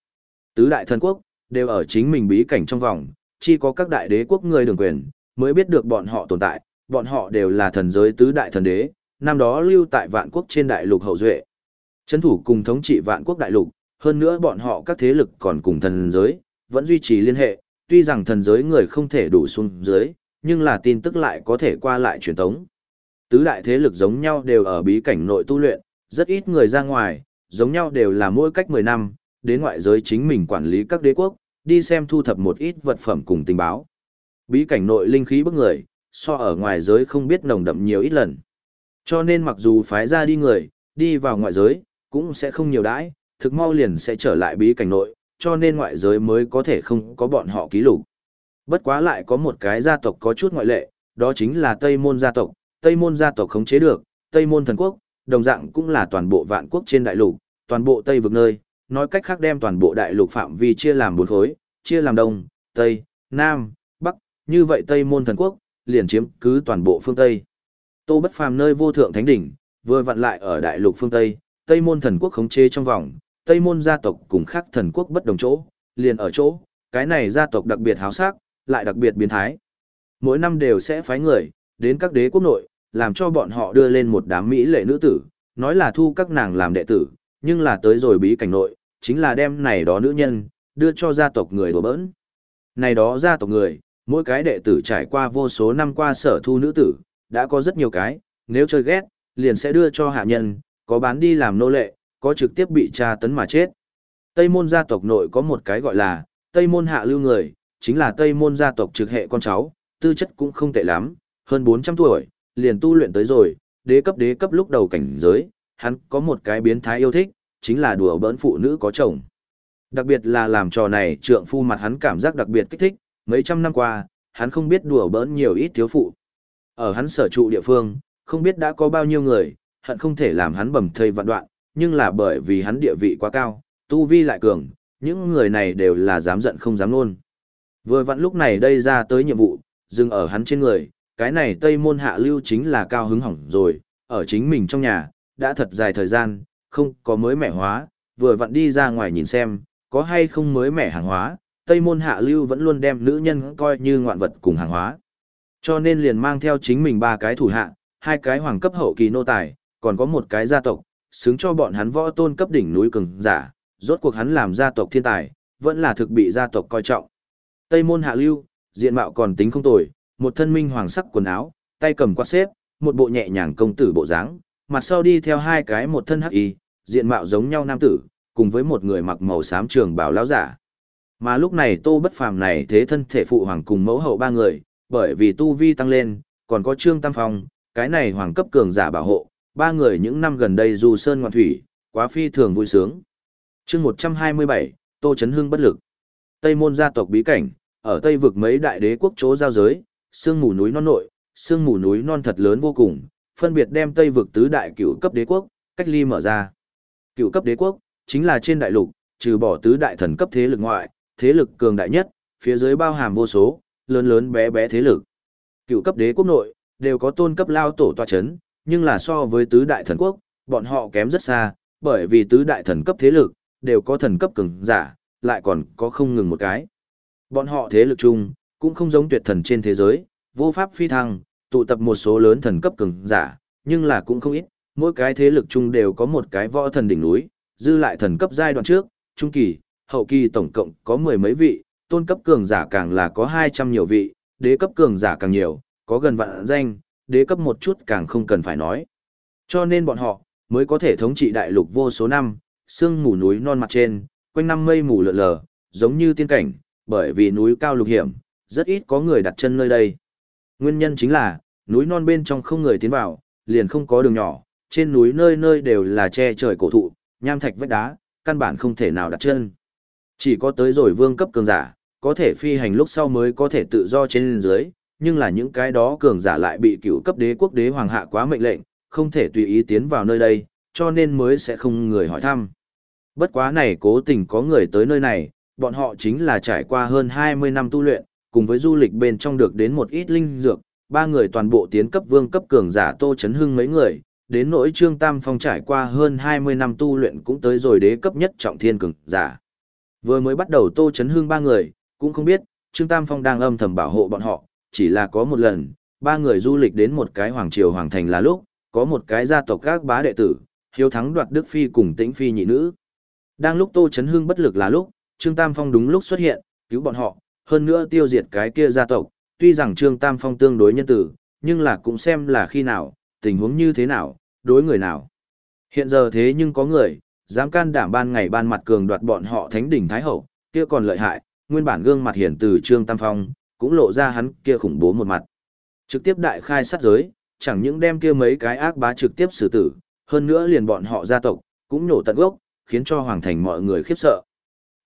Tứ đại thần quốc, đều ở chính mình bí cảnh trong vòng, chỉ có các đại đế quốc người đường quyền, mới biết được bọn họ tồn tại, bọn họ đều là thần giới tứ đại thần đế, năm đó lưu tại vạn quốc trên đại lục hậu duệ. Chấn thủ cùng thống trị vạn quốc đại lục, hơn nữa bọn họ các thế lực còn cùng thần giới, vẫn duy trì liên hệ, tuy rằng thần giới người không thể đủ xuống dưới, nhưng là tin tức lại có thể qua lại truyền tống. Tứ đại thế lực giống nhau đều ở bí cảnh nội tu luyện, rất ít người ra ngoài, giống nhau đều là mỗi cách 10 năm, đến ngoại giới chính mình quản lý các đế quốc, đi xem thu thập một ít vật phẩm cùng tình báo. Bí cảnh nội linh khí bức người, so ở ngoài giới không biết nồng đậm nhiều ít lần. Cho nên mặc dù phái ra đi người, đi vào ngoại giới, cũng sẽ không nhiều đãi, thực mau liền sẽ trở lại bí cảnh nội, cho nên ngoại giới mới có thể không có bọn họ ký lục. Bất quá lại có một cái gia tộc có chút ngoại lệ, đó chính là Tây Môn gia tộc, Tây Môn gia tộc khống chế được, Tây Môn thần quốc, đồng dạng cũng là toàn bộ vạn quốc trên đại lục, toàn bộ Tây vực nơi, nói cách khác đem toàn bộ đại lục phạm vi chia làm bốn khối, chia làm Đông, Tây, Nam, Bắc, như vậy Tây Môn thần quốc, liền chiếm cứ toàn bộ phương Tây. Tô Bất Phàm nơi vô thượng thánh đỉnh, vừa vặn lại ở đại lục phương Tây, Tây Môn thần quốc khống chế trong vòng, Tây Môn gia tộc cùng khác thần quốc bất đồng chỗ, liền ở chỗ, cái này gia tộc đặc biệt háo sắc, lại đặc biệt biến thái. Mỗi năm đều sẽ phái người, đến các đế quốc nội, làm cho bọn họ đưa lên một đám mỹ lệ nữ tử, nói là thu các nàng làm đệ tử, nhưng là tới rồi bí cảnh nội, chính là đem này đó nữ nhân, đưa cho gia tộc người đùa bỡn. Này đó gia tộc người, mỗi cái đệ tử trải qua vô số năm qua sở thu nữ tử, đã có rất nhiều cái, nếu chơi ghét, liền sẽ đưa cho hạ nhân, có bán đi làm nô lệ, có trực tiếp bị tra tấn mà chết. Tây môn gia tộc nội có một cái gọi là, Tây môn hạ lưu người, chính là Tây môn gia tộc trực hệ con cháu, tư chất cũng không tệ lắm, hơn 400 tuổi, liền tu luyện tới rồi, đế cấp đế cấp lúc đầu cảnh giới, hắn có một cái biến thái yêu thích, chính là đùa bỡn phụ nữ có chồng. Đặc biệt là làm trò này trượng phu mặt hắn cảm giác đặc biệt kích thích, mấy trăm năm qua, hắn không biết đùa bỡn nhiều ít thiếu phụ. Ở hắn sở trụ địa phương, không biết đã có bao nhiêu người, hận không thể làm hắn bầm thây vạn đoạn, nhưng là bởi vì hắn địa vị quá cao, tu vi lại cường, những người này đều là dám giận không dám nôn. Vừa vặn lúc này đây ra tới nhiệm vụ, dừng ở hắn trên người, cái này Tây Môn Hạ Lưu chính là cao hứng hỏng rồi, ở chính mình trong nhà, đã thật dài thời gian, không có mới mẻ hóa, vừa vặn đi ra ngoài nhìn xem, có hay không mới mẻ hàng hóa, Tây Môn Hạ Lưu vẫn luôn đem nữ nhân coi như ngoạn vật cùng hàng hóa. Cho nên liền mang theo chính mình ba cái thủ hạ, hai cái hoàng cấp hậu kỳ nô tài, còn có một cái gia tộc, xứng cho bọn hắn võ tôn cấp đỉnh núi cường giả, rốt cuộc hắn làm gia tộc thiên tài, vẫn là thực bị gia tộc coi trọng. Tây môn hạ lưu, diện mạo còn tính không tồi, một thân minh hoàng sắc quần áo, tay cầm quạt xếp, một bộ nhẹ nhàng công tử bộ dáng, mặt sau đi theo hai cái một thân hắc y, diện mạo giống nhau nam tử, cùng với một người mặc màu xám trường bào lão giả. Mà lúc này Tô Bất Phàm này thế thân thể phụ hoàng cùng mẫu hậu ba người, bởi vì tu vi tăng lên, còn có Trương Tam Phong, cái này hoàng cấp cường giả bảo hộ, ba người những năm gần đây dù sơn ngoạn thủy, quá phi thường vui sướng. Chương 127, Tô Chấn Hưng bất lực. Tây môn gia tộc bí cảnh, ở Tây vực mấy đại đế quốc chỗ giao giới, sương mù núi non nội, sương mù núi non thật lớn vô cùng, phân biệt đem Tây vực tứ đại cửu cấp đế quốc, cách ly mở ra. Cửu cấp đế quốc, chính là trên đại lục, trừ bỏ tứ đại thần cấp thế lực ngoại, thế lực cường đại nhất, phía dưới bao hàm vô số, lớn lớn bé bé thế lực. Cựu cấp đế quốc nội, đều có tôn cấp lao tổ tòa chấn, nhưng là so với tứ đại thần quốc, bọn họ kém rất xa, bởi vì tứ đại thần cấp thế lực, đều có thần cấp cường giả, lại còn có không ngừng một cái. Bọn họ thế lực chung, cũng không giống tuyệt thần trên thế giới, vô pháp phi thăng, tụ tập một số lớn thần cấp cường giả, nhưng là cũng không ít, mỗi cái thế lực chung đều có một cái võ thần đỉnh núi, dư lại thần cấp giai đoạn trước, trung kỳ, hậu kỳ tổng cộng có mười mấy vị, tôn cấp cường giả càng là có 200 nhiều vị, đế cấp cường giả càng nhiều, có gần vạn danh, đế cấp một chút càng không cần phải nói. Cho nên bọn họ, mới có thể thống trị đại lục vô số năm, sương mù núi non mặt trên, quanh năm mây mù lượn lờ, giống như tiên cảnh, bởi vì núi cao lục hiểm, rất ít có người đặt chân nơi đây. Nguyên nhân chính là, núi non bên trong không người tiến vào, liền không có đường nhỏ, trên núi nơi nơi đều là che trời cổ thụ, nham thạch vách đá, căn bản không thể nào đặt chân. Chỉ có tới rồi vương cấp cường giả, có thể phi hành lúc sau mới có thể tự do trên dưới, nhưng là những cái đó cường giả lại bị cựu cấp đế quốc đế hoàng hạ quá mệnh lệnh, không thể tùy ý tiến vào nơi đây, cho nên mới sẽ không người hỏi thăm. Bất quá này cố tình có người tới nơi này, bọn họ chính là trải qua hơn 20 năm tu luyện, cùng với du lịch bên trong được đến một ít linh dược, ba người toàn bộ tiến cấp vương cấp cường giả Tô Chấn Hưng mấy người, đến nỗi Trương Tam Phong trải qua hơn 20 năm tu luyện cũng tới rồi đế cấp nhất trọng thiên cường giả. Vừa mới bắt đầu Tô Chấn Hưng ba người, cũng không biết, Trương Tam Phong đang âm thầm bảo hộ bọn họ, chỉ là có một lần, ba người du lịch đến một cái hoàng triều hoàng thành là lúc, có một cái gia tộc các bá đệ tử, hiếu thắng đoạt Đức Phi cùng tĩnh Phi nhị nữ. Đang lúc Tô Chấn Hưng bất lực là lúc, Trương Tam Phong đúng lúc xuất hiện, cứu bọn họ, hơn nữa tiêu diệt cái kia gia tộc, tuy rằng Trương Tam Phong tương đối nhân tử, nhưng là cũng xem là khi nào, tình huống như thế nào, đối người nào. Hiện giờ thế nhưng có người, dám can đảm ban ngày ban mặt cường đoạt bọn họ thánh đỉnh Thái Hậu, kia còn lợi hại, nguyên bản gương mặt hiển từ Trương Tam Phong, cũng lộ ra hắn kia khủng bố một mặt. Trực tiếp đại khai sát giới, chẳng những đem kia mấy cái ác bá trực tiếp xử tử, hơn nữa liền bọn họ gia tộc, cũng nổ tận gốc, khiến cho hoàng thành mọi người khiếp sợ.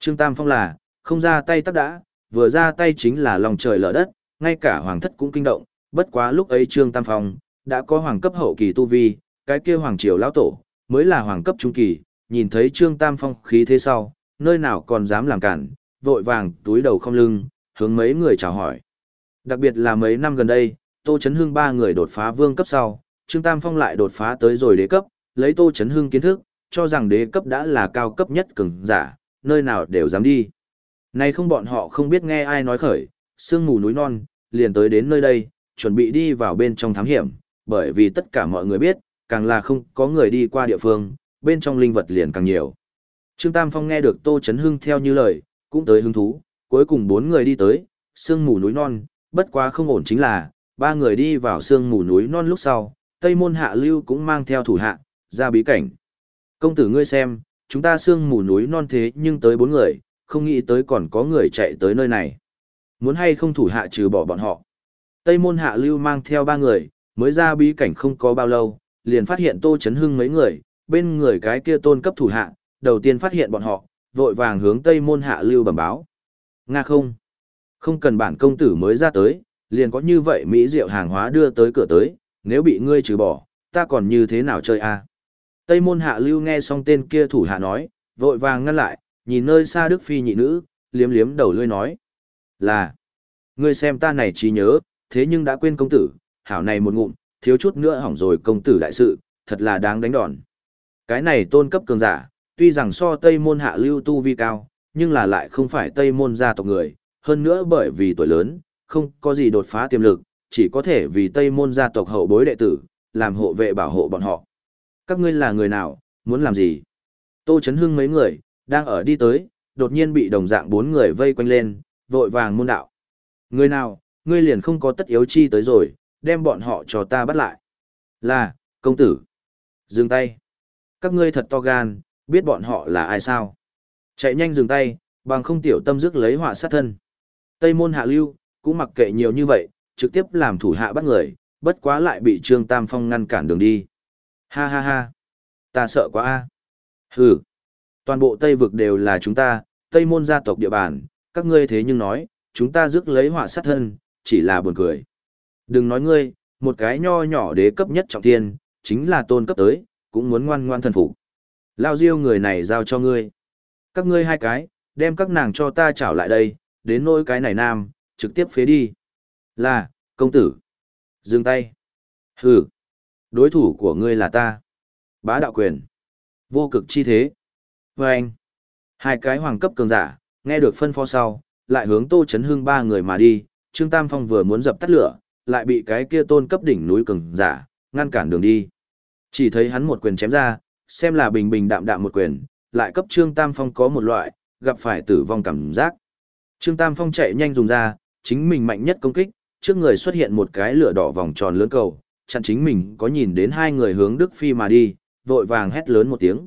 Trương Tam Phong là, không ra tay tắc đã, vừa ra tay chính là lòng trời lở đất, ngay cả hoàng thất cũng kinh động, bất quá lúc ấy Trương Tam Phong, đã có hoàng cấp hậu kỳ tu vi, cái kia hoàng triều lão tổ, mới là hoàng cấp trung kỳ, nhìn thấy Trương Tam Phong khí thế sau, nơi nào còn dám làm cản, vội vàng túi đầu không lưng, hướng mấy người chào hỏi. Đặc biệt là mấy năm gần đây, Tô Chấn Hưng ba người đột phá vương cấp sau, Trương Tam Phong lại đột phá tới rồi đế cấp, lấy Tô Chấn Hưng kiến thức, cho rằng đế cấp đã là cao cấp nhất cường giả, nơi nào đều dám đi. Nay không bọn họ không biết nghe ai nói khởi, sương mù núi non, liền tới đến nơi đây, chuẩn bị đi vào bên trong thám hiểm, bởi vì tất cả mọi người biết, càng là không có người đi qua địa phương, bên trong linh vật liền càng nhiều. Trương Tam Phong nghe được Tô Chấn Hưng theo như lời, cũng tới hứng thú, cuối cùng bốn người đi tới, sương mù núi non, bất quá không ổn chính là, ba người đi vào sương mù núi non lúc sau, Tây Môn Hạ Lưu cũng mang theo thủ hạ, ra bí cảnh. Công tử ngươi xem, chúng ta sương mù núi non thế nhưng tới bốn người, không nghĩ tới còn có người chạy tới nơi này. Muốn hay không thủ hạ trừ bỏ bọn họ. Tây Môn Hạ Lưu mang theo ba người, mới ra bí cảnh không có bao lâu, liền phát hiện Tô Chấn Hưng mấy người, bên người cái kia tôn cấp thủ hạ, đầu tiên phát hiện bọn họ, vội vàng hướng Tây Môn Hạ Lưu bẩm báo. Nga không. Không cần bản công tử mới ra tới, liền có như vậy Mỹ rượu hàng hóa đưa tới cửa tới, nếu bị ngươi trừ bỏ, ta còn như thế nào chơi a? Tây môn hạ lưu nghe xong tên kia thủ hạ nói, vội vàng ngăn lại, nhìn nơi xa Đức Phi nhị nữ, liếm liếm đầu lươi nói. Là, ngươi xem ta này trí nhớ, thế nhưng đã quên công tử, hảo này một ngụm, thiếu chút nữa hỏng rồi công tử đại sự, thật là đáng đánh đòn. Cái này tôn cấp cường giả, tuy rằng so Tây môn hạ lưu tu vi cao, nhưng là lại không phải Tây môn gia tộc người, hơn nữa bởi vì tuổi lớn, không có gì đột phá tiềm lực, chỉ có thể vì Tây môn gia tộc hậu bối đệ tử, làm hộ vệ bảo hộ bọn họ. Các ngươi là người nào, muốn làm gì? Tô Chấn Hưng mấy người, đang ở đi tới, đột nhiên bị đồng dạng bốn người vây quanh lên, vội vàng môn đạo. Người nào, ngươi liền không có tất yếu chi tới rồi, đem bọn họ cho ta bắt lại. Là, công tử. Dừng tay. Các ngươi thật to gan, biết bọn họ là ai sao? Chạy nhanh dừng tay, bằng không tiểu tâm dứt lấy họa sát thân. Tây môn hạ lưu, cũng mặc kệ nhiều như vậy, trực tiếp làm thủ hạ bắt người, bất quá lại bị Trương Tam Phong ngăn cản đường đi. Ha ha ha. Ta sợ quá a. Hừ. Toàn bộ Tây vực đều là chúng ta, Tây môn gia tộc địa bàn, các ngươi thế nhưng nói, chúng ta rước lấy họa sát thân, chỉ là buồn cười. Đừng nói ngươi, một cái nho nhỏ đế cấp nhất trọng thiên, chính là tôn cấp tới, cũng muốn ngoan ngoan thần phục. Lao diêu người này giao cho ngươi. Các ngươi hai cái, đem các nàng cho ta trảo lại đây, đến nỗi cái này nam, trực tiếp phế đi. Là, công tử. Dừng tay. Hừ. Đối thủ của ngươi là ta. Bá đạo quyền. Vô cực chi thế. Và anh. Hai cái hoàng cấp cường giả, nghe được phân phó sau, lại hướng Tô Chấn Hưng ba người mà đi, Trương Tam Phong vừa muốn dập tắt lửa, lại bị cái kia tôn cấp đỉnh núi cường giả, ngăn cản đường đi. Chỉ thấy hắn một quyền chém ra, xem là bình bình đạm đạm một quyền, lại cấp Trương Tam Phong có một loại, gặp phải tử vong cảm giác. Trương Tam Phong chạy nhanh dùng ra, chính mình mạnh nhất công kích, trước người xuất hiện một cái lửa đỏ vòng tròn lớn cầu, chặn chính mình có nhìn đến hai người hướng Đức Phi mà đi, vội vàng hét lớn một tiếng.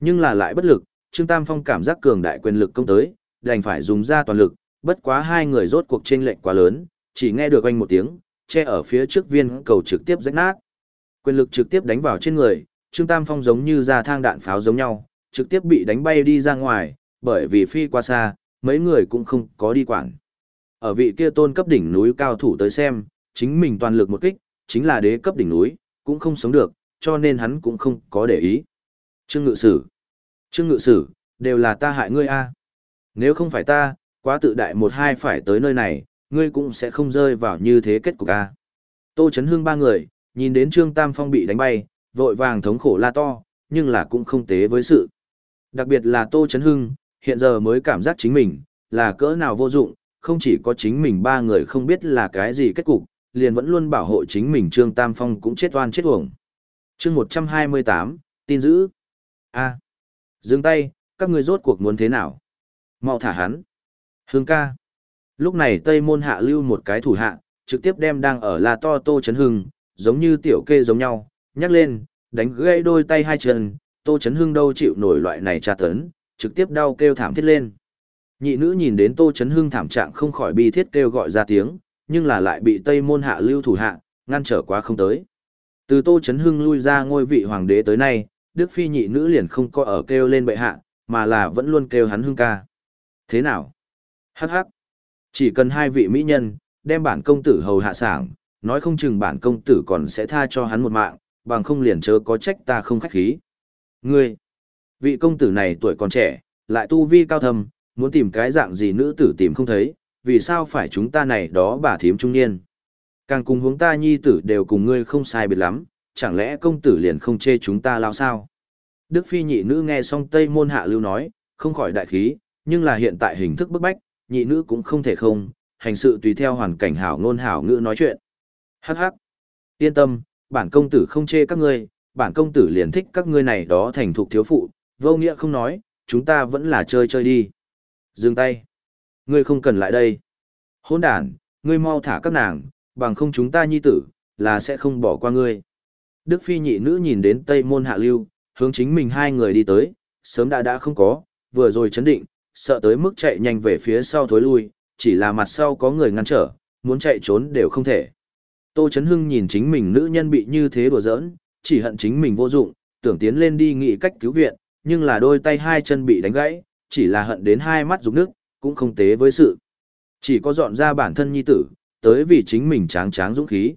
Nhưng là lại bất lực, Trương Tam Phong cảm giác cường đại quyền lực công tới, đành phải dùng ra toàn lực, bất quá hai người rốt cuộc chênh lệch quá lớn, chỉ nghe được anh một tiếng, che ở phía trước viên cầu trực tiếp rách nát. Quyền lực trực tiếp đánh vào trên người, Trương Tam Phong giống như ra thang đạn pháo giống nhau, trực tiếp bị đánh bay đi ra ngoài, bởi vì phi qua xa, mấy người cũng không có đi quản. Ở vị kia tôn cấp đỉnh núi cao thủ tới xem, chính mình toàn lực một kích, chính là đế cấp đỉnh núi, cũng không sống được, cho nên hắn cũng không có để ý. Trương Ngự Sử Trương Ngự Sử, đều là ta hại ngươi a. Nếu không phải ta, quá tự đại một hai phải tới nơi này, ngươi cũng sẽ không rơi vào như thế kết cục a. Tô Chấn Hưng ba người, nhìn đến Trương Tam Phong bị đánh bay, vội vàng thống khổ la to, nhưng là cũng không tế với sự. Đặc biệt là Tô Chấn Hưng, hiện giờ mới cảm giác chính mình, là cỡ nào vô dụng, không chỉ có chính mình ba người không biết là cái gì kết cục, liền vẫn luôn bảo hộ chính mình Trương Tam Phong cũng chết oan chết uổng. chương 128, tin giữ. a dừng tay, các người rốt cuộc muốn thế nào? mau thả hắn. Hưng ca. Lúc này Tây Môn hạ lưu một cái thủ hạ, trực tiếp đem đang ở là to Tô Chấn Hưng, giống như tiểu kê giống nhau, nhắc lên, đánh gãy đôi tay hai chân, Tô Chấn Hưng đâu chịu nổi loại này tra tấn, trực tiếp đau kêu thảm thiết lên. Nhị nữ nhìn đến Tô Chấn Hưng thảm trạng không khỏi bi thiết kêu gọi ra tiếng, nhưng là lại bị Tây Môn hạ lưu thủ hạ, ngăn trở quá không tới. Từ Tô Chấn Hưng lui ra ngôi vị hoàng đế tới nay, Đức Phi nhị nữ liền không có ở kêu lên bệ hạ, mà là vẫn luôn kêu hắn Hưng ca. Thế nào? Hắc hắc. Chỉ cần hai vị mỹ nhân, đem bản công tử hầu hạ sảng, nói không chừng bản công tử còn sẽ tha cho hắn một mạng, bằng không liền chớ có trách ta không khách khí. Ngươi, vị công tử này tuổi còn trẻ, lại tu vi cao thâm, muốn tìm cái dạng gì nữ tử tìm không thấy, vì sao phải chúng ta này đó bà thím trung niên. Càng cùng hướng ta nhi tử đều cùng ngươi không sai biệt lắm, chẳng lẽ công tử liền không chê chúng ta lao sao? Đức phi nhị nữ nghe xong Tây môn hạ lưu nói, không khỏi đại khí, nhưng là hiện tại hình thức bức bách, nhị nữ cũng không thể không, hành sự tùy theo hoàn cảnh hảo ngôn hảo ngữ nói chuyện. Hắc hắc. Yên tâm, bản công tử không chê các ngươi, bản công tử liền thích các ngươi này đó thành thục thiếu phụ, vô nghĩa không nói, chúng ta vẫn là chơi chơi đi. Dừng tay. Ngươi không cần lại đây. Hôn đàn, ngươi mau thả các nàng, bằng không chúng ta nhi tử, là sẽ không bỏ qua ngươi. Đức phi nhị nữ nhìn đến Tây môn hạ lưu, hướng chính mình hai người đi tới, sớm đã đã không có, vừa rồi chấn định, sợ tới mức chạy nhanh về phía sau thối lui, chỉ là mặt sau có người ngăn trở, muốn chạy trốn đều không thể. Tô Chấn Hưng nhìn chính mình nữ nhân bị như thế đùa giỡn, chỉ hận chính mình vô dụng, tưởng tiến lên đi nghĩ cách cứu viện, nhưng là đôi tay hai chân bị đánh gãy, chỉ là hận đến hai mắt rụng nước, cũng không tế với sự. Chỉ có dọn ra bản thân nhi tử, tới vì chính mình tráng tráng dũng khí.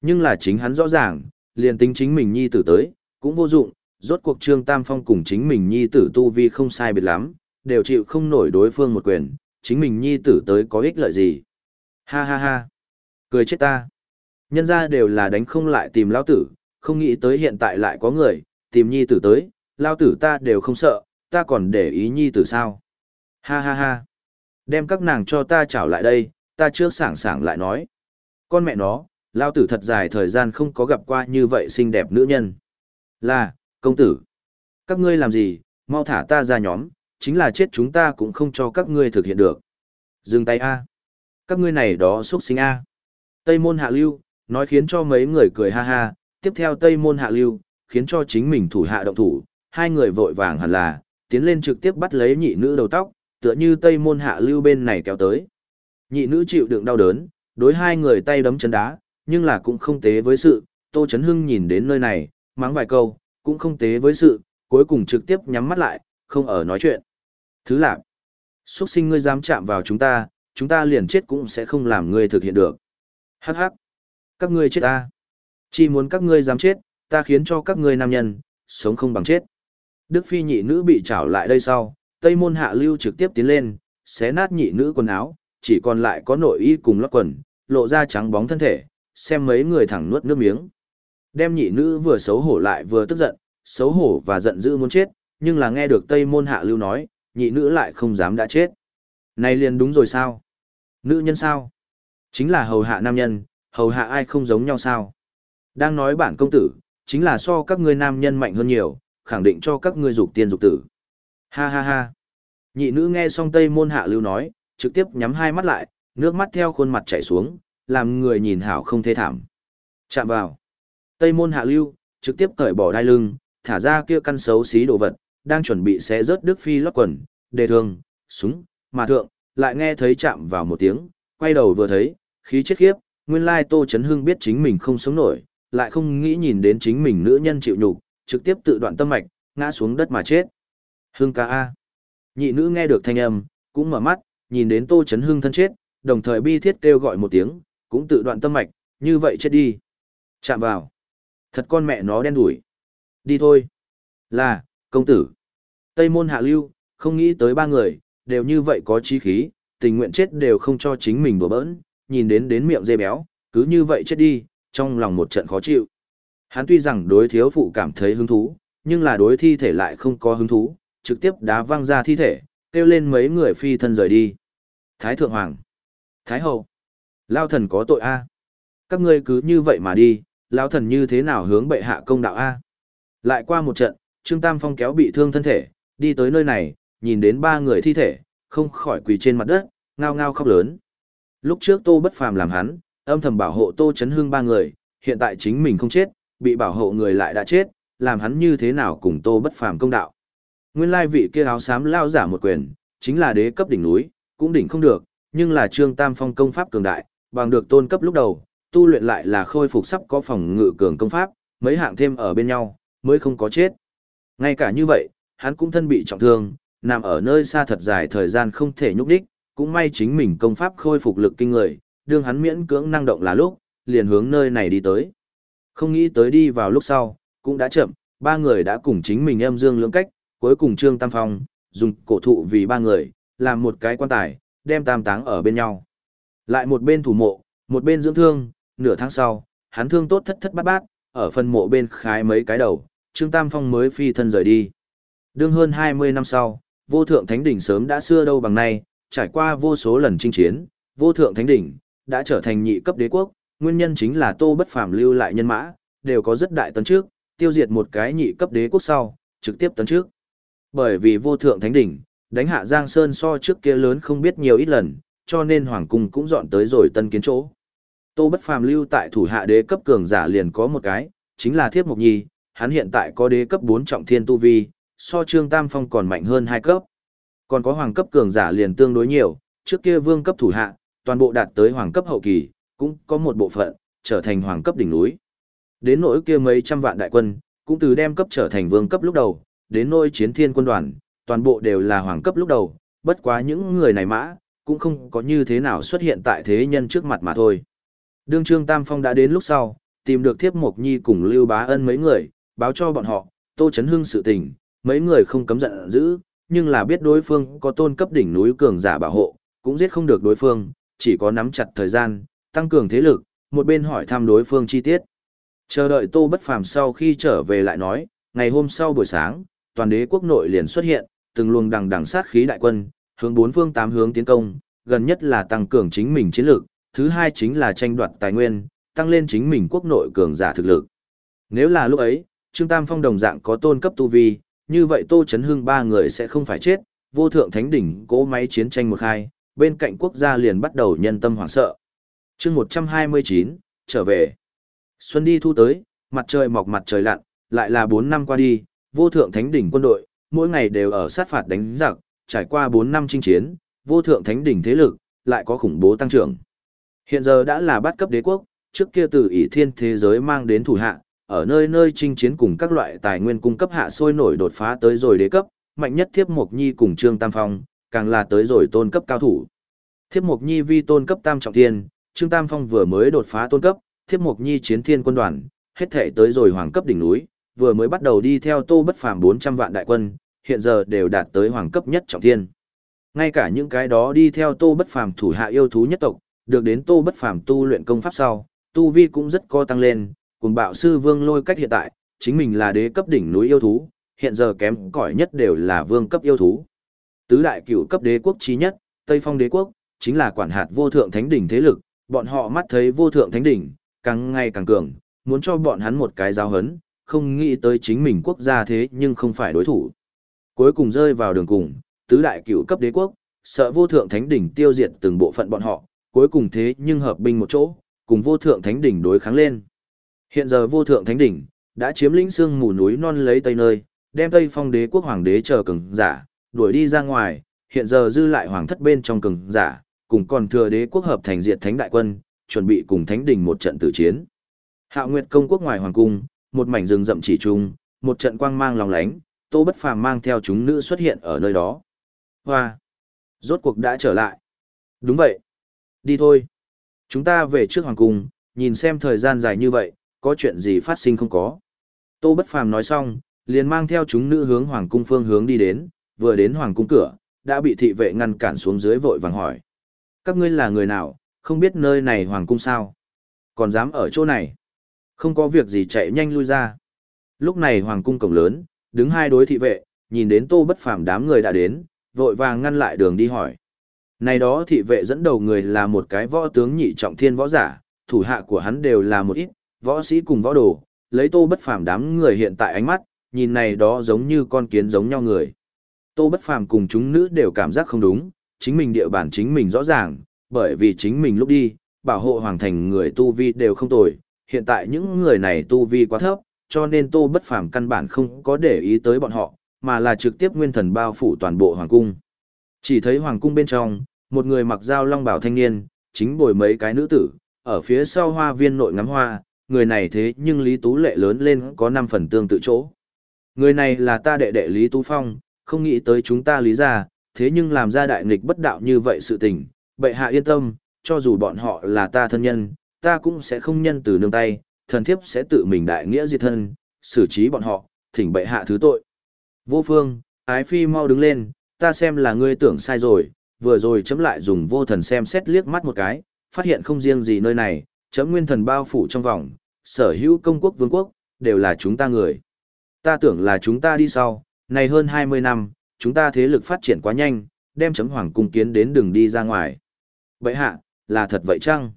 Nhưng là chính hắn rõ ràng, liền tính chính mình nhi tử tới, cũng vô dụng, rốt cuộc Trương Tam Phong cùng chính mình nhi tử tu vi không sai biệt lắm, đều chịu không nổi đối phương một quyền, chính mình nhi tử tới có ích lợi gì. Ha ha ha, cười chết ta. Nhân ra đều là đánh không lại tìm lao tử, không nghĩ tới hiện tại lại có người, tìm nhi tử tới, lao tử ta đều không sợ, ta còn để ý nhi tử sao. Ha ha ha, đem các nàng cho ta trảo lại đây, ta trước sảng sảng lại nói. Con mẹ nó, lao tử thật dài thời gian không có gặp qua như vậy xinh đẹp nữ nhân. Là, công tử. Các ngươi làm gì, mau thả ta ra nhóm, chính là chết chúng ta cũng không cho các ngươi thực hiện được. Dừng tay A. Các ngươi này đó xuất sinh A. Tây môn hạ lưu, nói khiến cho mấy người cười ha ha, tiếp theo Tây môn hạ lưu, khiến cho chính mình thủ hạ động thủ, hai người vội vàng hẳn là, tiến lên trực tiếp bắt lấy nhị nữ đầu tóc, tựa như Tây môn hạ lưu bên này kéo tới. Nhị nữ chịu đựng đau đớn, đối hai người tay đấm chân đá, nhưng là cũng không tế với sự, Tô Chấn Hưng nhìn đến nơi này, mắng vài câu, cũng không tế với sự, cuối cùng trực tiếp nhắm mắt lại, không ở nói chuyện. Thứ lạc, xuất sinh ngươi dám chạm vào chúng ta, chúng ta liền chết cũng sẽ không làm ngươi thực hiện được. Hắc hắc, các ngươi chết ta. Chỉ muốn các ngươi dám chết, ta khiến cho các ngươi nam nhân, sống không bằng chết. Đức phi nhị nữ bị trảo lại đây sau, Tây môn hạ lưu trực tiếp tiến lên, xé nát nhị nữ quần áo, chỉ còn lại có nội y cùng lót quần, lộ ra trắng bóng thân thể, xem mấy người thẳng nuốt nước miếng. Đem nhị nữ vừa xấu hổ lại vừa tức giận, xấu hổ và giận dữ muốn chết, nhưng là nghe được Tây môn hạ lưu nói, nhị nữ lại không dám đã chết. Này liền đúng rồi sao? Nữ nhân sao? Chính là hầu hạ nam nhân, hầu hạ ai không giống nhau sao? Đang nói bản công tử, chính là so các ngươi nam nhân mạnh hơn nhiều, khẳng định cho các ngươi dục tiên dục tử. Ha ha ha. Nhị nữ nghe xong Tây môn hạ lưu nói, trực tiếp nhắm hai mắt lại, nước mắt theo khuôn mặt chảy xuống, làm người nhìn hảo không thê thảm. Chạm vào. Tây môn hạ lưu, trực tiếp cởi bỏ đai lưng, thả ra kia căn xấu xí đồ vật, đang chuẩn bị xé rớt Đức Phi lót quần, đề thương, súng, mà thượng, lại nghe thấy chạm vào một tiếng, quay đầu vừa thấy, khí chết khiếp, nguyên lai Tô Chấn Hưng biết chính mình không sống nổi, lại không nghĩ nhìn đến chính mình nữ nhân chịu nhục, trực tiếp tự đoạn tâm mạch, ngã xuống đất mà chết. hương ca A. Nhị nữ nghe được thanh âm, cũng mở mắt, nhìn đến Tô Chấn Hưng thân chết, đồng thời bi thiết kêu gọi một tiếng, cũng tự đoạn tâm mạch, như vậy chết đi. Chạm vào. Thật con mẹ nó đen đủi. Đi thôi. Là, công tử. Tây môn hạ lưu, không nghĩ tới ba người, đều như vậy có chí khí, tình nguyện chết đều không cho chính mình bừa bỡn, nhìn đến đến miệng dê béo, cứ như vậy chết đi, trong lòng một trận khó chịu. Hắn tuy rằng đối thiếu phụ cảm thấy hứng thú, nhưng là đối thi thể lại không có hứng thú, trực tiếp đá văng ra thi thể, kêu lên mấy người phi thân rời đi. Thái Thượng Hoàng, Thái Hậu, Lao Thần có tội A. Các ngươi cứ như vậy mà đi, Lao Thần như thế nào hướng bệ hạ công đạo A. Lại qua một trận, Trương Tam Phong kéo bị thương thân thể, đi tới nơi này, nhìn đến ba người thi thể, không khỏi quỳ trên mặt đất, ngao ngao khóc lớn. Lúc trước Tô Bất Phàm làm hắn, âm thầm bảo hộ Tô Chấn Hưng ba người, hiện tại chính mình không chết, bị bảo hộ người lại đã chết, làm hắn như thế nào cùng Tô Bất Phàm công đạo. Nguyên lai vị kia áo xám lao giả một quyền, chính là đế cấp đỉnh núi, cũng đỉnh không được, nhưng là Trương Tam Phong công pháp cường đại, bằng được tôn cấp lúc đầu, tu luyện lại là khôi phục sắp có phòng ngự cường công pháp, mấy hạng thêm ở bên nhau, mới không có chết. Ngay cả như vậy, hắn cũng thân bị trọng thương, nằm ở nơi xa thật dài thời gian không thể nhúc đích, cũng may chính mình công pháp khôi phục lực kinh người, đương hắn miễn cưỡng năng động là lúc, liền hướng nơi này đi tới. Không nghĩ tới đi vào lúc sau, cũng đã chậm, ba người đã cùng chính mình em dương lưỡng cách, cuối cùng Trương Tam Phong, dùng cổ thụ vì ba người, làm một cái quan tài, đem tam táng ở bên nhau. Lại một bên thủ mộ, một bên dưỡng thương, nửa tháng sau, hắn thương tốt thất thất bát bát, ở phần mộ bên khái mấy cái đầu, Trương Tam Phong mới phi thân rời đi. Đương hơn 20 năm sau, vô thượng thánh đỉnh sớm đã xưa đâu bằng nay, trải qua vô số lần chinh chiến, vô thượng thánh đỉnh đã trở thành nhị cấp đế quốc, nguyên nhân chính là Tô Bất Phàm lưu lại nhân mã, đều có rất đại tấn trước, tiêu diệt một cái nhị cấp đế quốc sau, trực tiếp tấn trước. Bởi vì vô thượng thánh đỉnh, đánh hạ Giang Sơn so trước kia lớn không biết nhiều ít lần, cho nên hoàng cung cũng dọn tới rồi tân kiến chỗ. Tô Bất Phàm lưu tại thủ hạ đế cấp cường giả liền có một cái, chính là Thiếp Mộc Nhi, hắn hiện tại có đế cấp 4 trọng thiên tu vi, so Trương Tam Phong còn mạnh hơn hai cấp. Còn có hoàng cấp cường giả liền tương đối nhiều, trước kia vương cấp thủ hạ, toàn bộ đạt tới hoàng cấp hậu kỳ, cũng có một bộ phận trở thành hoàng cấp đỉnh núi. Đến nỗi kia mấy trăm vạn đại quân, cũng từ đem cấp trở thành vương cấp lúc đầu, đến nỗi chiến thiên quân đoàn, toàn bộ đều là hoàng cấp lúc đầu, bất quá những người này mã, cũng không có như thế nào xuất hiện tại thế nhân trước mặt mà thôi. Đương Trương Tam Phong đã đến lúc sau, tìm được Thiếp Mộc Nhi cùng Lưu Bá Ân mấy người, báo cho bọn họ, Tô Chấn Hưng sự tình, mấy người không cấm giận dữ, nhưng là biết đối phương có tôn cấp đỉnh núi cường giả bảo hộ, cũng giết không được đối phương, chỉ có nắm chặt thời gian, tăng cường thế lực, một bên hỏi thăm đối phương chi tiết. Chờ đợi Tô Bất Phàm sau khi trở về lại nói, ngày hôm sau buổi sáng, toàn đế quốc nội liền xuất hiện, từng luồng đằng đằng sát khí đại quân, hướng bốn phương tám hướng tiến công, gần nhất là tăng cường chính mình chiến lược, thứ hai chính là tranh đoạt tài nguyên, tăng lên chính mình quốc nội cường giả thực lực. Nếu là lúc ấy, Trương Tam Phong đồng dạng có tôn cấp tu vi, như vậy Tô Chấn Hưng ba người sẽ không phải chết, vô thượng thánh đỉnh cỗ máy chiến tranh một hai, bên cạnh quốc gia liền bắt đầu nhân tâm hoảng sợ. chương 129, trở về. Xuân đi thu tới, mặt trời mọc mặt trời lặn, lại là 4 năm qua đi, vô thượng thánh đỉnh quân đội, mỗi ngày đều ở sát phạt đánh giặc, trải qua 4 năm chinh chiến, vô thượng thánh đỉnh thế lực, lại có khủng bố tăng trưởng. Hiện giờ đã là bát cấp đế quốc, trước kia từ ỷ thiên thế giới mang đến thủ hạ, ở nơi nơi chinh chiến cùng các loại tài nguyên cung cấp hạ sôi nổi đột phá tới rồi đế cấp, mạnh nhất Thiếp Mộc Nhi cùng Trương Tam Phong, càng là tới rồi tôn cấp cao thủ. Thiếp Mộc Nhi vi tôn cấp tam trọng thiên, Trương Tam Phong vừa mới đột phá tôn cấp, Thiếp Mộc Nhi chiến thiên quân đoàn, hết thể tới rồi hoàng cấp đỉnh núi, vừa mới bắt đầu đi theo Tô Bất Phàm 400 vạn đại quân, hiện giờ đều đạt tới hoàng cấp nhất trọng thiên. Ngay cả những cái đó đi theo Tô Bất Phàm thủ hạ yêu thú nhất tộc, được đến Tô Bất Phàm tu luyện công pháp sau, tu vi cũng rất co tăng lên, cùng bạo sư Vương Lôi cách hiện tại, chính mình là đế cấp đỉnh núi yêu thú, hiện giờ kém cỏi nhất đều là vương cấp yêu thú. Tứ đại cựu cấp đế quốc trí nhất, Tây Phong đế quốc, chính là quản hạt vô thượng thánh đỉnh thế lực, bọn họ mắt thấy vô thượng thánh đỉnh, càng ngày càng cường, muốn cho bọn hắn một cái giáo hấn, không nghĩ tới chính mình quốc gia thế nhưng không phải đối thủ. Cuối cùng rơi vào đường cùng, tứ đại cựu cấp đế quốc, sợ vô thượng thánh đỉnh tiêu diệt từng bộ phận bọn họ, cuối cùng thế nhưng hợp binh một chỗ, cùng vô thượng thánh đỉnh đối kháng lên. Hiện giờ vô thượng thánh đỉnh đã chiếm lĩnh xương mù núi non lấy tây nơi, đem Tây Phong đế quốc hoàng đế chờ cường giả, đuổi đi ra ngoài, hiện giờ dư lại hoàng thất bên trong cường giả, cùng còn thừa đế quốc hợp thành diệt thánh đại quân, chuẩn bị cùng thánh đình một trận tử chiến. Hạo Nguyệt công quốc ngoài hoàng cung, một mảnh rừng rậm chỉ trung, một trận quang mang lòng lánh, Tô Bất Phàm mang theo chúng nữ xuất hiện ở nơi đó. Hoa, rốt cuộc đã trở lại. Đúng vậy. Đi thôi. Chúng ta về trước hoàng cung, nhìn xem thời gian dài như vậy, có chuyện gì phát sinh không có. Tô Bất Phàm nói xong, liền mang theo chúng nữ hướng hoàng cung phương hướng đi đến, vừa đến hoàng cung cửa, đã bị thị vệ ngăn cản xuống dưới vội vàng hỏi. Các ngươi là người nào, không biết nơi này hoàng cung sao? Còn dám ở chỗ này? Không có việc gì chạy nhanh lui ra. Lúc này hoàng cung cổng lớn, đứng hai đối thị vệ, nhìn đến tô bất phàm đám người đã đến, vội vàng ngăn lại đường đi hỏi. Này đó thị vệ dẫn đầu người là một cái võ tướng nhị trọng thiên võ giả, thủ hạ của hắn đều là một ít, võ sĩ cùng võ đồ, lấy tô bất phàm đám người hiện tại ánh mắt, nhìn này đó giống như con kiến giống nhau người. Tô Bất Phàm cùng chúng nữ đều cảm giác không đúng, chính mình địa bàn chính mình rõ ràng, bởi vì chính mình lúc đi, bảo hộ hoàng thành người tu vi đều không tồi, hiện tại những người này tu vi quá thấp, cho nên Tô Bất Phàm căn bản không có để ý tới bọn họ, mà là trực tiếp nguyên thần bao phủ toàn bộ hoàng cung. Chỉ thấy hoàng cung bên trong, một người mặc dao long bảo thanh niên, chính bồi mấy cái nữ tử, ở phía sau hoa viên nội ngắm hoa, người này thế nhưng Lý Tú Lệ lớn lên có 5 phần tương tự chỗ. Người này là ta đệ đệ Lý Tú Phong, không nghĩ tới chúng ta lý ra, thế nhưng làm ra đại nghịch bất đạo như vậy sự tình. Bệ hạ yên tâm, cho dù bọn họ là ta thân nhân, ta cũng sẽ không nhân từ nương tay, thần thiếp sẽ tự mình đại nghĩa diệt thân, xử trí bọn họ, thỉnh bệ hạ thứ tội. Vô phương, ái phi mau đứng lên, ta xem là ngươi tưởng sai rồi, vừa rồi chấm lại dùng vô thần xem xét liếc mắt một cái, phát hiện không riêng gì nơi này, chấm nguyên thần bao phủ trong vòng, sở hữu công quốc vương quốc, đều là chúng ta người. Ta tưởng là chúng ta đi sau, này hơn 20 năm, chúng ta thế lực phát triển quá nhanh, đem chấm hoàng cung kiến đến đường đi ra ngoài. Vậy hạ, là thật vậy chăng?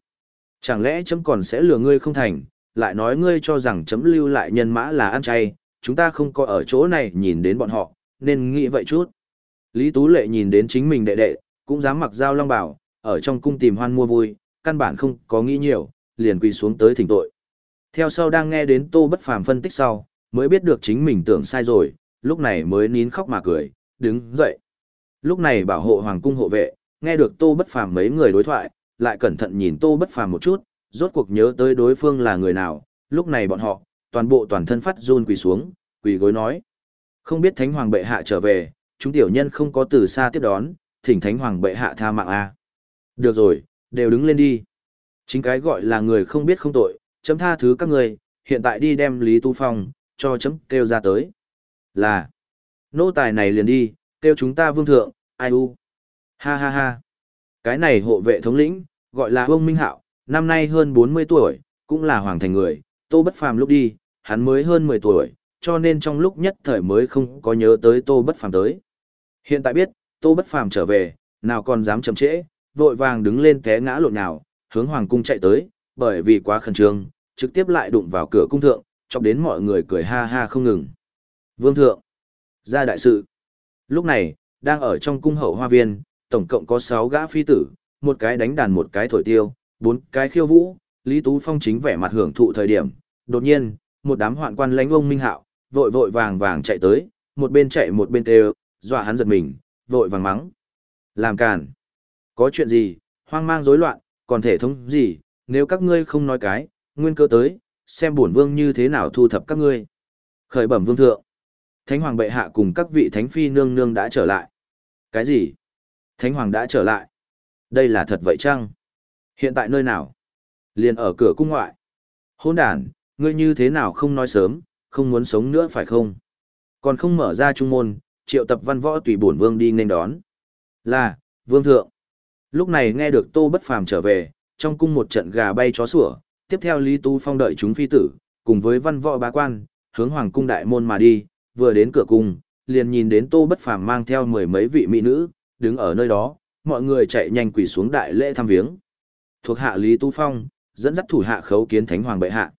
Chẳng lẽ chấm còn sẽ lừa ngươi không thành, lại nói ngươi cho rằng chấm lưu lại nhân mã là ăn chay, chúng ta không có ở chỗ này nhìn đến bọn họ, nên nghĩ vậy chút. Lý Tú Lệ nhìn đến chính mình đệ đệ, cũng dám mặc dao long bảo, ở trong cung tìm hoan mua vui, căn bản không có nghĩ nhiều, liền quỳ xuống tới thỉnh tội. Theo sau đang nghe đến Tô Bất Phàm phân tích sau, mới biết được chính mình tưởng sai rồi, lúc này mới nín khóc mà cười, đứng dậy. Lúc này bảo hộ hoàng cung hộ vệ, nghe được Tô Bất Phàm mấy người đối thoại, lại cẩn thận nhìn Tô Bất Phàm một chút, rốt cuộc nhớ tới đối phương là người nào, lúc này bọn họ, toàn bộ toàn thân phát run quỳ xuống, quỳ gối nói: "Không biết Thánh hoàng bệ hạ trở về, chúng tiểu nhân không có từ xa tiếp đón, thỉnh Thánh hoàng bệ hạ tha mạng a." "Được rồi, đều đứng lên đi." Chính cái gọi là người không biết không tội, chấm tha thứ các người, hiện tại đi đem Lý Tu Phong, cho chấm kêu ra tới. Là, nô tài này liền đi, kêu chúng ta vương thượng, ai u. Ha ha ha. Cái này hộ vệ thống lĩnh, gọi là Vương Minh Hạo, năm nay hơn 40 tuổi, cũng là hoàng thành người, tô bất phàm lúc đi, hắn mới hơn 10 tuổi, cho nên trong lúc nhất thời mới không có nhớ tới tô bất phàm tới. Hiện tại biết, tô bất phàm trở về, nào còn dám chậm trễ, vội vàng đứng lên té ngã lộn nào, hướng hoàng cung chạy tới, bởi vì quá khẩn trương, trực tiếp lại đụng vào cửa cung thượng, chọc đến mọi người cười ha ha không ngừng. Vương thượng, ra đại sự. Lúc này, đang ở trong cung hậu hoa viên, tổng cộng có 6 gã phi tử, một cái đánh đàn một cái thổi tiêu, bốn cái khiêu vũ, Lý Tú Phong chính vẻ mặt hưởng thụ thời điểm. Đột nhiên, một đám hoạn quan lãnh ông Minh Hạo, vội vội vàng vàng chạy tới, một bên chạy một bên kêu, dọa hắn giật mình, vội vàng mắng. Làm càn. Có chuyện gì, hoang mang rối loạn, còn thể thống gì, nếu các ngươi không nói cái, nguyên cơ tới, xem bổn vương như thế nào thu thập các ngươi. Khởi bẩm vương thượng. Thánh hoàng bệ hạ cùng các vị thánh phi nương nương đã trở lại. Cái gì? Thánh hoàng đã trở lại. Đây là thật vậy chăng? Hiện tại nơi nào? Liền ở cửa cung ngoại. Hôn đàn, ngươi như thế nào không nói sớm, không muốn sống nữa phải không? Còn không mở ra trung môn, triệu tập văn võ tùy bổn vương đi nên đón. Là, vương thượng. Lúc này nghe được tô bất phàm trở về, trong cung một trận gà bay chó sủa, tiếp theo Lý Tu Phong đợi chúng phi tử, cùng với văn võ bá quan, hướng hoàng cung đại môn mà đi, vừa đến cửa cung, liền nhìn đến tô bất phàm mang theo mười mấy vị mỹ nữ, đứng ở nơi đó, mọi người chạy nhanh quỳ xuống đại lễ thăm viếng. Thuộc hạ Lý Tu Phong, dẫn dắt thủ hạ khấu kiến thánh hoàng bệ hạ.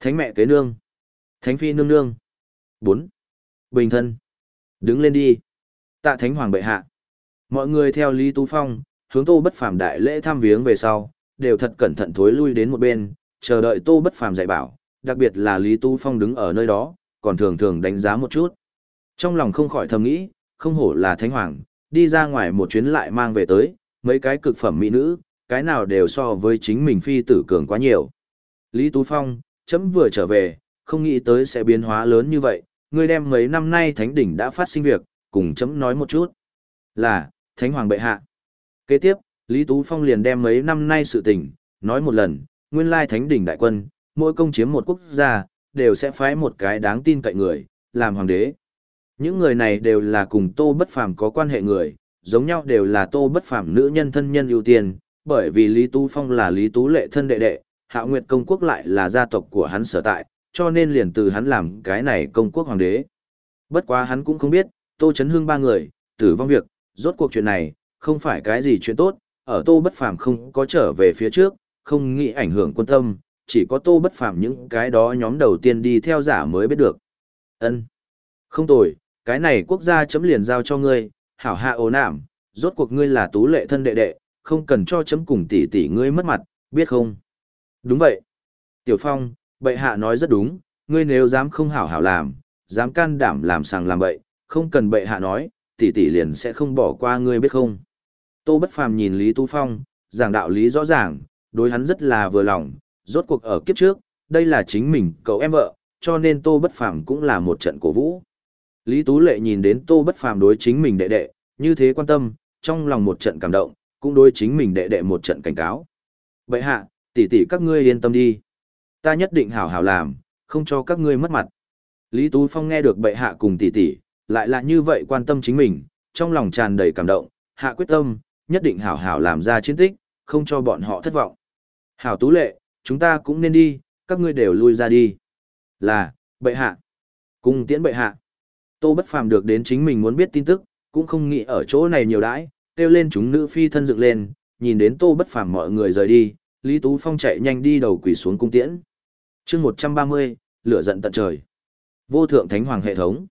Thánh mẹ kế nương. Thánh phi nương nương. 4. Bình thân. Đứng lên đi. Tạ thánh hoàng bệ hạ. Mọi người theo Lý Tu Phong, hướng Tô Bất Phàm đại lễ thăm viếng về sau, đều thật cẩn thận thối lui đến một bên, chờ đợi Tô Bất Phàm dạy bảo, đặc biệt là Lý Tu Phong đứng ở nơi đó, còn thường thường đánh giá một chút. Trong lòng không khỏi thầm nghĩ, không hổ là thánh hoàng, đi ra ngoài một chuyến lại mang về tới, mấy cái cực phẩm mỹ nữ, cái nào đều so với chính mình phi tử cường quá nhiều. Lý Tú Phong, chấm vừa trở về, không nghĩ tới sẽ biến hóa lớn như vậy, ngươi đem mấy năm nay thánh đỉnh đã phát sinh việc, cùng chấm nói một chút. Là, thánh hoàng bệ hạ. Kế tiếp, Lý Tú Phong liền đem mấy năm nay sự tình, nói một lần, nguyên lai thánh đỉnh đại quân, mỗi công chiếm một quốc gia, đều sẽ phái một cái đáng tin cậy người, làm hoàng đế. Những người này đều là cùng Tô Bất Phàm có quan hệ người, giống nhau đều là Tô Bất Phàm nữ nhân thân nhân ưu tiên, bởi vì Lý Tú Phong là Lý Tú Lệ thân đệ đệ, Hạ Nguyệt công quốc lại là gia tộc của hắn sở tại, cho nên liền từ hắn làm cái này công quốc hoàng đế. Bất quá hắn cũng không biết, Tô Chấn Hương ba người, tử vong việc, rốt cuộc chuyện này, không phải cái gì chuyện tốt, ở Tô Bất Phàm không có trở về phía trước, không nghĩ ảnh hưởng quân tâm, chỉ có Tô Bất Phàm những cái đó nhóm đầu tiên đi theo giả mới biết được. Ân, Không tồi, cái này quốc gia chấm liền giao cho ngươi, hảo hạ ố nảm, rốt cuộc ngươi là tú lệ thân đệ đệ, không cần cho chấm cùng tỷ tỷ ngươi mất mặt, biết không? Đúng vậy. Tiểu Phong, bệ hạ nói rất đúng, ngươi nếu dám không hảo hảo làm, dám can đảm làm sàng làm bậy, không cần bệ hạ nói, tỷ tỷ liền sẽ không bỏ qua ngươi biết không? Tô Bất Phàm nhìn Lý Tu Phong, giảng đạo lý rõ ràng, đối hắn rất là vừa lòng, rốt cuộc ở kiếp trước, đây là chính mình cậu em vợ, cho nên Tô Bất Phàm cũng là một trận cổ vũ. Lý Tú Lệ nhìn đến Tô Bất Phàm đối chính mình đệ đệ, như thế quan tâm, trong lòng một trận cảm động, cũng đối chính mình đệ đệ một trận cảnh cáo. Vậy hạ, tỷ tỷ các ngươi yên tâm đi. Ta nhất định hảo hảo làm, không cho các ngươi mất mặt. Lý Tú Phong nghe được bệ hạ cùng tỷ tỷ, lại là như vậy quan tâm chính mình, trong lòng tràn đầy cảm động, hạ quyết tâm, nhất định hảo hảo làm ra chiến tích, không cho bọn họ thất vọng. Hảo Tú Lệ, chúng ta cũng nên đi, các ngươi đều lui ra đi. Là, bệ hạ. cung tiễn bệ hạ. Tô Bất Phàm được đến chính mình muốn biết tin tức, cũng không nghĩ ở chỗ này nhiều đãi, kêu lên chúng nữ phi thân dựng lên, nhìn đến Tô Bất Phàm mọi người rời đi, Lý Tú Phong chạy nhanh đi đầu quỳ xuống cung tiễn. Chương 130, lửa giận tận trời. Vô thượng thánh hoàng hệ thống.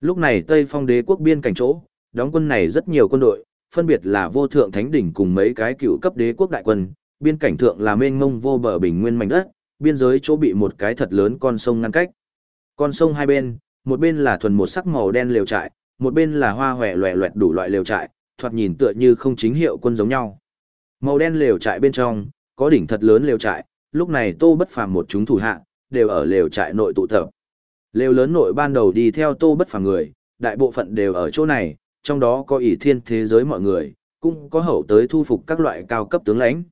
Lúc này Tây Phong đế quốc biên cảnh chỗ, đóng quân này rất nhiều quân đội, phân biệt là vô thượng thánh đỉnh cùng mấy cái cựu cấp đế quốc đại quân, biên cảnh thượng là mênh mông vô bờ bình nguyên mảnh đất, biên giới chỗ bị một cái thật lớn con sông ngăn cách. Con sông hai bên, một bên là thuần một sắc màu đen lều trại, một bên là hoa hòe loẹ loẹt đủ loại lều trại, thoạt nhìn tựa như không chính hiệu quân giống nhau. Màu đen lều trại bên trong, có đỉnh thật lớn lều trại, lúc này Tô Bất Phàm một chúng thủ hạ, đều ở lều trại nội tụ tập. Lều lớn nội ban đầu đi theo Tô Bất Phàm người, đại bộ phận đều ở chỗ này, trong đó có ỷ thiên thế giới mọi người, cũng có hậu tới thu phục các loại cao cấp tướng lãnh.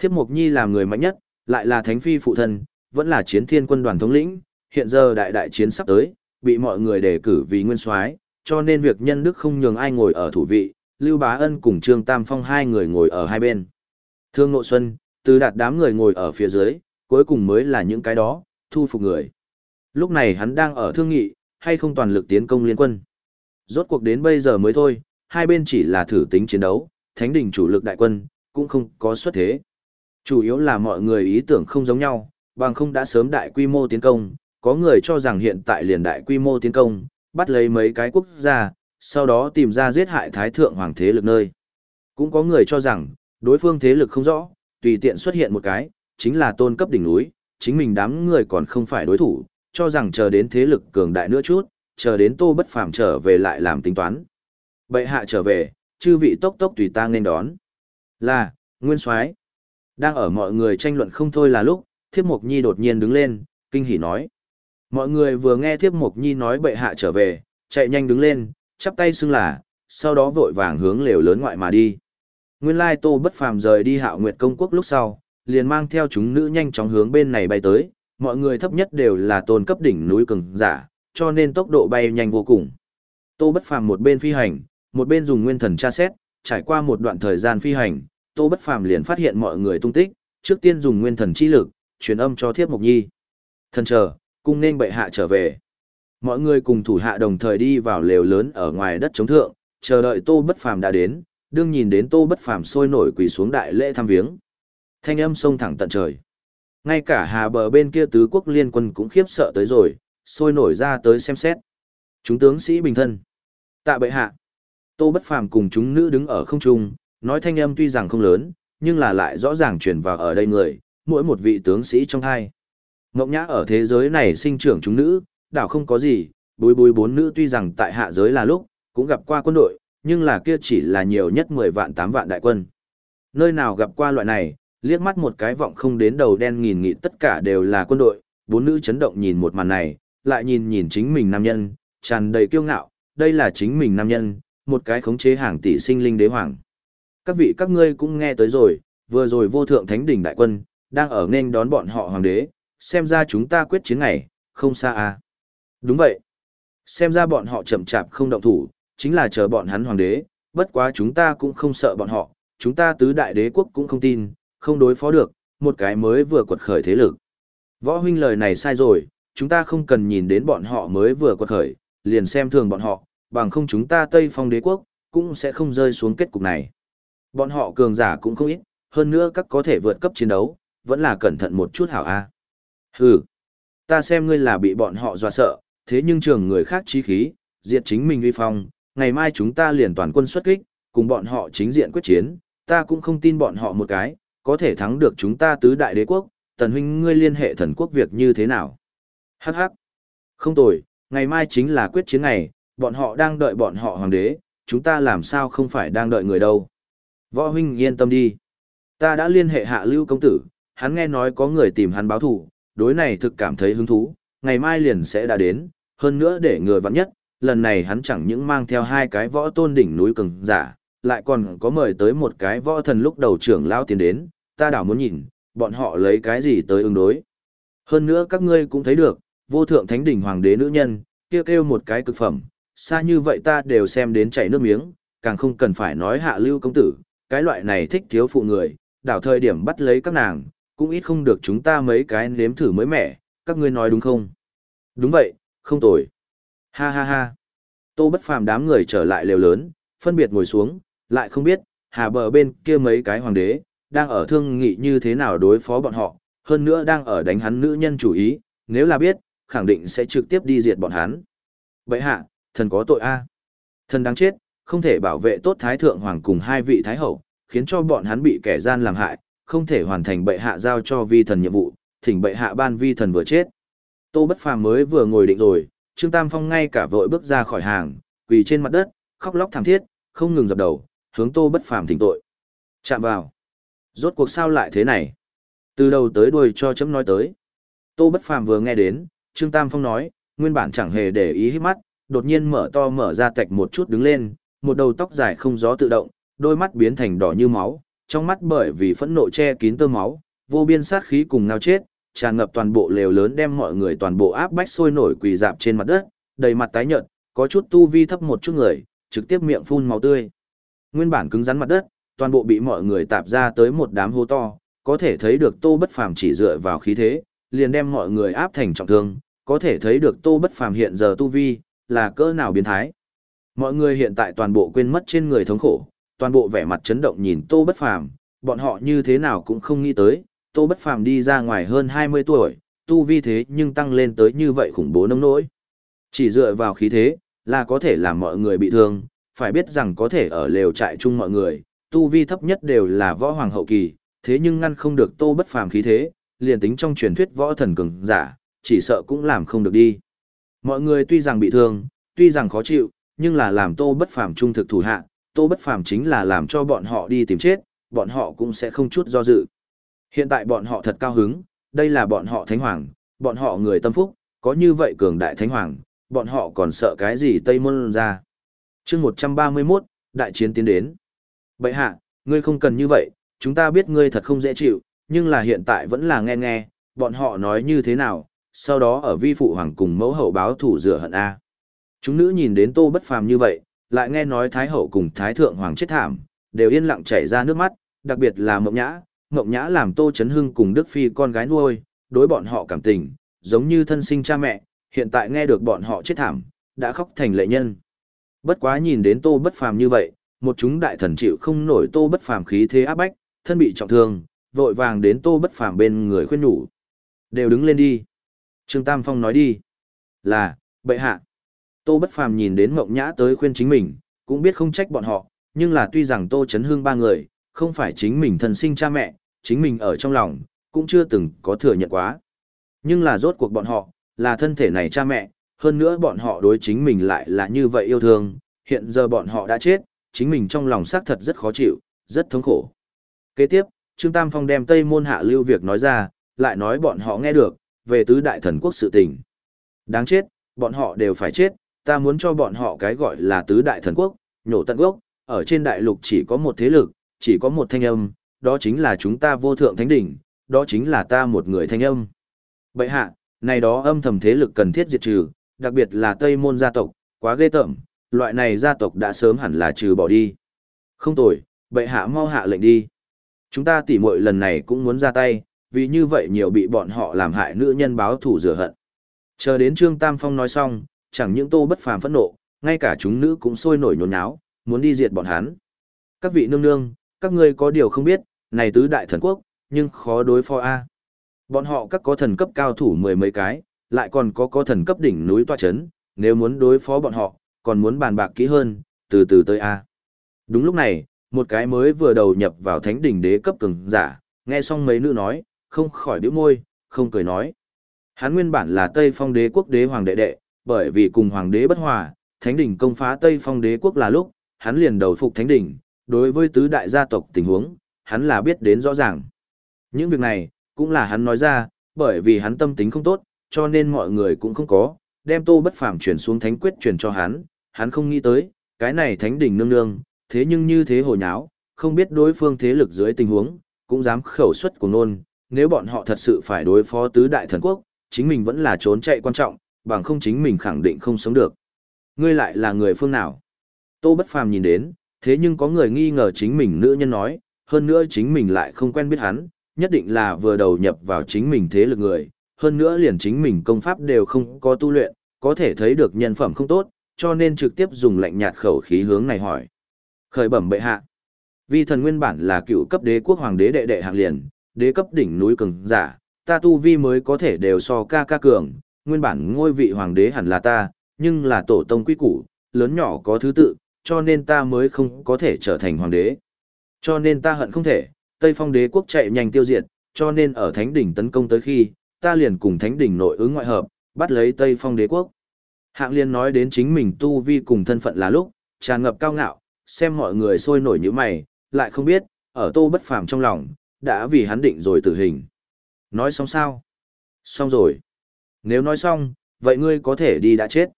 Thiếp Mộc Nhi làm người mạnh nhất, lại là thánh phi phụ thân, vẫn là chiến thiên quân đoàn thống lĩnh, hiện giờ đại đại chiến sắp tới, bị mọi người đề cử vì nguyên soái, cho nên việc nhân đức không nhường ai ngồi ở thủ vị, Lưu Bá Ân cùng Trương Tam Phong hai người ngồi ở hai bên. Thương Nội Xuân, từ đạt đám người ngồi ở phía dưới, cuối cùng mới là những cái đó, thu phục người. Lúc này hắn đang ở thương nghị, hay không toàn lực tiến công liên quân. Rốt cuộc đến bây giờ mới thôi, hai bên chỉ là thử tính chiến đấu, thánh đình chủ lực đại quân, cũng không có xuất thế. Chủ yếu là mọi người ý tưởng không giống nhau, bằng không đã sớm đại quy mô tiến công, có người cho rằng hiện tại liền đại quy mô tiến công, bắt lấy mấy cái quốc gia, sau đó tìm ra giết hại thái thượng hoàng thế lực nơi. Cũng có người cho rằng, đối phương thế lực không rõ, tùy tiện xuất hiện một cái, chính là tôn cấp đỉnh núi, chính mình đám người còn không phải đối thủ, cho rằng chờ đến thế lực cường đại nữa chút, chờ đến tô bất phàm trở về lại làm tính toán. Bệ hạ trở về, chư vị tốc tốc tùy ta nên đón. Là, Nguyên Soái đang ở mọi người tranh luận không thôi là lúc, Thiếp Mộc Nhi đột nhiên đứng lên, kinh hỉ nói. Mọi người vừa nghe Thiếp Mộc Nhi nói bệ hạ trở về, chạy nhanh đứng lên, chắp tay xưng là, sau đó vội vàng hướng lều lớn ngoại mà đi. Nguyên lai Tô Bất Phàm rời đi Hạo Nguyệt công quốc lúc sau, liền mang theo chúng nữ nhanh chóng hướng bên này bay tới, mọi người thấp nhất đều là tôn cấp đỉnh núi cường giả, cho nên tốc độ bay nhanh vô cùng. Tô Bất Phàm một bên phi hành, một bên dùng nguyên thần tra xét, trải qua một đoạn thời gian phi hành, Tô Bất Phàm liền phát hiện mọi người tung tích, trước tiên dùng nguyên thần chi lực, truyền âm cho Thiếp Mộc Nhi. Thần chờ, cung nên bệ hạ trở về. Mọi người cùng thủ hạ đồng thời đi vào lều lớn ở ngoài đất chống thượng, chờ đợi Tô Bất Phàm đã đến, đương nhìn đến Tô Bất Phàm sôi nổi quỳ xuống đại lễ thăm viếng. Thanh âm sông thẳng tận trời. Ngay cả hà bờ bên kia tứ quốc liên quân cũng khiếp sợ tới rồi, sôi nổi ra tới xem xét. Chúng tướng sĩ bình thân. Tạ bệ hạ. Tô Bất Phàm cùng chúng nữ đứng ở không trung, nói thanh âm tuy rằng không lớn, nhưng là lại rõ ràng truyền vào ở đây người, mỗi một vị tướng sĩ trong hai. Ngộng nhã ở thế giới này sinh trưởng chúng nữ, đảo không có gì, bối bối bốn nữ tuy rằng tại hạ giới là lúc, cũng gặp qua quân đội, nhưng là kia chỉ là nhiều nhất 10 vạn 8 vạn đại quân. Nơi nào gặp qua loại này, liếc mắt một cái vọng không đến đầu đen nghìn nghị tất cả đều là quân đội, bốn nữ chấn động nhìn một màn này, lại nhìn nhìn chính mình nam nhân, tràn đầy kiêu ngạo, đây là chính mình nam nhân, một cái khống chế hàng tỷ sinh linh đế hoàng. Các vị các ngươi cũng nghe tới rồi, vừa rồi vô thượng thánh đỉnh đại quân, đang ở nên đón bọn họ hoàng đế, xem ra chúng ta quyết chiến ngày, không xa à. Đúng vậy. Xem ra bọn họ chậm chạp không động thủ, chính là chờ bọn hắn hoàng đế, bất quá chúng ta cũng không sợ bọn họ, chúng ta tứ đại đế quốc cũng không tin, không đối phó được, một cái mới vừa quật khởi thế lực. Võ huynh lời này sai rồi, chúng ta không cần nhìn đến bọn họ mới vừa quật khởi, liền xem thường bọn họ, bằng không chúng ta Tây Phong đế quốc, cũng sẽ không rơi xuống kết cục này. Bọn họ cường giả cũng không ít, hơn nữa các có thể vượt cấp chiến đấu, vẫn là cẩn thận một chút hảo a. Hừ, ta xem ngươi là bị bọn họ dọa sợ, thế nhưng trường người khác chí khí, diệt chính mình uy phong, ngày mai chúng ta liền toàn quân xuất kích, cùng bọn họ chính diện quyết chiến, ta cũng không tin bọn họ một cái, có thể thắng được chúng ta tứ đại đế quốc, tần huynh ngươi liên hệ thần quốc việc như thế nào? Hắc hắc, không tồi, ngày mai chính là quyết chiến ngày, bọn họ đang đợi bọn họ hoàng đế, chúng ta làm sao không phải đang đợi người đâu. Võ huynh yên tâm đi. Ta đã liên hệ hạ lưu công tử, hắn nghe nói có người tìm hắn báo thủ, đối này thực cảm thấy hứng thú, ngày mai liền sẽ đã đến, hơn nữa để người vắng nhất, lần này hắn chẳng những mang theo hai cái võ tôn đỉnh núi cường giả, lại còn có mời tới một cái võ thần lúc đầu trưởng lao tiến đến, ta đảo muốn nhìn, bọn họ lấy cái gì tới ứng đối. Hơn nữa các ngươi cũng thấy được, vô thượng thánh đỉnh hoàng đế nữ nhân, kêu kêu một cái cực phẩm, xa như vậy ta đều xem đến chảy nước miếng, càng không cần phải nói hạ lưu công tử, cái loại này thích thiếu phụ người, đảo thời điểm bắt lấy các nàng, cũng ít không được chúng ta mấy cái nếm thử mới mẻ, các ngươi nói đúng không? Đúng vậy, không tồi. Ha ha ha. Tô bất phàm đám người trở lại lều lớn, phân biệt ngồi xuống, lại không biết, hà bờ bên kia mấy cái hoàng đế, đang ở thương nghị như thế nào đối phó bọn họ, hơn nữa đang ở đánh hắn nữ nhân chủ ý, nếu là biết, khẳng định sẽ trực tiếp đi diệt bọn hắn. Vậy hạ, thần có tội a Thần đáng chết, không thể bảo vệ tốt thái thượng hoàng cùng hai vị thái hậu, khiến cho bọn hắn bị kẻ gian làm hại, không thể hoàn thành bệ hạ giao cho vi thần nhiệm vụ, thỉnh bệ hạ ban vi thần vừa chết. Tô Bất Phàm mới vừa ngồi định rồi, Trương Tam Phong ngay cả vội bước ra khỏi hàng, quỳ trên mặt đất, khóc lóc thảm thiết, không ngừng dập đầu, hướng Tô Bất Phàm thỉnh tội. Chạm vào. Rốt cuộc sao lại thế này? Từ đầu tới đuôi cho chấm nói tới. Tô Bất Phàm vừa nghe đến, Trương Tam Phong nói, nguyên bản chẳng hề để ý hít mắt, đột nhiên mở to mở ra tạch một chút đứng lên, một đầu tóc dài không gió tự động, đôi mắt biến thành đỏ như máu, trong mắt bởi vì phẫn nộ che kín tơ máu, vô biên sát khí cùng ngao chết, tràn ngập toàn bộ lều lớn đem mọi người toàn bộ áp bách sôi nổi quỳ dạp trên mặt đất, đầy mặt tái nhợt, có chút tu vi thấp một chút người, trực tiếp miệng phun máu tươi. Nguyên bản cứng rắn mặt đất, toàn bộ bị mọi người tạp ra tới một đám hô to, có thể thấy được Tô Bất Phàm chỉ dựa vào khí thế, liền đem mọi người áp thành trọng thương, có thể thấy được Tô Bất Phàm hiện giờ tu vi là cỡ nào biến thái. Mọi người hiện tại toàn bộ quên mất trên người thống khổ, toàn bộ vẻ mặt chấn động nhìn Tô Bất Phàm, bọn họ như thế nào cũng không nghĩ tới, Tô Bất Phàm đi ra ngoài hơn 20 tuổi, tu vi thế nhưng tăng lên tới như vậy khủng bố nông nỗi. Chỉ dựa vào khí thế, là có thể làm mọi người bị thương, phải biết rằng có thể ở lều trại chung mọi người, tu vi thấp nhất đều là võ hoàng hậu kỳ, thế nhưng ngăn không được Tô Bất Phàm khí thế, liền tính trong truyền thuyết võ thần cường giả, chỉ sợ cũng làm không được đi. Mọi người tuy rằng bị thương, tuy rằng khó chịu, nhưng là làm Tô Bất Phàm trung thực thủ hạ, Tô Bất Phàm chính là làm cho bọn họ đi tìm chết, bọn họ cũng sẽ không chút do dự. Hiện tại bọn họ thật cao hứng, đây là bọn họ thánh hoàng, bọn họ người tâm phúc, có như vậy cường đại thánh hoàng, bọn họ còn sợ cái gì Tây Môn ra. chương 131, đại chiến tiến đến. bệ hạ, ngươi không cần như vậy, chúng ta biết ngươi thật không dễ chịu, nhưng là hiện tại vẫn là nghe nghe, bọn họ nói như thế nào, sau đó ở vi phụ hoàng cùng mẫu hậu báo thủ rửa hận A. Chúng nữ nhìn đến tô bất phàm như vậy, lại nghe nói Thái hậu cùng Thái thượng hoàng chết thảm, đều yên lặng chảy ra nước mắt, đặc biệt là Mộng Nhã, Mộng Nhã làm Tô Chấn Hưng cùng Đức Phi con gái nuôi, đối bọn họ cảm tình, giống như thân sinh cha mẹ, hiện tại nghe được bọn họ chết thảm, đã khóc thành lệ nhân. Bất quá nhìn đến Tô Bất Phàm như vậy, một chúng đại thần chịu không nổi Tô Bất Phàm khí thế áp bách, thân bị trọng thương, vội vàng đến Tô Bất Phàm bên người khuyên nhủ. Đều đứng lên đi. Trương Tam Phong nói đi. Là, bệ hạ. Tô Bất Phàm nhìn đến Mộng Nhã tới khuyên chính mình, cũng biết không trách bọn họ, nhưng là tuy rằng Tô Chấn Hương ba người, không phải chính mình thân sinh cha mẹ, chính mình ở trong lòng, cũng chưa từng có thừa nhận quá. Nhưng là rốt cuộc bọn họ, là thân thể này cha mẹ, hơn nữa bọn họ đối chính mình lại là như vậy yêu thương, hiện giờ bọn họ đã chết, chính mình trong lòng xác thật rất khó chịu, rất thống khổ. Kế tiếp, Trương Tam Phong đem Tây Môn Hạ Lưu việc nói ra, lại nói bọn họ nghe được, về tứ đại thần quốc sự tình. Đáng chết, bọn họ đều phải chết, ta muốn cho bọn họ cái gọi là tứ đại thần quốc, nhổ tận gốc, ở trên đại lục chỉ có một thế lực, chỉ có một thanh âm, đó chính là chúng ta vô thượng thánh đỉnh, đó chính là ta một người thanh âm. Bậy hạ, này đó âm thầm thế lực cần thiết diệt trừ, đặc biệt là Tây môn gia tộc, quá ghê tởm, loại này gia tộc đã sớm hẳn là trừ bỏ đi. Không tồi, bậy hạ mau hạ lệnh đi. Chúng ta tỉ muội lần này cũng muốn ra tay, vì như vậy nhiều bị bọn họ làm hại nữ nhân báo thủ rửa hận. Chờ đến Trương Tam Phong nói xong, chẳng những tô bất phàm phẫn nộ, ngay cả chúng nữ cũng sôi nổi nhốn nháo, muốn đi diệt bọn hắn. Các vị nương nương, các ngươi có điều không biết, này tứ đại thần quốc, nhưng khó đối phó a. Bọn họ các có thần cấp cao thủ mười mấy cái, lại còn có có thần cấp đỉnh núi toa chấn, nếu muốn đối phó bọn họ, còn muốn bàn bạc kỹ hơn, từ từ tới a. Đúng lúc này, một cái mới vừa đầu nhập vào thánh đỉnh đế cấp cường giả, nghe xong mấy nữ nói, không khỏi bĩu môi, không cười nói. Hắn nguyên bản là Tây Phong đế quốc đế hoàng đệ đệ, bởi vì cùng hoàng đế bất hòa, thánh đỉnh công phá Tây Phong đế quốc là lúc, hắn liền đầu phục thánh đỉnh, đối với tứ đại gia tộc tình huống, hắn là biết đến rõ ràng. Những việc này, cũng là hắn nói ra, bởi vì hắn tâm tính không tốt, cho nên mọi người cũng không có, đem tô bất phàm chuyển xuống thánh quyết chuyển cho hắn, hắn không nghĩ tới, cái này thánh đỉnh nương nương, thế nhưng như thế hồ nháo, không biết đối phương thế lực dưới tình huống, cũng dám khẩu xuất của nôn, nếu bọn họ thật sự phải đối phó tứ đại thần quốc, chính mình vẫn là trốn chạy quan trọng, bằng không chính mình khẳng định không sống được. Ngươi lại là người phương nào? Tô Bất Phàm nhìn đến, thế nhưng có người nghi ngờ chính mình nữ nhân nói, hơn nữa chính mình lại không quen biết hắn, nhất định là vừa đầu nhập vào chính mình thế lực người, hơn nữa liền chính mình công pháp đều không có tu luyện, có thể thấy được nhân phẩm không tốt, cho nên trực tiếp dùng lạnh nhạt khẩu khí hướng này hỏi. Khởi bẩm bệ hạ. Vi thần nguyên bản là cựu cấp đế quốc hoàng đế đệ đệ hạng liền, đế cấp đỉnh núi cường giả, ta tu vi mới có thể đều so ca ca cường, nguyên bản ngôi vị hoàng đế hẳn là ta, nhưng là tổ tông quy củ, lớn nhỏ có thứ tự, cho nên ta mới không có thể trở thành hoàng đế. Cho nên ta hận không thể, Tây Phong đế quốc chạy nhanh tiêu diệt, cho nên ở Thánh đỉnh tấn công tới khi, ta liền cùng Thánh đỉnh nội ứng ngoại hợp, bắt lấy Tây Phong đế quốc. Hạng liên nói đến chính mình tu vi cùng thân phận là lúc, tràn ngập cao ngạo, xem mọi người sôi nổi như mày, lại không biết, ở tô bất phàm trong lòng, đã vì hắn định rồi tử hình. Nói xong sao? Xong rồi. Nếu nói xong, vậy ngươi có thể đi đã chết.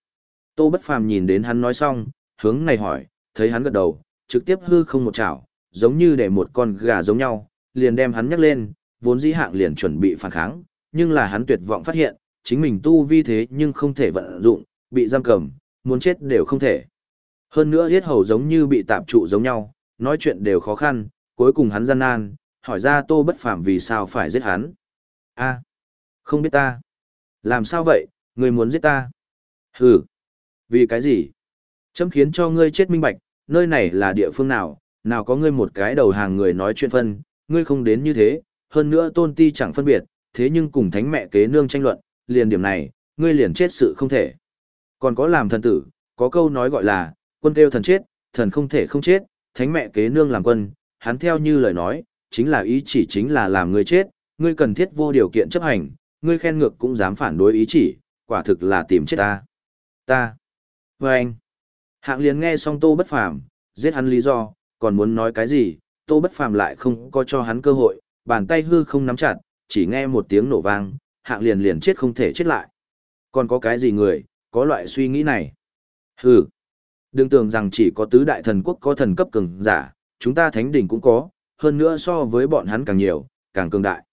Tô bất phàm nhìn đến hắn nói xong, hướng này hỏi, thấy hắn gật đầu, trực tiếp hư không một chảo, giống như để một con gà giống nhau, liền đem hắn nhắc lên, vốn dĩ hạng liền chuẩn bị phản kháng, nhưng là hắn tuyệt vọng phát hiện, chính mình tu vi thế nhưng không thể vận dụng, bị giam cầm, muốn chết đều không thể. Hơn nữa yết hầu giống như bị tạm trụ giống nhau, nói chuyện đều khó khăn, cuối cùng hắn gian nan, hỏi ra tô bất phàm vì sao phải giết hắn. a không biết ta. Làm sao vậy, người muốn giết ta? Hừ, vì cái gì? Chấm khiến cho ngươi chết minh bạch, nơi này là địa phương nào, nào có ngươi một cái đầu hàng người nói chuyện phân, ngươi không đến như thế, hơn nữa tôn ti chẳng phân biệt, thế nhưng cùng thánh mẹ kế nương tranh luận, liền điểm này, ngươi liền chết sự không thể. Còn có làm thần tử, có câu nói gọi là, quân kêu thần chết, thần không thể không chết, thánh mẹ kế nương làm quân, hắn theo như lời nói, chính là ý chỉ chính là làm ngươi chết, ngươi cần thiết vô điều kiện chấp hành, ngươi khen ngược cũng dám phản đối ý chỉ, quả thực là tìm chết ta. Ta. Và anh. Hạng liền nghe xong tô bất phàm, giết hắn lý do, còn muốn nói cái gì, tô bất phàm lại không có cho hắn cơ hội, bàn tay hư không nắm chặt, chỉ nghe một tiếng nổ vang, hạng liền liền chết không thể chết lại. Còn có cái gì người, có loại suy nghĩ này? Hừ. Đừng tưởng rằng chỉ có tứ đại thần quốc có thần cấp cường giả, chúng ta thánh đỉnh cũng có, hơn nữa so với bọn hắn càng nhiều, càng cường đại.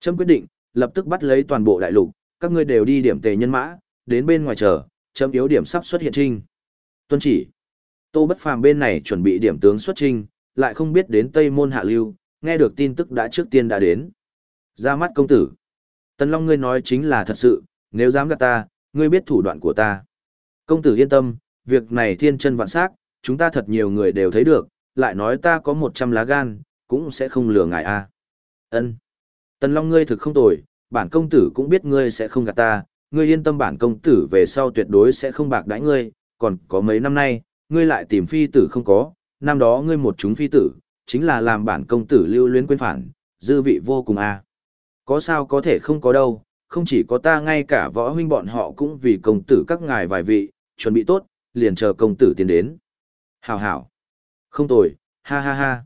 Trâm quyết định, lập tức bắt lấy toàn bộ đại lục, các ngươi đều đi điểm tề nhân mã, đến bên ngoài chờ, chấm yếu điểm sắp xuất hiện trinh. Tuân chỉ. Tô Bất Phàm bên này chuẩn bị điểm tướng xuất trinh, lại không biết đến Tây Môn Hạ Lưu, nghe được tin tức đã trước tiên đã đến. Ra mắt công tử. Tần Long ngươi nói chính là thật sự, nếu dám gạt ta, ngươi biết thủ đoạn của ta. Công tử yên tâm, việc này thiên chân vạn sắc, chúng ta thật nhiều người đều thấy được, lại nói ta có 100 lá gan, cũng sẽ không lừa ngài a. Ân. Tần Long ngươi thực không tồi, bản công tử cũng biết ngươi sẽ không gạt ta, ngươi yên tâm bản công tử về sau tuyệt đối sẽ không bạc đãi ngươi, còn có mấy năm nay, ngươi lại tìm phi tử không có, năm đó ngươi một chúng phi tử, chính là làm bản công tử lưu luyến quên phản, dư vị vô cùng a. Có sao có thể không có đâu, không chỉ có ta ngay cả võ huynh bọn họ cũng vì công tử các ngài vài vị, chuẩn bị tốt, liền chờ công tử tiến đến. Hảo hảo. Không tồi, ha ha ha.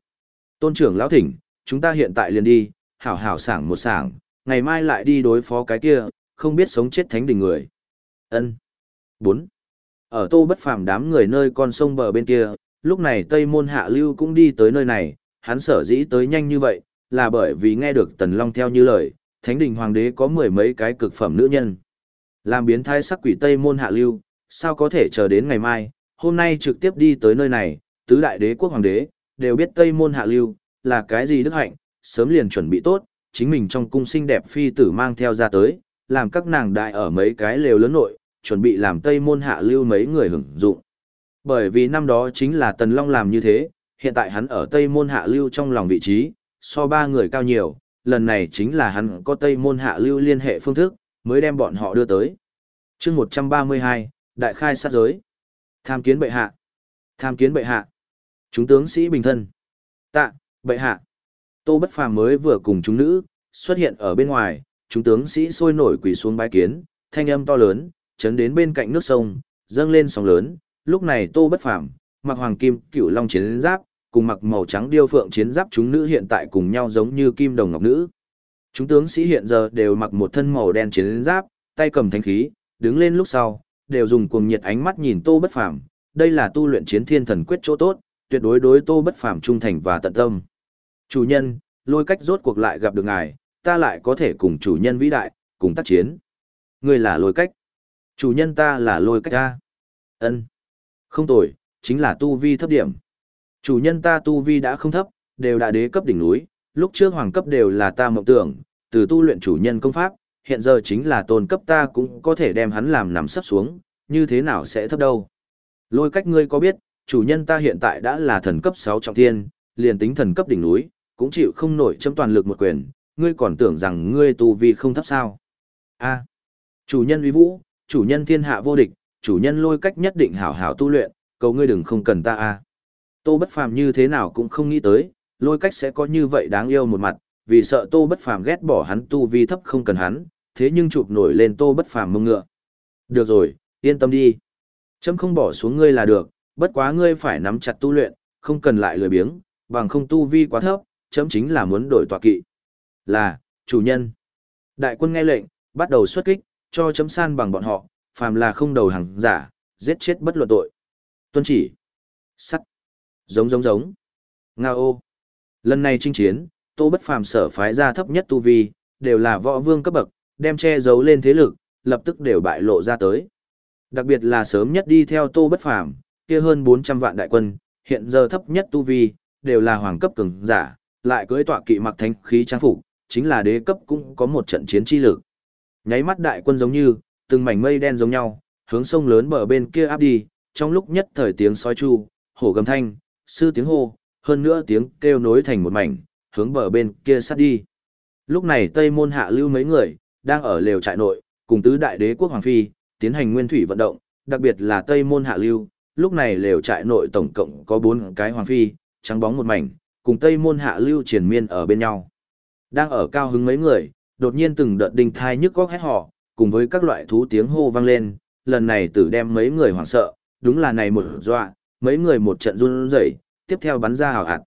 Tôn trưởng lão thỉnh, chúng ta hiện tại liền đi, hảo hảo sảng một sảng, ngày mai lại đi đối phó cái kia, không biết sống chết thánh đình người. Ân. 4. Ở tô bất phàm đám người nơi con sông bờ bên kia, lúc này Tây Môn Hạ Lưu cũng đi tới nơi này, hắn sở dĩ tới nhanh như vậy, là bởi vì nghe được Tần Long theo như lời, thánh đình hoàng đế có mười mấy cái cực phẩm nữ nhân. Làm biến thái sắc quỷ Tây Môn Hạ Lưu, sao có thể chờ đến ngày mai, hôm nay trực tiếp đi tới nơi này, tứ đại đế quốc hoàng đế, đều biết Tây Môn Hạ Lưu, là cái gì đức hạnh, sớm liền chuẩn bị tốt, chính mình trong cung xinh đẹp phi tử mang theo ra tới, làm các nàng đại ở mấy cái lều lớn nội, chuẩn bị làm Tây Môn Hạ Lưu mấy người hưởng dụng. Bởi vì năm đó chính là Tần Long làm như thế, hiện tại hắn ở Tây Môn Hạ Lưu trong lòng vị trí, so ba người cao nhiều, lần này chính là hắn có Tây Môn Hạ Lưu liên hệ phương thức, mới đem bọn họ đưa tới. chương 132, Đại khai sát giới. Tham kiến bệ hạ. Tham kiến bệ hạ. Chúng tướng sĩ bình thân. Tạ, bệ hạ. Tô Bất Phàm mới vừa cùng chúng nữ, xuất hiện ở bên ngoài, chúng tướng sĩ sôi nổi quỳ xuống bái kiến, thanh âm to lớn, chấn đến bên cạnh nước sông, dâng lên sóng lớn, lúc này Tô Bất Phàm, mặc hoàng kim cựu long chiến giáp, cùng mặc màu trắng điêu phượng chiến giáp chúng nữ hiện tại cùng nhau giống như kim đồng ngọc nữ. Chúng tướng sĩ hiện giờ đều mặc một thân màu đen chiến giáp, tay cầm thanh khí, đứng lên lúc sau, đều dùng cuồng nhiệt ánh mắt nhìn Tô Bất Phàm, đây là tu luyện chiến thiên thần quyết chỗ tốt, tuyệt đối đối Tô Bất Phàm trung thành và tận tâm. Chủ nhân, lôi cách rốt cuộc lại gặp được ngài, ta lại có thể cùng chủ nhân vĩ đại, cùng tác chiến. Ngươi là lôi cách. Chủ nhân ta là lôi cách ta. ân Không tồi, chính là tu vi thấp điểm. Chủ nhân ta tu vi đã không thấp, đều đã đế cấp đỉnh núi, lúc trước hoàng cấp đều là ta mộng tưởng, từ tu luyện chủ nhân công pháp, hiện giờ chính là tôn cấp ta cũng có thể đem hắn làm nằm sấp xuống, như thế nào sẽ thấp đâu. Lôi cách ngươi có biết, chủ nhân ta hiện tại đã là thần cấp 6 trọng thiên, liền tính thần cấp đỉnh núi, cũng chịu không nổi châm toàn lực một quyền, ngươi còn tưởng rằng ngươi tu vi không thấp sao. a chủ nhân uy vũ, chủ nhân thiên hạ vô địch, chủ nhân lôi cách nhất định hảo hảo tu luyện, cầu ngươi đừng không cần ta a Tô bất phàm như thế nào cũng không nghĩ tới, lôi cách sẽ có như vậy đáng yêu một mặt, vì sợ tô bất phàm ghét bỏ hắn tu vi thấp không cần hắn, thế nhưng chụp nổi lên tô bất phàm mông ngựa. Được rồi, yên tâm đi. Chấm không bỏ xuống ngươi là được, bất quá ngươi phải nắm chặt tu luyện, không cần lại lười biếng, bằng không tu vi quá thấp, chấm chính là muốn đổi tọa kỵ. Là, chủ nhân. Đại quân nghe lệnh, bắt đầu xuất kích, cho chấm san bằng bọn họ, phàm là không đầu hàng giả, giết chết bất luận tội. Tuân chỉ. Sắt. Giống giống giống. Nga ô. Lần này chinh chiến, tô bất phàm sở phái ra thấp nhất tu vi, đều là võ vương cấp bậc, đem che giấu lên thế lực, lập tức đều bại lộ ra tới. Đặc biệt là sớm nhất đi theo tô bất phàm, kia hơn 400 vạn đại quân, hiện giờ thấp nhất tu vi, đều là hoàng cấp cường giả, lại cưỡi tọa kỵ mặc thánh khí trang phục, chính là đế cấp cũng có một trận chiến chi lực. Nháy mắt đại quân giống như, từng mảnh mây đen giống nhau, hướng sông lớn bờ bên kia áp đi, trong lúc nhất thời tiếng sói chu, hổ gầm thanh, sư tiếng hô, hơn nữa tiếng kêu nối thành một mảnh, hướng bờ bên kia sát đi. Lúc này Tây Môn Hạ Lưu mấy người, đang ở lều trại nội, cùng tứ đại đế quốc Hoàng Phi, tiến hành nguyên thủy vận động, đặc biệt là Tây Môn Hạ Lưu, lúc này lều trại nội tổng cộng có bốn cái Hoàng Phi, trắng bóng một mảnh, cùng Tây Môn Hạ Lưu triển miên ở bên nhau. Đang ở cao hứng mấy người, đột nhiên từng đợt đinh thai nhức góc hét họ, cùng với các loại thú tiếng hô vang lên, lần này tử đem mấy người hoảng sợ, đúng là này một dọa, mấy người một trận run rẩy, tiếp theo bắn ra hào hạt.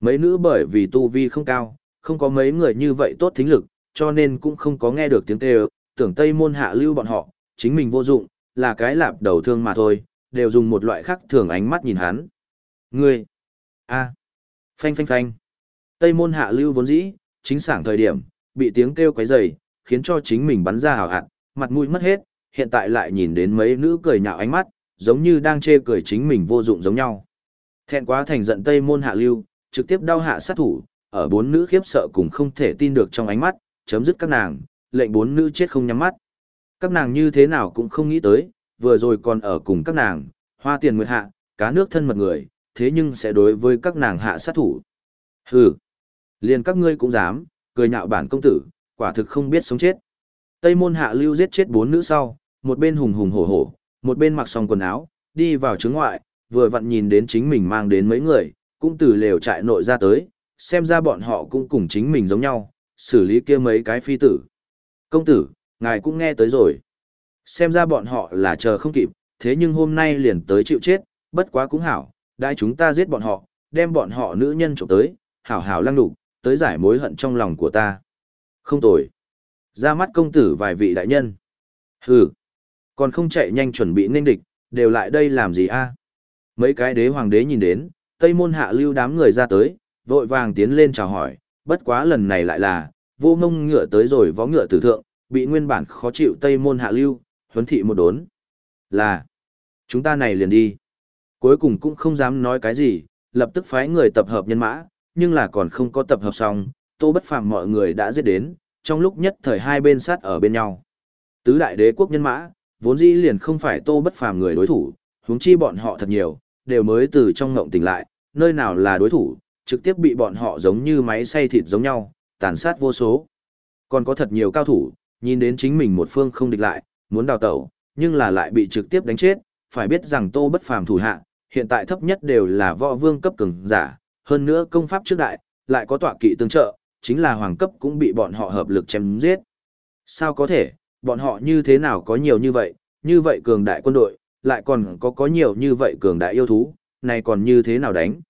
Mấy nữ bởi vì tu vi không cao, không có mấy người như vậy tốt thính lực, cho nên cũng không có nghe được tiếng kêu, tưởng Tây môn hạ lưu bọn họ, chính mình vô dụng, là cái lạp đầu thương mà thôi, đều dùng một loại khác thường ánh mắt nhìn hắn. Ngươi! a Phanh phanh phanh! Tây môn hạ lưu vốn dĩ, chính sảng thời điểm, bị tiếng kêu quấy rầy, khiến cho chính mình bắn ra hào hạt, mặt mũi mất hết, hiện tại lại nhìn đến mấy nữ cười nhạo ánh mắt, giống như đang chê cười chính mình vô dụng giống nhau. Thẹn quá thành giận Tây môn hạ lưu, trực tiếp đau hạ sát thủ, ở bốn nữ khiếp sợ cùng không thể tin được trong ánh mắt, chấm dứt các nàng, lệnh bốn nữ chết không nhắm mắt. Các nàng như thế nào cũng không nghĩ tới, vừa rồi còn ở cùng các nàng, hoa tiền nguyệt hạ, cá nước thân mật người, thế nhưng sẽ đối với các nàng hạ sát thủ. Hừ, liền các ngươi cũng dám, cười nhạo bản công tử, quả thực không biết sống chết. Tây môn hạ lưu giết chết bốn nữ sau, một bên hùng hùng hổ hổ, một bên mặc xong quần áo, đi vào trướng ngoại, vừa vặn nhìn đến chính mình mang đến mấy người, cũng từ lều trại nội ra tới, xem ra bọn họ cũng cùng chính mình giống nhau, xử lý kia mấy cái phi tử. Công tử, ngài cũng nghe tới rồi. Xem ra bọn họ là chờ không kịp, thế nhưng hôm nay liền tới chịu chết, bất quá cũng hảo, đại chúng ta giết bọn họ, đem bọn họ nữ nhân trộm tới, hảo hảo lăng đục, tới giải mối hận trong lòng của ta. Không tồi. Ra mắt công tử vài vị đại nhân. Hừ. Còn không chạy nhanh chuẩn bị nên địch, đều lại đây làm gì a? Mấy cái đế hoàng đế nhìn đến, Tây môn hạ lưu đám người ra tới, vội vàng tiến lên chào hỏi, bất quá lần này lại là, vô ngông ngựa tới rồi vó ngựa tử thượng, bị nguyên bản khó chịu Tây môn hạ lưu, huấn thị một đốn. Là, chúng ta này liền đi. Cuối cùng cũng không dám nói cái gì, lập tức phái người tập hợp nhân mã, nhưng là còn không có tập hợp xong, tô bất phàm mọi người đã giết đến, trong lúc nhất thời hai bên sát ở bên nhau. Tứ đại đế quốc nhân mã, vốn dĩ liền không phải tô bất phàm người đối thủ, huống chi bọn họ thật nhiều, đều mới từ trong ngộng tỉnh lại, nơi nào là đối thủ, trực tiếp bị bọn họ giống như máy xay thịt giống nhau, tàn sát vô số. Còn có thật nhiều cao thủ, nhìn đến chính mình một phương không địch lại, muốn đào tẩu, nhưng là lại bị trực tiếp đánh chết, phải biết rằng tô bất phàm thủ hạ, hiện tại thấp nhất đều là võ vương cấp cường giả, hơn nữa công pháp trước đại, lại có tọa kỵ tương trợ, chính là hoàng cấp cũng bị bọn họ hợp lực chém giết. Sao có thể, bọn họ như thế nào có nhiều như vậy, như vậy cường đại quân đội, lại còn có có nhiều như vậy cường đại yêu thú, này còn như thế nào đánh.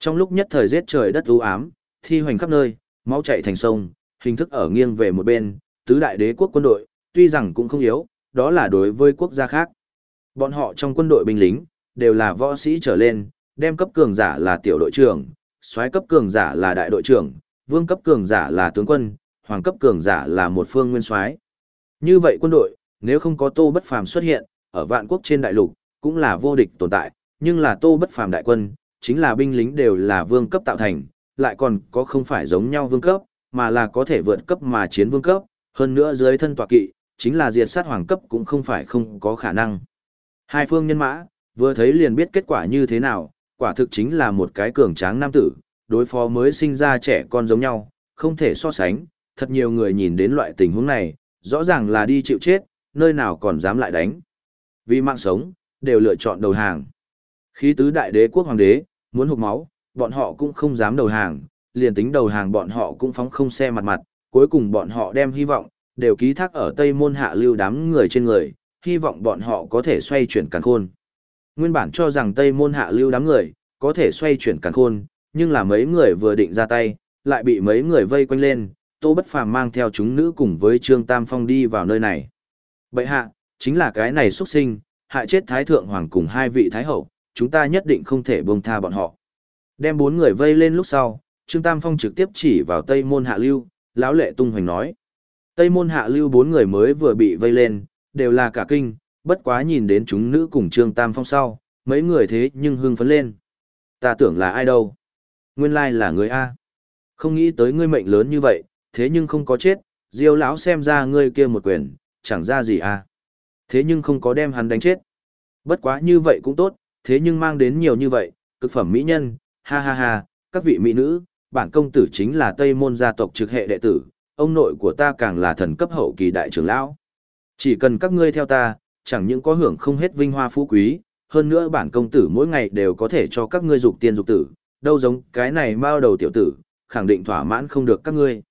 Trong lúc nhất thời giết trời đất u ám, thi hoành khắp nơi, máu chảy thành sông, hình thức ở nghiêng về một bên, tứ đại đế quốc quân đội, tuy rằng cũng không yếu, đó là đối với quốc gia khác. Bọn họ trong quân đội binh lính, đều là võ sĩ trở lên, đem cấp cường giả là tiểu đội trưởng, soái cấp cường giả là đại đội trưởng, vương cấp cường giả là tướng quân, hoàng cấp cường giả là một phương nguyên soái. Như vậy quân đội, nếu không có Tô Bất Phàm xuất hiện, ở vạn quốc trên đại lục, cũng là vô địch tồn tại, nhưng là Tô Bất Phàm đại quân, chính là binh lính đều là vương cấp tạo thành, lại còn có không phải giống nhau vương cấp, mà là có thể vượt cấp mà chiến vương cấp, hơn nữa dưới thân tọa kỵ, chính là diệt sát hoàng cấp cũng không phải không có khả năng. Hai phương nhân mã, vừa thấy liền biết kết quả như thế nào, quả thực chính là một cái cường tráng nam tử, đối phó mới sinh ra trẻ con giống nhau, không thể so sánh, thật nhiều người nhìn đến loại tình huống này, rõ ràng là đi chịu chết, nơi nào còn dám lại đánh. Vì mạng sống, đều lựa chọn đầu hàng. Khi tứ đại đế quốc hoàng đế, muốn hụt máu, bọn họ cũng không dám đầu hàng, liền tính đầu hàng bọn họ cũng phóng không xe mặt mặt, cuối cùng bọn họ đem hy vọng, đều ký thác ở Tây Môn Hạ lưu đám người trên người, hy vọng bọn họ có thể xoay chuyển càn khôn. Nguyên bản cho rằng Tây Môn Hạ lưu đám người, có thể xoay chuyển càn khôn, nhưng là mấy người vừa định ra tay, lại bị mấy người vây quanh lên, Tô Bất Phàm mang theo chúng nữ cùng với Trương Tam Phong đi vào nơi này. Bậy hạ, chính là cái này xuất sinh, hại chết Thái Thượng Hoàng cùng hai vị Thái Hậu, chúng ta nhất định không thể buông tha bọn họ. Đem bốn người vây lên lúc sau, Trương Tam Phong trực tiếp chỉ vào Tây Môn Hạ Lưu, lão lệ tung hoành nói. Tây Môn Hạ Lưu bốn người mới vừa bị vây lên, đều là cả kinh, bất quá nhìn đến chúng nữ cùng Trương Tam Phong sau, mấy người thế nhưng hưng phấn lên. Ta tưởng là ai đâu? Nguyên lai là người A. Không nghĩ tới ngươi mệnh lớn như vậy, thế nhưng không có chết, Diêu lão xem ra ngươi kia một quyền, chẳng ra gì A. Thế nhưng không có đem hắn đánh chết. Bất quá như vậy cũng tốt, thế nhưng mang đến nhiều như vậy, cực phẩm mỹ nhân, ha ha ha, các vị mỹ nữ, bản công tử chính là Tây Môn gia tộc trực hệ đệ tử, ông nội của ta càng là thần cấp hậu kỳ đại trưởng lão. Chỉ cần các ngươi theo ta, chẳng những có hưởng không hết vinh hoa phú quý, hơn nữa bản công tử mỗi ngày đều có thể cho các ngươi dục tiên dục tử, đâu giống cái này bao đầu tiểu tử, khẳng định thỏa mãn không được các ngươi.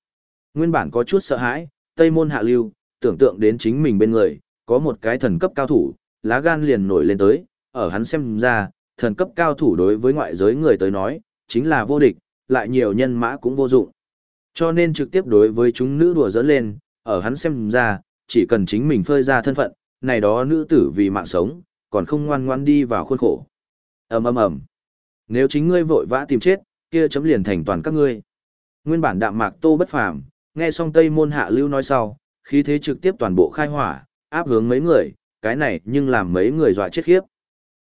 Nguyên bản có chút sợ hãi, Tây Môn hạ lưu, tưởng tượng đến chính mình bên người, có một cái thần cấp cao thủ, lá gan liền nổi lên tới, ở hắn xem ra, thần cấp cao thủ đối với ngoại giới người tới nói, chính là vô địch, lại nhiều nhân mã cũng vô dụng. Cho nên trực tiếp đối với chúng nữ đùa dỡ lên, ở hắn xem ra, chỉ cần chính mình phơi ra thân phận, này đó nữ tử vì mạng sống, còn không ngoan ngoan đi vào khuôn khổ. ầm ầm ầm. Nếu chính ngươi vội vã tìm chết, kia chấm liền thành toàn các ngươi. Nguyên bản đạm mạc Tô Bất Phàm, nghe xong Tây Môn Hạ Lưu nói sau, khí thế trực tiếp toàn bộ khai hỏa, áp hướng mấy người, cái này nhưng làm mấy người dọa chết khiếp.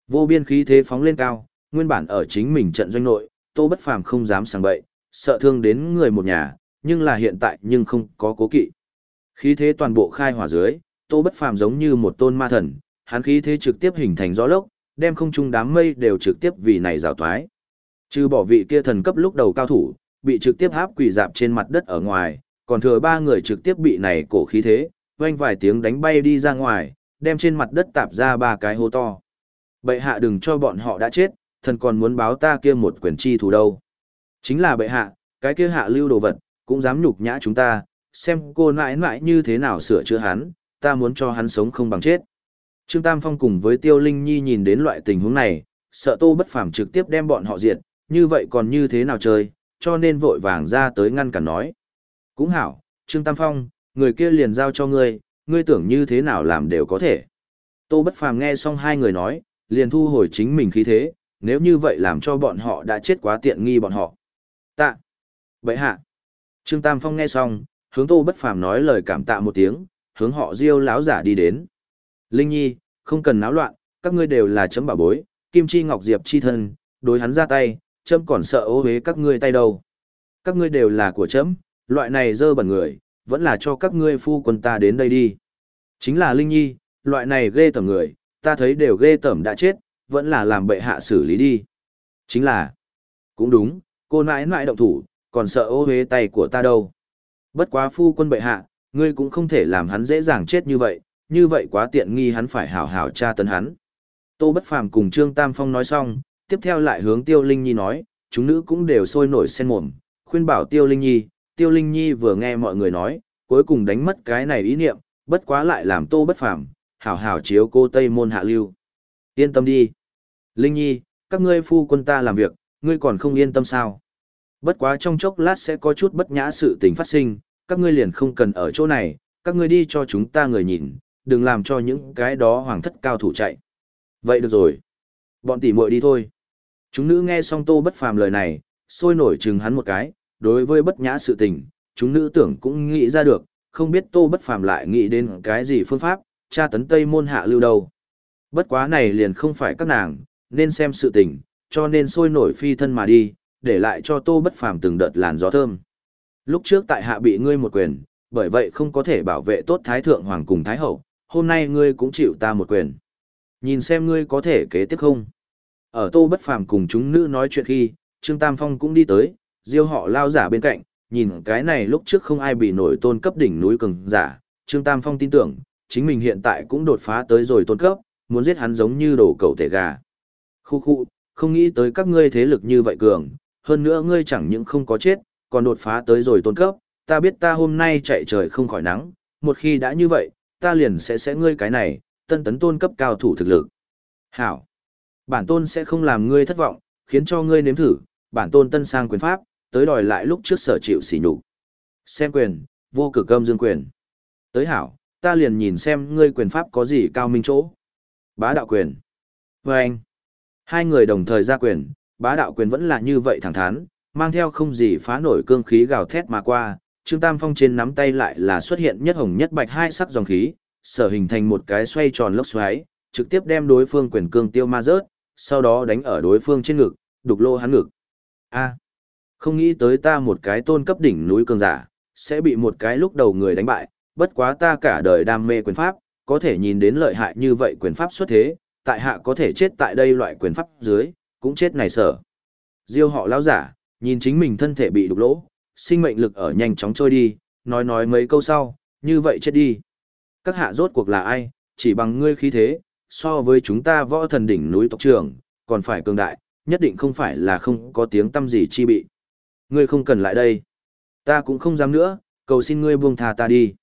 Vô biên khí thế phóng lên cao, nguyên bản ở chính mình trận doanh nội, Tô Bất Phàm không dám sang bậy, sợ thương đến người một nhà, nhưng là hiện tại nhưng không có cố kỵ. Khí thế toàn bộ khai hỏa dưới, Tô Bất Phàm giống như một tôn ma thần, hắn khí thế trực tiếp hình thành gió lốc, đem không trung đám mây đều trực tiếp vì này rào toái. Trừ bỏ vị kia thần cấp lúc đầu cao thủ, bị trực tiếp háp quỷ dạp trên mặt đất ở ngoài, còn thừa ba người trực tiếp bị này cổ khí thế, vang vài tiếng đánh bay đi ra ngoài, đem trên mặt đất tạp ra ba cái hố to. Bệ hạ đừng cho bọn họ đã chết, thần còn muốn báo ta kia một quyền chi thủ đâu. Chính là bệ hạ, cái kia hạ lưu đồ vật, cũng dám nhục nhã chúng ta, xem cô nãi nãi như thế nào sửa chữa hắn, ta muốn cho hắn sống không bằng chết. Trương Tam Phong cùng với Tiêu Linh Nhi nhìn đến loại tình huống này, sợ Tô Bất Phàm trực tiếp đem bọn họ diệt, như vậy còn như thế nào chơi, cho nên vội vàng ra tới ngăn cản nói. Cũng hảo, Trương Tam Phong, người kia liền giao cho ngươi, ngươi tưởng như thế nào làm đều có thể. Tô Bất Phàm nghe xong hai người nói, liền thu hồi chính mình khí thế, nếu như vậy làm cho bọn họ đã chết quá tiện nghi bọn họ. Tạ. Vậy hạ. Trương Tam Phong nghe xong, hướng Tô Bất Phàm nói lời cảm tạ một tiếng, hướng họ Diêu láo giả đi đến. Linh Nhi, không cần náo loạn, các ngươi đều là chấm bảo bối, Kim Chi Ngọc Diệp chi thân, đối hắn ra tay, chấm còn sợ ô hế các ngươi tay đâu. Các ngươi đều là của chấm, loại này dơ bẩn người, vẫn là cho các ngươi phu quân ta đến đây đi. Chính là Linh Nhi, loại này ghê tởm người, ta thấy đều ghê tởm đã chết, vẫn là làm bệ hạ xử lý đi. Chính là, cũng đúng, cô nãi nãi động thủ, còn sợ ô hế tay của ta đâu. Bất quá phu quân bệ hạ, ngươi cũng không thể làm hắn dễ dàng chết như vậy, như vậy quá tiện nghi hắn phải hảo hảo tra tấn hắn. Tô Bất Phàm cùng Trương Tam Phong nói xong, tiếp theo lại hướng Tiêu Linh Nhi nói, chúng nữ cũng đều sôi nổi sen mồm, khuyên bảo Tiêu Linh Nhi, Tiêu Linh Nhi vừa nghe mọi người nói, cuối cùng đánh mất cái này ý niệm, bất quá lại làm Tô Bất Phàm hảo hảo chiếu cô Tây Môn Hạ Lưu. Yên tâm đi. Linh Nhi, các ngươi phu quân ta làm việc, ngươi còn không yên tâm sao? Bất quá trong chốc lát sẽ có chút bất nhã sự tình phát sinh, các ngươi liền không cần ở chỗ này, các ngươi đi cho chúng ta người nhìn, đừng làm cho những cái đó hoàng thất cao thủ chạy. Vậy được rồi. Bọn tỷ muội đi thôi. Chúng nữ nghe xong tô bất phàm lời này, sôi nổi chừng hắn một cái, đối với bất nhã sự tình, chúng nữ tưởng cũng nghĩ ra được, không biết tô bất phàm lại nghĩ đến cái gì phương pháp, tra tấn tây môn hạ lưu đâu. Bất quá này liền không phải các nàng, nên xem sự tình, cho nên sôi nổi phi thân mà đi, để lại cho tô bất phàm từng đợt làn gió thơm. Lúc trước tại hạ bị ngươi một quyền, bởi vậy không có thể bảo vệ tốt Thái Thượng Hoàng cùng Thái Hậu, hôm nay ngươi cũng chịu ta một quyền. Nhìn xem ngươi có thể kế tiếp không? Ở tô bất phàm cùng chúng nữ nói chuyện khi, Trương Tam Phong cũng đi tới, diêu họ lao giả bên cạnh, nhìn cái này lúc trước không ai bị nổi tôn cấp đỉnh núi cường giả, Trương Tam Phong tin tưởng, chính mình hiện tại cũng đột phá tới rồi tôn cấp, muốn giết hắn giống như đổ cầu tể gà. Khu khu, không nghĩ tới các ngươi thế lực như vậy cường, hơn nữa ngươi chẳng những không có chết, còn đột phá tới rồi tôn cấp, ta biết ta hôm nay chạy trời không khỏi nắng, một khi đã như vậy, ta liền sẽ sẽ ngươi cái này, tân tấn tôn cấp cao thủ thực lực. Hảo! Bản tôn sẽ không làm ngươi thất vọng, khiến cho ngươi nếm thử, bản tôn tân sang quyền pháp, tới đòi lại lúc trước sở chịu sỉ nhục. Xem quyền, vô cực âm dương quyền. Tới hảo, ta liền nhìn xem ngươi quyền pháp có gì cao minh chỗ. Bá đạo quyền. Và anh. Hai người đồng thời ra quyền, bá đạo quyền vẫn là như vậy thẳng thắn, mang theo không gì phá nổi cương khí gào thét mà qua, Trương Tam Phong trên nắm tay lại là xuất hiện nhất hồng nhất bạch hai sắc dòng khí, sở hình thành một cái xoay tròn lốc xoáy, trực tiếp đem đối phương quyền cương tiêu ma rớt, sau đó đánh ở đối phương trên ngực, đục lô hắn ngực. A, không nghĩ tới ta một cái tôn cấp đỉnh núi cường giả, sẽ bị một cái lúc đầu người đánh bại, bất quá ta cả đời đam mê quyền pháp, có thể nhìn đến lợi hại như vậy quyền pháp xuất thế, tại hạ có thể chết tại đây loại quyền pháp dưới, cũng chết này sở. Diêu họ lão giả, nhìn chính mình thân thể bị đục lỗ, sinh mệnh lực ở nhanh chóng trôi đi, nói nói mấy câu sau, như vậy chết đi. Các hạ rốt cuộc là ai, chỉ bằng ngươi khí thế, so với chúng ta võ thần đỉnh núi tộc trưởng, còn phải cường đại, nhất định không phải là không có tiếng tâm gì chi bị. Ngươi không cần lại đây. Ta cũng không dám nữa, cầu xin ngươi buông tha ta đi.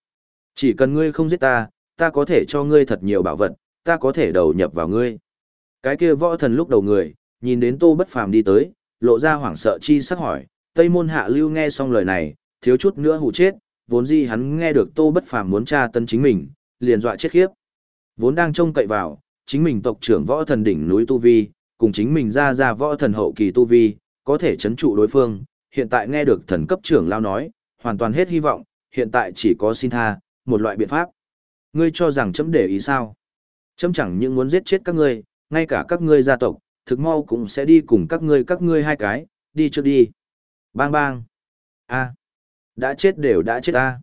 Chỉ cần ngươi không giết ta, ta có thể cho ngươi thật nhiều bảo vật, ta có thể đầu nhập vào ngươi. Cái kia võ thần lúc đầu người, nhìn đến tô bất phàm đi tới, lộ ra hoảng sợ chi sắc hỏi, Tây môn hạ lưu nghe xong lời này, thiếu chút nữa hụ chết, vốn gì hắn nghe được tô bất phàm muốn tra tân chính mình, liền dọa chết khiếp. Vốn đang trông cậy vào, chính mình tộc trưởng võ thần đỉnh núi Tu Vi, cùng chính mình ra ra võ thần hậu kỳ Tu Vi, có thể chấn trụ đối phương, hiện tại nghe được thần cấp trưởng lao nói, hoàn toàn hết hy vọng, hiện tại chỉ có xin tha, một loại biện pháp. Ngươi cho rằng chấm để ý sao? Chấm chẳng những muốn giết chết các ngươi, ngay cả các ngươi gia tộc, thực mau cũng sẽ đi cùng các ngươi các ngươi hai cái, đi trước đi. Bang bang. A. Đã chết đều đã chết a.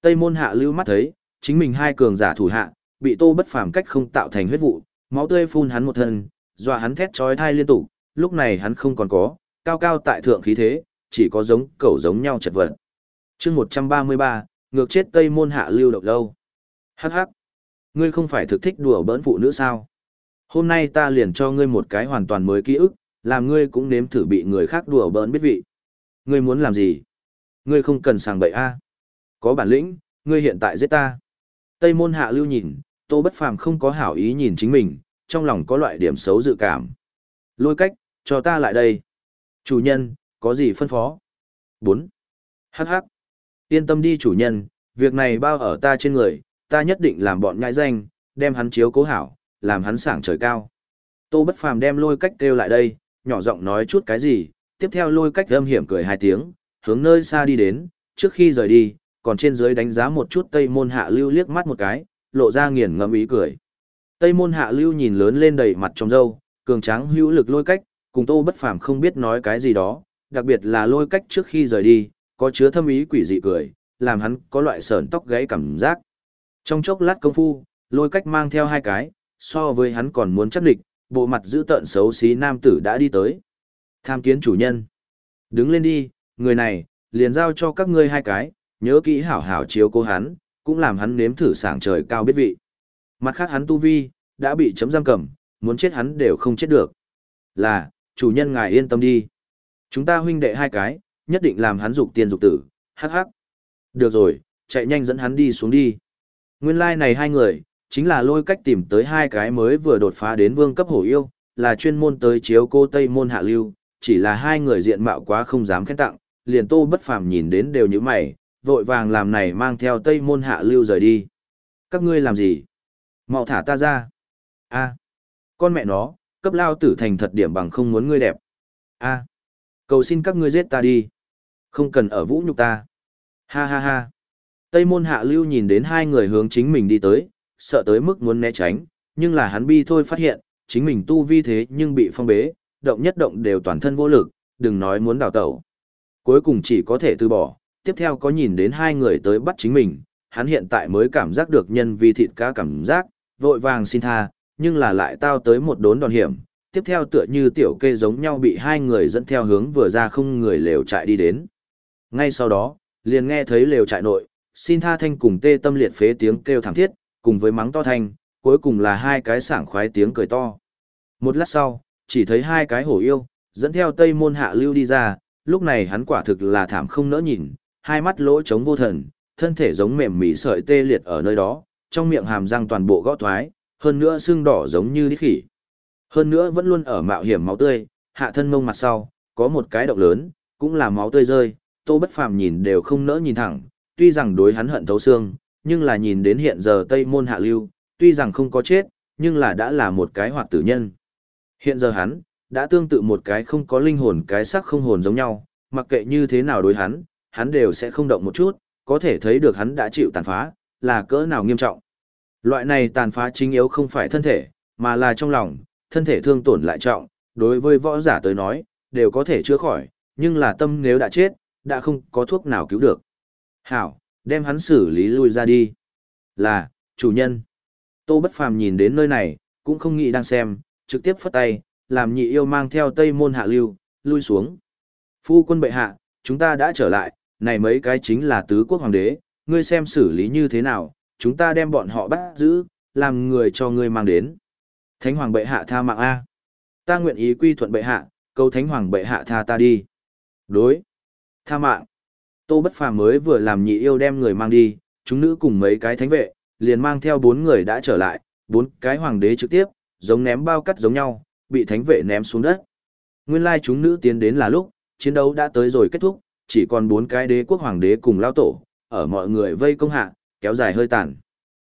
Tây môn hạ lưu mắt thấy, chính mình hai cường giả thủ hạ, bị tô bất phàm cách không tạo thành huyết vụ, máu tươi phun hắn một thân, dọa hắn thét chói tai liên tục, lúc này hắn không còn có, cao cao tại thượng khí thế, chỉ có giống cẩu giống nhau chật vật. chương 133, ngược chết Tây môn hạ lưu độc lâu. Hắc hắc. Ngươi không phải thực thích đùa bỡn phụ nữ sao? Hôm nay ta liền cho ngươi một cái hoàn toàn mới ký ức, làm ngươi cũng nếm thử bị người khác đùa bỡn biết vị. Ngươi muốn làm gì? Ngươi không cần sàng bậy a. Có bản lĩnh, ngươi hiện tại giết ta. Tây môn hạ lưu nhìn, tô bất phàm không có hảo ý nhìn chính mình, trong lòng có loại điểm xấu dự cảm. Lôi cách, cho ta lại đây. Chủ nhân, có gì phân phó? 4. Hắc hắc. Yên tâm đi chủ nhân, việc này bao ở ta trên người, ta nhất định làm bọn nhãi danh, đem hắn chiếu cố hảo, làm hắn sảng trời cao. Tô bất phàm đem lôi cách kêu lại đây, nhỏ giọng nói chút cái gì, tiếp theo lôi cách âm hiểm cười hai tiếng, hướng nơi xa đi đến, trước khi rời đi, còn trên dưới đánh giá một chút Tây Môn Hạ Lưu liếc mắt một cái, lộ ra nghiền ngẫm ý cười. Tây Môn Hạ Lưu nhìn lớn lên đầy mặt trong râu, cường tráng hữu lực lôi cách, cùng Tô Bất Phàm không biết nói cái gì đó, đặc biệt là lôi cách trước khi rời đi, có chứa thâm ý quỷ dị cười, làm hắn có loại sởn tóc gáy cảm giác. Trong chốc lát công phu, lôi cách mang theo hai cái, so với hắn còn muốn chắc địch, bộ mặt dữ tợn xấu xí nam tử đã đi tới. Tham kiến chủ nhân. Đứng lên đi, người này, liền giao cho các ngươi hai cái, nhớ kỹ hảo hảo chiếu cố hắn, cũng làm hắn nếm thử sảng trời cao biết vị. Mặt khác hắn tu vi, đã bị chấm giam cầm, muốn chết hắn đều không chết được. Là, chủ nhân ngài yên tâm đi. Chúng ta huynh đệ hai cái, nhất định làm hắn dục tiền dục tử, hắc hắc. Được rồi, chạy nhanh dẫn hắn đi xuống đi. Nguyên lai like này hai người, chính là lôi cách tìm tới hai cái mới vừa đột phá đến vương cấp hổ yêu, là chuyên môn tới chiếu cô Tây môn hạ lưu, chỉ là hai người diện mạo quá không dám khen tặng, liền tô bất phàm nhìn đến đều như mày, vội vàng làm này mang theo Tây môn hạ lưu rời đi. Các ngươi làm gì? mau thả ta ra. a con mẹ nó, cấp lao tử thành thật điểm bằng không muốn ngươi đẹp. a cầu xin các ngươi giết ta đi. Không cần ở vũ nhục ta. Ha ha ha. Tây môn hạ lưu nhìn đến hai người hướng chính mình đi tới, sợ tới mức muốn né tránh, nhưng là hắn bi thôi phát hiện, chính mình tu vi thế nhưng bị phong bế, động nhất động đều toàn thân vô lực, đừng nói muốn đào tẩu. Cuối cùng chỉ có thể từ bỏ, tiếp theo có nhìn đến hai người tới bắt chính mình, hắn hiện tại mới cảm giác được nhân vi thịt cá cảm giác, vội vàng xin tha, nhưng là lại tao tới một đốn đòn hiểm, tiếp theo tựa như tiểu kê giống nhau bị hai người dẫn theo hướng vừa ra không người lều trại đi đến. Ngay sau đó, liền nghe thấy lều trại nội, xin tha thanh cùng tê tâm liệt phế tiếng kêu thảm thiết, cùng với mắng to thanh, cuối cùng là hai cái sảng khoái tiếng cười to. Một lát sau, chỉ thấy hai cái hổ yêu, dẫn theo tây môn hạ lưu đi ra, lúc này hắn quả thực là thảm không nỡ nhìn, hai mắt lỗ trống vô thần, thân thể giống mềm mỉ sợi tê liệt ở nơi đó, trong miệng hàm răng toàn bộ gõ thoái, hơn nữa xương đỏ giống như đít khỉ. Hơn nữa vẫn luôn ở mạo hiểm máu tươi, hạ thân mông mặt sau, có một cái động lớn, cũng là máu tươi rơi, tô bất phàm nhìn đều không nỡ nhìn thẳng, tuy rằng đối hắn hận thấu xương, nhưng là nhìn đến hiện giờ Tây Môn Hạ Lưu, tuy rằng không có chết, nhưng là đã là một cái hoạt tử nhân. Hiện giờ hắn, đã tương tự một cái không có linh hồn cái sắc không hồn giống nhau, mặc kệ như thế nào đối hắn, hắn đều sẽ không động một chút, có thể thấy được hắn đã chịu tàn phá, là cỡ nào nghiêm trọng. Loại này tàn phá chính yếu không phải thân thể, mà là trong lòng, thân thể thương tổn lại trọng, đối với võ giả tới nói, đều có thể chữa khỏi, nhưng là tâm nếu đã chết, đã không có thuốc nào cứu được. Hảo, đem hắn xử lý lui ra đi. Là, chủ nhân. Tô Bất Phàm nhìn đến nơi này, cũng không nghĩ đang xem, trực tiếp phất tay, làm nhị yêu mang theo tây môn hạ lưu, lui xuống. Phu quân bệ hạ, chúng ta đã trở lại, này mấy cái chính là tứ quốc hoàng đế, ngươi xem xử lý như thế nào, chúng ta đem bọn họ bắt giữ, làm người cho ngươi mang đến. Thánh hoàng bệ hạ tha mạng A. Ta nguyện ý quy thuận bệ hạ, câu thánh hoàng bệ hạ tha ta đi. Đối. Tha mạng. Tô Bất Phàm mới vừa làm nhị yêu đem người mang đi, chúng nữ cùng mấy cái thánh vệ, liền mang theo bốn người đã trở lại, bốn cái hoàng đế trực tiếp, giống ném bao cắt giống nhau, bị thánh vệ ném xuống đất. Nguyên lai chúng nữ tiến đến là lúc, chiến đấu đã tới rồi kết thúc, chỉ còn bốn cái đế quốc hoàng đế cùng lao tổ, ở mọi người vây công hạ, kéo dài hơi tàn.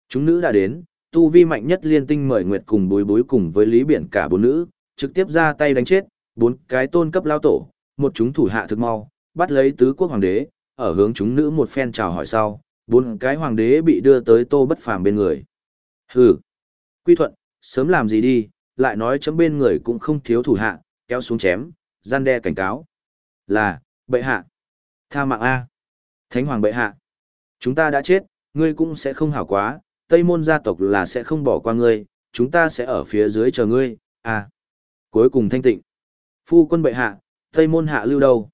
Chúng nữ đã đến, tu vi mạnh nhất liên tinh mời nguyệt cùng bối bối cùng với lý biển cả bốn nữ, trực tiếp ra tay đánh chết, bốn cái tôn cấp lao tổ, một chúng thủ hạ thực mau, bắt lấy tứ quốc hoàng đế, ở hướng chúng nữ một phen chào hỏi sau, bốn cái hoàng đế bị đưa tới tô bất phàm bên người. Hừ, quy thuận, sớm làm gì đi, lại nói chấm bên người cũng không thiếu thủ hạ, kéo xuống chém, gian đe cảnh cáo. Là, bệ hạ. Tha mạng A. Thánh hoàng bệ hạ. Chúng ta đã chết, ngươi cũng sẽ không hảo quá, Tây môn gia tộc là sẽ không bỏ qua ngươi, chúng ta sẽ ở phía dưới chờ ngươi, à. Cuối cùng thanh tịnh. Phu quân bệ hạ, Tây môn hạ lưu đâu?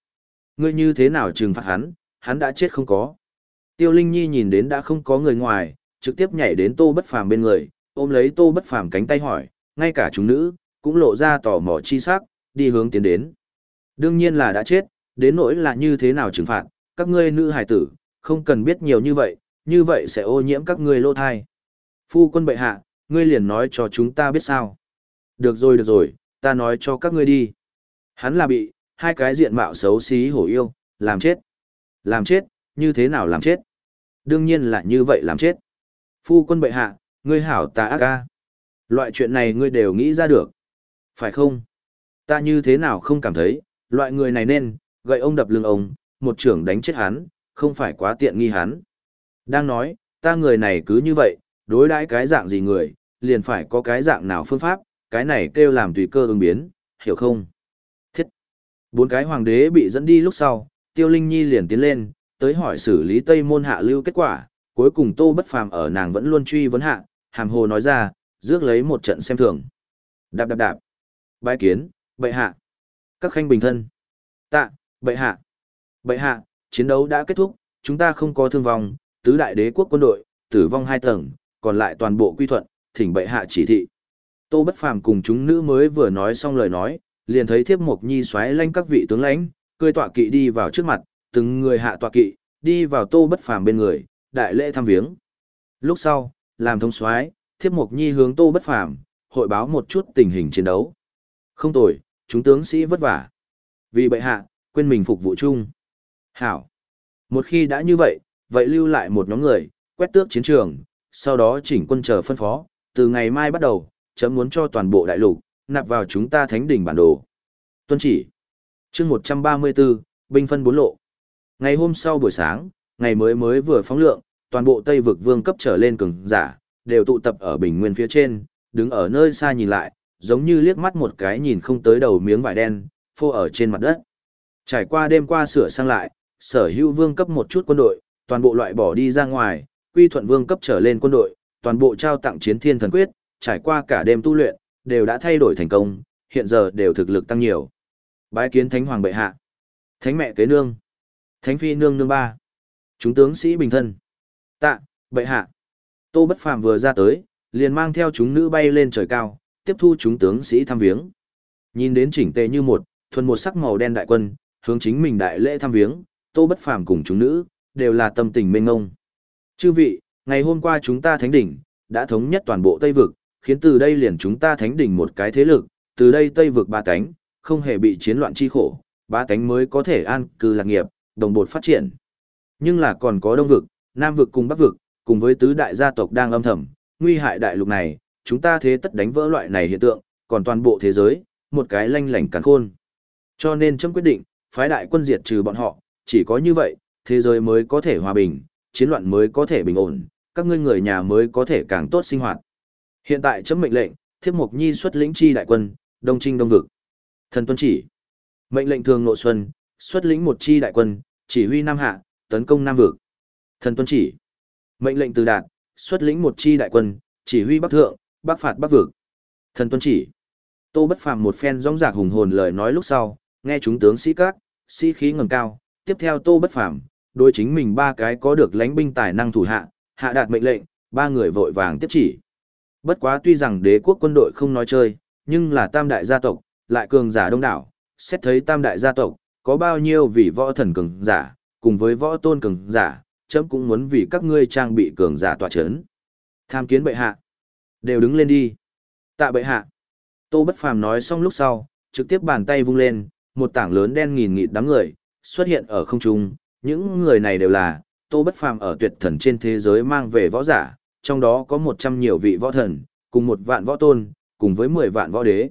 Ngươi như thế nào trừng phạt hắn, hắn đã chết không có. Tiêu Linh Nhi nhìn đến đã không có người ngoài, trực tiếp nhảy đến Tô Bất Phàm bên người, ôm lấy Tô Bất Phàm cánh tay hỏi, ngay cả chúng nữ cũng lộ ra tò mò chi sắc, đi hướng tiến đến. Đương nhiên là đã chết, đến nỗi là như thế nào trừng phạt, các ngươi nữ hài tử, không cần biết nhiều như vậy, như vậy sẽ ô nhiễm các ngươi lô thai. Phu quân bệ hạ, ngươi liền nói cho chúng ta biết sao. Được rồi được rồi, ta nói cho các ngươi đi. Hắn là bị, hai cái diện mạo xấu xí hổ yêu, làm chết. Làm chết, như thế nào làm chết? Đương nhiên là như vậy làm chết. Phu quân bệ hạ, ngươi hảo ta ác ca. Loại chuyện này ngươi đều nghĩ ra được. Phải không? Ta như thế nào không cảm thấy, loại người này nên, gậy ông đập lưng ông, một trưởng đánh chết hắn, không phải quá tiện nghi hắn. Đang nói, ta người này cứ như vậy, đối đãi cái dạng gì người, liền phải có cái dạng nào phương pháp, cái này kêu làm tùy cơ ứng biến, hiểu không? Thiết. Bốn cái hoàng đế bị dẫn đi lúc sau, Tiêu Linh Nhi liền tiến lên, tới hỏi xử lý Tây môn hạ lưu kết quả, cuối cùng Tô Bất Phàm ở nàng vẫn luôn truy vấn hạ, hàm hồ nói ra, rước lấy một trận xem thường. Đạp đạp đạp. Bái kiến, bệ hạ. Các khanh bình thân. Tạ, bệ hạ. Bệ hạ, chiến đấu đã kết thúc, chúng ta không có thương vong, tứ đại đế quốc quân đội, tử vong hai tầng, còn lại toàn bộ quy thuận, thỉnh bệ hạ chỉ thị. Tô Bất Phàm cùng chúng nữ mới vừa nói xong lời nói, liền thấy Thiếp Mộc Nhi xoáy lanh các vị tướng lãnh, cười tọa kỵ đi vào trước mặt, từng người hạ tọa kỵ, đi vào Tô Bất Phàm bên người, đại lễ thăm viếng. Lúc sau, làm thống soái, Thiếp Mộc Nhi hướng Tô Bất Phàm hội báo một chút tình hình chiến đấu. Không tồi, chúng tướng sĩ vất vả. Vì bệ hạ, quên mình phục vụ chung. Hảo. Một khi đã như vậy, vậy lưu lại một nhóm người, quét tước chiến trường, sau đó chỉnh quân chờ phân phó, từ ngày mai bắt đầu, chấm muốn cho toàn bộ đại lục, nạp vào chúng ta thánh đỉnh bản đồ. Tuân chỉ chương 134, binh phân bốn lộ. Ngày hôm sau buổi sáng, ngày mới mới vừa phóng lượng, toàn bộ Tây vực vương cấp trở lên cường giả, đều tụ tập ở bình nguyên phía trên, đứng ở nơi xa nhìn lại, giống như liếc mắt một cái nhìn không tới đầu miếng vải đen, phô ở trên mặt đất. Trải qua đêm qua sửa sang lại, sở hữu vương cấp một chút quân đội, toàn bộ loại bỏ đi ra ngoài, quy thuận vương cấp trở lên quân đội, toàn bộ trao tặng chiến thiên thần quyết, trải qua cả đêm tu luyện, đều đã thay đổi thành công, hiện giờ đều thực lực tăng nhiều. Bái kiến thánh hoàng bệ hạ, thánh mẹ kế nương, thánh phi nương nương ba, chúng tướng sĩ bình thân. Tạ, bệ hạ. Tô Bất Phàm vừa ra tới, liền mang theo chúng nữ bay lên trời cao, tiếp thu chúng tướng sĩ thăm viếng. Nhìn đến chỉnh tề như một, thuần một sắc màu đen đại quân, hướng chính mình đại lễ thăm viếng, Tô Bất Phàm cùng chúng nữ, đều là tâm tình mênh ngông. Chư vị, ngày hôm qua chúng ta thánh đỉnh, đã thống nhất toàn bộ Tây Vực, khiến từ đây liền chúng ta thánh đỉnh một cái thế lực, từ đây Tây Vực ba cánh, không hề bị chiến loạn chi khổ, ba tánh mới có thể an cư lạc nghiệp, đồng bột phát triển. Nhưng là còn có Đông Vực, Nam Vực cùng Bắc Vực, cùng với tứ đại gia tộc đang âm thầm, nguy hại đại lục này, chúng ta thế tất đánh vỡ loại này hiện tượng, còn toàn bộ thế giới, một cái lanh lảnh càn khôn. Cho nên chấm quyết định, phái đại quân diệt trừ bọn họ, chỉ có như vậy, thế giới mới có thể hòa bình, chiến loạn mới có thể bình ổn, các ngươi người nhà mới có thể càng tốt sinh hoạt. Hiện tại chấm mệnh lệnh, Thiếp Mộc Nhi xuất lĩnh chi đại quân, Đông Trinh Đông vực. Thần tuân chỉ. Mệnh lệnh thường nội xuân, xuất lĩnh một chi đại quân, chỉ huy Nam Hạ, tấn công Nam vực. Thần tuân chỉ. Mệnh lệnh từ đạt, xuất lĩnh một chi đại quân, chỉ huy Bắc thượng, Bắc phạt Bắc vực. Thần tuân chỉ. Tô Bất Phàm một phen rong rạc hùng hồn lời nói lúc sau, nghe chúng tướng sĩ các, sĩ khí ngầm cao, tiếp theo Tô Bất Phàm, đối chính mình ba cái có được lãnh binh tài năng thủ hạ, hạ đạt mệnh lệnh, ba người vội vàng tiếp chỉ. Bất quá tuy rằng đế quốc quân đội không nói chơi, nhưng là tam đại gia tộc, lại cường giả đông đảo, xét thấy tam đại gia tộc, có bao nhiêu vị võ thần cường giả, cùng với võ tôn cường giả, chấm cũng muốn vì các ngươi trang bị cường giả tọa chấn. Tham kiến bệ hạ. Đều đứng lên đi. Tạ bệ hạ. Tô Bất Phàm nói xong lúc sau, trực tiếp bàn tay vung lên, một tảng lớn đen nghìn nghịt đám người, xuất hiện ở không trung. Những người này đều là, Tô Bất Phàm ở tuyệt thần trên thế giới mang về võ giả, trong đó có một trăm nhiều vị võ thần, cùng một vạn võ tôn, cùng với mười vạn võ đế.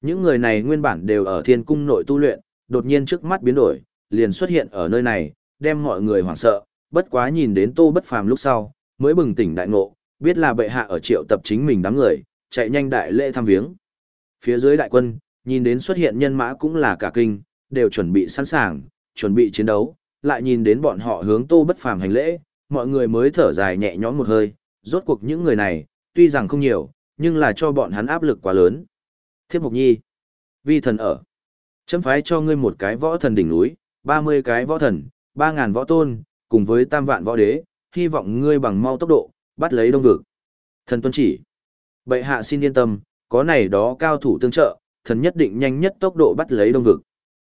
Những người này nguyên bản đều ở thiên cung nội tu luyện, đột nhiên trước mắt biến đổi, liền xuất hiện ở nơi này, đem mọi người hoảng sợ, bất quá nhìn đến Tô Bất Phàm lúc sau, mới bừng tỉnh đại ngộ, biết là bệ hạ ở triệu tập chính mình đám người, chạy nhanh đại lễ thăm viếng. Phía dưới đại quân, nhìn đến xuất hiện nhân mã cũng là cả kinh, đều chuẩn bị sẵn sàng, chuẩn bị chiến đấu, lại nhìn đến bọn họ hướng Tô Bất Phàm hành lễ, mọi người mới thở dài nhẹ nhõm một hơi, rốt cuộc những người này, tuy rằng không nhiều, nhưng là cho bọn hắn áp lực quá lớn. Thiếp Mục Nhi, vi thần ở. Chấm phái cho ngươi một cái võ thần đỉnh núi, 30 cái võ thần, ba ngàn võ tôn, cùng với tam vạn võ đế, hy vọng ngươi bằng mau tốc độ, bắt lấy đông vực. Thần tuân chỉ. Bệ hạ xin yên tâm, có này đó cao thủ tương trợ, thần nhất định nhanh nhất tốc độ bắt lấy đông vực.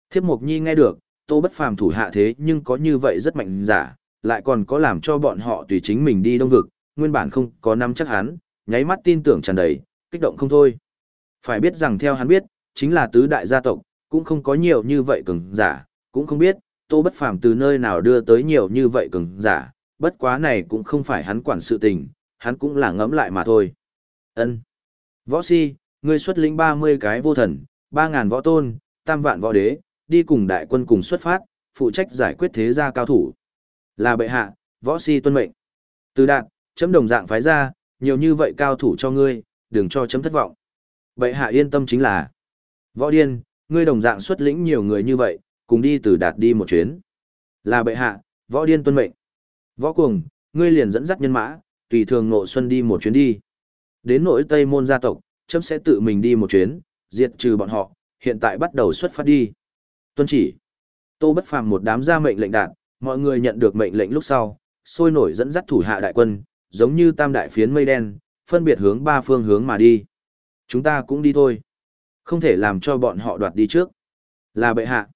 Thiếp Mộc Nhi nghe được, tô bất phàm thủ hạ thế nhưng có như vậy rất mạnh giả, lại còn có làm cho bọn họ tùy chính mình đi đông vực, nguyên bản không có nắm chắc hắn, nháy mắt tin tưởng tràn đầy, kích động không thôi. Phải biết rằng theo hắn biết, chính là tứ đại gia tộc, cũng không có nhiều như vậy cường giả, cũng không biết, tô bất phàm từ nơi nào đưa tới nhiều như vậy cường giả, bất quá này cũng không phải hắn quản sự tình, hắn cũng là ngẫm lại mà thôi. Ân. Võ si, ngươi xuất lĩnh 30 cái vô thần, 3.000 võ tôn, tam vạn võ đế, đi cùng đại quân cùng xuất phát, phụ trách giải quyết thế gia cao thủ. Là bệ hạ, võ si tuân mệnh. Từ đạn, chấm đồng dạng phái ra, nhiều như vậy cao thủ cho ngươi, đừng cho chấm thất vọng. Bệ hạ yên tâm chính là. Võ điên, ngươi đồng dạng xuất lĩnh nhiều người như vậy, cùng đi từ đạt đi một chuyến. Là bệ hạ, võ điên tuân mệnh. Võ cuồng, ngươi liền dẫn dắt nhân mã, tùy thường ngộ xuân đi một chuyến đi. Đến nỗi Tây môn gia tộc, chấm sẽ tự mình đi một chuyến, diệt trừ bọn họ, hiện tại bắt đầu xuất phát đi. Tuân chỉ. Tô bất phàm một đám ra mệnh lệnh đạt, mọi người nhận được mệnh lệnh lúc sau, sôi nổi dẫn dắt thủ hạ đại quân, giống như tam đại phiến mây đen, phân biệt hướng ba phương hướng mà đi. Chúng ta cũng đi thôi. Không thể làm cho bọn họ đoạt đi trước. Là bệ hạ.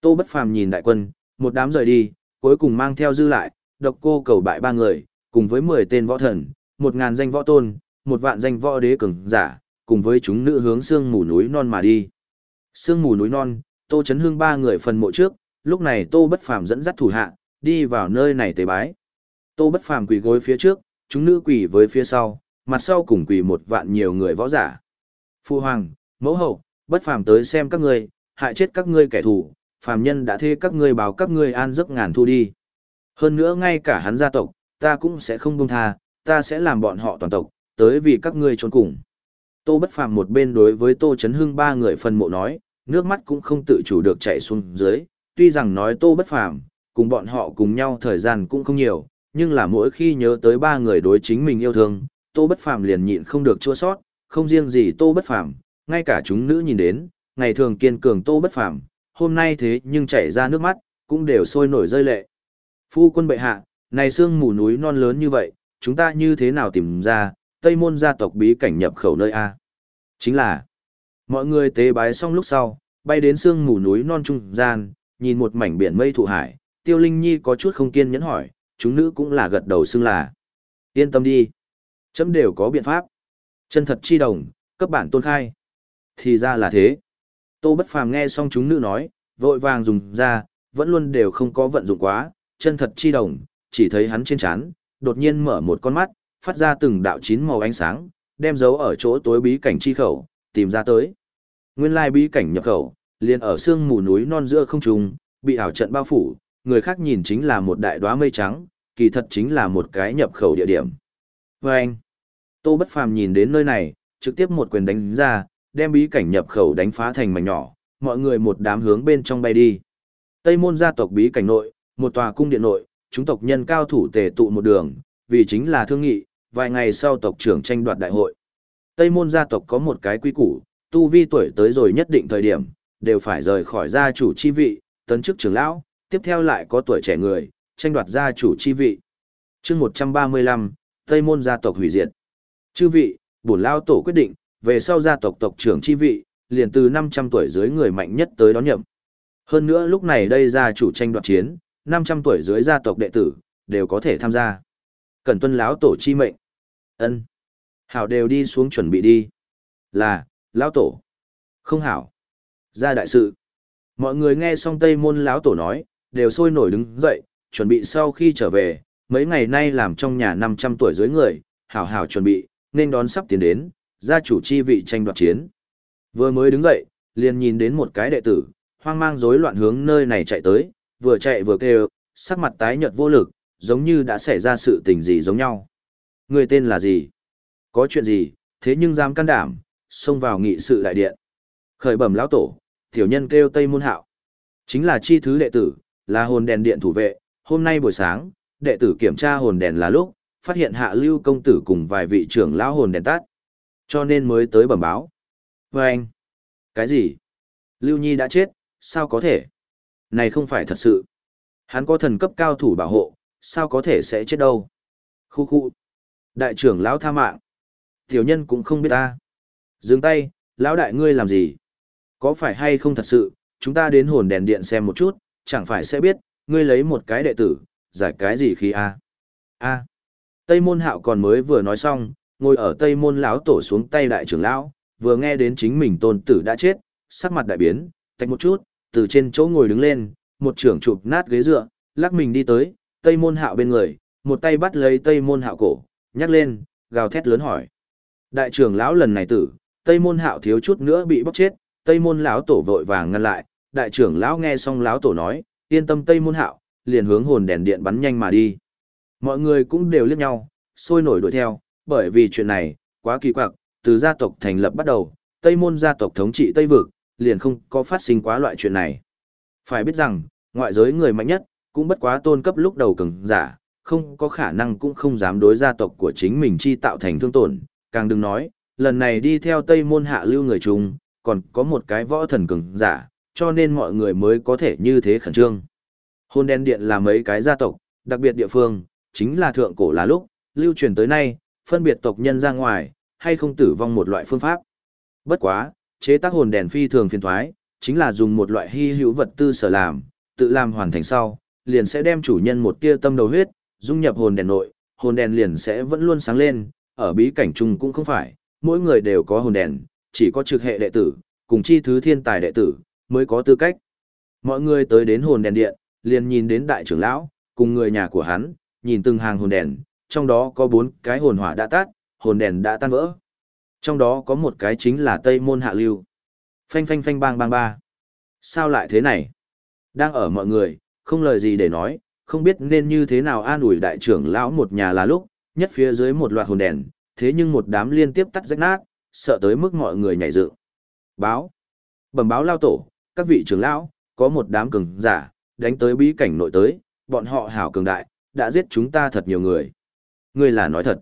Tô bất phàm nhìn đại quân, một đám rời đi, cuối cùng mang theo dư lại, độc cô cầu bại ba người, cùng với 10 tên võ thần, một ngàn danh võ tôn, một vạn danh võ đế cường giả, cùng với chúng nữ hướng sương mù núi non mà đi. Sương mù núi non, Tô Chấn Hương ba người phần mộ trước, lúc này Tô Bất Phàm dẫn dắt thủ hạ, đi vào nơi này tế bái. Tô Bất Phàm quỳ gối phía trước, chúng nữ quỳ với phía sau, mặt sau cùng quỳ một vạn nhiều người võ giả. Phu hoàng, mẫu hậu, Bất Phàm tới xem các ngươi, hại chết các ngươi kẻ thù, phàm nhân đã thê các ngươi báo các ngươi an giấc ngàn thu đi. Hơn nữa ngay cả hắn gia tộc, ta cũng sẽ không buông tha, ta sẽ làm bọn họ toàn tộc, tới vì các ngươi trốn cùng. Tô Bất Phàm một bên đối với Tô Chấn Hưng ba người phân mộ nói, nước mắt cũng không tự chủ được chảy xuống dưới, tuy rằng nói Tô Bất Phàm cùng bọn họ cùng nhau thời gian cũng không nhiều, nhưng là mỗi khi nhớ tới ba người đối chính mình yêu thương, Tô Bất Phàm liền nhịn không được chua sót, không riêng gì Tô Bất Phàm, ngay cả chúng nữ nhìn đến, ngày thường kiên cường Tô Bất Phàm, hôm nay thế nhưng chảy ra nước mắt, cũng đều sôi nổi rơi lệ. Phu quân bệ hạ, này sương mù núi non lớn như vậy, chúng ta như thế nào tìm ra, Tây môn gia tộc bí cảnh nhập khẩu nơi A? Chính là, mọi người tế bái xong lúc sau, bay đến sương mù núi non trung gian, nhìn một mảnh biển mây thụ hải, Tiêu Linh Nhi có chút không kiên nhẫn hỏi, chúng nữ cũng là gật đầu xưng là. Yên tâm đi. Chấm đều có biện pháp. Chân thật chi đồng, cấp bản tôn khai. Thì ra là thế. Tô Bất Phàm nghe xong chúng nữ nói, vội vàng dùng ra, vẫn luôn đều không có vận dụng quá, chân thật chi đồng, chỉ thấy hắn trên trán, đột nhiên mở một con mắt, phát ra từng đạo chín màu ánh sáng, đem dấu ở chỗ tối bí cảnh chi khẩu, tìm ra tới. Nguyên lai bí cảnh nhập khẩu, liền ở sương mù núi non giữa không trung, bị ảo trận bao phủ, người khác nhìn chính là một đại đóa mây trắng, kỳ thật chính là một cái nhập khẩu địa điểm. Và anh, Tô Bất Phàm nhìn đến nơi này, trực tiếp một quyền đánh ra, đem bí cảnh nhập khẩu đánh phá thành mảnh nhỏ, mọi người một đám hướng bên trong bay đi. Tây môn gia tộc bí cảnh nội, một tòa cung điện nội, chúng tộc nhân cao thủ tề tụ một đường, vì chính là thương nghị, vài ngày sau tộc trưởng tranh đoạt đại hội. Tây môn gia tộc có một cái quy củ, tu vi tuổi tới rồi nhất định thời điểm, đều phải rời khỏi gia chủ chi vị, tấn chức trưởng lão, tiếp theo lại có tuổi trẻ người, tranh đoạt gia chủ chi vị. chương 135, Tây Môn gia tộc hủy diệt. Chư vị, bổn lao tổ quyết định, về sau gia tộc tộc trưởng chi vị, liền từ 500 tuổi dưới người mạnh nhất tới đón nhậm. Hơn nữa lúc này đây gia chủ tranh đoạt chiến, 500 tuổi dưới gia tộc đệ tử, đều có thể tham gia. Cần tuân lão tổ chi mệnh. ân Hảo đều đi xuống chuẩn bị đi. Là, lão tổ. Không hảo. Ra đại sự. Mọi người nghe xong Tây Môn lão tổ nói, đều sôi nổi đứng dậy, chuẩn bị sau khi trở về, mấy ngày nay làm trong nhà 500 tuổi dưới người, hảo hảo chuẩn bị, nên đón sắp tiến đến, gia chủ chi vị tranh đoạt chiến. Vừa mới đứng dậy, liền nhìn đến một cái đệ tử, hoang mang rối loạn hướng nơi này chạy tới, vừa chạy vừa kêu, sắc mặt tái nhợt vô lực, giống như đã xảy ra sự tình gì giống nhau. Người tên là gì? Có chuyện gì, thế nhưng dám can đảm, xông vào nghị sự đại điện. Khởi bẩm lão tổ, tiểu nhân kêu Tây Môn Hạo. Chính là chi thứ đệ tử, là hồn đèn điện thủ vệ, hôm nay buổi sáng, đệ tử kiểm tra hồn đèn là lúc, phát hiện hạ lưu công tử cùng vài vị trưởng lão hồn đèn tắt. Cho nên mới tới bẩm báo. Và anh, cái gì? Lưu Nhi đã chết, sao có thể? Này không phải thật sự. Hắn có thần cấp cao thủ bảo hộ, sao có thể sẽ chết đâu? Khu khu. Đại trưởng lão tha mạng. Tiểu nhân cũng không biết ta. Dừng tay, lão đại ngươi làm gì? Có phải hay không thật sự, chúng ta đến hồn đèn điện xem một chút, chẳng phải sẽ biết, ngươi lấy một cái đệ tử, giải cái gì khi a? A. Tây môn hạo còn mới vừa nói xong, ngồi ở tây môn lão tổ xuống tay đại trưởng lão, vừa nghe đến chính mình tôn tử đã chết, sắc mặt đại biến, tạch một chút, từ trên chỗ ngồi đứng lên, một trưởng chụp nát ghế dựa, lắc mình đi tới, tây môn hạo bên người, một tay bắt lấy tây môn hạo cổ, nhắc lên, gào thét lớn hỏi. Đại trưởng lão lần này tử, tây môn hạo thiếu chút nữa bị bóc chết, tây môn lão tổ vội vàng ngăn lại, đại trưởng lão nghe xong lão tổ nói, yên tâm tây môn hạo, liền hướng hồn đèn điện bắn nhanh mà đi. Mọi người cũng đều liếc nhau, sôi nổi đuổi theo, bởi vì chuyện này, quá kỳ quặc, từ gia tộc thành lập bắt đầu, Tây môn gia tộc thống trị Tây vực, liền không có phát sinh quá loại chuyện này. Phải biết rằng, ngoại giới người mạnh nhất, cũng bất quá tôn cấp lúc đầu cường giả, không có khả năng cũng không dám đối gia tộc của chính mình chi tạo thành thương tổn, càng đừng nói, lần này đi theo Tây môn hạ lưu người chung, còn có một cái võ thần cường giả, cho nên mọi người mới có thể như thế khẩn trương. Hôn đen điện là mấy cái gia tộc, đặc biệt địa phương, chính là thượng cổ là lúc, lưu truyền tới nay, phân biệt tộc nhân ra ngoài, hay không tử vong một loại phương pháp. Bất quá, chế tác hồn đèn phi thường phiền thoái, chính là dùng một loại hy hữu vật tư sở làm, tự làm hoàn thành sau, liền sẽ đem chủ nhân một tia tâm đầu huyết, dung nhập hồn đèn nội, hồn đèn liền sẽ vẫn luôn sáng lên, ở bí cảnh chung cũng không phải, mỗi người đều có hồn đèn, chỉ có trực hệ đệ tử, cùng chi thứ thiên tài đệ tử, mới có tư cách. Mọi người tới đến hồn đèn điện, liền nhìn đến đại trưởng lão, cùng người nhà của hắn, nhìn từng hàng hồn đèn, trong đó có bốn cái hồn hỏa đã tắt, hồn đèn đã tan vỡ. Trong đó có một cái chính là Tây Môn Hạ Lưu. Phanh phanh phanh bang bang ba. Sao lại thế này? Đang ở mọi người, không lời gì để nói, không biết nên như thế nào an ủi đại trưởng lão một nhà là lúc, nhất phía dưới một loạt hồn đèn, thế nhưng một đám liên tiếp tắt rách nát, sợ tới mức mọi người nhảy dựng. Báo. Bẩm báo lao tổ, các vị trưởng lão, có một đám cường giả, đánh tới bí cảnh nội tới, bọn họ hảo cường đại, đã giết chúng ta thật nhiều người. Ngươi là nói thật.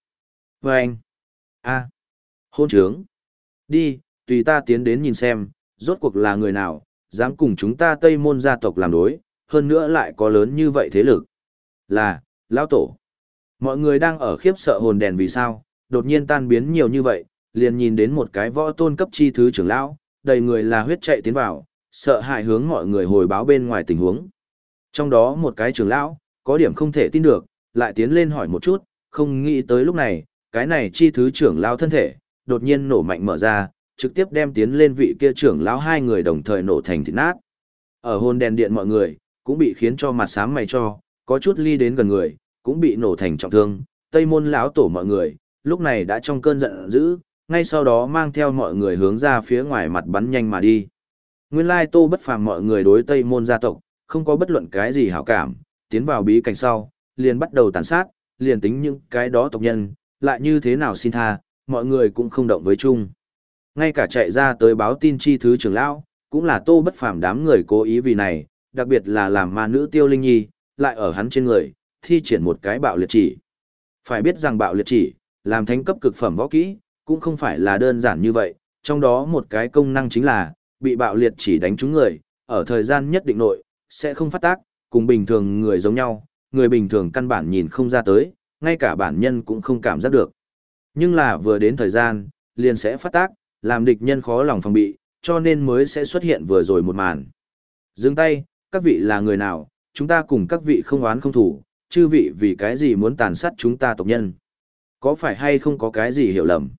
Và anh. a Hôn trướng. Đi, tùy ta tiến đến nhìn xem, rốt cuộc là người nào, dám cùng chúng ta Tây Môn gia tộc làm đối, hơn nữa lại có lớn như vậy thế lực. Là, lão tổ. Mọi người đang ở khiếp sợ hồn đèn vì sao, đột nhiên tan biến nhiều như vậy, liền nhìn đến một cái võ tôn cấp chi thứ trưởng lão, đầy người là huyết chạy tiến vào, sợ hãi hướng mọi người hồi báo bên ngoài tình huống. Trong đó một cái trưởng lão, có điểm không thể tin được, lại tiến lên hỏi một chút, không nghĩ tới lúc này, cái này chi thứ trưởng lão thân thể, đột nhiên nổ mạnh mở ra, trực tiếp đem tiến lên vị kia trưởng lão hai người đồng thời nổ thành thịt nát. Ở hôn đèn điện mọi người, cũng bị khiến cho mặt sám mày cho, có chút ly đến gần người, cũng bị nổ thành trọng thương. Tây môn lão tổ mọi người, lúc này đã trong cơn giận dữ, ngay sau đó mang theo mọi người hướng ra phía ngoài mặt bắn nhanh mà đi. Nguyên lai tô bất phàm mọi người đối Tây môn gia tộc, không có bất luận cái gì hảo cảm, tiến vào bí cảnh sau, liền bắt đầu tàn sát, liền tính những cái đó tộc nhân, lại như thế nào xin tha, mọi người cũng không động với chung. Ngay cả chạy ra tới báo tin chi thứ trưởng lão, cũng là tô bất phàm đám người cố ý vì này, đặc biệt là làm ma nữ tiêu linh nhi, lại ở hắn trên người, thi triển một cái bạo liệt chỉ. Phải biết rằng bạo liệt chỉ, làm thánh cấp cực phẩm võ kỹ, cũng không phải là đơn giản như vậy, trong đó một cái công năng chính là, bị bạo liệt chỉ đánh trúng người, ở thời gian nhất định nội, sẽ không phát tác, cùng bình thường người giống nhau, người bình thường căn bản nhìn không ra tới, ngay cả bản nhân cũng không cảm giác được. Nhưng là vừa đến thời gian, liền sẽ phát tác, làm địch nhân khó lòng phòng bị, cho nên mới sẽ xuất hiện vừa rồi một màn. Dừng tay, các vị là người nào, chúng ta cùng các vị không oán không thủ, chư vị vì cái gì muốn tàn sát chúng ta tộc nhân. Có phải hay không có cái gì hiểu lầm?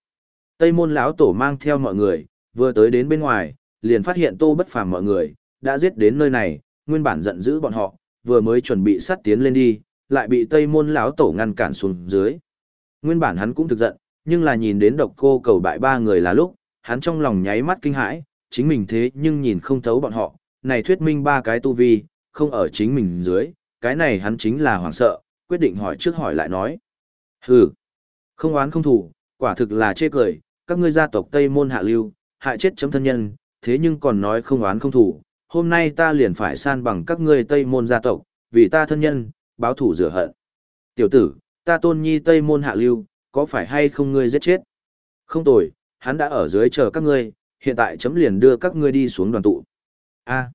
Tây môn lão tổ mang theo mọi người, vừa tới đến bên ngoài, liền phát hiện tô bất phàm mọi người, đã giết đến nơi này, nguyên bản giận dữ bọn họ, vừa mới chuẩn bị sát tiến lên đi, lại bị Tây môn lão tổ ngăn cản xuống dưới. Nguyên bản hắn cũng thực giận, nhưng là nhìn đến độc cô cầu bại ba người là lúc, hắn trong lòng nháy mắt kinh hãi, chính mình thế nhưng nhìn không thấu bọn họ, này thuyết minh ba cái tu vi, không ở chính mình dưới, cái này hắn chính là hoảng sợ, quyết định hỏi trước hỏi lại nói. Hừ, không oán không thủ, quả thực là chê cười, các ngươi gia tộc Tây Môn Hạ Lưu, hại chết chấm thân nhân, thế nhưng còn nói không oán không thủ, hôm nay ta liền phải san bằng các ngươi Tây Môn gia tộc, vì ta thân nhân, báo thủ rửa hận. Tiểu tử, ta tôn nhi Tây Môn Hạ Lưu, có phải hay không ngươi giết chết? Không tồi, hắn đã ở dưới chờ các ngươi, hiện tại chấm liền đưa các ngươi đi xuống đoàn tụ. A,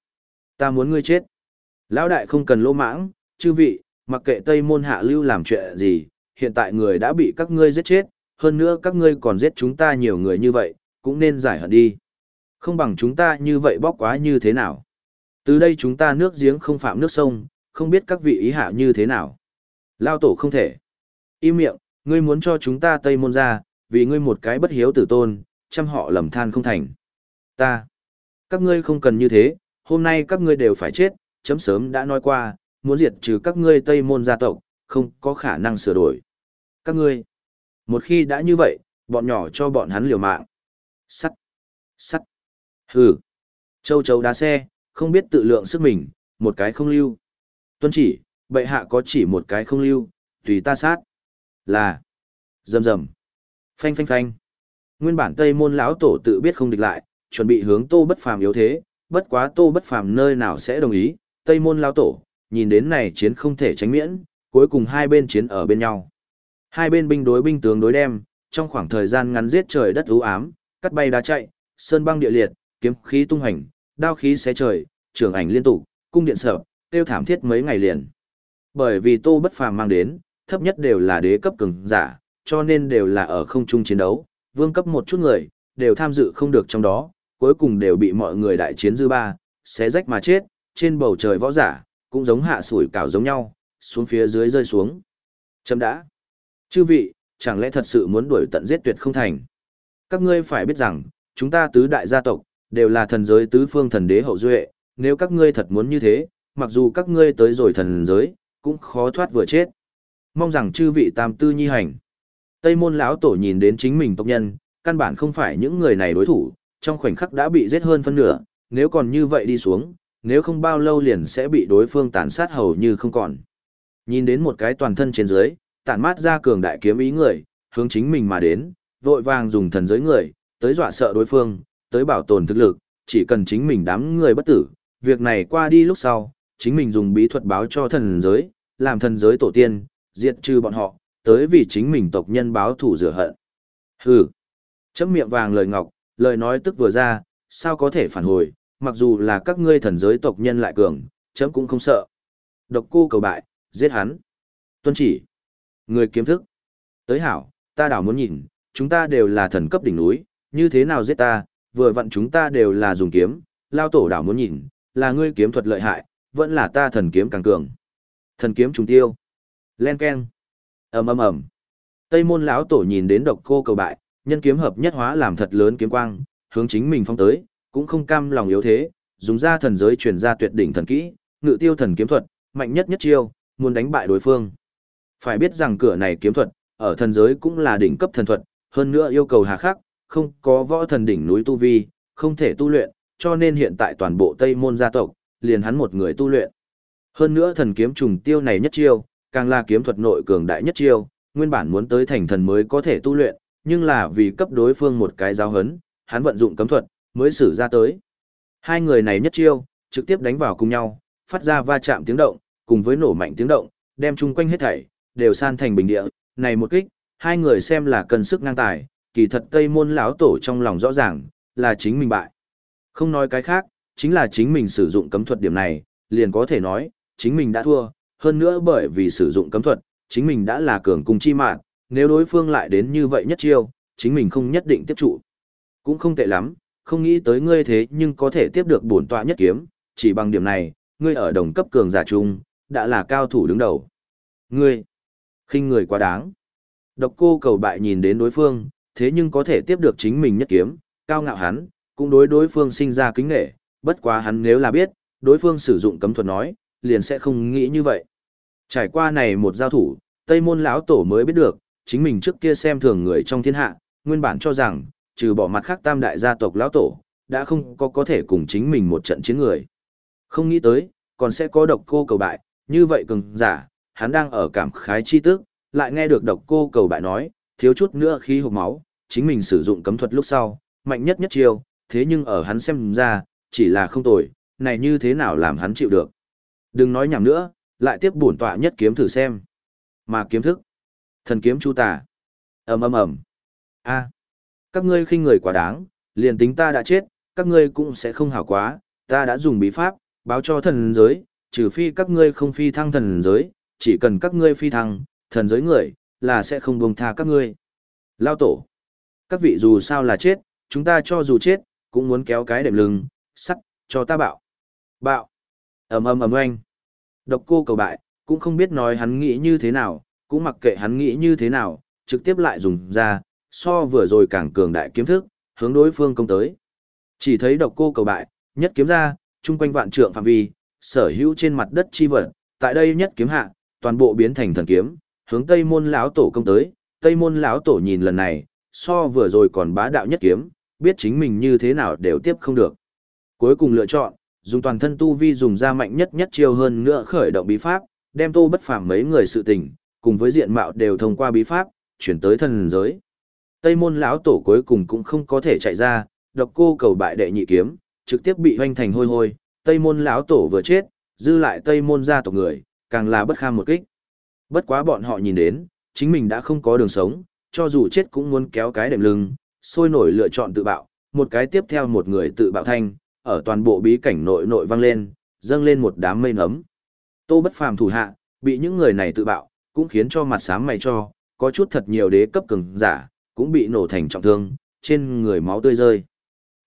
ta muốn ngươi chết. Lão đại không cần lỗ mãng, chư vị, mặc kệ Tây Môn Hạ Lưu làm chuyện gì, hiện tại người đã bị các ngươi giết chết, hơn nữa các ngươi còn giết chúng ta nhiều người như vậy, cũng nên giải hận đi. Không bằng chúng ta như vậy bóc quá như thế nào. Từ đây chúng ta nước giếng không phạm nước sông, không biết các vị ý hạ như thế nào. Lao tổ không thể. Im miệng, ngươi muốn cho chúng ta Tây Môn ra, vì ngươi một cái bất hiếu tử tôn, chăm họ lầm than không thành. Ta. Các ngươi không cần như thế, hôm nay các ngươi đều phải chết, chấm sớm đã nói qua, muốn diệt trừ các ngươi Tây Môn gia tộc, không có khả năng sửa đổi. Các ngươi. Một khi đã như vậy, bọn nhỏ cho bọn hắn liều mạng. Sắt. Sắt. Hừ. Châu chấu đá xe, không biết tự lượng sức mình, một cái không lưu. Tuân chỉ, bệ hạ có chỉ một cái không lưu, tùy ta sát. Là. Dầm dầm. Phanh phanh phanh. Nguyên bản Tây môn lão tổ tự biết không địch lại, chuẩn bị hướng Tô Bất Phàm yếu thế, bất quá Tô Bất Phàm nơi nào sẽ đồng ý, Tây môn lão tổ, nhìn đến này chiến không thể tránh miễn, cuối cùng hai bên chiến ở bên nhau. Hai bên binh đối binh tướng đối đem, trong khoảng thời gian ngắn giết trời đất u ám, cắt bay đá chạy, sơn băng địa liệt, kiếm khí tung hành, đao khí xé trời, trường ảnh liên tục, cung điện sợ, tiêu thảm thiết mấy ngày liền. Bởi vì Tô Bất Phàm mang đến, thấp nhất đều là đế cấp cường giả, cho nên đều là ở không trung chiến đấu, vương cấp một chút người, đều tham dự không được trong đó, cuối cùng đều bị mọi người đại chiến dư ba, xé rách mà chết, trên bầu trời võ giả, cũng giống hạ sủi cảo giống nhau, xuống phía dưới rơi xuống. Chấm đã. Chư vị, chẳng lẽ thật sự muốn đuổi tận giết tuyệt không thành? Các ngươi phải biết rằng, chúng ta tứ đại gia tộc, đều là thần giới tứ phương thần đế hậu duệ, nếu các ngươi thật muốn như thế, mặc dù các ngươi tới rồi thần giới, cũng khó thoát vừa chết. Mong rằng chư vị tam tư nhi hành. Tây môn lão tổ nhìn đến chính mình tộc nhân, căn bản không phải những người này đối thủ, trong khoảnh khắc đã bị giết hơn phân nửa, nếu còn như vậy đi xuống, nếu không bao lâu liền sẽ bị đối phương tàn sát hầu như không còn. Nhìn đến một cái toàn thân trên dưới, tản mát ra cường đại kiếm ý người, hướng chính mình mà đến, vội vàng dùng thần giới người, tới dọa sợ đối phương, tới bảo tồn thực lực, chỉ cần chính mình đám người bất tử, việc này qua đi lúc sau, chính mình dùng bí thuật báo cho thần giới, làm thần giới tổ tiên, diệt trừ bọn họ, tới vì chính mình tộc nhân báo thủ rửa hận. Hừ. Chấm miệng vàng lời ngọc, lời nói tức vừa ra, sao có thể phản hồi, mặc dù là các ngươi thần giới tộc nhân lại cường, chấm cũng không sợ. Độc cô cầu bại, giết hắn. Tuân chỉ. Người kiếm thức. Tới hảo, ta đảo muốn nhìn, chúng ta đều là thần cấp đỉnh núi, như thế nào giết ta, vừa vặn chúng ta đều là dùng kiếm, lao tổ đảo muốn nhìn, là ngươi kiếm thuật lợi hại, vẫn là ta thần kiếm càng cường. Thần kiếm trùng tiêu. Len keng. ầm ầm ầm. Tây môn lão tổ nhìn đến độc cô cầu bại, nhân kiếm hợp nhất hóa làm thật lớn kiếm quang, hướng chính mình phong tới, cũng không cam lòng yếu thế, dùng ra thần giới truyền ra tuyệt đỉnh thần kỹ, ngự tiêu thần kiếm thuật, mạnh nhất nhất chiêu, muốn đánh bại đối phương. Phải biết rằng cửa này kiếm thuật, ở thần giới cũng là đỉnh cấp thần thuật, hơn nữa yêu cầu hà khắc, không có võ thần đỉnh núi tu vi, không thể tu luyện, cho nên hiện tại toàn bộ Tây môn gia tộc, liền hắn một người tu luyện. Hơn nữa thần kiếm trùng tiêu này nhất chiêu, càng là kiếm thuật nội cường đại nhất chiêu, nguyên bản muốn tới thành thần mới có thể tu luyện, nhưng là vì cấp đối phương một cái giáo hấn, hắn vận dụng cấm thuật, mới sử ra tới. Hai người này nhất chiêu, trực tiếp đánh vào cùng nhau, phát ra va chạm tiếng động, cùng với nổ mạnh tiếng động, đem chung quanh hết thảy, đều san thành bình địa, này một kích, hai người xem là cần sức ngang tài, kỳ thật Tây môn lão tổ trong lòng rõ ràng, là chính mình bại. Không nói cái khác, chính là chính mình sử dụng cấm thuật điểm này, liền có thể nói, chính mình đã thua, hơn nữa bởi vì sử dụng cấm thuật, chính mình đã là cường cung chi mạng, nếu đối phương lại đến như vậy nhất chiêu, chính mình không nhất định tiếp trụ. Cũng không tệ lắm, không nghĩ tới ngươi thế nhưng có thể tiếp được bổn tọa nhất kiếm, chỉ bằng điểm này, ngươi ở đồng cấp cường giả trung, đã là cao thủ đứng đầu. Ngươi, khinh người quá đáng. Độc cô cầu bại nhìn đến đối phương, thế nhưng có thể tiếp được chính mình nhất kiếm, cao ngạo hắn, cũng đối đối phương sinh ra kính nghệ, bất quá hắn nếu là biết, đối phương sử dụng cấm thuật nói, liền sẽ không nghĩ như vậy. Trải qua này một giao thủ, Tây môn lão tổ mới biết được, chính mình trước kia xem thường người trong thiên hạ, nguyên bản cho rằng, trừ bỏ mặt khác tam đại gia tộc lão tổ, đã không có có thể cùng chính mình một trận chiến người. Không nghĩ tới, còn sẽ có độc cô cầu bại, như vậy cường giả, hắn đang ở cảm khái chi tức, lại nghe được độc cô cầu bại nói, thiếu chút nữa khi hộp máu, chính mình sử dụng cấm thuật lúc sau, mạnh nhất nhất chiêu, thế nhưng ở hắn xem ra, chỉ là không tồi, này như thế nào làm hắn chịu được. Đừng nói nhảm nữa, lại tiếp bổn tọa nhất kiếm thử xem. Mà kiếm thức. Thần kiếm chu tà. ầm ầm ầm. A. Các ngươi khinh người quá đáng, liền tính ta đã chết, các ngươi cũng sẽ không hảo quá, ta đã dùng bí pháp, báo cho thần giới, trừ phi các ngươi không phi thăng thần giới, chỉ cần các ngươi phi thăng, thần giới người, là sẽ không buông tha các ngươi. Lao tổ. Các vị dù sao là chết, chúng ta cho dù chết, cũng muốn kéo cái đệm lưng, sắt, cho ta bạo. Bạo. ầm ầm ầm oanh. Độc cô cầu bại, cũng không biết nói hắn nghĩ như thế nào, cũng mặc kệ hắn nghĩ như thế nào, trực tiếp lại dùng ra, so vừa rồi càng cường đại kiếm thức, hướng đối phương công tới. Chỉ thấy độc cô cầu bại, nhất kiếm ra, chung quanh vạn trượng phạm vi, sở hữu trên mặt đất chi vật, tại đây nhất kiếm hạ, toàn bộ biến thành thần kiếm, hướng Tây Môn lão tổ công tới. Tây Môn lão tổ nhìn lần này, so vừa rồi còn bá đạo nhất kiếm, biết chính mình như thế nào đều tiếp không được. Cuối cùng lựa chọn, dùng toàn thân tu vi dùng ra mạnh nhất nhất chiêu hơn nữa khởi động bí pháp, đem Tô Bất Phàm mấy người sự tình, cùng với diện mạo đều thông qua bí pháp, chuyển tới thần giới. Tây Môn lão tổ cuối cùng cũng không có thể chạy ra, độc cô cầu bại đệ nhị kiếm, trực tiếp bị hoanh thành hôi hôi, Tây Môn lão tổ vừa chết, dư lại Tây Môn gia tộc người, càng là bất kham một kích. Bất quá bọn họ nhìn đến, chính mình đã không có đường sống, cho dù chết cũng muốn kéo cái đệm lưng, sôi nổi lựa chọn tự bạo, một cái tiếp theo một người tự bạo thanh, ở toàn bộ bí cảnh nội nội vang lên, dâng lên một đám mây nấm. Tô bất phàm thủ hạ, bị những người này tự bạo, cũng khiến cho mặt sám mày cho, có chút thật nhiều đế cấp cường giả, cũng bị nổ thành trọng thương, trên người máu tươi rơi.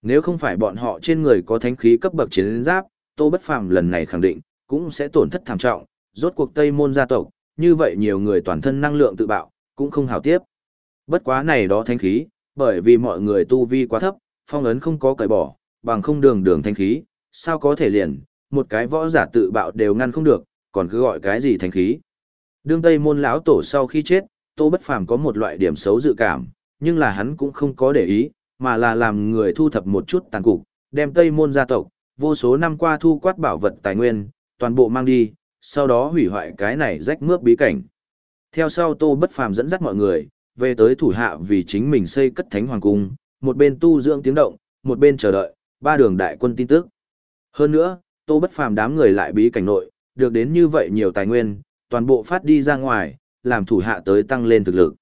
Nếu không phải bọn họ trên người có thánh khí cấp bậc chiến giáp, Tô Bất Phàm lần này khẳng định, cũng sẽ tổn thất thảm trọng, rốt cuộc Tây môn gia tộc, như vậy nhiều người toàn thân năng lượng tự bạo, cũng không hảo tiếp. Bất quá này đó thanh khí, bởi vì mọi người tu vi quá thấp, phong ấn không có cởi bỏ, bằng không đường đường thanh khí, sao có thể liền, một cái võ giả tự bạo đều ngăn không được, còn cứ gọi cái gì thanh khí. Đương Tây môn lão tổ sau khi chết, Tô Bất Phàm có một loại điểm xấu dự cảm, nhưng là hắn cũng không có để ý, mà là làm người thu thập một chút tàn cục, đem Tây môn gia tộc, vô số năm qua thu quát bảo vật tài nguyên, toàn bộ mang đi, sau đó hủy hoại cái này rách mướp bí cảnh. Theo sau Tô Bất Phàm dẫn dắt mọi người, về tới thủ hạ vì chính mình xây cất thánh hoàng cung, một bên tu dưỡng tiếng động, một bên chờ đợi, ba đường đại quân tin tức. Hơn nữa, Tô Bất Phàm đám người lại bí cảnh nội, được đến như vậy nhiều tài nguyên, toàn bộ phát đi ra ngoài, làm thủ hạ tới tăng lên thực lực.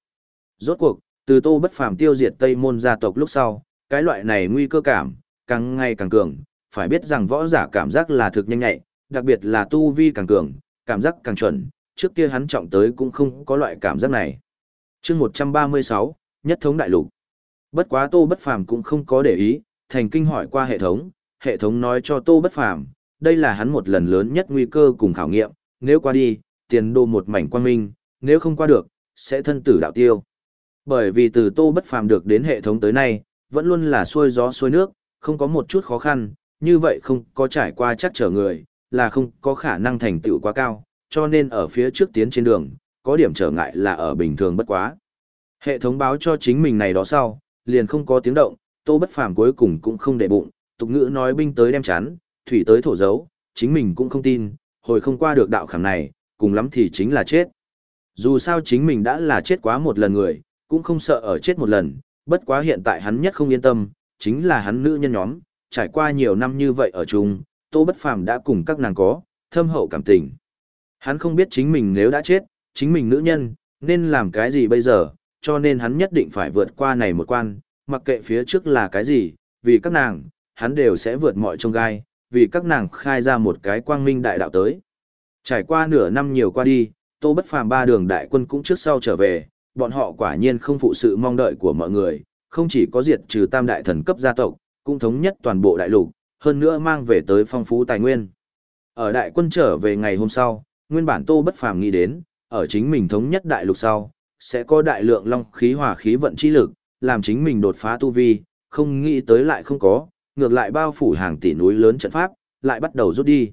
Rốt cuộc, từ Tô Bất Phàm tiêu diệt Tây môn gia tộc lúc sau, cái loại này nguy cơ cảm càng ngày càng cường, phải biết rằng võ giả cảm giác là thực nhanh nhạy, đặc biệt là tu vi càng cường, cảm giác càng chuẩn, trước kia hắn trọng tới cũng không có loại cảm giác này. Chương 136, Nhất thống đại lục. Bất quá Tô Bất Phàm cũng không có để ý, thành kinh hỏi qua hệ thống, hệ thống nói cho Tô Bất Phàm, đây là hắn một lần lớn nhất nguy cơ cùng khảo nghiệm, nếu qua đi, tiền đô một mảnh quang minh, nếu không qua được, sẽ thân tử đạo tiêu. Bởi vì từ Tô Bất Phàm được đến hệ thống tới nay, vẫn luôn là xuôi gió xuôi nước, không có một chút khó khăn, như vậy không có trải qua chắc trở người, là không có khả năng thành tựu quá cao, cho nên ở phía trước tiến trên đường, có điểm trở ngại là ở bình thường bất quá. Hệ thống báo cho chính mình này đó sau, liền không có tiếng động, Tô Bất Phàm cuối cùng cũng không để bụng, tục ngữ nói binh tới đem chán, thủy tới thổ dấu, chính mình cũng không tin, hồi không qua được đạo khảm này, cùng lắm thì chính là chết. Dù sao chính mình đã là chết quá một lần người, cũng không sợ ở chết một lần, bất quá hiện tại hắn nhất không yên tâm, chính là hắn nữ nhân nhóm, trải qua nhiều năm như vậy ở chung, Tô Bất Phàm đã cùng các nàng có thâm hậu cảm tình. Hắn không biết chính mình nếu đã chết, chính mình nữ nhân, nên làm cái gì bây giờ, cho nên hắn nhất định phải vượt qua này một quan, mặc kệ phía trước là cái gì, vì các nàng, hắn đều sẽ vượt mọi trông gai, vì các nàng khai ra một cái quang minh đại đạo tới. Trải qua nửa năm nhiều qua đi, Tô Bất Phàm ba đường đại quân cũng trước sau trở về, bọn họ quả nhiên không phụ sự mong đợi của mọi người, không chỉ có diệt trừ tam đại thần cấp gia tộc, cũng thống nhất toàn bộ đại lục, hơn nữa mang về tới phong phú tài nguyên. Ở đại quân trở về ngày hôm sau, nguyên bản Tô Bất Phàm nghĩ đến, ở chính mình thống nhất đại lục sau, sẽ có đại lượng long khí hỏa khí vận chi lực, làm chính mình đột phá tu vi, không nghĩ tới lại không có, ngược lại bao phủ hàng tỷ núi lớn trận pháp, lại bắt đầu rút đi.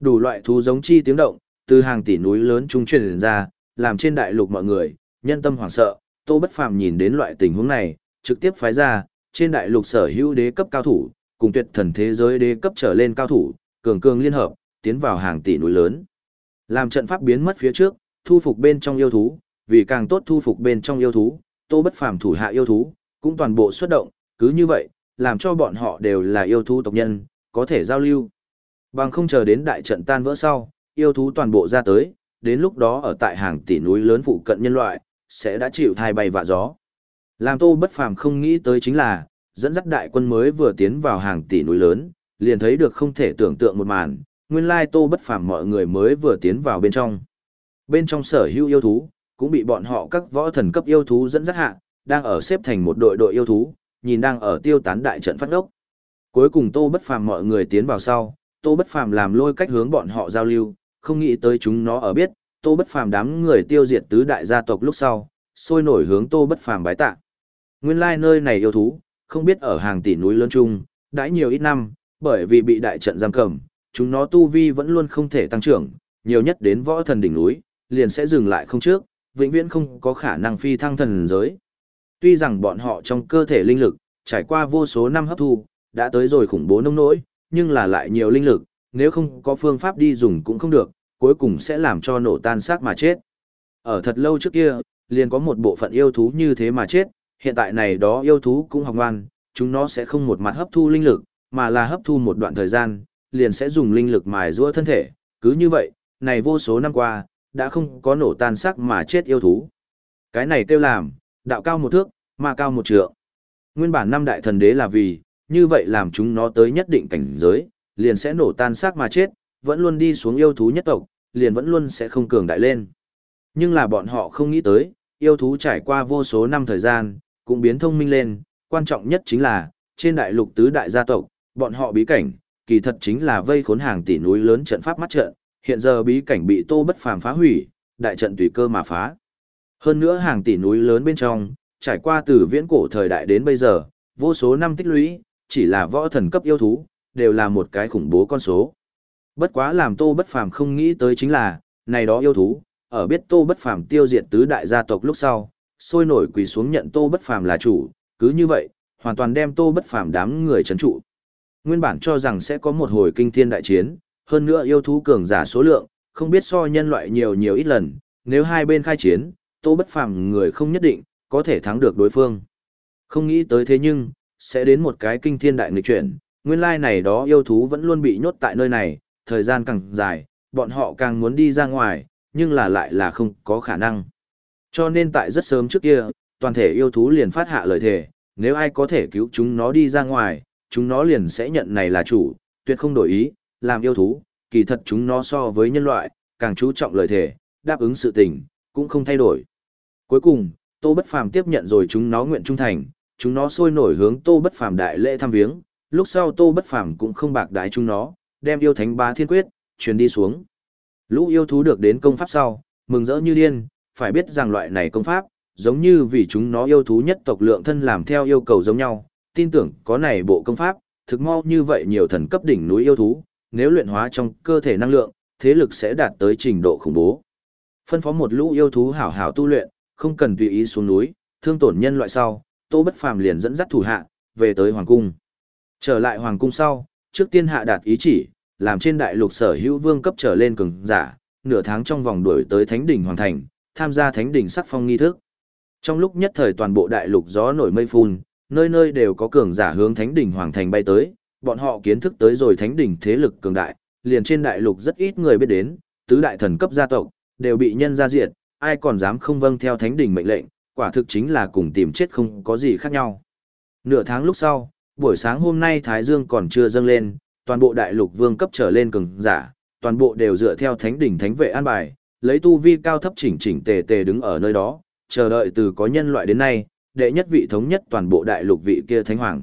Đủ loại thú giống chi tiếng động, từ hàng tỷ núi lớn trung truyền ra, làm trên đại lục mọi người, nhân tâm hoảng sợ, Tô Bất Phàm nhìn đến loại tình huống này, trực tiếp phái ra, trên đại lục sở hữu đế cấp cao thủ, cùng tuyệt thần thế giới đế cấp trở lên cao thủ, cường cường liên hợp, tiến vào hàng tỷ núi lớn. Làm trận pháp biến mất phía trước, thu phục bên trong yêu thú, vì càng tốt thu phục bên trong yêu thú, Tô Bất Phàm thủ hạ yêu thú, cũng toàn bộ xuất động, cứ như vậy, làm cho bọn họ đều là yêu thú tộc nhân, có thể giao lưu. Bằng không chờ đến đại trận tan vỡ sau, yêu thú toàn bộ ra tới, đến lúc đó ở tại hàng tỷ núi lớn phụ cận nhân loại, sẽ đã chịu thai bay vạ gió. Làm Tô Bất Phàm không nghĩ tới chính là, dẫn dắt đại quân mới vừa tiến vào hàng tỷ núi lớn, liền thấy được không thể tưởng tượng một màn, nguyên lai Tô Bất Phàm mọi người mới vừa tiến vào bên trong. Bên trong sở hữu yêu thú, cũng bị bọn họ các võ thần cấp yêu thú dẫn dắt hạ, đang ở xếp thành một đội đội yêu thú, nhìn đang ở tiêu tán đại trận phát đốc. Cuối cùng Tô Bất Phàm mọi người tiến vào sau, Tô Bất Phàm làm lôi cách hướng bọn họ giao lưu, không nghĩ tới chúng nó ở biết, Tô Bất Phàm đám người tiêu diệt tứ đại gia tộc lúc sau, sôi nổi hướng Tô Bất Phàm bái tạ. Nguyên lai nơi này yêu thú, không biết ở hàng tỷ núi lớn chung, đã nhiều ít năm, bởi vì bị đại trận giam cầm, chúng nó tu vi vẫn luôn không thể tăng trưởng, nhiều nhất đến võ thần đỉnh núi, liền sẽ dừng lại không trước, vĩnh viễn không có khả năng phi thăng thần giới. Tuy rằng bọn họ trong cơ thể linh lực, trải qua vô số năm hấp thu, đã tới rồi khủng bố nông nỗi, nhưng là lại nhiều linh lực, nếu không có phương pháp đi dùng cũng không được, cuối cùng sẽ làm cho nổ tan xác mà chết. Ở thật lâu trước kia, liền có một bộ phận yêu thú như thế mà chết, hiện tại này đó yêu thú cũng học ngoan, chúng nó sẽ không một mặt hấp thu linh lực, mà là hấp thu một đoạn thời gian, liền sẽ dùng linh lực mài giũa thân thể, cứ như vậy, này vô số năm qua, đã không có nổ tan xác mà chết yêu thú. Cái này kêu làm, đạo cao một thước, mà cao một trượng. Nguyên bản năm đại thần đế là vì, như vậy làm chúng nó tới nhất định cảnh giới, liền sẽ nổ tan xác mà chết, vẫn luôn đi xuống yêu thú nhất tộc, liền vẫn luôn sẽ không cường đại lên. Nhưng là bọn họ không nghĩ tới, yêu thú trải qua vô số năm thời gian, cũng biến thông minh lên, quan trọng nhất chính là, trên đại lục tứ đại gia tộc, bọn họ bí cảnh, kỳ thật chính là vây khốn hàng tỷ núi lớn trận pháp mắt trận, hiện giờ bí cảnh bị Tô Bất Phàm phá hủy, đại trận tùy cơ mà phá. Hơn nữa hàng tỷ núi lớn bên trong, trải qua từ viễn cổ thời đại đến bây giờ, vô số năm tích lũy, chỉ là võ thần cấp yêu thú, đều là một cái khủng bố con số. Bất quá làm Tô Bất Phàm không nghĩ tới chính là, này đó yêu thú, ở biết Tô Bất Phàm tiêu diệt tứ đại gia tộc lúc sau, sôi nổi quỳ xuống nhận Tô Bất Phàm là chủ, cứ như vậy, hoàn toàn đem Tô Bất Phàm đám người trấn trụ. Nguyên bản cho rằng sẽ có một hồi kinh thiên đại chiến, hơn nữa yêu thú cường giả số lượng, không biết so nhân loại nhiều nhiều ít lần, nếu hai bên khai chiến, Tô Bất Phàm người không nhất định có thể thắng được đối phương. Không nghĩ tới thế nhưng, sẽ đến một cái kinh thiên đại nghịch chuyển, nguyên lai này đó yêu thú vẫn luôn bị nhốt tại nơi này, thời gian càng dài, bọn họ càng muốn đi ra ngoài, nhưng là lại là không có khả năng. Cho nên tại rất sớm trước kia, toàn thể yêu thú liền phát hạ lời thề, nếu ai có thể cứu chúng nó đi ra ngoài, chúng nó liền sẽ nhận này là chủ, tuyệt không đổi ý, làm yêu thú, kỳ thật chúng nó so với nhân loại, càng chú trọng lời thể, đáp ứng sự tình, cũng không thay đổi. Cuối cùng, Tô Bất Phàm tiếp nhận rồi chúng nó nguyện trung thành, chúng nó sôi nổi hướng Tô Bất Phàm đại lễ thăm viếng, lúc sau Tô Bất Phàm cũng không bạc đái chúng nó, đem yêu thánh bá thiên quyết truyền đi xuống. Lũ yêu thú được đến công pháp sau, mừng rỡ như điên, phải biết rằng loại này công pháp, giống như vì chúng nó yêu thú nhất tộc lượng thân làm theo yêu cầu giống nhau, tin tưởng có này bộ công pháp, thực mau như vậy nhiều thần cấp đỉnh núi yêu thú, nếu luyện hóa trong cơ thể năng lượng, thế lực sẽ đạt tới trình độ khủng bố. Phân phó một lũ yêu thú hảo hảo tu luyện, không cần tùy ý xuống núi, thương tổn nhân loại sau, Tô Bất Phàm liền dẫn dắt thủ hạ về tới hoàng cung. Trở lại hoàng cung sau, trước tiên hạ đạt ý chỉ, làm trên đại lục sở hữu vương cấp trở lên cường giả, nửa tháng trong vòng đuổi tới thánh đỉnh hoàng thành, tham gia thánh đỉnh sắc phong nghi thức. Trong lúc nhất thời toàn bộ đại lục gió nổi mây phun, nơi nơi đều có cường giả hướng thánh đỉnh hoàng thành bay tới, bọn họ kiến thức tới rồi thánh đỉnh thế lực cường đại, liền trên đại lục rất ít người biết đến, tứ đại thần cấp gia tộc đều bị nhân ra diệt, ai còn dám không vâng theo thánh đỉnh mệnh lệnh, quả thực chính là cùng tìm chết không có gì khác nhau. Nửa tháng lúc sau, buổi sáng hôm nay Thái Dương còn chưa dâng lên, toàn bộ đại lục vương cấp trở lên cường giả, toàn bộ đều dựa theo thánh đỉnh thánh vệ an bài, lấy tu vi cao thấp chỉnh chỉnh tề tề đứng ở nơi đó, chờ đợi từ có nhân loại đến nay, đệ nhất vị thống nhất toàn bộ đại lục vị kia thánh hoàng.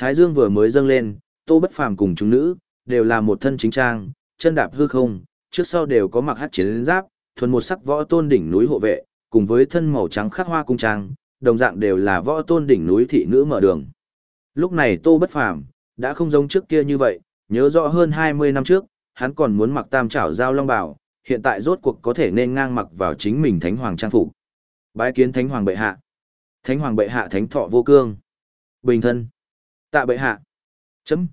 Thái Dương vừa mới dâng lên, Tô Bất Phàm cùng chúng nữ, đều là một thân chính trang, chân đạp hư không, trước sau đều có mặc hát chiến giáp, thuần một sắc võ tôn đỉnh núi hộ vệ, cùng với thân màu trắng khắc hoa cung trang, đồng dạng đều là võ tôn đỉnh núi thị nữ mở đường. Lúc này Tô Bất Phàm đã không giống trước kia như vậy, nhớ rõ hơn 20 năm trước, hắn còn muốn mặc tam trảo giao long bào, hiện tại rốt cuộc có thể nên ngang mặc vào chính mình thánh hoàng trang phục. Bái kiến thánh hoàng bệ hạ. Thánh hoàng bệ hạ thánh thọ vô cương. Bình thân. Tạ bệ hạ. Chấm.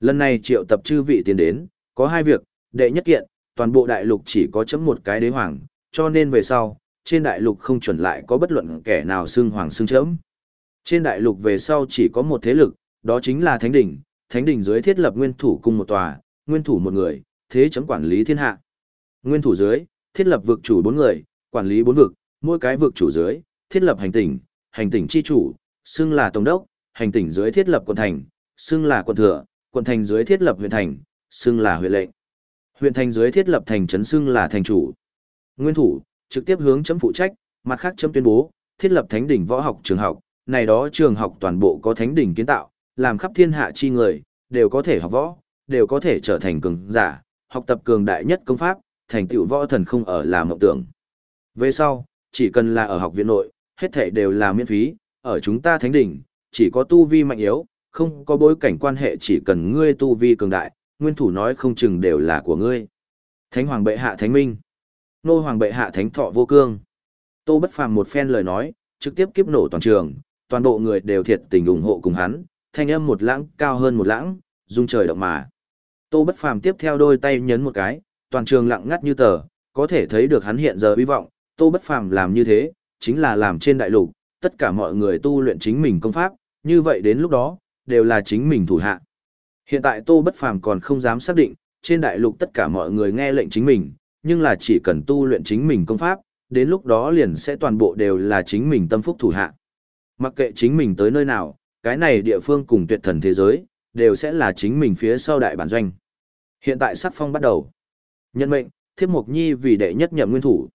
Lần này triệu tập chư vị tiến đến, có hai việc, đệ nhất kiện, toàn bộ đại lục chỉ có chấm một cái đế hoàng, cho nên về sau, trên đại lục không chuẩn lại có bất luận kẻ nào xưng hoàng xưng chấm. Trên đại lục về sau chỉ có một thế lực, đó chính là Thánh Đỉnh, Thánh Đỉnh dưới thiết lập nguyên thủ cung một tòa, nguyên thủ một người, thế chấm quản lý thiên hạ. Nguyên thủ dưới, thiết lập vực chủ bốn người, quản lý bốn vực, mỗi cái vực chủ dưới, thiết lập hành tỉnh, hành tỉnh chi chủ, xưng là tổng đốc, hành tỉnh dưới thiết lập quận thành, xưng là quận thừa, quận thành dưới thiết lập huyện thành, xưng là huyện lệnh. Huyện thành dưới thiết lập thành trấn xưng là thành chủ. Nguyên thủ, trực tiếp hướng chấm phụ trách, mặt khác chấm tuyên bố, thiết lập thánh đỉnh võ học trường học, này đó trường học toàn bộ có thánh đỉnh kiến tạo, làm khắp thiên hạ chi người, đều có thể học võ, đều có thể trở thành cường giả, học tập cường đại nhất công pháp, thành tựu võ thần không ở là mộng tưởng. Về sau, chỉ cần là ở học viện nội, hết thảy đều là miễn phí, ở chúng ta thánh đỉnh, chỉ có tu vi mạnh yếu, không có bối cảnh quan hệ chỉ cần ngươi tu vi cường đại, nguyên thủ nói không chừng đều là của ngươi. Thánh hoàng bệ hạ thánh minh, nô hoàng bệ hạ thánh thọ vô cương. Tô bất phàm một phen lời nói, trực tiếp kiếp nổ toàn trường, toàn bộ người đều thiệt tình ủng hộ cùng hắn, thanh âm một lãng cao hơn một lãng, rung trời động mà. Tô bất phàm tiếp theo đôi tay nhấn một cái, toàn trường lặng ngắt như tờ, có thể thấy được hắn hiện giờ hy vọng, Tô bất phàm làm như thế, chính là làm trên đại lục, tất cả mọi người tu luyện chính mình công pháp, như vậy đến lúc đó, đều là chính mình thủ hạ. Hiện tại Tô Bất Phàm còn không dám xác định, trên đại lục tất cả mọi người nghe lệnh chính mình, nhưng là chỉ cần tu luyện chính mình công pháp, đến lúc đó liền sẽ toàn bộ đều là chính mình tâm phúc thủ hạ. Mặc kệ chính mình tới nơi nào, cái này địa phương cùng tuyệt thần thế giới, đều sẽ là chính mình phía sau đại bản doanh. Hiện tại sắc phong bắt đầu. Nhân mệnh, Thiếp Mộc Nhi vì đệ nhất nhậm nguyên thủ.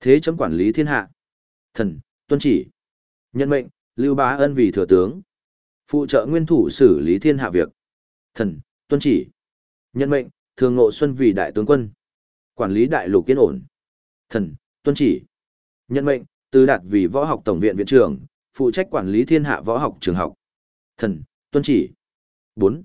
Thế chấm quản lý thiên hạ. Thần, tuân chỉ. Nhân mệnh, Lưu Bá Ân vì thừa tướng. Phụ trợ nguyên thủ xử lý thiên hạ việc. Thần, tuân chỉ. Nhân mệnh, thường ngộ xuân vì đại tướng quân. Quản lý đại lục yên ổn. Thần, tuân chỉ. Nhân mệnh, từ đạt vì võ học tổng viện viện trưởng, phụ trách quản lý thiên hạ võ học trường học. Thần, tuân chỉ. 4.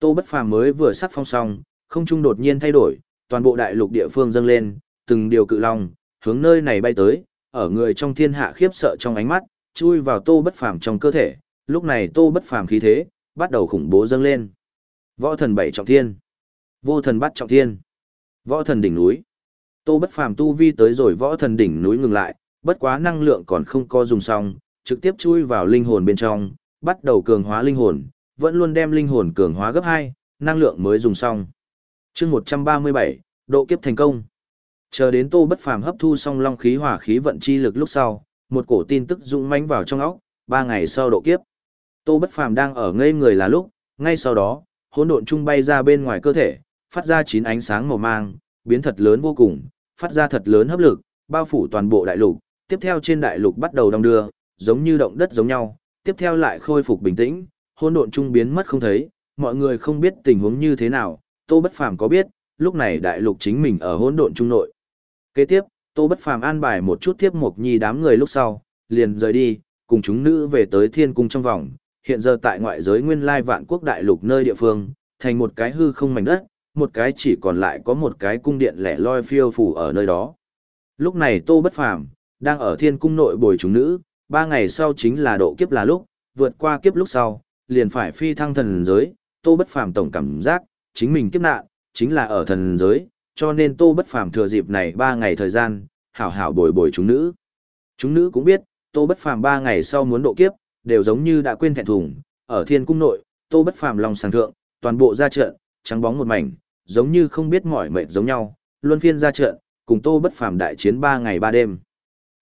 Tô Bất Phàm mới vừa sắc phong xong, không trung đột nhiên thay đổi, toàn bộ đại lục địa phương dâng lên, từng điều cự long, hướng nơi này bay tới, ở người trong thiên hạ khiếp sợ trong ánh mắt, chui vào Tô Bất Phàm trong cơ thể, lúc này Tô Bất Phàm khí thế, bắt đầu khủng bố dâng lên. Võ thần bảy trọng thiên, vô thần bắt trọng thiên, võ thần đỉnh núi. Tô Bất Phàm tu vi tới rồi võ thần đỉnh núi ngừng lại, bất quá năng lượng còn không có dùng xong, trực tiếp chui vào linh hồn bên trong, bắt đầu cường hóa linh hồn, vẫn luôn đem linh hồn cường hóa gấp 2, năng lượng mới dùng xong. Chương 137, độ kiếp thành công. Chờ đến Tô Bất Phàm hấp thu xong long khí hỏa khí vận chi lực lúc sau, một cổ tin tức rụng mãnh vào trong óc, ba ngày sau độ kiếp. Tô Bất Phàm đang ở ngây người là lúc, ngay sau đó, hỗn độn trung bay ra bên ngoài cơ thể, phát ra chín ánh sáng màu mang, biến thật lớn vô cùng, phát ra thật lớn hấp lực, bao phủ toàn bộ đại lục, tiếp theo trên đại lục bắt đầu đông đưa, giống như động đất giống nhau, tiếp theo lại khôi phục bình tĩnh, hỗn độn trung biến mất không thấy, mọi người không biết tình huống như thế nào, Tô Bất Phàm có biết, lúc này đại lục chính mình ở hỗn độn trung nội. Kế tiếp, Tô Bất Phàm an bài một chút tiếp mục nhi đám người lúc sau, liền rời đi, cùng chúng nữ về tới thiên cung trong vòng, hiện giờ tại ngoại giới nguyên lai vạn quốc đại lục nơi địa phương, thành một cái hư không mảnh đất, một cái chỉ còn lại có một cái cung điện lẻ loi phiêu phù ở nơi đó. Lúc này Tô Bất Phàm đang ở thiên cung nội bồi chúng nữ, ba ngày sau chính là độ kiếp là lúc, vượt qua kiếp lúc sau, liền phải phi thăng thần giới, Tô Bất Phàm tổng cảm giác, chính mình kiếp nạn, chính là ở thần giới, cho nên Tô Bất Phàm thừa dịp này ba ngày thời gian, hảo hảo bồi bồi chúng nữ. Chúng nữ cũng biết, Tô Bất Phàm ba ngày sau muốn độ kiếp, đều giống như đã quên thẹn thùng, ở thiên cung nội, Tô Bất Phàm lòng sàng thượng, toàn bộ ra trận, trắng bóng một mảnh, giống như không biết mỏi mệt giống nhau, luân phiên ra trận, cùng Tô Bất Phàm đại chiến ba ngày ba đêm.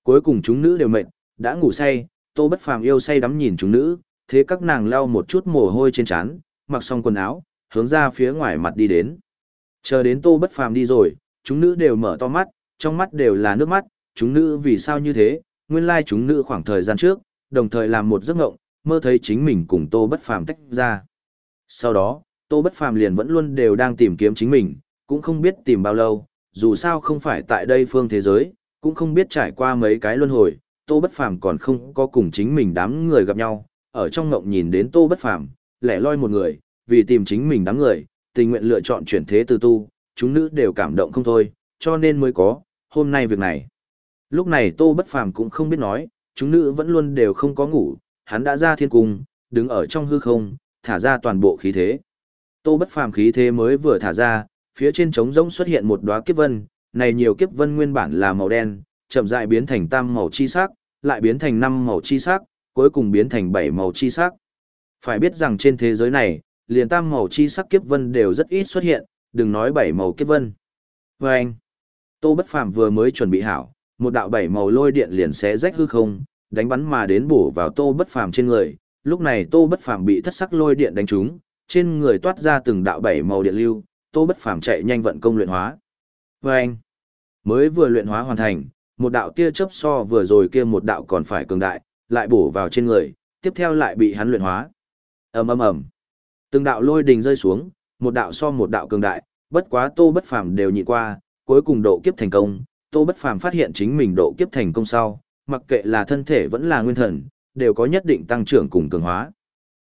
Cuối cùng chúng nữ đều mệt, đã ngủ say, Tô Bất Phàm yêu say đắm nhìn chúng nữ, thế các nàng lau một chút mồ hôi trên trán, mặc xong quần áo, hướng ra phía ngoài mặt đi đến. Chờ đến Tô Bất Phàm đi rồi, chúng nữ đều mở to mắt, trong mắt đều là nước mắt, chúng nữ vì sao như thế, nguyên lai chúng nữ khoảng thời gian trước, đồng thời làm một giấc ngộng, mơ thấy chính mình cùng Tô Bất Phàm tách ra. Sau đó, Tô Bất Phàm liền vẫn luôn đều đang tìm kiếm chính mình, cũng không biết tìm bao lâu, dù sao không phải tại đây phương thế giới, cũng không biết trải qua mấy cái luân hồi, Tô Bất Phàm còn không có cùng chính mình đám người gặp nhau, ở trong ngộng nhìn đến Tô Bất Phàm, lẻ loi một người, vì tìm chính mình đám người, tình nguyện lựa chọn chuyển thế từ tu, chúng nữ đều cảm động không thôi, cho nên mới có hôm nay việc này. Lúc này Tô Bất Phàm cũng không biết nói, chúng nữ vẫn luôn đều không có ngủ, hắn đã ra thiên cung, đứng ở trong hư không, thả ra toàn bộ khí thế. Tô Bất Phàm khí thế mới vừa thả ra, phía trên trống rỗng xuất hiện một đóa kiếp vân, này nhiều kiếp vân nguyên bản là màu đen, chậm rãi biến thành tam màu chi sắc, lại biến thành năm màu chi sắc, cuối cùng biến thành bảy màu chi sắc. Phải biết rằng trên thế giới này, liền tam màu chi sắc kiếp vân đều rất ít xuất hiện, đừng nói bảy màu kiếp vân. Và anh, Tô Bất Phàm vừa mới chuẩn bị hảo, một đạo bảy màu lôi điện liền xé rách hư không, đánh bắn mà đến bổ vào Tô Bất Phàm trên người. Lúc này Tô Bất Phàm bị thất sắc lôi điện đánh trúng, trên người toát ra từng đạo bảy màu điện lưu, Tô Bất Phàm chạy nhanh vận công luyện hóa. Và anh, mới vừa luyện hóa hoàn thành, một đạo tia chớp so vừa rồi kia một đạo còn phải cường đại, lại bổ vào trên người, tiếp theo lại bị hắn luyện hóa. Ầm ầm ầm. Từng đạo lôi đình rơi xuống, một đạo so một đạo cường đại, bất quá Tô Bất Phàm đều nhịn qua, cuối cùng độ kiếp thành công, Tô Bất Phàm phát hiện chính mình độ kiếp thành công sau, mặc kệ là thân thể vẫn là nguyên thần, đều có nhất định tăng trưởng cùng cường hóa.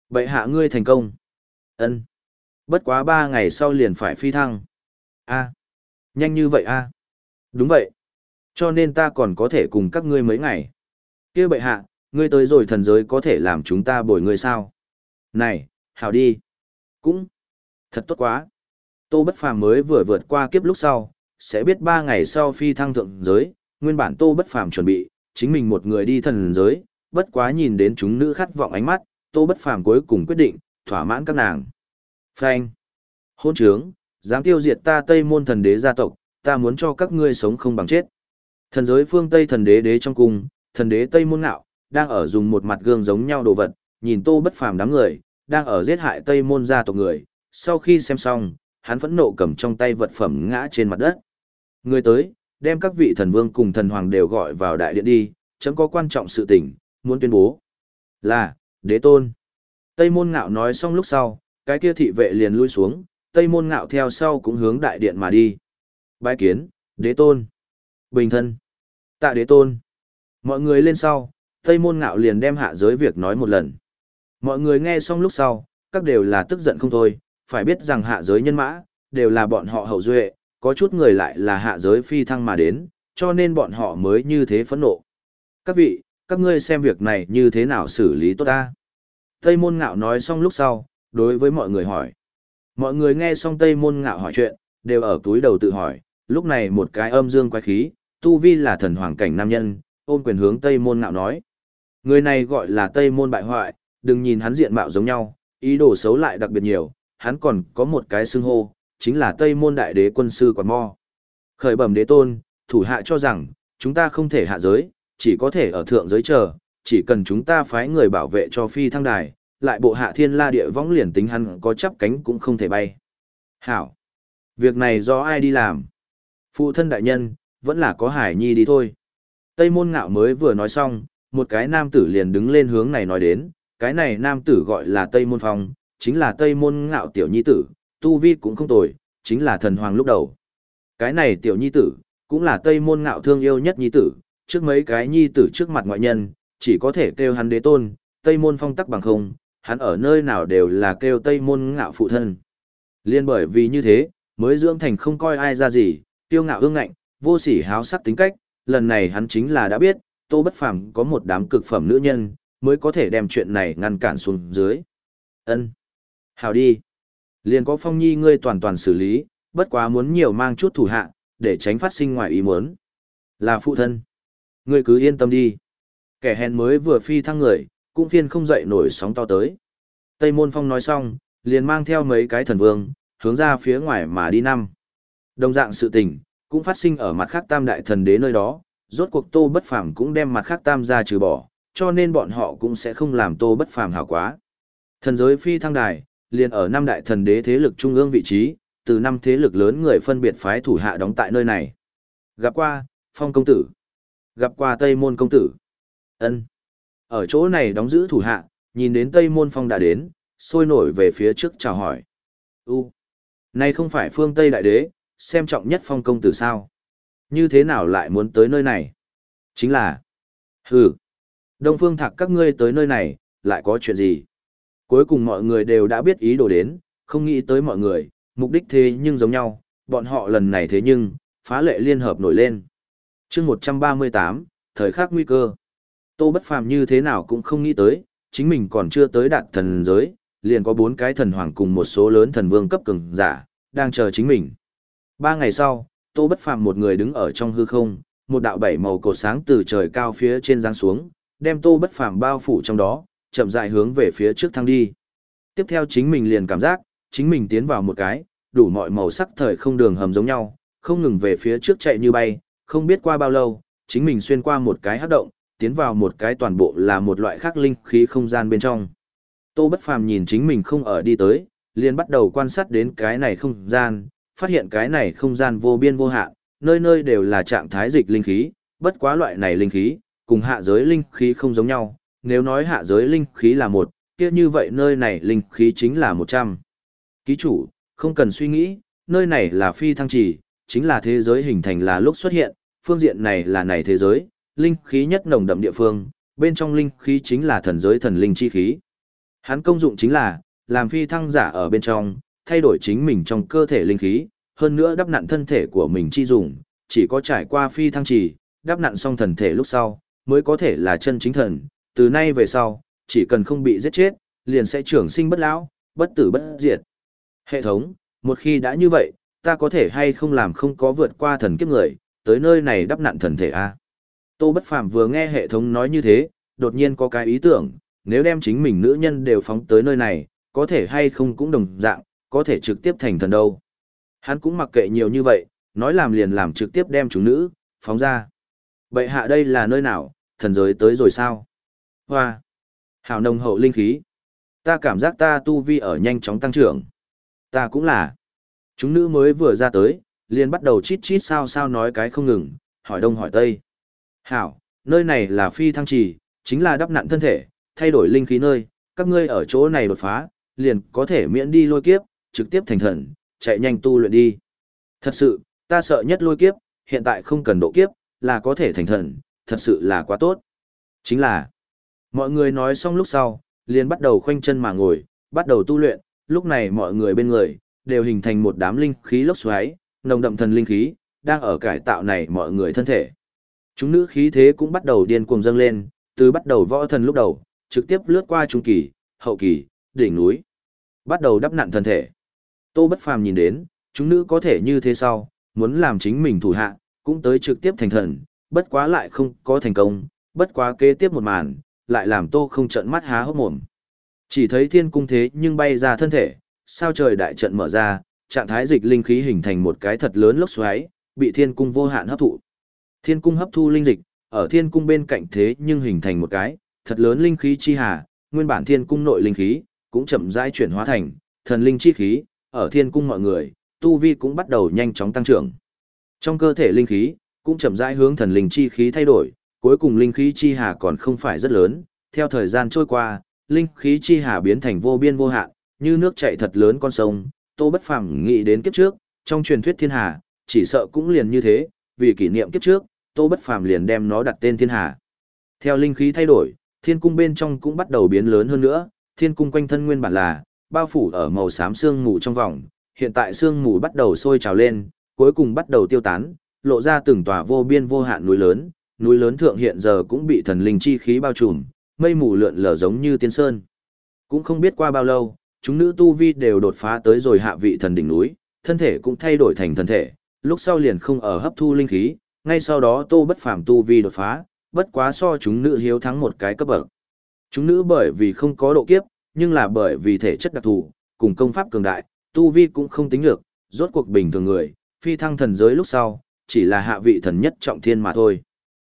Vậy hạ ngươi thành công. Ân. Bất quá ba ngày sau liền phải phi thăng. A. Nhanh như vậy a? Đúng vậy. Cho nên ta còn có thể cùng các ngươi mấy ngày. Kia bệ hạ, ngươi tới rồi thần giới có thể làm chúng ta bồi ngươi sao? Này, hảo đi. Cũng. Thật tốt quá. Tô Bất Phàm mới vừa vượt qua kiếp lúc sau, sẽ biết ba ngày sau phi thăng thượng giới, nguyên bản Tô Bất Phàm chuẩn bị, chính mình một người đi thần giới, bất quá nhìn đến chúng nữ khát vọng ánh mắt, Tô Bất Phàm cuối cùng quyết định, thỏa mãn các nàng. Phanh. Hôn trướng, dám tiêu diệt ta Tây môn thần đế gia tộc, ta muốn cho các ngươi sống không bằng chết. Thần giới phương Tây thần đế đế trong cung, thần đế Tây môn ngạo, đang ở dùng một mặt gương giống nhau đồ vật, nhìn Tô Bất Phàm đám người, đang ở giết hại Tây môn gia tộc người, sau khi xem xong, hắn phẫn nộ cầm trong tay vật phẩm ngã trên mặt đất. Người tới, đem các vị thần vương cùng thần hoàng đều gọi vào đại điện đi, chấm có quan trọng sự tình, muốn tuyên bố. Là, đế tôn. Tây môn ngạo nói xong lúc sau, cái kia thị vệ liền lui xuống, Tây môn ngạo theo sau cũng hướng đại điện mà đi. Bái kiến, đế tôn. Bình thân. Tạ đế tôn. Mọi người lên sau, Tây môn ngạo liền đem hạ giới việc nói một lần. Mọi người nghe xong lúc sau, các đều là tức giận không thôi, phải biết rằng hạ giới nhân mã, đều là bọn họ hậu duệ, có chút người lại là hạ giới phi thăng mà đến, cho nên bọn họ mới như thế phẫn nộ. Các vị, các ngươi xem việc này như thế nào xử lý tốt ta? Tây môn ngạo nói xong lúc sau, đối với mọi người hỏi. Mọi người nghe xong Tây môn ngạo hỏi chuyện, đều ở túi đầu tự hỏi, lúc này một cái âm dương quái khí, tu vi là thần hoàng cảnh nam nhân, ôm quyền hướng Tây môn ngạo nói. Người này gọi là Tây môn bại hoại, đừng nhìn hắn diện mạo giống nhau, ý đồ xấu lại đặc biệt nhiều, hắn còn có một cái xưng hô, chính là Tây môn đại đế quân sư Quản mo. Khởi bẩm đế tôn, thủ hạ cho rằng, chúng ta không thể hạ giới, chỉ có thể ở thượng giới chờ, chỉ cần chúng ta phái người bảo vệ cho phi thăng đài, lại bộ hạ thiên la địa võng liền tính hắn có chắp cánh cũng không thể bay. Hảo! Việc này do ai đi làm? Phụ thân đại nhân, vẫn là có hải nhi đi thôi. Tây môn ngạo mới vừa nói xong, một cái nam tử liền đứng lên hướng này nói đến, cái này nam tử gọi là Tây môn phong, chính là Tây môn ngạo tiểu nhi tử, tu vi cũng không tồi, chính là thần hoàng lúc đầu. Cái này tiểu nhi tử, cũng là Tây môn ngạo thương yêu nhất nhi tử, trước mấy cái nhi tử trước mặt ngoại nhân, chỉ có thể kêu hắn đế tôn, Tây môn phong tắc bằng không, hắn ở nơi nào đều là kêu Tây môn ngạo phụ thân. Liên bởi vì như thế, mới dưỡng thành không coi ai ra gì, tiêu ngạo ương ngạnh, vô sỉ háo sắc tính cách, lần này hắn chính là đã biết, Tô Bất Phàm có một đám cực phẩm nữ nhân, mới có thể đem chuyện này ngăn cản xuống dưới. Ân, Hào đi. Liền có Phong Nhi ngươi toàn toàn xử lý, bất quá muốn nhiều mang chút thủ hạ, để tránh phát sinh ngoài ý muốn. Là phụ thân. Ngươi cứ yên tâm đi. Kẻ hèn mới vừa phi thăng người, cũng phiên không dậy nổi sóng to tới. Tây Môn Phong nói xong, liền mang theo mấy cái thần vương, hướng ra phía ngoài mà đi năm. Đồng dạng sự tình, cũng phát sinh ở mặt khác tam đại thần đế nơi đó, rốt cuộc tô bất phàm cũng đem mặt khác tam ra trừ bỏ, cho nên bọn họ cũng sẽ không làm tô bất phàm hảo quá. Thần giới phi thăng đài, liền ở năm đại thần đế thế lực trung ương vị trí, từ năm thế lực lớn người phân biệt phái thủ hạ đóng tại nơi này. Gặp qua, Phong công tử. Gặp qua Tây Môn công tử. Ân. Ở chỗ này đóng giữ thủ hạ, nhìn đến Tây Môn Phong đã đến, sôi nổi về phía trước chào hỏi. U. Này không phải phương Tây đại đế, xem trọng nhất Phong công tử sao? Như thế nào lại muốn tới nơi này? Chính là. Hừ. Đông Phương Thạc các ngươi tới nơi này, lại có chuyện gì? Cuối cùng mọi người đều đã biết ý đồ đến, không nghĩ tới mọi người, mục đích thế nhưng giống nhau, bọn họ lần này thế nhưng, phá lệ liên hợp nổi lên. chương 138, thời khắc nguy cơ. Tô Bất Phàm như thế nào cũng không nghĩ tới, chính mình còn chưa tới đạt thần giới, liền có bốn cái thần hoàng cùng một số lớn thần vương cấp cường giả, đang chờ chính mình. Ba ngày sau, Tô Bất Phàm một người đứng ở trong hư không, một đạo bảy màu cột sáng từ trời cao phía trên giáng xuống, đem Tô Bất Phàm bao phủ trong đó, chậm rãi hướng về phía trước thăng đi. Tiếp theo chính mình liền cảm giác, chính mình tiến vào một cái, đủ mọi màu sắc thời không đường hầm giống nhau, không ngừng về phía trước chạy như bay, không biết qua bao lâu, chính mình xuyên qua một cái hắc động, tiến vào một cái toàn bộ là một loại khác linh khí không gian bên trong. Tô Bất Phàm nhìn chính mình không ở đi tới, liền bắt đầu quan sát đến cái này không gian, phát hiện cái này không gian vô biên vô hạn, nơi nơi đều là trạng thái dịch linh khí, bất quá loại này linh khí, cùng hạ giới linh khí không giống nhau, nếu nói hạ giới linh khí là một, kia như vậy nơi này linh khí chính là 100. Ký chủ, không cần suy nghĩ, nơi này là phi thăng trì, chính là thế giới hình thành là lúc xuất hiện, phương diện này là này thế giới, linh khí nhất nồng đậm địa phương, bên trong linh khí chính là thần giới thần linh chi khí. Hắn công dụng chính là, làm phi thăng giả ở bên trong, thay đổi chính mình trong cơ thể linh khí, hơn nữa đắp nặn thân thể của mình chi dùng, chỉ có trải qua phi thăng trì, đắp nặn xong thần thể lúc sau, mới có thể là chân chính thần, từ nay về sau, chỉ cần không bị giết chết, liền sẽ trưởng sinh bất lão, bất tử bất diệt. Hệ thống, một khi đã như vậy, ta có thể hay không làm không có vượt qua thần kiếp người, tới nơi này đắp nạn thần thể a. Tô Bất Phàm vừa nghe hệ thống nói như thế, đột nhiên có cái ý tưởng, nếu đem chính mình nữ nhân đều phóng tới nơi này, có thể hay không cũng đồng dạng, có thể trực tiếp thành thần đâu. Hắn cũng mặc kệ nhiều như vậy, nói làm liền làm trực tiếp đem chúng nữ, phóng ra. Vậy hạ đây là nơi nào, thần giới tới rồi sao? Hoa! Hào nồng hậu linh khí. Ta cảm giác ta tu vi ở nhanh chóng tăng trưởng. Ta cũng là. Chúng nữ mới vừa ra tới, liền bắt đầu chít chít sao sao nói cái không ngừng, hỏi đông hỏi tây. Hảo, nơi này là phi thăng trì, chính là đắp nặn thân thể, thay đổi linh khí nơi, các ngươi ở chỗ này đột phá, liền có thể miễn đi lôi kiếp, trực tiếp thành thần, chạy nhanh tu luyện đi. Thật sự, ta sợ nhất lôi kiếp, hiện tại không cần độ kiếp, là có thể thành thần, thật sự là quá tốt. Chính là, mọi người nói xong lúc sau, liền bắt đầu khoanh chân mà ngồi, bắt đầu tu luyện, lúc này mọi người bên người, đều hình thành một đám linh khí lốc xoáy, nồng đậm thần linh khí, đang ở cải tạo này mọi người thân thể. Chúng nữ khí thế cũng bắt đầu điên cuồng dâng lên, từ bắt đầu võ thần lúc đầu, trực tiếp lướt qua trung kỳ, hậu kỳ, đỉnh núi. Bắt đầu đắp nặn thân thể. Tô Bất Phàm nhìn đến, chúng nữ có thể như thế sau, muốn làm chính mình thủ hạ, cũng tới trực tiếp thành thần, bất quá lại không có thành công, bất quá kế tiếp một màn, lại làm Tô không trận mắt há hốc mồm. Chỉ thấy thiên cung thế nhưng bay ra thân thể, sao trời đại trận mở ra, trạng thái dịch linh khí hình thành một cái thật lớn lốc xoáy, bị thiên cung vô hạn hấp thụ. Thiên cung hấp thu linh dịch, ở thiên cung bên cạnh thế nhưng hình thành một cái thật lớn linh khí chi hà, nguyên bản thiên cung nội linh khí cũng chậm rãi chuyển hóa thành thần linh chi khí, ở thiên cung mọi người, tu vi cũng bắt đầu nhanh chóng tăng trưởng. Trong cơ thể linh khí cũng chậm rãi hướng thần linh chi khí thay đổi, cuối cùng linh khí chi hà còn không phải rất lớn, theo thời gian trôi qua, linh khí chi hà biến thành vô biên vô hạn, như nước chảy thật lớn con sông, Tô Bất Phàm nghĩ đến kiếp trước, trong truyền thuyết thiên hà, chỉ sợ cũng liền như thế, vì kỷ niệm kiếp trước, Tô Bất Phàm liền đem nó đặt tên Thiên Hà. Theo linh khí thay đổi, thiên cung bên trong cũng bắt đầu biến lớn hơn nữa, thiên cung quanh thân nguyên bản là bao phủ ở màu xám sương mù trong vòng, hiện tại sương mù bắt đầu sôi trào lên, cuối cùng bắt đầu tiêu tán, lộ ra từng tòa vô biên vô hạn núi lớn, núi lớn thượng hiện giờ cũng bị thần linh chi khí bao trùm, mây mù lượn lờ giống như tiên sơn. Cũng không biết qua bao lâu, chúng nữ tu vi đều đột phá tới rồi hạ vị thần đỉnh núi, thân thể cũng thay đổi thành thần thể, lúc sau liền không ở hấp thu linh khí, ngay sau đó Tô Bất Phàm tu vi đột phá, bất quá so chúng nữ hiếu thắng một cái cấp bậc. Chúng nữ bởi vì không có độ kiếp, nhưng là bởi vì thể chất đặc thù, cùng công pháp cường đại, tu vi cũng không tính được, rốt cuộc bình thường người, phi thăng thần giới lúc sau, chỉ là hạ vị thần nhất trọng thiên mà thôi.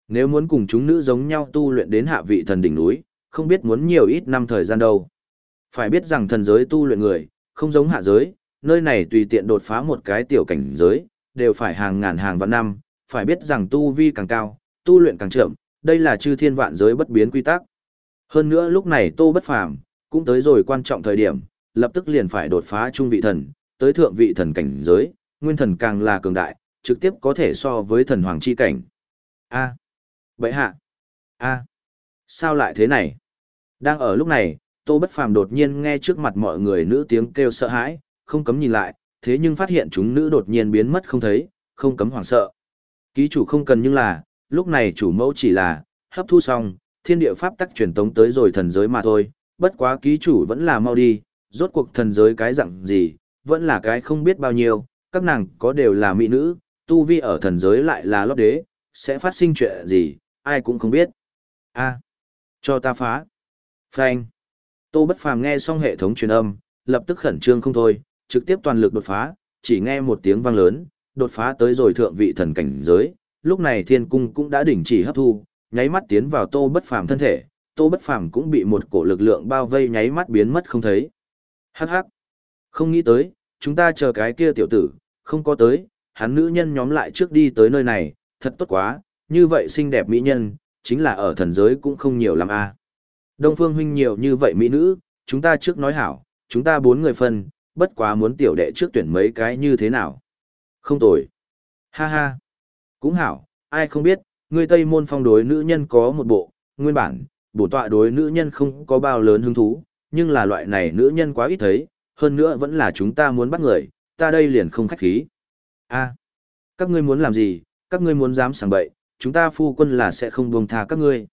Nếu muốn cùng chúng nữ giống nhau tu luyện đến hạ vị thần đỉnh núi, không biết muốn nhiều ít năm thời gian đâu. Phải biết rằng thần giới tu luyện người, không giống hạ giới, nơi này tùy tiện đột phá một cái tiểu cảnh giới, đều phải hàng ngàn hàng vạn năm, phải biết rằng tu vi càng cao, tu luyện càng chậm, đây là chư thiên vạn giới bất biến quy tắc. Hơn nữa lúc này Tô Bất Phàm cũng tới rồi quan trọng thời điểm, lập tức liền phải đột phá trung vị thần, tới thượng vị thần cảnh giới, nguyên thần càng là cường đại, trực tiếp có thể so với thần hoàng chi cảnh. A. Bệ hạ. A. Sao lại thế này? Đang ở lúc này, Tô Bất Phàm đột nhiên nghe trước mặt mọi người nữ tiếng kêu sợ hãi, không cấm nhìn lại, thế nhưng phát hiện chúng nữ đột nhiên biến mất không thấy, không cấm hoảng sợ. Ký chủ không cần nhưng là, lúc này chủ mẫu chỉ là, hấp thu xong, thiên địa pháp tắc truyền tống tới rồi thần giới mà thôi, bất quá ký chủ vẫn là mau đi, rốt cuộc thần giới cái dạng gì, vẫn là cái không biết bao nhiêu, các nàng có đều là mỹ nữ, tu vi ở thần giới lại là lót đế, sẽ phát sinh chuyện gì, ai cũng không biết. a cho ta phá. Phanh. Tô Bất Phàm nghe xong hệ thống truyền âm, lập tức khẩn trương không thôi, trực tiếp toàn lực đột phá, chỉ nghe một tiếng vang lớn, đột phá tới rồi thượng vị thần cảnh giới, lúc này thiên cung cũng đã đình chỉ hấp thu, nháy mắt tiến vào Tô Bất Phàm thân thể, Tô Bất Phàm cũng bị một cổ lực lượng bao vây nháy mắt biến mất không thấy. Hắc hắc. Không nghĩ tới, chúng ta chờ cái kia tiểu tử, không có tới, hắn nữ nhân nhóm lại trước đi tới nơi này, thật tốt quá, như vậy xinh đẹp mỹ nhân, chính là ở thần giới cũng không nhiều lắm a. Đông Phương huynh nhiều như vậy mỹ nữ, chúng ta trước nói hảo, chúng ta bốn người phân, bất quá muốn tiểu đệ trước tuyển mấy cái như thế nào. Không tồi. Ha ha. Cũng hảo, ai không biết, người Tây môn phong đối nữ nhân có một bộ, nguyên bản, bổ tọa đối nữ nhân không có bao lớn hứng thú, nhưng là loại này nữ nhân quá ít thấy, hơn nữa vẫn là chúng ta muốn bắt người, ta đây liền không khách khí a các ngươi muốn làm gì, các ngươi muốn dám sảng bậy, chúng ta phu quân là sẽ không buông tha các ngươi.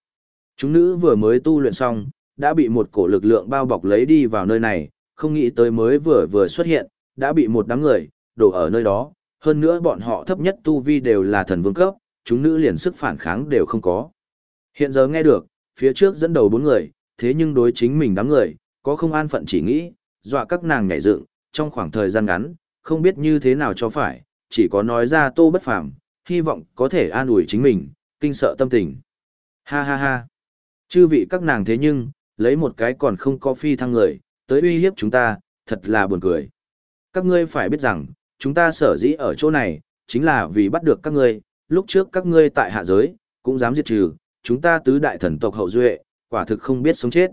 Chúng nữ vừa mới tu luyện xong, đã bị một cổ lực lượng bao bọc lấy đi vào nơi này, không nghĩ tới mới vừa vừa xuất hiện, đã bị một đám người, đổ ở nơi đó, hơn nữa bọn họ thấp nhất tu vi đều là thần vương cấp, chúng nữ liền sức phản kháng đều không có. Hiện giờ nghe được, phía trước dẫn đầu bốn người, thế nhưng đối chính mình đám người, có không an phận chỉ nghĩ, dọa các nàng nhảy dựng, trong khoảng thời gian ngắn, không biết như thế nào cho phải, chỉ có nói ra tô bất phàm, hy vọng có thể an ủi chính mình, kinh sợ tâm tình. Ha ha ha. Chư vị các nàng thế nhưng, lấy một cái còn không có phi thăng người, tới uy hiếp chúng ta, thật là buồn cười. Các ngươi phải biết rằng, chúng ta sở dĩ ở chỗ này, chính là vì bắt được các ngươi, lúc trước các ngươi tại hạ giới, cũng dám diệt trừ, chúng ta tứ đại thần tộc hậu duệ, quả thực không biết sống chết.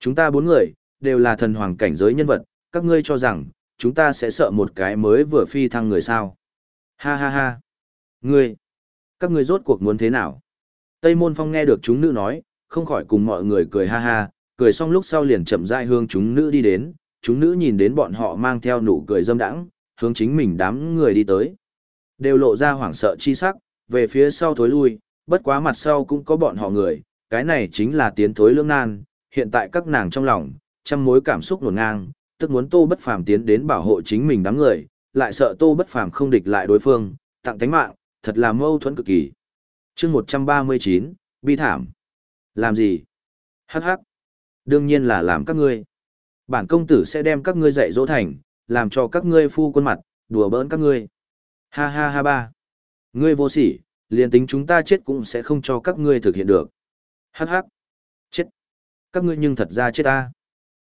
Chúng ta bốn người, đều là thần hoàng cảnh giới nhân vật, các ngươi cho rằng, chúng ta sẽ sợ một cái mới vừa phi thăng người sao. Ha ha ha. Ngươi, các ngươi rốt cuộc muốn thế nào? Tây Môn Phong nghe được chúng nữ nói, không khỏi cùng mọi người cười ha ha, cười xong lúc sau liền chậm rãi hướng chúng nữ đi đến, chúng nữ nhìn đến bọn họ mang theo nụ cười dâm đãng, hướng chính mình đám người đi tới. Đều lộ ra hoảng sợ chi sắc, về phía sau thối lui, bất quá mặt sau cũng có bọn họ người, cái này chính là tiến thối lương nan, hiện tại các nàng trong lòng, trăm mối cảm xúc nổn ngang, tức muốn Tô Bất Phàm tiến đến bảo hộ chính mình đám người, lại sợ Tô Bất Phàm không địch lại đối phương, tặng tánh mạng, thật là mâu thuẫn cực kỳ. Chương 139, bi thảm. Làm gì? Hắc hắc. Đương nhiên là làm các ngươi. Bản công tử sẽ đem các ngươi dạy dỗ thành, làm cho các ngươi phu quân mặt, đùa bỡn các ngươi. Ha ha ha ba. Ngươi vô sỉ, liền tính chúng ta chết cũng sẽ không cho các ngươi thực hiện được. Hắc hắc. Chết. Các ngươi nhưng thật ra chết ta.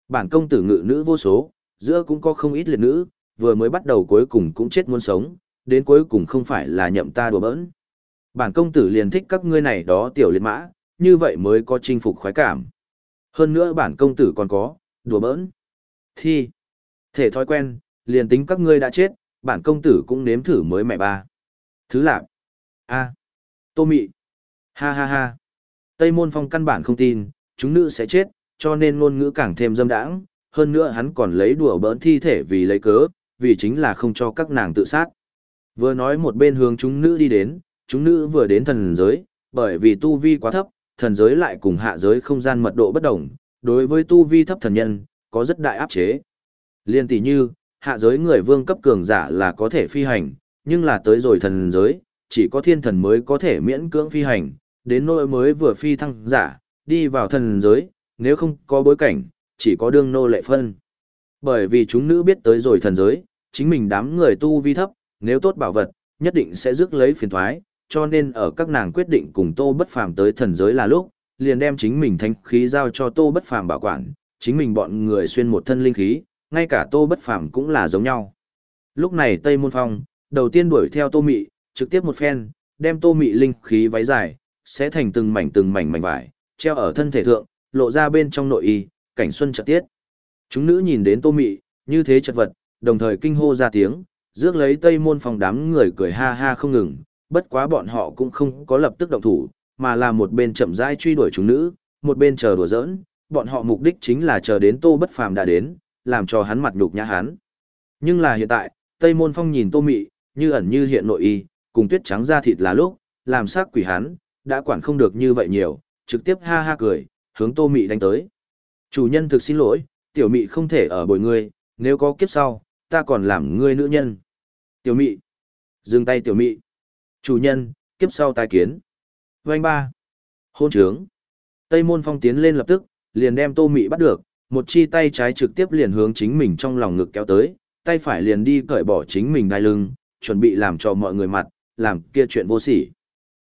Bản công tử ngự nữ vô số, giữa cũng có không ít liệt nữ, vừa mới bắt đầu cuối cùng cũng chết muốn sống, đến cuối cùng không phải là nhậm ta đùa bỡn. Bản công tử liền thích các ngươi này đó tiểu liệt mã, như vậy mới có chinh phục khoái cảm. Hơn nữa bản công tử còn có, đùa bỡn. Thi. Thể thói quen, liền tính các ngươi đã chết, bản công tử cũng nếm thử mới mẹ ba. Thứ lạc. a Tô mị. Ha ha ha. Tây môn phong căn bản không tin, chúng nữ sẽ chết, cho nên ngôn ngữ càng thêm dâm đãng. Hơn nữa hắn còn lấy đùa bỡn thi thể vì lấy cớ, vì chính là không cho các nàng tự sát. Vừa nói một bên hướng chúng nữ đi đến, chúng nữ vừa đến thần giới, bởi vì tu vi quá thấp, thần giới lại cùng hạ giới không gian mật độ bất đồng, đối với tu vi thấp thần nhân, có rất đại áp chế. Liên tỷ như, hạ giới người vương cấp cường giả là có thể phi hành, nhưng là tới rồi thần giới, chỉ có thiên thần mới có thể miễn cưỡng phi hành, đến nỗi mới vừa phi thăng giả, đi vào thần giới, nếu không có bối cảnh, chỉ có đương nô lệ phân. Bởi vì chúng nữ biết tới rồi thần giới, chính mình đám người tu vi thấp, nếu tốt bảo vật, nhất định sẽ rước lấy phiền thoái, cho nên ở các nàng quyết định cùng Tô Bất Phàm tới thần giới là lúc, liền đem chính mình thanh khí giao cho Tô Bất Phàm bảo quản, chính mình bọn người xuyên một thân linh khí, ngay cả tô bất phàm cũng là giống nhau. Lúc này Tây Môn Phong, đầu tiên đuổi theo tô mị, trực tiếp một phen, đem tô mị linh khí váy dài, sẽ thành từng mảnh từng mảnh mảnh vải, treo ở thân thể thượng, lộ ra bên trong nội y, cảnh xuân chợt tiết. Chúng nữ nhìn đến tô mị, như thế chật vật, đồng thời kinh hô ra tiếng, rước lấy Tây Môn Phong đám người cười ha ha không ngừng, bất quá bọn họ cũng không có lập tức động thủ, mà là một bên chậm rãi truy đuổi chúng nữ, một bên chờ đùa giỡn, bọn họ mục đích chính là chờ đến Tô Bất Phàm đã đến, làm cho hắn mặt nhục nhã hắn. Nhưng là hiện tại, Tây Môn Phong nhìn Tô Mị, như ẩn như hiện nội y, cùng tuyết trắng da thịt là lúc, làm sắc quỷ hắn, đã quản không được như vậy nhiều, trực tiếp ha ha cười, hướng Tô Mị đánh tới. Chủ nhân thực xin lỗi, tiểu mị không thể ở bồi ngươi, nếu có kiếp sau, ta còn làm ngươi nữ nhân. Tiểu mị. Dừng tay tiểu mị. Chủ nhân, kiếp sau tái kiến. Vành ba. Hôn trướng. Tây môn phong tiến lên lập tức, liền đem tô mị bắt được, một chi tay trái trực tiếp liền hướng chính mình trong lòng ngực kéo tới, tay phải liền đi cởi bỏ chính mình đai lưng, chuẩn bị làm cho mọi người mặt, làm kia chuyện vô sỉ.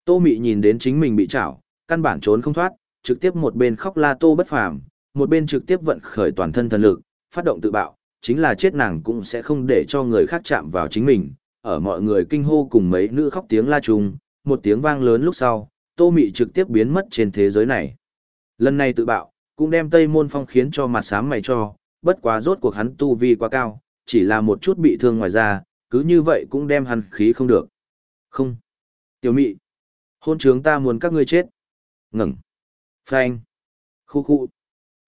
Tô mị nhìn đến chính mình bị chảo, căn bản trốn không thoát, trực tiếp một bên khóc la tô bất phàm, một bên trực tiếp vận khởi toàn thân thần lực, phát động tự bạo, chính là chết nàng cũng sẽ không để cho người khác chạm vào chính mình. Ở mọi người kinh hô cùng mấy nữ khóc tiếng la trùng, một tiếng vang lớn lúc sau, Tô Mị trực tiếp biến mất trên thế giới này. Lần này tự bạo, cũng đem Tây Môn Phong khiến cho mặt xám mày cho, bất quá rốt cuộc hắn tu vi quá cao, chỉ là một chút bị thương ngoài ra, cứ như vậy cũng đem hắn khí không được. Không. Tiểu Mị. Hôn trướng ta muốn các ngươi chết. Ngừng. Phanh. Khu khu.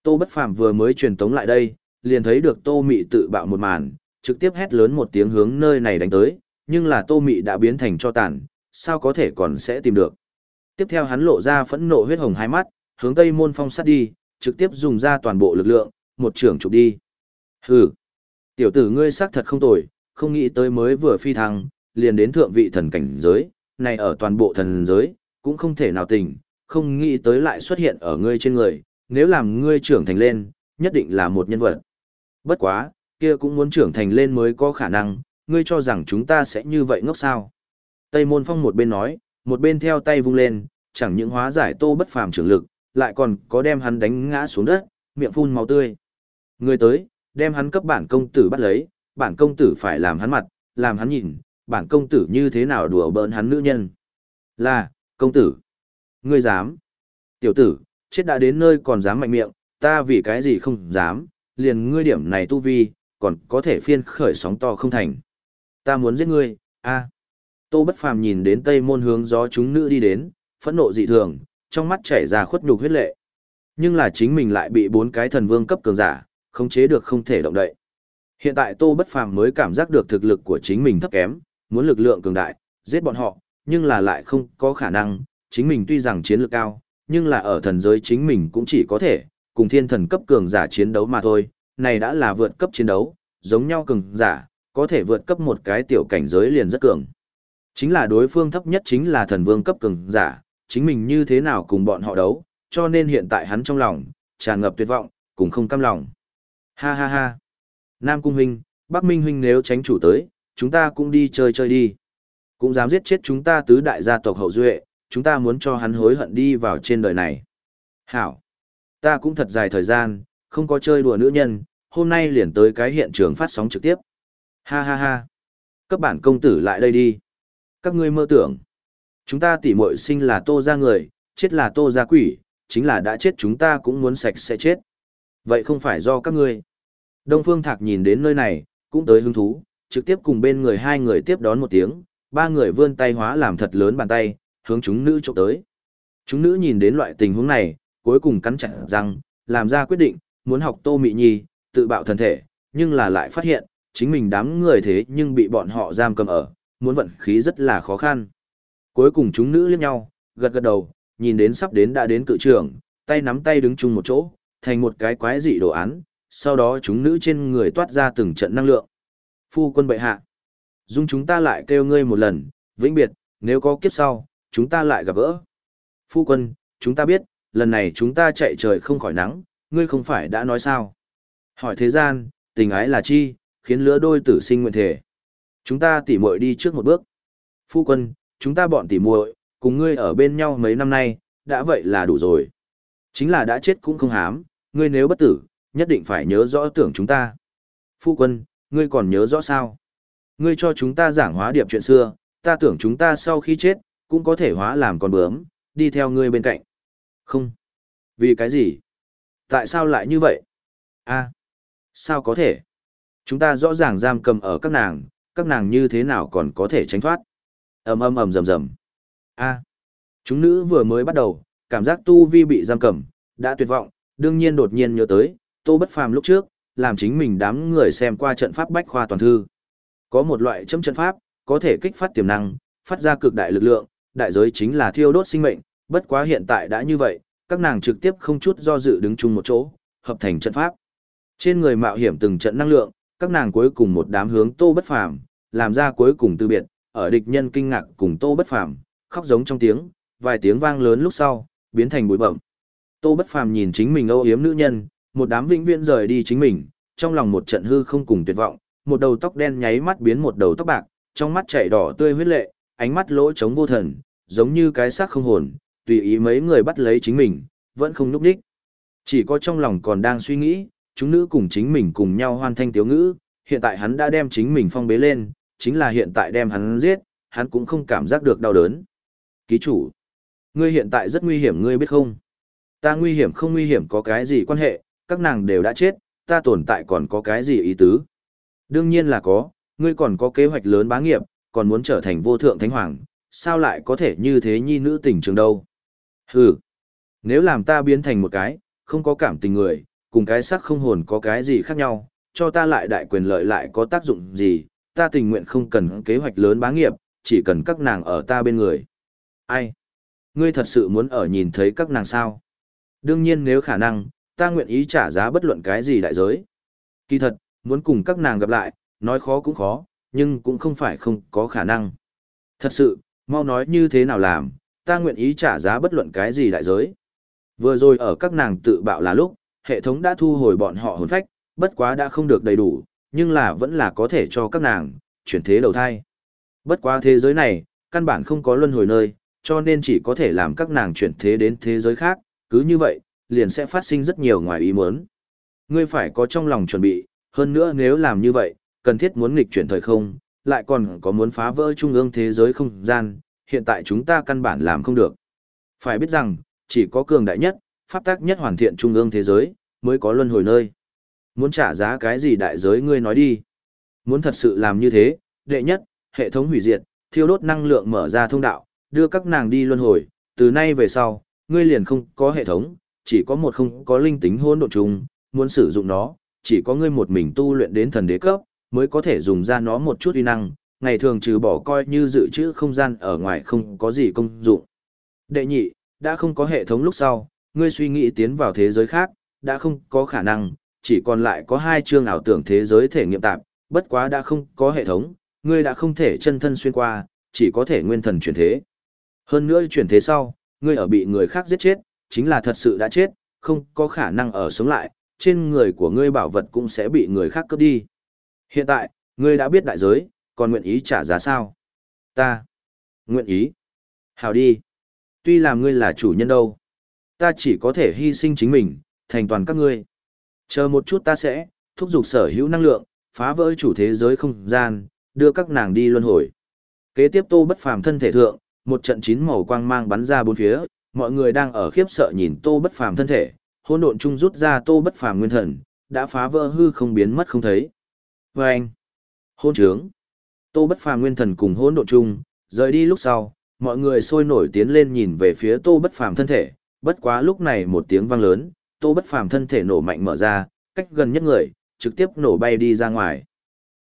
Tô Bất Phàm vừa mới truyền tống lại đây, liền thấy được Tô Mị tự bạo một màn, trực tiếp hét lớn một tiếng hướng nơi này đánh tới, nhưng là Tô Mị đã biến thành cho tàn, sao có thể còn sẽ tìm được. Tiếp theo hắn lộ ra phẫn nộ huyết hồng hai mắt, hướng Tây Môn Phong sát đi, trực tiếp dùng ra toàn bộ lực lượng, một trường chụp đi. Hừ, tiểu tử ngươi xác thật không tồi, không nghĩ tới mới vừa phi thăng, liền đến thượng vị thần cảnh giới, này ở toàn bộ thần giới, cũng không thể nào tình, không nghĩ tới lại xuất hiện ở ngươi trên người, nếu làm ngươi trưởng thành lên, nhất định là một nhân vật. Bất quá, kia cũng muốn trưởng thành lên mới có khả năng, ngươi cho rằng chúng ta sẽ như vậy ngốc sao. Tây Môn Phong một bên nói, một bên theo tay vung lên, chẳng những hóa giải tô bất phàm trưởng lực, lại còn có đem hắn đánh ngã xuống đất, miệng phun máu tươi. Người tới, đem hắn cấp bản công tử bắt lấy, bản công tử phải làm hắn mặt, làm hắn nhìn, bản công tử như thế nào đùa bỡn hắn nữ nhân. Là, công tử. Ngươi dám. Tiểu tử, chết đã đến nơi còn dám mạnh miệng, ta vì cái gì không dám, liền ngươi điểm này tu vi, còn có thể phiên khởi sóng to không thành. Ta muốn giết ngươi, a. Tô Bất Phàm nhìn đến Tây Môn hướng gió chúng nữ đi đến, phẫn nộ dị thường, trong mắt chảy ra khuất nhục huyết lệ. Nhưng là chính mình lại bị bốn cái thần vương cấp cường giả, khống chế được không thể động đậy. Hiện tại Tô Bất Phàm mới cảm giác được thực lực của chính mình thấp kém, muốn lực lượng cường đại, giết bọn họ, nhưng là lại không có khả năng, chính mình tuy rằng chiến lược cao, nhưng là ở thần giới chính mình cũng chỉ có thể, cùng thiên thần cấp cường giả chiến đấu mà thôi, này đã là vượt cấp chiến đấu, giống nhau cường giả, có thể vượt cấp một cái tiểu cảnh giới liền rất cường. Chính là đối phương thấp nhất chính là thần vương cấp cường giả, chính mình như thế nào cùng bọn họ đấu, cho nên hiện tại hắn trong lòng, tràn ngập tuyệt vọng, cùng không cam lòng. Ha ha ha. Nam Cung Huynh, Bắc Minh Huynh nếu tránh chủ tới, chúng ta cũng đi chơi chơi đi. Cũng dám giết chết chúng ta tứ đại gia tộc hậu duệ, chúng ta muốn cho hắn hối hận đi vào trên đời này. Hảo. Ta cũng thật dài thời gian, không có chơi đùa nữ nhân, hôm nay liền tới cái hiện trường phát sóng trực tiếp. Ha ha ha. Các bạn công tử lại đây đi. Các ngươi mơ tưởng. Chúng ta tỉ muội sinh là tô ra người, chết là tô ra quỷ, chính là đã chết chúng ta cũng muốn sạch sẽ chết. Vậy không phải do các ngươi. Đông Phương Thạc nhìn đến nơi này, cũng tới hứng thú, trực tiếp cùng bên người hai người tiếp đón một tiếng, ba người vươn tay hóa làm thật lớn bàn tay, hướng chúng nữ chụp tới. Chúng nữ nhìn đến loại tình huống này, cuối cùng cắn chặt răng, làm ra quyết định, muốn học Tô Mị Nhi, tự bạo thân thể, nhưng là lại phát hiện, chính mình đám người thế nhưng bị bọn họ giam cầm ở, muốn vận khí rất là khó khăn. Cuối cùng chúng nữ liếc nhau, gật gật đầu, nhìn đến sắp đến đã đến cự trường, tay nắm tay đứng chung một chỗ, thành một cái quái dị đồ án, sau đó chúng nữ trên người toát ra từng trận năng lượng. Phu quân bệ hạ, dung chúng ta lại kêu ngươi một lần, vĩnh biệt, nếu có kiếp sau, chúng ta lại gặp gỡ. Phu quân, chúng ta biết, lần này chúng ta chạy trời không khỏi nắng, ngươi không phải đã nói sao. Hỏi thế gian, tình ái là chi, khiến lứa đôi tử sinh nguyện thể. Chúng ta tỉ muội đi trước một bước. Phu quân, chúng ta bọn tỉ muội, cùng ngươi ở bên nhau mấy năm nay, đã vậy là đủ rồi. Chính là đã chết cũng không hám, ngươi nếu bất tử, nhất định phải nhớ rõ tưởng chúng ta. Phu quân, ngươi còn nhớ rõ sao? Ngươi cho chúng ta giảng hóa điệp chuyện xưa, ta tưởng chúng ta sau khi chết, cũng có thể hóa làm con bướm, đi theo ngươi bên cạnh. Không. Vì cái gì? Tại sao lại như vậy? a sao có thể? Chúng ta rõ ràng giam cầm ở các nàng, các nàng như thế nào còn có thể tránh thoát? ầm ầm ầm rầm rầm. A. Chúng nữ vừa mới bắt đầu, cảm giác tu vi bị giam cầm, đã tuyệt vọng, đương nhiên đột nhiên nhớ tới, Tô Bất Phàm lúc trước, làm chính mình đám người xem qua trận pháp bách khoa toàn thư. Có một loại chấm trận pháp, có thể kích phát tiềm năng, phát ra cực đại lực lượng, đại giới chính là thiêu đốt sinh mệnh, bất quá hiện tại đã như vậy, các nàng trực tiếp không chút do dự đứng chung một chỗ, hợp thành trận pháp. Trên người mạo hiểm từng trận năng lượng, các nàng cuối cùng một đám hướng Tô Bất Phàm, làm ra cuối cùng từ biệt, ở địch nhân kinh ngạc cùng Tô Bất Phàm, khóc giống trong tiếng, vài tiếng vang lớn lúc sau, biến thành bụi bậm. Tô Bất Phàm nhìn chính mình âu yếm nữ nhân, một đám vĩnh viễn rời đi chính mình, trong lòng một trận hư không cùng tuyệt vọng, một đầu tóc đen nháy mắt biến một đầu tóc bạc, trong mắt chảy đỏ tươi huyết lệ, ánh mắt lỗ trống vô thần, giống như cái xác không hồn, tùy ý mấy người bắt lấy chính mình, vẫn không núp đích. Chỉ có trong lòng còn đang suy nghĩ, chúng nữ cùng chính mình cùng nhau hoàn thanh tiếu ngữ, hiện tại hắn đã đem chính mình phong bế lên, chính là hiện tại đem hắn giết, hắn cũng không cảm giác được đau đớn. Ký chủ, ngươi hiện tại rất nguy hiểm ngươi biết không? Ta nguy hiểm không nguy hiểm có cái gì quan hệ, các nàng đều đã chết, ta tồn tại còn có cái gì ý tứ? Đương nhiên là có, ngươi còn có kế hoạch lớn bá nghiệp, còn muốn trở thành vô thượng thánh hoàng, sao lại có thể như thế nhi nữ tình trường đâu? Hừ, nếu làm ta biến thành một cái, không có cảm tình người, cùng cái sắc không hồn có cái gì khác nhau, cho ta lại đại quyền lợi lại có tác dụng gì, ta tình nguyện không cần kế hoạch lớn bá nghiệp, chỉ cần các nàng ở ta bên người. Ai? Ngươi thật sự muốn ở nhìn thấy các nàng sao? Đương nhiên nếu khả năng, ta nguyện ý trả giá bất luận cái gì đại giới. Kỳ thật, muốn cùng các nàng gặp lại, nói khó cũng khó, nhưng cũng không phải không có khả năng. Thật sự, mau nói như thế nào làm, ta nguyện ý trả giá bất luận cái gì đại giới. Vừa rồi ở các nàng tự bạo là lúc, hệ thống đã thu hồi bọn họ hồn phách, bất quá đã không được đầy đủ, nhưng là vẫn là có thể cho các nàng, chuyển thế đầu thai. Bất quá thế giới này, căn bản không có luân hồi nơi, cho nên chỉ có thể làm các nàng chuyển thế đến thế giới khác, cứ như vậy, liền sẽ phát sinh rất nhiều ngoài ý muốn. Ngươi phải có trong lòng chuẩn bị, hơn nữa nếu làm như vậy, cần thiết muốn nghịch chuyển thời không, lại còn có muốn phá vỡ trung ương thế giới không gian, hiện tại chúng ta căn bản làm không được. Phải biết rằng, chỉ có cường đại nhất, pháp tác nhất hoàn thiện trung ương thế giới, mới có luân hồi nơi. Muốn trả giá cái gì đại giới ngươi nói đi. Muốn thật sự làm như thế, đệ nhất, hệ thống hủy diệt, thiêu đốt năng lượng mở ra thông đạo, đưa các nàng đi luân hồi, từ nay về sau, ngươi liền không có hệ thống, chỉ có một không có linh tính hỗn độn chung, muốn sử dụng nó, chỉ có ngươi một mình tu luyện đến thần đế cấp, mới có thể dùng ra nó một chút uy năng, ngày thường trừ bỏ coi như dự trữ không gian ở ngoài không có gì công dụng. Đệ nhị, đã không có hệ thống lúc sau, ngươi suy nghĩ tiến vào thế giới khác, đã không có khả năng, chỉ còn lại có hai chương ảo tưởng thế giới thể nghiệm tạp, bất quá đã không có hệ thống, ngươi đã không thể chân thân xuyên qua, chỉ có thể nguyên thần chuyển thế. Hơn nữa chuyển thế sau, ngươi ở bị người khác giết chết, chính là thật sự đã chết, không có khả năng ở sống lại, trên người của ngươi bảo vật cũng sẽ bị người khác cướp đi. Hiện tại, ngươi đã biết đại giới, còn nguyện ý trả giá sao? Ta. Nguyện ý. Hào đi. Tuy làm ngươi là chủ nhân đâu. Ta chỉ có thể hy sinh chính mình, thành toàn các ngươi. Chờ một chút ta sẽ, thúc giục sở hữu năng lượng, phá vỡ chủ thế giới không gian, đưa các nàng đi luân hồi. Kế tiếp tô bất phàm thân thể thượng, một trận chín màu quang mang bắn ra bốn phía, mọi người đang ở khiếp sợ nhìn tô bất phàm thân thể, hỗn độn trung rút ra tô bất phàm nguyên thần, đã phá vỡ hư không biến mất không thấy. Và anh, hôn trướng, tô bất phàm nguyên thần cùng hỗn độn chung rời đi lúc sau, mọi người sôi nổi tiến lên nhìn về phía tô bất phàm thân thể, bất quá lúc này một tiếng vang lớn, tô bất phàm thân thể nổ mạnh mở ra, cách gần nhất người, trực tiếp nổ bay đi ra ngoài.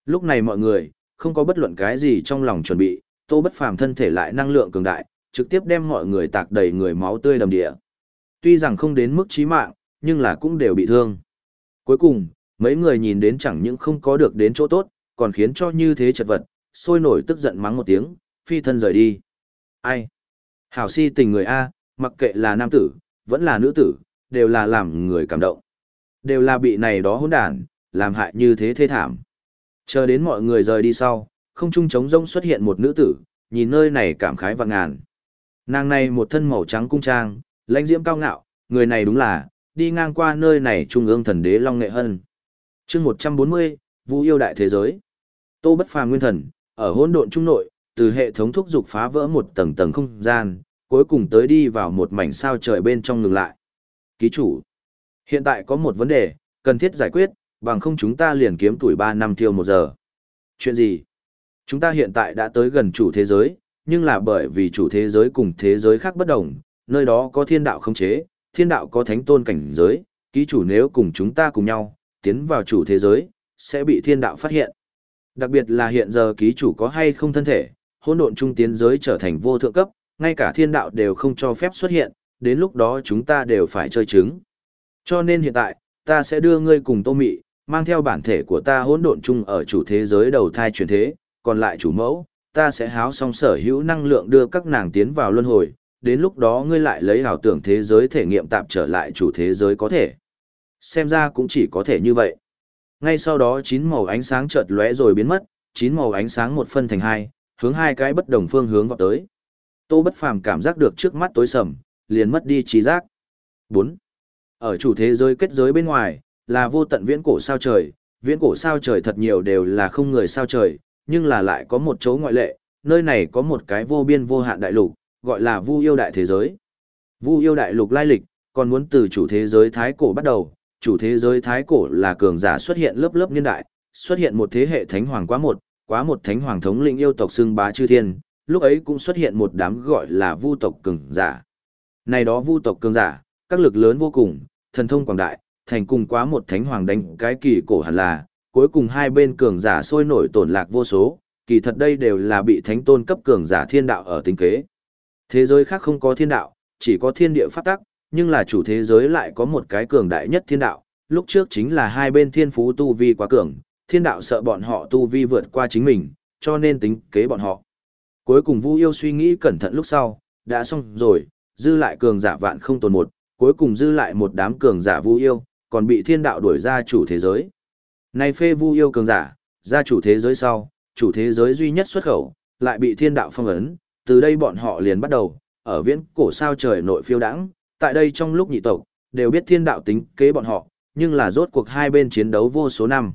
Lúc này mọi người, không có bất luận cái gì trong lòng chuẩn bị, tô bất phàm thân thể lại năng lượng cường đại, trực tiếp đem mọi người tạc đầy người máu tươi đầm địa. Tuy rằng không đến mức chí mạng, nhưng là cũng đều bị thương. Cuối cùng, mấy người nhìn đến chẳng những không có được đến chỗ tốt, còn khiến cho như thế chật vật, sôi nổi tức giận mắng một tiếng, phi thân rời đi. Ai? Hảo si tình người A, mặc kệ là nam tử, vẫn là nữ tử, đều là làm người cảm động. Đều là bị này đó hỗn đản, làm hại như thế thê thảm. Chờ đến mọi người rời đi sau, không trung trống rông xuất hiện một nữ tử, nhìn nơi này cảm khái và ngàn. Nàng này một thân màu trắng cung trang, lãnh diễm cao ngạo, người này đúng là, đi ngang qua nơi này trung ương thần đế Long Nghệ Hân chương 140, Vũ yêu đại thế giới. Tô bất phàm nguyên thần, ở hỗn độn trung nội, từ hệ thống thúc dục phá vỡ một tầng tầng không gian, cuối cùng tới đi vào một mảnh sao trời bên trong ngừng lại. Ký chủ, hiện tại có một vấn đề, cần thiết giải quyết, bằng không chúng ta liền kiếm tuổi 3 năm tiêu một giờ. Chuyện gì? Chúng ta hiện tại đã tới gần chủ thế giới, nhưng là bởi vì chủ thế giới cùng thế giới khác bất đồng, nơi đó có thiên đạo không chế, thiên đạo có thánh tôn cảnh giới, ký chủ nếu cùng chúng ta cùng nhau, tiến vào chủ thế giới, sẽ bị thiên đạo phát hiện. Đặc biệt là hiện giờ ký chủ có hay không thân thể, hỗn độn trung tiến giới trở thành vô thượng cấp, ngay cả thiên đạo đều không cho phép xuất hiện, đến lúc đó chúng ta đều phải chơi trứng. Cho nên hiện tại, ta sẽ đưa ngươi cùng Tô Mị, mang theo bản thể của ta hỗn độn chung ở chủ thế giới đầu thai chuyển thế, còn lại chủ mẫu, ta sẽ háo xong sở hữu năng lượng đưa các nàng tiến vào luân hồi, đến lúc đó ngươi lại lấy ảo tưởng thế giới thể nghiệm tạm trở lại chủ thế giới có thể. Xem ra cũng chỉ có thể như vậy. Ngay sau đó chín màu ánh sáng chợt lóe rồi biến mất, chín màu ánh sáng một phân thành hai, hướng hai cái bất đồng phương hướng vào tới. Tô Bất Phàm cảm giác được trước mắt tối sầm, liền mất đi trí giác. 4. Ở chủ thế giới kết giới bên ngoài, là vô tận viễn cổ sao trời, viễn cổ sao trời thật nhiều đều là không người sao trời, nhưng là lại có một chỗ ngoại lệ, nơi này có một cái vô biên vô hạn đại lục, gọi là Vu yêu đại thế giới. Vu yêu đại lục lai lịch, còn muốn từ chủ thế giới thái cổ bắt đầu, chủ thế giới thái cổ là cường giả xuất hiện lớp lớp niên đại, xuất hiện một thế hệ thánh hoàng quá một, quá một thánh hoàng thống lĩnh yêu tộc xưng bá chư thiên, lúc ấy cũng xuất hiện một đám gọi là vu tộc cường giả. Này đó vu tộc cường giả, các lực lớn vô cùng, thần thông quảng đại, thành cùng quá một thánh hoàng đánh cái kỳ cổ hẳn là, cuối cùng hai bên cường giả sôi nổi tổn lạc vô số, kỳ thật đây đều là bị thánh tôn cấp cường giả thiên đạo ở tính kế. Thế giới khác không có thiên đạo, chỉ có thiên địa pháp tắc, nhưng là chủ thế giới lại có một cái cường đại nhất thiên đạo, lúc trước chính là hai bên thiên phú tu vi quá cường, thiên đạo sợ bọn họ tu vi vượt qua chính mình, cho nên tính kế bọn họ. Cuối cùng Vu Yêu suy nghĩ cẩn thận lúc sau, đã xong rồi, dư lại cường giả vạn không tồn một, cuối cùng dư lại một đám cường giả Vu Yêu, còn bị thiên đạo đuổi ra chủ thế giới. Này phê Vu Yêu cường giả, ra chủ thế giới sau, chủ thế giới duy nhất xuất khẩu, lại bị thiên đạo phong ấn, từ đây bọn họ liền bắt đầu, ở viễn cổ sao trời nội phiêu đãng, tại đây trong lúc nhị tộc, đều biết thiên đạo tính kế bọn họ, nhưng là rốt cuộc hai bên chiến đấu vô số năm.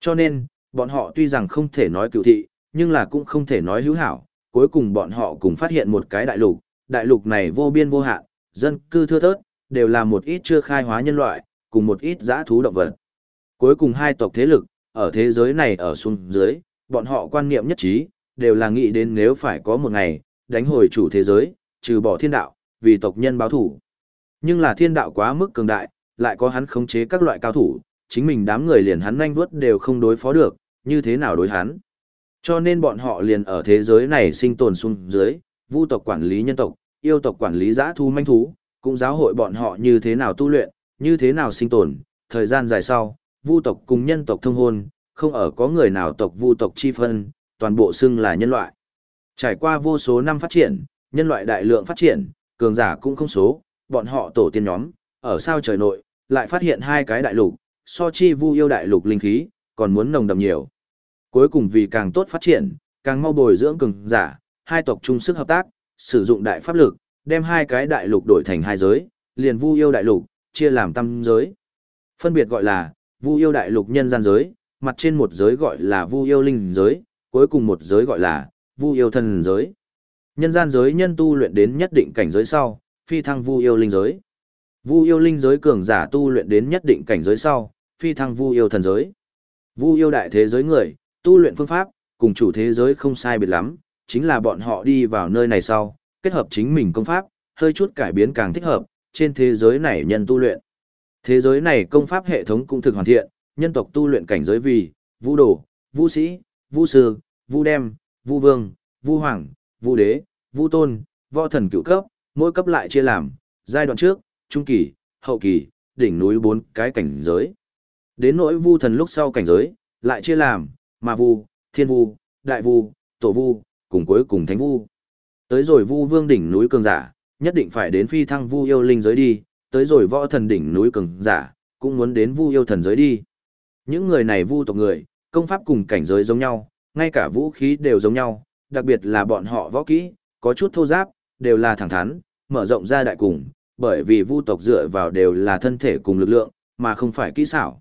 Cho nên, bọn họ tuy rằng không thể nói cựu thị, nhưng là cũng không thể nói hữu hảo, cuối cùng bọn họ cùng phát hiện một cái đại lục, đại lục này vô biên vô hạn, dân cư thưa thớt, đều là một ít chưa khai hóa nhân loại, cùng một ít giã thú động vật. Cuối cùng hai tộc thế lực, ở thế giới này ở xuống dưới, bọn họ quan niệm nhất trí, đều là nghĩ đến nếu phải có một ngày, đánh hồi chủ thế giới, trừ bỏ thiên đạo, vì tộc nhân báo thủ. Nhưng là thiên đạo quá mức cường đại, lại có hắn khống chế các loại cao thủ, chính mình đám người liền hắn nhanh vuốt đều không đối phó được, như thế nào đối hắn. Cho nên bọn họ liền ở thế giới này sinh tồn xuống dưới, vu tộc quản lý nhân tộc, yêu tộc quản lý giã thu manh thú, cũng giáo hội bọn họ như thế nào tu luyện, như thế nào sinh tồn. Thời gian dài sau, vu tộc cùng nhân tộc thông hôn, không ở có người nào tộc vu tộc chi phân, toàn bộ xưng là nhân loại. Trải qua vô số năm phát triển, nhân loại đại lượng phát triển, cường giả cũng không số, bọn họ tổ tiên nhóm, ở sao trời nội, lại phát hiện hai cái đại lục, so chi vu yêu đại lục linh khí, còn muốn nồng đậm nhiều. Cuối cùng vì càng tốt phát triển, càng mau bồi dưỡng cường giả, hai tộc chung sức hợp tác, sử dụng đại pháp lực, đem hai cái đại lục đổi thành hai giới, liền vu yêu đại lục, chia làm tam giới. Phân biệt gọi là, vu yêu đại lục nhân gian giới, mặt trên một giới gọi là vu yêu linh giới, cuối cùng một giới gọi là vu yêu thần giới. Nhân gian giới nhân tu luyện đến nhất định cảnh giới sau, phi thăng vu yêu linh giới. Vu yêu linh giới cường giả tu luyện đến nhất định cảnh giới sau, phi thăng vu yêu thần giới. Vu yêu đại thế giới người, tu luyện phương pháp, cùng chủ thế giới không sai biệt lắm, chính là bọn họ đi vào nơi này sau, kết hợp chính mình công pháp, hơi chút cải biến càng thích hợp, trên thế giới này nhân tu luyện. Thế giới này công pháp hệ thống cũng thực hoàn thiện, nhân tộc tu luyện cảnh giới vì, vũ đồ, vũ sĩ, vũ sư, vũ đem, vũ vương, vũ hoàng, vũ đế, vũ tôn, võ thần cựu cấp, mỗi cấp lại chia làm, giai đoạn trước, trung kỳ, hậu kỳ, đỉnh núi bốn cái cảnh giới. Đến nỗi vu thần lúc sau cảnh giới, lại chia làm, ma vu, thiên vu, đại vu, tổ vu, cùng cuối cùng thánh vu. Tới rồi vu vương đỉnh núi cường giả, nhất định phải đến phi thăng vu yêu linh giới đi, tới rồi võ thần đỉnh núi cường giả, cũng muốn đến vu yêu thần giới đi. Những người này vu tộc người, công pháp cùng cảnh giới giống nhau, ngay cả vũ khí đều giống nhau, đặc biệt là bọn họ võ kỹ, có chút thô giáp, đều là thẳng thắn, mở rộng ra đại cùng, bởi vì vu tộc dựa vào đều là thân thể cùng lực lượng, mà không phải kỹ xảo.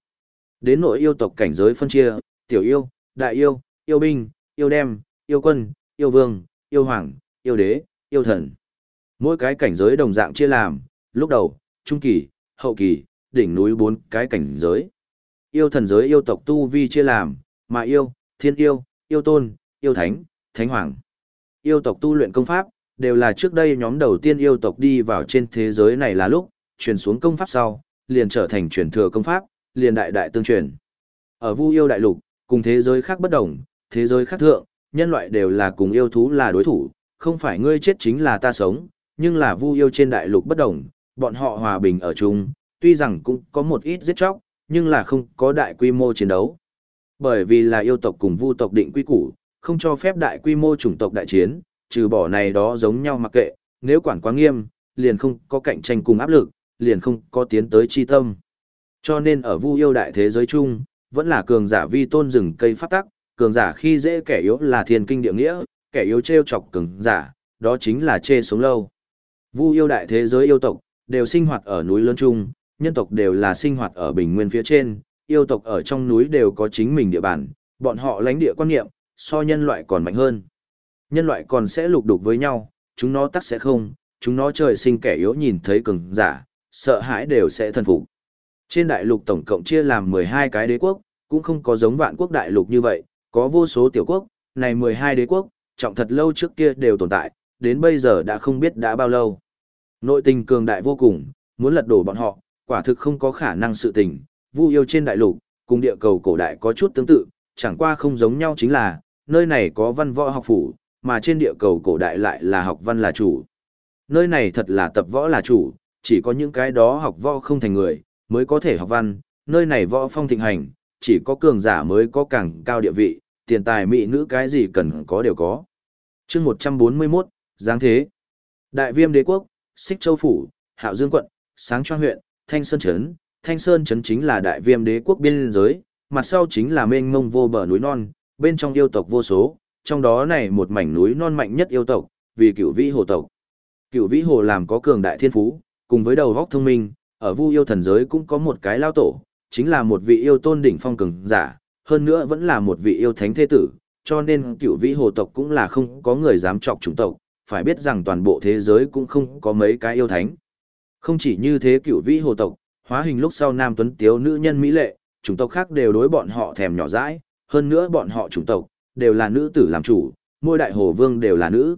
Đến nội yêu tộc cảnh giới phân chia, tiểu yêu, đại yêu, yêu binh, yêu đem, yêu quân, yêu vương, yêu hoàng, yêu đế, yêu thần. Mỗi cái cảnh giới đồng dạng chia làm, lúc đầu, trung kỳ, hậu kỳ, đỉnh núi bốn cái cảnh giới. Yêu thần giới yêu tộc tu vi chia làm, mà yêu, thiên yêu, yêu tôn, yêu thánh, thánh hoàng. Yêu tộc tu luyện công pháp, đều là trước đây nhóm đầu tiên yêu tộc đi vào trên thế giới này là lúc, truyền xuống công pháp sau, liền trở thành truyền thừa công pháp, liền đại đại tương truyền. Ở Vu yêu đại lục, cùng thế giới khác bất đồng, thế giới khác thượng, nhân loại đều là cùng yêu thú là đối thủ, không phải ngươi chết chính là ta sống, nhưng là Vu yêu trên đại lục bất đồng, bọn họ hòa bình ở chung, tuy rằng cũng có một ít giết chóc, nhưng là không có đại quy mô chiến đấu. Bởi vì là yêu tộc cùng Vu tộc định quy củ, không cho phép đại quy mô chủng tộc đại chiến, trừ bỏ này đó giống nhau mặc kệ, nếu quản quá nghiêm, liền không có cạnh tranh cùng áp lực, liền không có tiến tới chi tâm. Cho nên ở vu yêu đại thế giới chung, vẫn là cường giả vi tôn rừng cây phát tắc, cường giả khi dễ kẻ yếu là thiên kinh địa nghĩa, kẻ yếu treo chọc cường giả, đó chính là chê sống lâu. Vu yêu đại thế giới yêu tộc, đều sinh hoạt ở núi lớn chung, nhân tộc đều là sinh hoạt ở bình nguyên phía trên, yêu tộc ở trong núi đều có chính mình địa bàn, bọn họ lãnh địa quan niệm, so nhân loại còn mạnh hơn. Nhân loại còn sẽ lục đục với nhau, chúng nó tắc sẽ không, chúng nó trời sinh kẻ yếu nhìn thấy cường giả, sợ hãi đều sẽ thần phục. Trên đại lục tổng cộng chia làm 12 cái đế quốc, cũng không có giống vạn quốc đại lục như vậy, có vô số tiểu quốc, này 12 đế quốc, trọng thật lâu trước kia đều tồn tại, đến bây giờ đã không biết đã bao lâu. Nội tình cường đại vô cùng, muốn lật đổ bọn họ, quả thực không có khả năng sự tình, vu yêu trên đại lục, cùng địa cầu cổ đại có chút tương tự, chẳng qua không giống nhau chính là, nơi này có văn võ học phủ, mà trên địa cầu cổ đại lại là học văn là chủ. Nơi này thật là tập võ là chủ, chỉ có những cái đó học võ không thành người, mới có thể học văn, nơi này võ phong thịnh hành, chỉ có cường giả mới có càng cao địa vị, tiền tài mỹ nữ cái gì cần có đều có. chương 141, Giáng Thế Đại viêm đế quốc, Xích Châu Phủ, Hạo Dương Quận, Sáng Choan huyện, Thanh Sơn Trấn, Thanh Sơn Trấn chính là đại viêm đế quốc biên giới, mặt sau chính là mênh mông vô bờ núi non, bên trong yêu tộc vô số, trong đó này một mảnh núi non mạnh nhất yêu tộc, vì cửu vĩ hồ tộc. Cửu vĩ hồ làm có cường đại thiên phú, cùng với đầu góc thông minh, ở vu yêu thần giới cũng có một cái lao tổ, chính là một vị yêu tôn đỉnh phong cường giả, hơn nữa vẫn là một vị yêu thánh thế tử, cho nên cửu vĩ hồ tộc cũng là không có người dám chọc chủng tộc, phải biết rằng toàn bộ thế giới cũng không có mấy cái yêu thánh. Không chỉ như thế cửu vĩ hồ tộc, hóa hình lúc sau nam tuấn tiếu nữ nhân mỹ lệ, chủng tộc khác đều đối bọn họ thèm nhỏ dãi, hơn nữa bọn họ chủng tộc, đều là nữ tử làm chủ, mỗi đại hồ vương đều là nữ.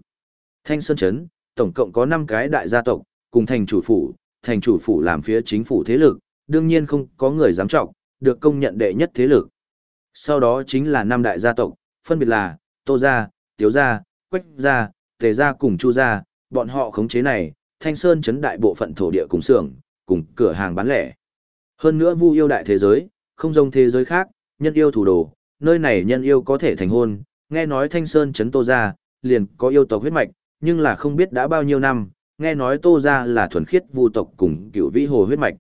Thanh Sơn Trấn, tổng cộng có 5 cái đại gia tộc, cùng thành chủ phủ, thành chủ phủ làm phía chính phủ thế lực, đương nhiên không có người dám trọng, được công nhận đệ nhất thế lực. Sau đó chính là năm đại gia tộc, phân biệt là Tô gia, Tiếu gia, Quách gia, Tề gia cùng Chu gia, bọn họ khống chế này, Thanh Sơn chấn đại bộ phận thổ địa cùng xưởng, cùng cửa hàng bán lẻ. Hơn nữa Vu yêu đại thế giới, không giống thế giới khác, nhân yêu thủ đồ, nơi này nhân yêu có thể thành hôn, nghe nói Thanh Sơn chấn Tô gia, liền có yêu tộc huyết mạch, nhưng là không biết đã bao nhiêu năm, nghe nói Tô gia là thuần khiết vu tộc cùng cựu vĩ hồ huyết mạch.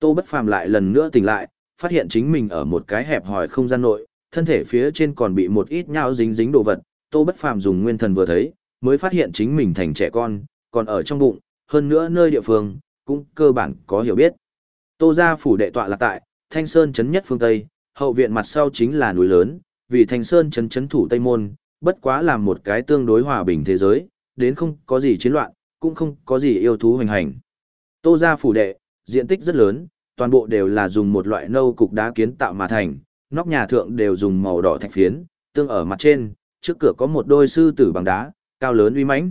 Tô Bất Phàm lại lần nữa tỉnh lại, phát hiện chính mình ở một cái hẹp hòi không gian nội, thân thể phía trên còn bị một ít nhão dính dính đồ vật, Tô Bất Phàm dùng nguyên thần vừa thấy, mới phát hiện chính mình thành trẻ con, còn ở trong bụng, hơn nữa nơi địa phương, cũng cơ bản có hiểu biết. Tô gia phủ đệ tọa là tại Thanh Sơn trấn nhất phương Tây, hậu viện mặt sau chính là núi lớn, vì thành Sơn trấn trấn thủ Tây môn, bất quá là một cái tương đối hòa bình thế giới, đến không có gì chiến loạn, cũng không có gì yêu thú hoành hành. Tô gia phủ đệ, diện tích rất lớn, toàn bộ đều là dùng một loại nâu cục đá kiến tạo mà thành, nóc nhà thượng đều dùng màu đỏ thạch phiến, tương ở mặt trên, trước cửa có một đôi sư tử bằng đá, cao lớn uy mãnh.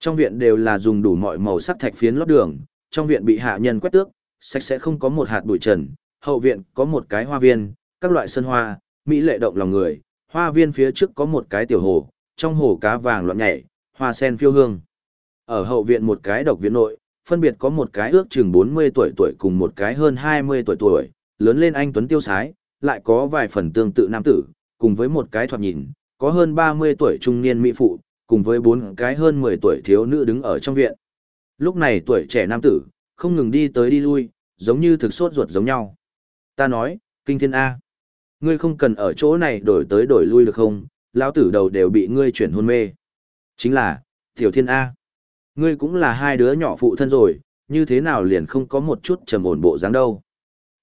Trong viện đều là dùng đủ mọi màu sắc thạch phiến lót đường, trong viện bị hạ nhân quét tước, sạch sẽ không có một hạt bụi trần, hậu viện có một cái hoa viên, các loại sơn hoa, mỹ lệ động lòng người, hoa viên phía trước có một cái tiểu hồ, trong hồ cá vàng loạn nhảy, hoa sen phiêu hương. Ở hậu viện một cái độc viện nội, phân biệt có một cái ước chừng 40 tuổi tuổi cùng một cái hơn 20 tuổi tuổi, lớn lên anh Tuấn Tiêu Sái, lại có vài phần tương tự nam tử, cùng với một cái thoạt nhìn, có hơn 30 tuổi trung niên mỹ phụ, cùng với bốn cái hơn 10 tuổi thiếu nữ đứng ở trong viện. Lúc này tuổi trẻ nam tử, không ngừng đi tới đi lui, giống như thực sốt ruột giống nhau. Ta nói, kinh thiên A. Ngươi không cần ở chỗ này đổi tới đổi lui được không, lão tử đầu đều bị ngươi chuyển hôn mê. Chính là, tiểu thiên A. Ngươi cũng là hai đứa nhỏ phụ thân rồi, như thế nào liền không có một chút trầm ổn bộ dáng đâu.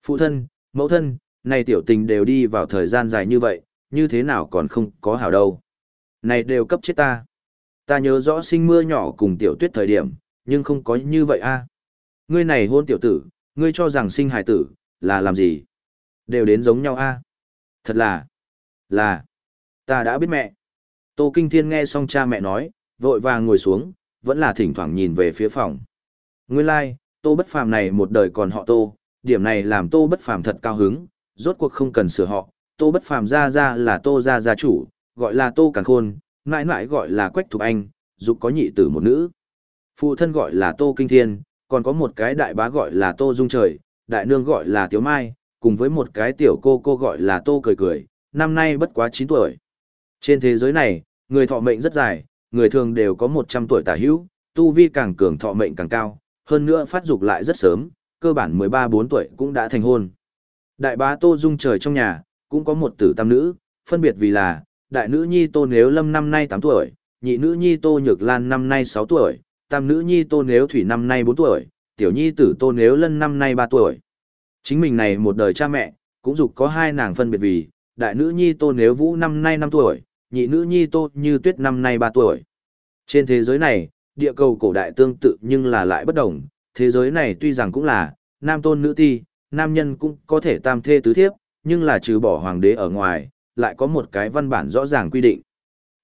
Phụ thân, mẫu thân, này tiểu tình đều đi vào thời gian dài như vậy, như thế nào còn không có hảo đâu. Này đều cấp chết ta. Ta nhớ rõ sinh mưa nhỏ cùng tiểu tuyết thời điểm, nhưng không có như vậy a. Ngươi này hôn tiểu tử, ngươi cho rằng sinh hài tử, là làm gì? Đều đến giống nhau a. Thật là, là, ta đã biết mẹ. Tô Kinh Thiên nghe xong cha mẹ nói, vội vàng ngồi xuống, vẫn là thỉnh thoảng nhìn về phía phòng. Nguyên lai, like, Tô Bất Phàm này một đời còn họ Tô, điểm này làm Tô Bất Phàm thật cao hứng, rốt cuộc không cần sửa họ, Tô Bất Phàm ra ra là Tô gia gia chủ, gọi là Tô Càn Khôn, mãi mãi gọi là Quách Thục Anh, dục có nhị tử một nữ. Phụ thân gọi là Tô Kinh Thiên, còn có một cái đại bá gọi là Tô Dung Trời, đại nương gọi là Tiếu Mai, cùng với một cái tiểu cô cô gọi là Tô Cười Cười, năm nay bất quá 9 tuổi. Trên thế giới này, người thọ mệnh rất dài, người thường đều có 100 tuổi tả hữu, tu vi càng cường thọ mệnh càng cao, hơn nữa phát dục lại rất sớm, cơ bản 13-4 tuổi cũng đã thành hôn. Đại bá Tô Dung Trời trong nhà, cũng có một tử tam nữ, phân biệt vì là, đại nữ nhi Tô Nếu Lâm năm nay 8 tuổi, nhị nữ nhi Tô Nhược Lan năm nay 6 tuổi, tam nữ nhi Tô Nếu Thủy năm nay 4 tuổi, tiểu nhi tử Tô Nếu Lân năm nay 3 tuổi. Chính mình này một đời cha mẹ, cũng dục có hai nàng phân biệt vì, đại nữ nhi Tô Nếu Vũ năm nay 5 tuổi, nhị nữ nhi Tô Như Tuyết năm nay 3 tuổi. Trên thế giới này, địa cầu cổ đại tương tự nhưng là lại bất đồng, thế giới này tuy rằng cũng là, nam tôn nữ ti, nam nhân cũng có thể tam thê tứ thiếp, nhưng là trừ bỏ hoàng đế ở ngoài, lại có một cái văn bản rõ ràng quy định.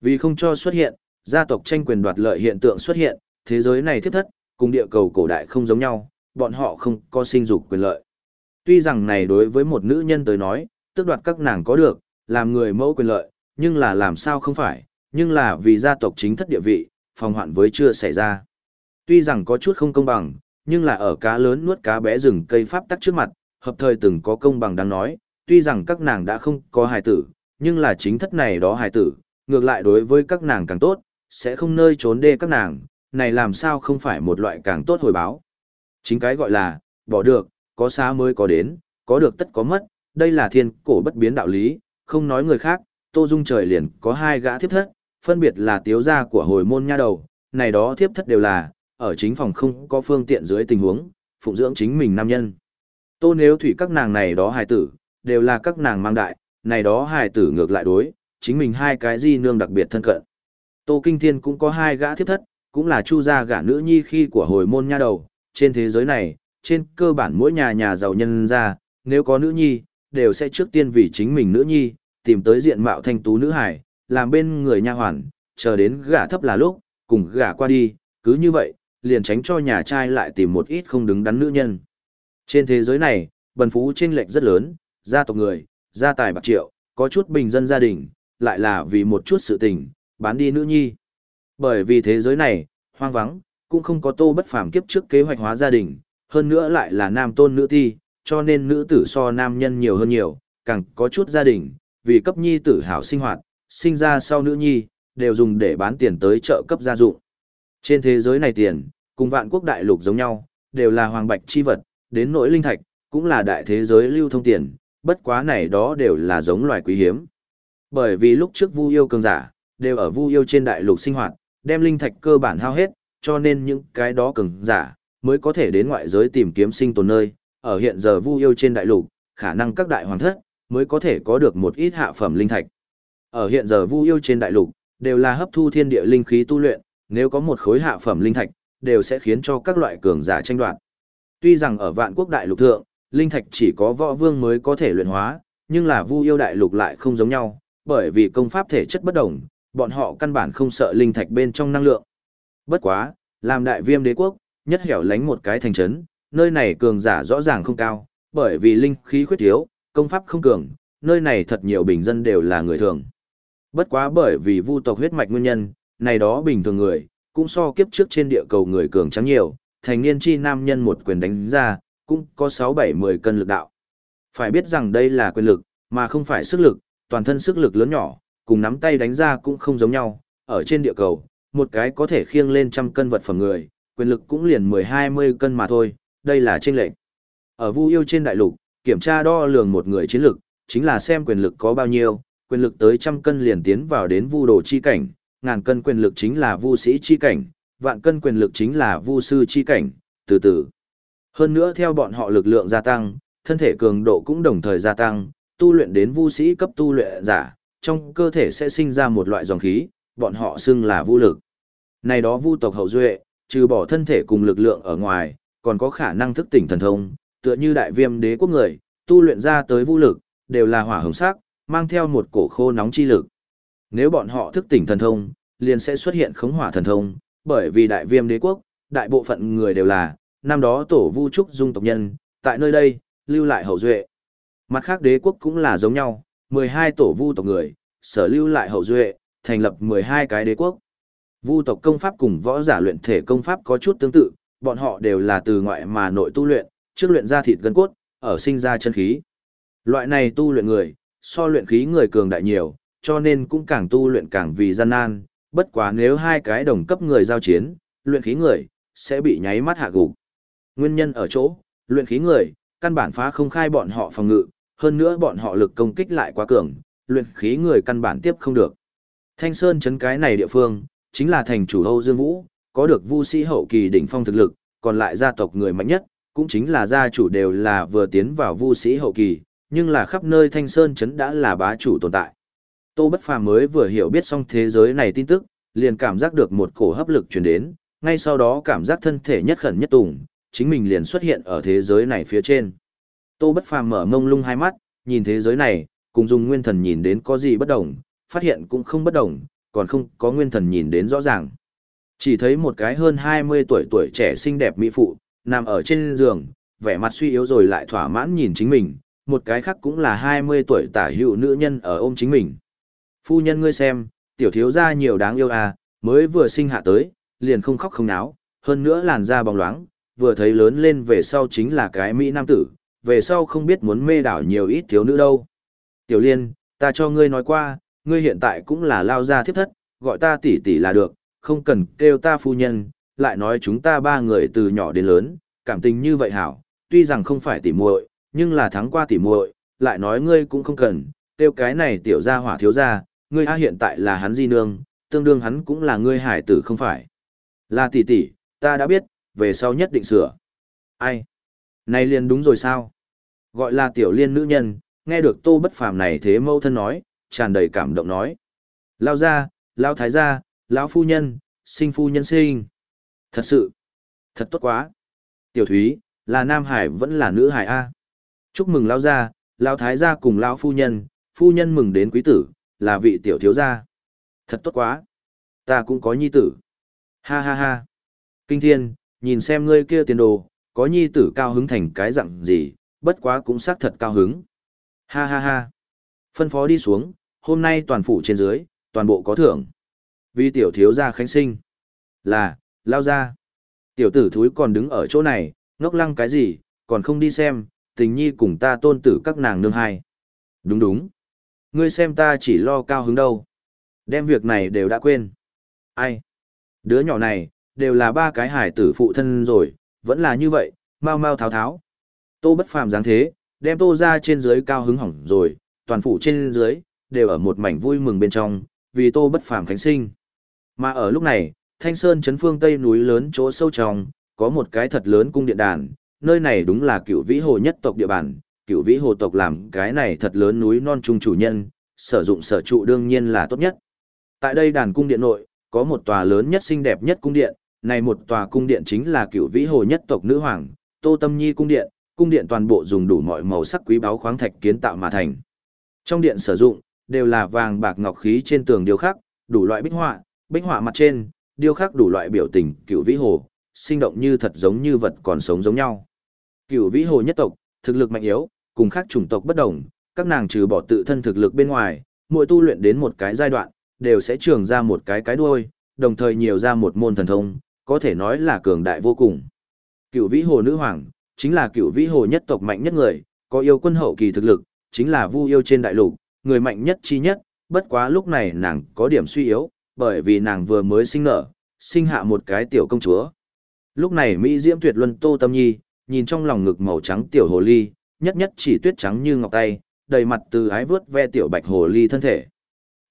Vì không cho xuất hiện, gia tộc tranh quyền đoạt lợi hiện tượng xuất hiện, thế giới này thiết thất, cùng địa cầu cổ đại không giống nhau, bọn họ không có sinh dục quyền lợi. Tuy rằng này đối với một nữ nhân tới nói, tức đoạt các nàng có được, làm người mẫu quyền lợi, nhưng là làm sao không phải, nhưng là vì gia tộc chính thất địa vị, phòng hoạn với chưa xảy ra. Tuy rằng có chút không công bằng, nhưng là ở cá lớn nuốt cá bé rừng cây pháp tắc trước mặt, hợp thời từng có công bằng đáng nói, tuy rằng các nàng đã không có hài tử, nhưng là chính thất này đó hài tử, ngược lại đối với các nàng càng tốt, sẽ không nơi trốn đê các nàng, này làm sao không phải một loại càng tốt hồi báo. Chính cái gọi là, bỏ được, có xa mới có đến, có được tất có mất, đây là thiên cổ bất biến đạo lý, không nói người khác, Tô Dung trời liền có hai gã thiếp thất, phân biệt là tiếu gia của hồi môn nha đầu, này đó thiếp thất đều là, ở chính phòng không có phương tiện dưới tình huống, phụng dưỡng chính mình nam nhân. Tô nếu thủy các nàng này đó hài tử, đều là các nàng mang đại, này đó hài tử ngược lại đối, chính mình hai cái di nương đặc biệt thân cận. Tô Kinh Thiên cũng có hai gã thiếp thất, cũng là chu gia gả nữ nhi khi của hồi môn nha đầu, trên thế giới này, trên cơ bản mỗi nhà nhà giàu nhân ra, nếu có nữ nhi, đều sẽ trước tiên vì chính mình nữ nhi, tìm tới diện mạo thanh tú nữ hải, làm bên người nha hoàn, chờ đến gả thấp là lúc, cùng gả qua đi, cứ như vậy, liền tránh cho nhà trai lại tìm một ít không đứng đắn nữ nhân. Trên thế giới này, bần phú chênh lệch rất lớn, gia tộc người, gia tài bạc triệu, có chút bình dân gia đình, lại là vì một chút sự tình, bán đi nữ nhi. Bởi vì thế giới này, hoang vắng, cũng không có tô bất phàm kiếp trước kế hoạch hóa gia đình, hơn nữa lại là nam tôn nữ thi, cho nên nữ tử so nam nhân nhiều hơn nhiều, càng có chút gia đình, vì cấp nhi tử hảo sinh hoạt, sinh ra sau nữ nhi, đều dùng để bán tiền tới chợ cấp gia dụng. Trên thế giới này tiền, cùng vạn quốc đại lục giống nhau, đều là hoàng bạch chi vật, đến nỗi linh thạch, cũng là đại thế giới lưu thông tiền, bất quá này đó đều là giống loài quý hiếm. Bởi vì lúc trước Vu yêu cường giả, đều ở Vu yêu trên đại lục sinh hoạt, đem linh thạch cơ bản hao hết, cho nên những cái đó cường giả mới có thể đến ngoại giới tìm kiếm sinh tồn nơi. Ở hiện giờ Vu yêu trên đại lục, khả năng các đại hoàng thất mới có thể có được một ít hạ phẩm linh thạch. Ở hiện giờ Vu yêu trên đại lục, đều là hấp thu thiên địa linh khí tu luyện, nếu có một khối hạ phẩm linh thạch, đều sẽ khiến cho các loại cường giả tranh đoạt. Tuy rằng ở vạn quốc đại lục thượng, linh thạch chỉ có võ vương mới có thể luyện hóa, nhưng là Vu yêu đại lục lại không giống nhau, bởi vì công pháp thể chất bất đồng, bọn họ căn bản không sợ linh thạch bên trong năng lượng. Bất quá, làm đại viêm đế quốc, nhất hẻo lánh một cái thành trấn, nơi này cường giả rõ ràng không cao, bởi vì linh khí khuyết thiếu, công pháp không cường, nơi này thật nhiều bình dân đều là người thường. Bất quá bởi vì vu tộc huyết mạch nguyên nhân, này đó bình thường người, cũng so kiếp trước trên địa cầu người cường trắng nhiều, thành niên chi nam nhân một quyền đánh ra, cũng có 6-7-10 cân lực đạo. Phải biết rằng đây là quyền lực, mà không phải sức lực, toàn thân sức lực lớn nhỏ, cùng nắm tay đánh ra cũng không giống nhau, ở trên địa cầu, một cái có thể khiêng lên trăm cân vật phẩm người, quyền lực cũng liền 10-20 cân mà thôi, đây là trên lệnh. Ở Vu Yêu trên đại lục, kiểm tra đo lường một người chiến lực, chính là xem quyền lực có bao nhiêu, quyền lực tới trăm cân liền tiến vào đến Vu Đồ chi cảnh, ngàn cân quyền lực chính là Vu Sĩ chi cảnh, vạn cân quyền lực chính là Vu Sư chi cảnh, từ từ. Hơn nữa theo bọn họ lực lượng gia tăng, thân thể cường độ cũng đồng thời gia tăng, tu luyện đến vu sĩ cấp tu luyện giả, trong cơ thể sẽ sinh ra một loại dòng khí, bọn họ xưng là vu lực. Này đó vu tộc hậu duệ, trừ bỏ thân thể cùng lực lượng ở ngoài, còn có khả năng thức tỉnh thần thông, tựa như đại viêm đế quốc người, tu luyện ra tới vũ lực, đều là hỏa hồng sắc, mang theo một cổ khô nóng chi lực. Nếu bọn họ thức tỉnh thần thông, liền sẽ xuất hiện khống hỏa thần thông, bởi vì đại viêm đế quốc, đại bộ phận người đều là, năm đó tổ vu trúc dung tộc nhân, tại nơi đây, lưu lại hậu duệ. Mặt khác đế quốc cũng là giống nhau, 12 tổ vu tộc người, sở lưu lại hậu duệ, thành lập 12 cái đế quốc. Vu tộc công pháp cùng võ giả luyện thể công pháp có chút tương tự, bọn họ đều là từ ngoại mà nội tu luyện, trước luyện ra thịt gân cốt, ở sinh ra chân khí. Loại này tu luyện người, so luyện khí người cường đại nhiều, cho nên cũng càng tu luyện càng vì gian nan, bất quá nếu hai cái đồng cấp người giao chiến, luyện khí người, sẽ bị nháy mắt hạ gục. Nguyên nhân ở chỗ, luyện khí người, căn bản phá không khai bọn họ phòng ngự, hơn nữa bọn họ lực công kích lại quá cường, luyện khí người căn bản tiếp không được. Thanh Sơn chấn cái này địa phương, chính là thành chủ Âu Dương Vũ, có được vu sĩ hậu kỳ đỉnh phong thực lực, còn lại gia tộc người mạnh nhất, cũng chính là gia chủ đều là vừa tiến vào vu sĩ hậu kỳ, nhưng là khắp nơi Thanh Sơn chấn đã là bá chủ tồn tại. Tô Bất Phàm mới vừa hiểu biết xong thế giới này tin tức, liền cảm giác được một cổ hấp lực truyền đến, ngay sau đó cảm giác thân thể nhất khẩn nhất tùng, chính mình liền xuất hiện ở thế giới này phía trên. Tô Bất Phàm mở ngông lung hai mắt, nhìn thế giới này, cùng dùng nguyên thần nhìn đến có gì bất đồng, phát hiện cũng không bất đồng, còn không có nguyên thần nhìn đến rõ ràng. Chỉ thấy một cái hơn 20 tuổi tuổi trẻ xinh đẹp mỹ phụ, nằm ở trên giường, vẻ mặt suy yếu rồi lại thỏa mãn nhìn chính mình, một cái khác cũng là 20 tuổi tả hữu nữ nhân ở ôm chính mình. Phu nhân ngươi xem, tiểu thiếu gia nhiều đáng yêu à, mới vừa sinh hạ tới, liền không khóc không náo, hơn nữa làn da bóng loáng, vừa thấy lớn lên về sau chính là cái mỹ nam tử, về sau không biết muốn mê đảo nhiều ít thiếu nữ đâu. Tiểu liên, ta cho ngươi nói qua, ngươi hiện tại cũng là lao gia thiếp thất, gọi ta tỷ tỷ là được, không cần kêu ta phu nhân, lại nói chúng ta ba người từ nhỏ đến lớn, cảm tình như vậy hảo, tuy rằng không phải tỷ muội, nhưng là thắng qua tỷ muội, lại nói ngươi cũng không cần, kêu cái này tiểu gia hỏa thiếu gia, ngươi a hiện tại là hắn di nương, tương đương hắn cũng là ngươi hải tử không phải. Là tỷ tỷ, ta đã biết, về sau nhất định sửa. Ai? Này liền đúng rồi sao? Gọi là tiểu liên nữ nhân, nghe được tô bất phàm này thế mâu thân nói, tràn đầy cảm động nói. Lao ra, lao thái gia, lão phu nhân, sinh phu nhân sinh. Thật sự, thật tốt quá. Tiểu thúy, là nam hải vẫn là nữ hải A. Chúc mừng lao gia, lao thái gia cùng lão phu nhân, phu nhân mừng đến quý tử, là vị tiểu thiếu gia. Thật tốt quá. Ta cũng có nhi tử. Ha ha ha. Kinh thiên, nhìn xem ngươi kia tiền đồ, có nhi tử cao hứng thành cái dạng gì, bất quá cũng xác thật cao hứng. Ha ha ha. Phân phó đi xuống, hôm nay toàn phủ trên dưới, toàn bộ có thưởng. Vì tiểu thiếu gia khánh sinh. Là, lao ra. Tiểu tử thúi còn đứng ở chỗ này, ngốc lăng cái gì, còn không đi xem, tình nhi cùng ta tôn tử các nàng nương hai. Đúng đúng. Ngươi xem ta chỉ lo cao hứng đâu. Đem việc này đều đã quên. Ai? Đứa nhỏ này, đều là ba cái hải tử phụ thân rồi, vẫn là như vậy, mau mau tháo tháo. Tô bất phàm dáng thế, đem tô ra trên dưới cao hứng hỏng rồi, toàn phủ trên dưới, đều ở một mảnh vui mừng bên trong, vì tô bất phàm khánh sinh. Mà ở lúc này, thanh sơn chấn phương tây núi lớn chỗ sâu trong, có một cái thật lớn cung điện đàn, nơi này đúng là cựu vĩ hồ nhất tộc địa bàn, cựu vĩ hồ tộc làm cái này thật lớn núi non trung chủ nhân, sử dụng sở trụ đương nhiên là tốt nhất. Tại đây đàn cung điện nội, có một tòa lớn nhất xinh đẹp nhất cung điện, này một tòa cung điện chính là cựu vĩ hồ nhất tộc nữ hoàng, Tô Tâm Nhi cung điện, cung điện toàn bộ dùng đủ mọi màu sắc quý báu khoáng thạch kiến tạo mà thành. Trong điện sử dụng đều là vàng bạc ngọc khí trên tường điêu khắc, đủ loại bích họa, bích họa mặt trên điêu khắc đủ loại biểu tình cựu vĩ hồ, sinh động như thật giống như vật còn sống giống nhau. Cựu vĩ hồ nhất tộc, thực lực mạnh yếu, cùng khác chủng tộc bất đồng, các nàng trừ bỏ tự thân thực lực bên ngoài, mỗi tu luyện đến một cái giai đoạn, đều sẽ trường ra một cái cái đuôi, đồng thời nhiều ra một môn thần thông, có thể nói là cường đại vô cùng. Cựu vĩ hồ nữ hoàng, chính là cựu vĩ hồ nhất tộc mạnh nhất người, có yêu quân hậu kỳ thực lực, chính là vu yêu trên đại lục, người mạnh nhất chi nhất, bất quá lúc này nàng có điểm suy yếu, bởi vì nàng vừa mới sinh nở, sinh hạ một cái tiểu công chúa. Lúc này Mỹ Diễm Tuyệt Luân Tô Tâm Nhi, nhìn trong lòng ngực màu trắng tiểu hồ ly, nhất nhất chỉ tuyết trắng như ngọc tay, đầy mặt từ ái vớt ve tiểu bạch hồ ly thân thể.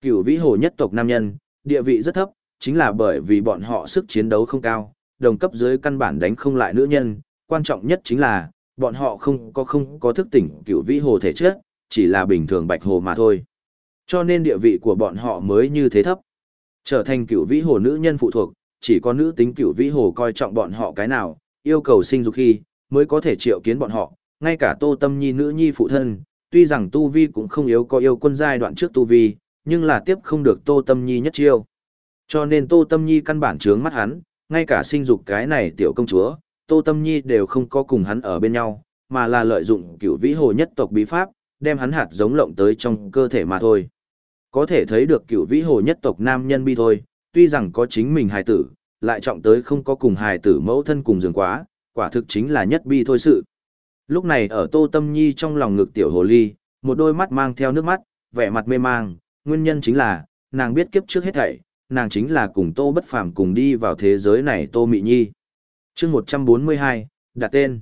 Cửu vĩ hồ nhất tộc nam nhân, địa vị rất thấp, chính là bởi vì bọn họ sức chiến đấu không cao, đồng cấp dưới căn bản đánh không lại nữ nhân, quan trọng nhất chính là, bọn họ không có không có thức tỉnh cửu vĩ hồ thể chất, chỉ là bình thường bạch hồ mà thôi. Cho nên địa vị của bọn họ mới như thế thấp. Trở thành cựu vĩ hồ nữ nhân phụ thuộc, chỉ có nữ tính cựu vĩ hồ coi trọng bọn họ cái nào, yêu cầu sinh dục khi, mới có thể triệu kiến bọn họ, ngay cả tô tâm nhi nữ nhi phụ thân, tuy rằng tu vi cũng không yếu có yêu quân giai đoạn trước tu vi, nhưng là tiếp không được tô tâm nhi nhất chiêu. Cho nên tô tâm nhi căn bản trướng mắt hắn, ngay cả sinh dục cái này tiểu công chúa, tô tâm nhi đều không có cùng hắn ở bên nhau, mà là lợi dụng cựu vĩ hồ nhất tộc bí pháp, đem hắn hạt giống lộng tới trong cơ thể mà thôi. Có thể thấy được cựu vĩ hồ nhất tộc nam nhân bi thôi, tuy rằng có chính mình hài tử, lại trọng tới không có cùng hài tử mẫu thân cùng giường quá, quả thực chính là nhất bi thôi sự. Lúc này ở Tô Tâm Nhi trong lòng ngực tiểu hồ ly, một đôi mắt mang theo nước mắt, vẻ mặt mê mang, nguyên nhân chính là, nàng biết kiếp trước hết thảy, nàng chính là cùng Tô Bất Phàm cùng đi vào thế giới này Tô Mị Nhi. chương 142, đặt tên.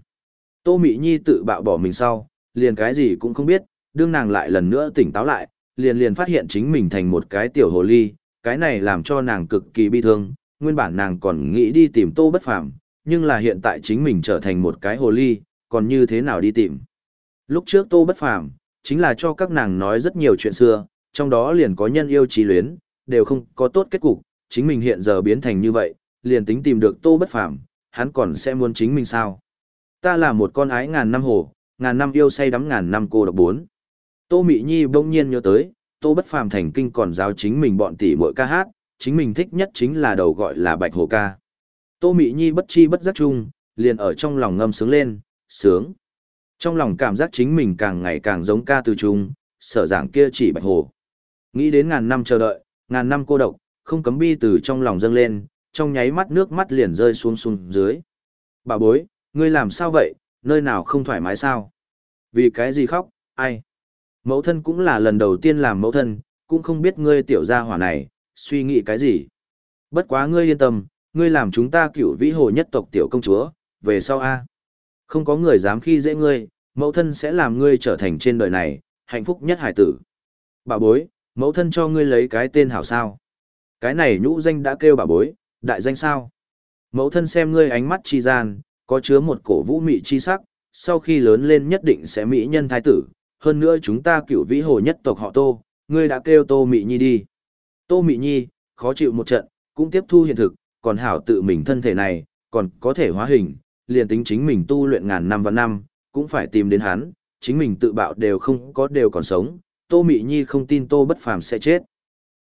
Tô Mị Nhi tự bạo bỏ mình sau, liền cái gì cũng không biết, đương nàng lại lần nữa tỉnh táo lại, liền liền phát hiện chính mình thành một cái tiểu hồ ly, cái này làm cho nàng cực kỳ bi thương, nguyên bản nàng còn nghĩ đi tìm Tô Bất Phàm, nhưng là hiện tại chính mình trở thành một cái hồ ly, còn như thế nào đi tìm. Lúc trước Tô Bất Phàm chính là cho các nàng nói rất nhiều chuyện xưa, trong đó liền có nhân yêu trí luyến, đều không có tốt kết cục, chính mình hiện giờ biến thành như vậy, liền tính tìm được Tô Bất Phàm, hắn còn sẽ muốn chính mình sao? Ta là một con ái ngàn năm hồ, ngàn năm yêu say đắm ngàn năm cô độc bốn. Tô Mị Nhi bỗng nhiên nhớ tới, Tô Bất Phàm thành kinh còn giáo chính mình bọn tỷ muội ca hát, chính mình thích nhất chính là đầu gọi là Bạch Hồ ca. Tô Mị Nhi bất chi bất giác chung, liền ở trong lòng ngâm sướng lên, sướng. Trong lòng cảm giác chính mình càng ngày càng giống ca từ chung, sở giảng kia chỉ Bạch Hồ. Nghĩ đến ngàn năm chờ đợi, ngàn năm cô độc, không cấm bi từ trong lòng dâng lên, trong nháy mắt nước mắt liền rơi xuống xuống dưới. Bà bối, ngươi làm sao vậy, nơi nào không thoải mái sao? Vì cái gì khóc, ai? Mẫu thân cũng là lần đầu tiên làm mẫu thân, cũng không biết ngươi tiểu gia hỏa này, suy nghĩ cái gì. Bất quá ngươi yên tâm, ngươi làm chúng ta cựu vĩ hồ nhất tộc tiểu công chúa, về sau a Không có người dám khi dễ ngươi, mẫu thân sẽ làm ngươi trở thành trên đời này, hạnh phúc nhất hải tử. Bà bối, mẫu thân cho ngươi lấy cái tên hảo sao. Cái này nhũ danh đã kêu bà bối, đại danh sao. Mẫu thân xem ngươi ánh mắt chi gian, có chứa một cổ vũ mị chi sắc, sau khi lớn lên nhất định sẽ mỹ nhân thái tử, hơn nữa chúng ta cửu vĩ hồ nhất tộc họ Tô, ngươi đã kêu Tô Mị Nhi đi. Tô Mị Nhi, khó chịu một trận, cũng tiếp thu hiện thực, còn hảo tự mình thân thể này, còn có thể hóa hình, liền tính chính mình tu luyện ngàn năm và năm, cũng phải tìm đến hắn, chính mình tự bạo đều không có đều còn sống, Tô Mị Nhi không tin Tô Bất Phàm sẽ chết.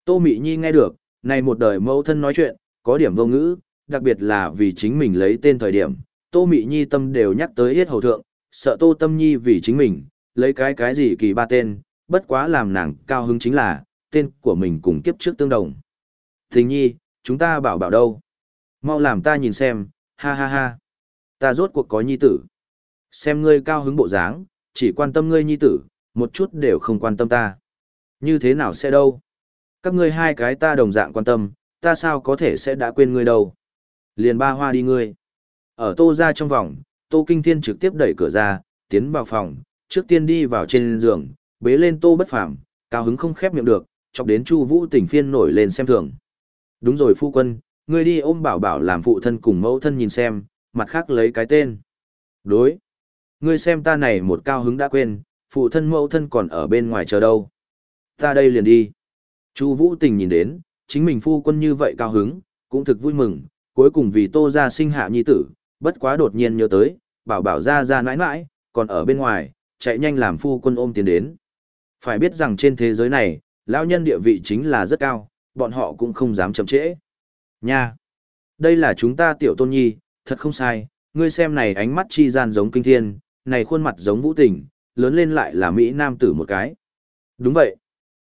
Tô Mị Nhi nghe được, này một đời mẫu thân nói chuyện, có điểm vô ngữ, đặc biệt là vì chính mình lấy tên thời điểm, Tô Mị Nhi tâm đều nhắc tới yết hầu thượng, sợ Tô Tâm Nhi vì chính mình, lấy cái cái gì kỳ ba tên, bất quá làm nàng cao hứng chính là, tên của mình cùng kiếp trước tương đồng. Tình Nhi, chúng ta bảo bảo đâu? Mau làm ta nhìn xem, ha ha ha. Ta rốt cuộc có nhi tử. Xem ngươi cao hứng bộ dáng, chỉ quan tâm ngươi nhi tử, một chút đều không quan tâm ta. Như thế nào sẽ đâu? Các ngươi hai cái ta đồng dạng quan tâm, ta sao có thể sẽ đã quên ngươi đâu? Liền ba hoa đi ngươi. Ở tô ra trong vòng, tô kinh thiên trực tiếp đẩy cửa ra, tiến vào phòng, trước tiên đi vào trên giường, bế lên tô bất phàm, cao hứng không khép miệng được, chọc đến chu vũ tỉnh phiên nổi lên xem thường. Đúng rồi phu quân, ngươi đi ôm bảo bảo làm phụ thân cùng mẫu thân nhìn xem, mặt khác lấy cái tên. Đối. Ngươi xem ta này một cao hứng đã quên, phụ thân mẫu thân còn ở bên ngoài chờ đâu. Ta đây liền đi. Chu Vũ Tình nhìn đến, chính mình phu quân như vậy cao hứng, cũng thực vui mừng, cuối cùng vì Tô gia sinh hạ nhi tử, bất quá đột nhiên nhớ tới, bảo bảo ra ra nãi nãi, còn ở bên ngoài, chạy nhanh làm phu quân ôm tiến đến. Phải biết rằng trên thế giới này, lão nhân địa vị chính là rất cao, bọn họ cũng không dám chậm trễ. Nha! Đây là chúng ta tiểu tôn nhi, thật không sai, ngươi xem này ánh mắt chi gian giống kinh thiên, này khuôn mặt giống vũ tình, lớn lên lại là Mỹ Nam tử một cái. Đúng vậy.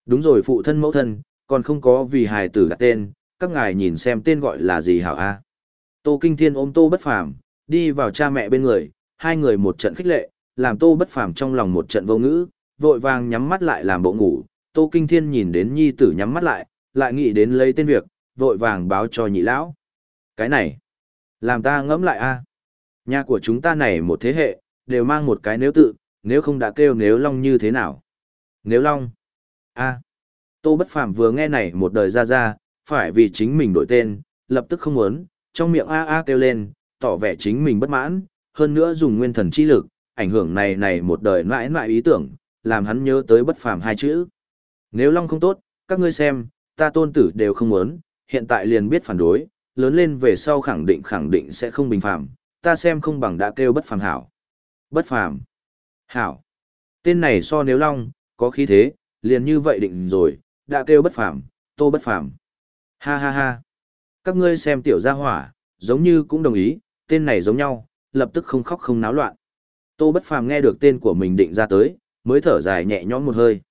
Đúng rồi phụ thân mẫu thân, còn không có vì hài tử đặt tên, các ngài nhìn xem tên gọi là gì hảo a. Tô Kinh Thiên ôm Tô Bất Phàm, đi vào cha mẹ bên người, hai người một trận khích lệ, làm Tô Bất Phàm trong lòng một trận vô ngữ, vội vàng nhắm mắt lại làm bộ ngủ. Tô Kinh Thiên nhìn đến nhi tử nhắm mắt lại, lại nghĩ đến lấy tên việc, vội vàng báo cho nhị lão. Cái này, làm ta ngẫm lại a. Nhà của chúng ta này một thế hệ, đều mang một cái nếu tự, nếu không đã kêu nếu long như thế nào. Nếu long, a. Tô Bất Phàm vừa nghe này một đời ra ra, phải vì chính mình đổi tên, lập tức không muốn, trong miệng a a kêu lên, tỏ vẻ chính mình bất mãn, hơn nữa dùng nguyên thần chi lực, ảnh hưởng này này một đời mãi mãi ý tưởng, làm hắn nhớ tới bất phàm hai chữ. Nếu Long không tốt, các ngươi xem, ta tôn tử đều không muốn, hiện tại liền biết phản đối, lớn lên về sau khẳng định khẳng định sẽ không bình phàm, ta xem không bằng đã kêu bất phàm hảo. Bất phàm. Hảo. Tên này so nếu Long, có khí thế, liền như vậy định rồi, đã kêu bất phàm, tô bất phàm. Ha ha ha. Các ngươi xem tiểu gia hỏa, giống như cũng đồng ý, tên này giống nhau, lập tức không khóc không náo loạn. Tô bất phàm nghe được tên của mình định ra tới, mới thở dài nhẹ nhõm một hơi.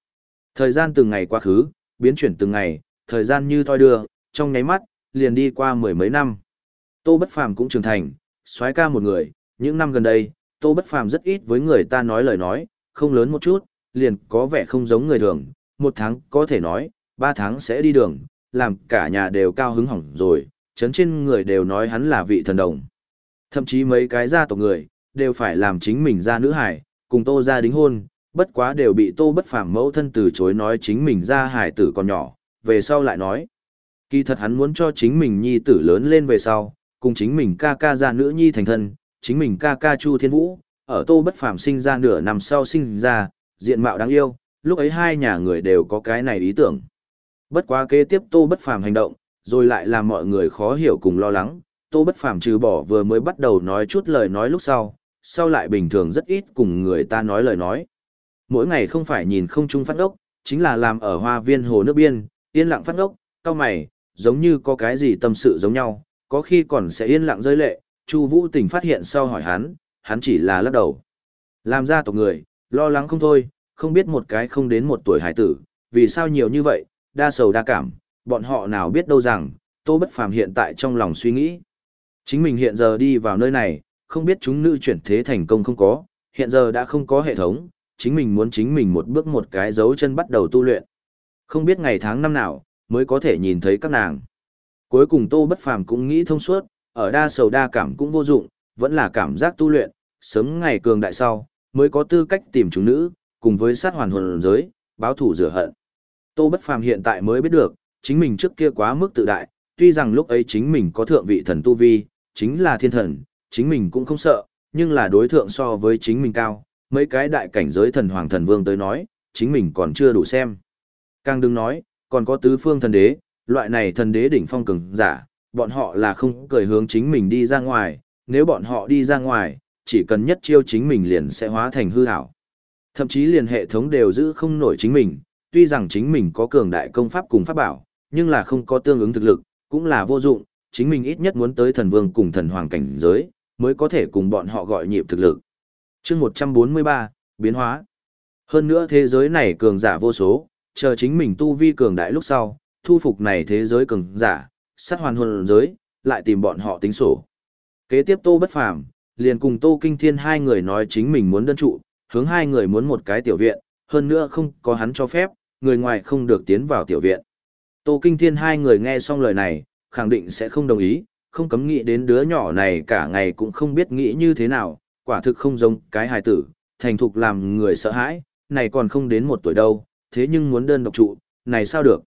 Thời gian từng ngày quá khứ, biến chuyển từng ngày, thời gian như thoi đưa, trong nháy mắt, liền đi qua mười mấy năm. Tô bất phàm cũng trưởng thành, xoái ca một người, những năm gần đây, Tô bất phàm rất ít với người ta nói lời nói, không lớn một chút, liền có vẻ không giống người thường, một tháng có thể nói, ba tháng sẽ đi đường, làm cả nhà đều cao hứng hỏng rồi, chấn trên người đều nói hắn là vị thần đồng. Thậm chí mấy cái gia tộc người, đều phải làm chính mình ra nữ hải, cùng tô ra đính hôn, bất quá đều bị tô bất phàm mẫu thân từ chối nói chính mình ra hải tử còn nhỏ, về sau lại nói. Kỳ thật hắn muốn cho chính mình nhi tử lớn lên về sau, cùng chính mình ca ca ra nữ nhi thành thân, chính mình ca ca Chu Thiên Vũ, ở tô bất phàm sinh ra nửa năm sau sinh ra, diện mạo đáng yêu, lúc ấy hai nhà người đều có cái này ý tưởng. Bất quá kế tiếp tô bất phàm hành động, rồi lại làm mọi người khó hiểu cùng lo lắng, tô bất phàm trừ bỏ vừa mới bắt đầu nói chút lời nói lúc sau, sau lại bình thường rất ít cùng người ta nói lời nói. Mỗi ngày không phải nhìn không trung phát ốc, chính là làm ở hoa viên hồ nước biên, yên lặng phát ốc, cao mày, giống như có cái gì tâm sự giống nhau, có khi còn sẽ yên lặng rơi lệ, Chu Vũ Tình phát hiện sau hỏi hắn, hắn chỉ là lắc đầu. Làm ra tộc người, lo lắng không thôi, không biết một cái không đến một tuổi hải tử, vì sao nhiều như vậy, đa sầu đa cảm, bọn họ nào biết đâu rằng, Tô Bất Phàm hiện tại trong lòng suy nghĩ. Chính mình hiện giờ đi vào nơi này, không biết chúng nữ chuyển thế thành công không có, hiện giờ đã không có hệ thống, chính mình muốn chính mình một bước một cái dấu chân bắt đầu tu luyện. Không biết ngày tháng năm nào, mới có thể nhìn thấy các nàng. Cuối cùng Tô Bất Phàm cũng nghĩ thông suốt, ở đa sầu đa cảm cũng vô dụng, vẫn là cảm giác tu luyện, sớm ngày cường đại sau, mới có tư cách tìm chúng nữ, cùng với sát hoàn hồn giới, báo thủ rửa hận. Tô Bất Phàm hiện tại mới biết được, chính mình trước kia quá mức tự đại, tuy rằng lúc ấy chính mình có thượng vị thần tu vi, chính là thiên thần, chính mình cũng không sợ, nhưng là đối thượng so với chính mình cao, mấy cái đại cảnh giới thần hoàng thần vương tới nói, chính mình còn chưa đủ xem. Càng đừng nói, còn có tứ phương thần đế, loại này thần đế đỉnh phong cường giả, bọn họ là không cười hướng chính mình đi ra ngoài, nếu bọn họ đi ra ngoài, chỉ cần nhất chiêu chính mình liền sẽ hóa thành hư ảo. Thậm chí liền hệ thống đều giữ không nổi chính mình, tuy rằng chính mình có cường đại công pháp cùng pháp bảo, nhưng là không có tương ứng thực lực, cũng là vô dụng, chính mình ít nhất muốn tới thần vương cùng thần hoàng cảnh giới, mới có thể cùng bọn họ gọi nhịp thực lực. chương 143, biến hóa. Hơn nữa thế giới này cường giả vô số, chờ chính mình tu vi cường đại lúc sau, thu phục này thế giới cường giả, sát hoàn hồn giới, lại tìm bọn họ tính sổ. Kế tiếp Tô Bất Phàm, liền cùng Tô Kinh Thiên hai người nói chính mình muốn đơn trụ, hướng hai người muốn một cái tiểu viện, hơn nữa không có hắn cho phép, người ngoài không được tiến vào tiểu viện. Tô Kinh Thiên hai người nghe xong lời này, khẳng định sẽ không đồng ý, không cấm nghĩ đến đứa nhỏ này cả ngày cũng không biết nghĩ như thế nào, quả thực không giống cái hài tử, thành thục làm người sợ hãi, này còn không đến một tuổi đâu, thế nhưng muốn đơn độc trụ, này sao được.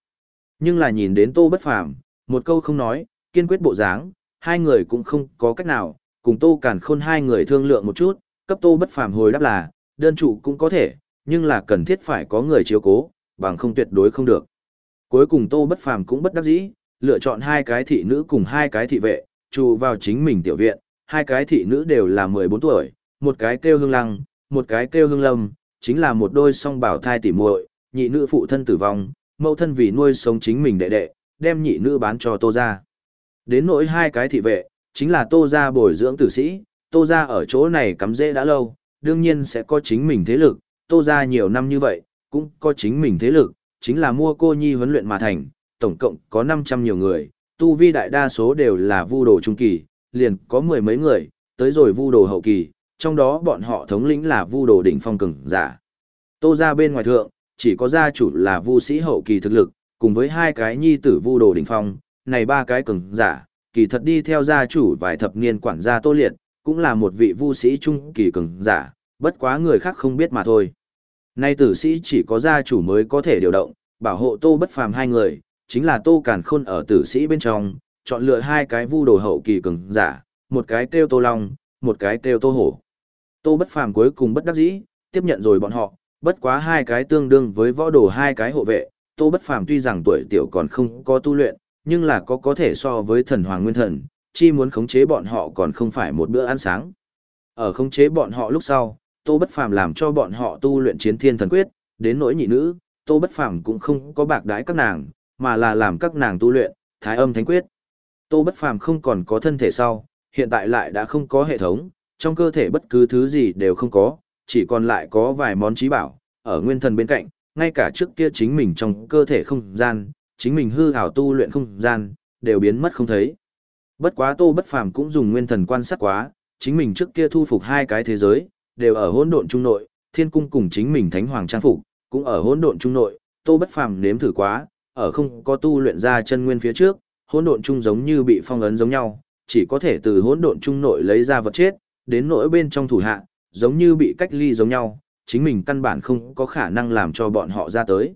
Nhưng là nhìn đến Tô Bất Phàm, một câu không nói, kiên quyết bộ dáng, hai người cũng không có cách nào, cùng Tô Cản Khôn hai người thương lượng một chút, cấp Tô Bất Phàm hồi đáp là, đơn trụ cũng có thể, nhưng là cần thiết phải có người chiếu cố, bằng không tuyệt đối không được. Cuối cùng Tô Bất Phàm cũng bất đắc dĩ, lựa chọn hai cái thị nữ cùng hai cái thị vệ, trụ vào chính mình tiểu viện, hai cái thị nữ đều là 14 tuổi, một cái kêu Hương Lăng, một cái kêu Hương Lâm, chính là một đôi song bảo thai tỉ muội, nhị nữ phụ thân tử vong, mẫu thân vì nuôi sống chính mình đệ đệ, đem nhị nữ bán cho Tô gia. Đến nỗi hai cái thị vệ, chính là Tô gia bồi dưỡng tử sĩ, Tô gia ở chỗ này cắm rễ đã lâu, đương nhiên sẽ có chính mình thế lực, Tô gia nhiều năm như vậy, cũng có chính mình thế lực, chính là mua cô nhi huấn luyện mà thành, tổng cộng có 500 nhiều người, tu vi đại đa số đều là vu đồ trung kỳ, liền có mười mấy người, tới rồi vu đồ hậu kỳ, trong đó bọn họ thống lĩnh là vu đồ đỉnh phong cường giả. Tô gia bên ngoài thượng, chỉ có gia chủ là vu sĩ hậu kỳ thực lực, cùng với hai cái nhi tử vu đồ đỉnh phong, này ba cái cường giả, kỳ thật đi theo gia chủ vài thập niên quản gia Tô Liệt, cũng là một vị vu sĩ trung kỳ cường giả, bất quá người khác không biết mà thôi. Nay tử sĩ chỉ có gia chủ mới có thể điều động, bảo hộ Tô Bất Phàm hai người, chính là Tô Càn Khôn ở tử sĩ bên trong, chọn lựa hai cái vu đồ hậu kỳ cường giả, một cái kêu Tô Long, một cái kêu Tô Hổ. Tô Bất Phàm cuối cùng bất đắc dĩ, tiếp nhận rồi bọn họ, bất quá hai cái tương đương với võ đồ hai cái hộ vệ, Tô Bất Phàm tuy rằng tuổi tiểu còn không có tu luyện, nhưng là có có thể so với thần hoàng nguyên thần, chi muốn khống chế bọn họ còn không phải một bữa ăn sáng. Ở khống chế bọn họ lúc sau, Tô Bất Phàm làm cho bọn họ tu luyện chiến thiên thần quyết, đến nỗi nhị nữ, Tô Bất Phàm cũng không có bạc đái các nàng, mà là làm các nàng tu luyện Thái Âm Thánh Quyết. Tô Bất Phàm không còn có thân thể sau, hiện tại lại đã không có hệ thống, trong cơ thể bất cứ thứ gì đều không có, chỉ còn lại có vài món trí bảo, ở nguyên thần bên cạnh, ngay cả trước kia chính mình trong cơ thể không gian, chính mình hư ảo tu luyện không gian, đều biến mất không thấy. Bất quá Tô Bất Phàm cũng dùng nguyên thần quan sát quá, chính mình trước kia thu phục hai cái thế giới, đều ở hỗn độn trung nội, thiên cung cùng chính mình thánh hoàng trang phục, cũng ở hỗn độn trung nội, Tô Bất Phàm nếm thử quá, ở không có tu luyện ra chân nguyên phía trước, hỗn độn trung giống như bị phong ấn giống nhau, chỉ có thể từ hỗn độn trung nội lấy ra vật chết, đến nỗi bên trong thủ hạ, giống như bị cách ly giống nhau, chính mình căn bản không có khả năng làm cho bọn họ ra tới.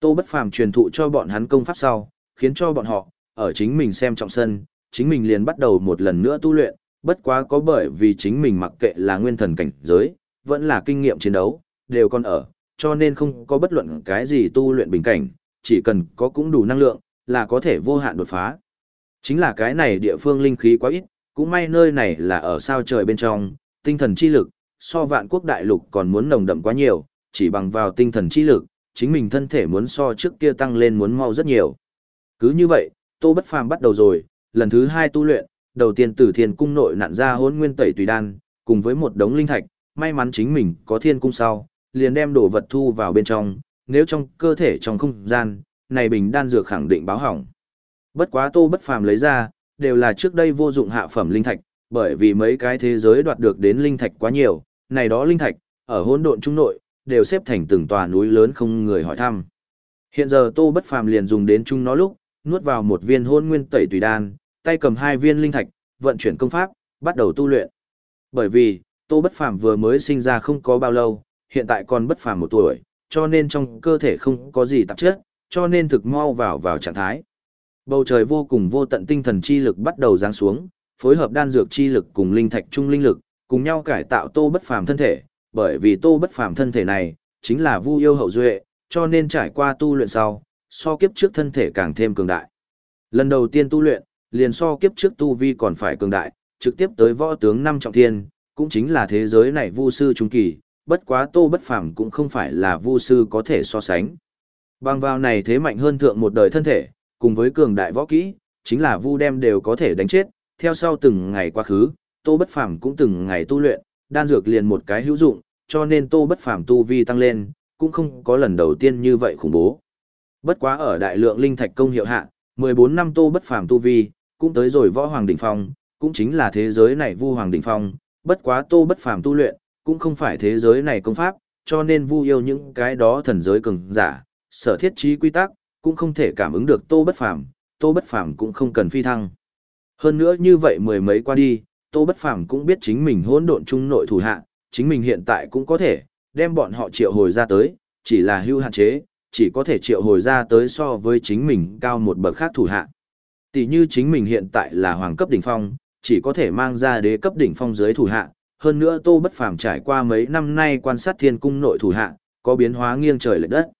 Tô Bất Phàm truyền thụ cho bọn hắn công pháp sau, khiến cho bọn họ, ở chính mình xem trọng sân, chính mình liền bắt đầu một lần nữa tu luyện, bất quá có bởi vì chính mình mặc kệ là nguyên thần cảnh giới, vẫn là kinh nghiệm chiến đấu, đều còn ở, cho nên không có bất luận cái gì tu luyện bình cảnh, chỉ cần có cũng đủ năng lượng, là có thể vô hạn đột phá. Chính là cái này địa phương linh khí quá ít, cũng may nơi này là ở sao trời bên trong, tinh thần chi lực, so vạn quốc đại lục còn muốn nồng đậm quá nhiều, chỉ bằng vào tinh thần chi lực, chính mình thân thể muốn so trước kia tăng lên muốn mau rất nhiều. Cứ như vậy, Tô Bất Phàm bắt đầu rồi, lần thứ hai tu luyện, đầu tiên từ thiên cung nội nặn ra hôn nguyên tẩy tùy đan, cùng với một đống linh thạch, may mắn chính mình có thiên cung sau, liền đem đồ vật thu vào bên trong, nếu trong cơ thể trong không gian, này bình đan dược khẳng định báo hỏng. Bất quá Tô Bất Phàm lấy ra, đều là trước đây vô dụng hạ phẩm linh thạch, bởi vì mấy cái thế giới đoạt được đến linh thạch quá nhiều, này đó linh thạch, ở hỗn độn trung nội, đều xếp thành từng tòa núi lớn không người hỏi thăm. Hiện giờ Tô Bất Phàm liền dùng đến chung nó lúc, nuốt vào một viên hôn nguyên tẩy tùy đan, tay cầm hai viên linh thạch, vận chuyển công pháp, bắt đầu tu luyện. Bởi vì, Tô Bất Phàm vừa mới sinh ra không có bao lâu, hiện tại còn bất phàm một tuổi, cho nên trong cơ thể không có gì tạp chất, cho nên thực mau vào vào trạng thái. Bầu trời vô cùng vô tận tinh thần chi lực bắt đầu giáng xuống, phối hợp đan dược chi lực cùng linh thạch trung linh lực, cùng nhau cải tạo Tô Bất Phàm thân thể, bởi vì Tô Bất Phàm thân thể này chính là Vu yêu hậu duệ, cho nên trải qua tu luyện sau, so kiếp trước thân thể càng thêm cường đại. Lần đầu tiên tu luyện, liền so kiếp trước tu vi còn phải cường đại, trực tiếp tới võ tướng năm trọng thiên, cũng chính là thế giới này vu sư trung kỳ, bất quá Tô Bất Phàm cũng không phải là vu sư có thể so sánh. Bằng vào này thế mạnh hơn thượng một đời thân thể, cùng với cường đại võ kỹ, chính là vu đem đều có thể đánh chết, theo sau từng ngày quá khứ, Tô Bất Phàm cũng từng ngày tu luyện, đan dược liền một cái hữu dụng, cho nên Tô Bất Phàm tu vi tăng lên, cũng không có lần đầu tiên như vậy khủng bố. Bất quá ở đại lượng linh thạch công hiệu hạ, 14 năm Tô Bất Phàm tu vi, cũng tới rồi võ hoàng đỉnh phong, cũng chính là thế giới này vu hoàng đỉnh phong, bất quá Tô Bất Phàm tu luyện, cũng không phải thế giới này công pháp, cho nên vu yêu những cái đó thần giới cường giả, sở thiết trí quy tắc, cũng không thể cảm ứng được Tô Bất Phàm, Tô Bất Phàm cũng không cần phi thăng. Hơn nữa như vậy mười mấy qua đi, Tô Bất Phàm cũng biết chính mình hỗn độn trung nội thủ hạ, chính mình hiện tại cũng có thể đem bọn họ triệu hồi ra tới, chỉ là hưu hạn chế, chỉ có thể triệu hồi ra tới so với chính mình cao một bậc khác thủ hạ. Tỷ như chính mình hiện tại là hoàng cấp đỉnh phong, chỉ có thể mang ra đế cấp đỉnh phong dưới thủ hạ, hơn nữa Tô Bất Phàm trải qua mấy năm nay quan sát thiên cung nội thủ hạ, có biến hóa nghiêng trời lệch đất.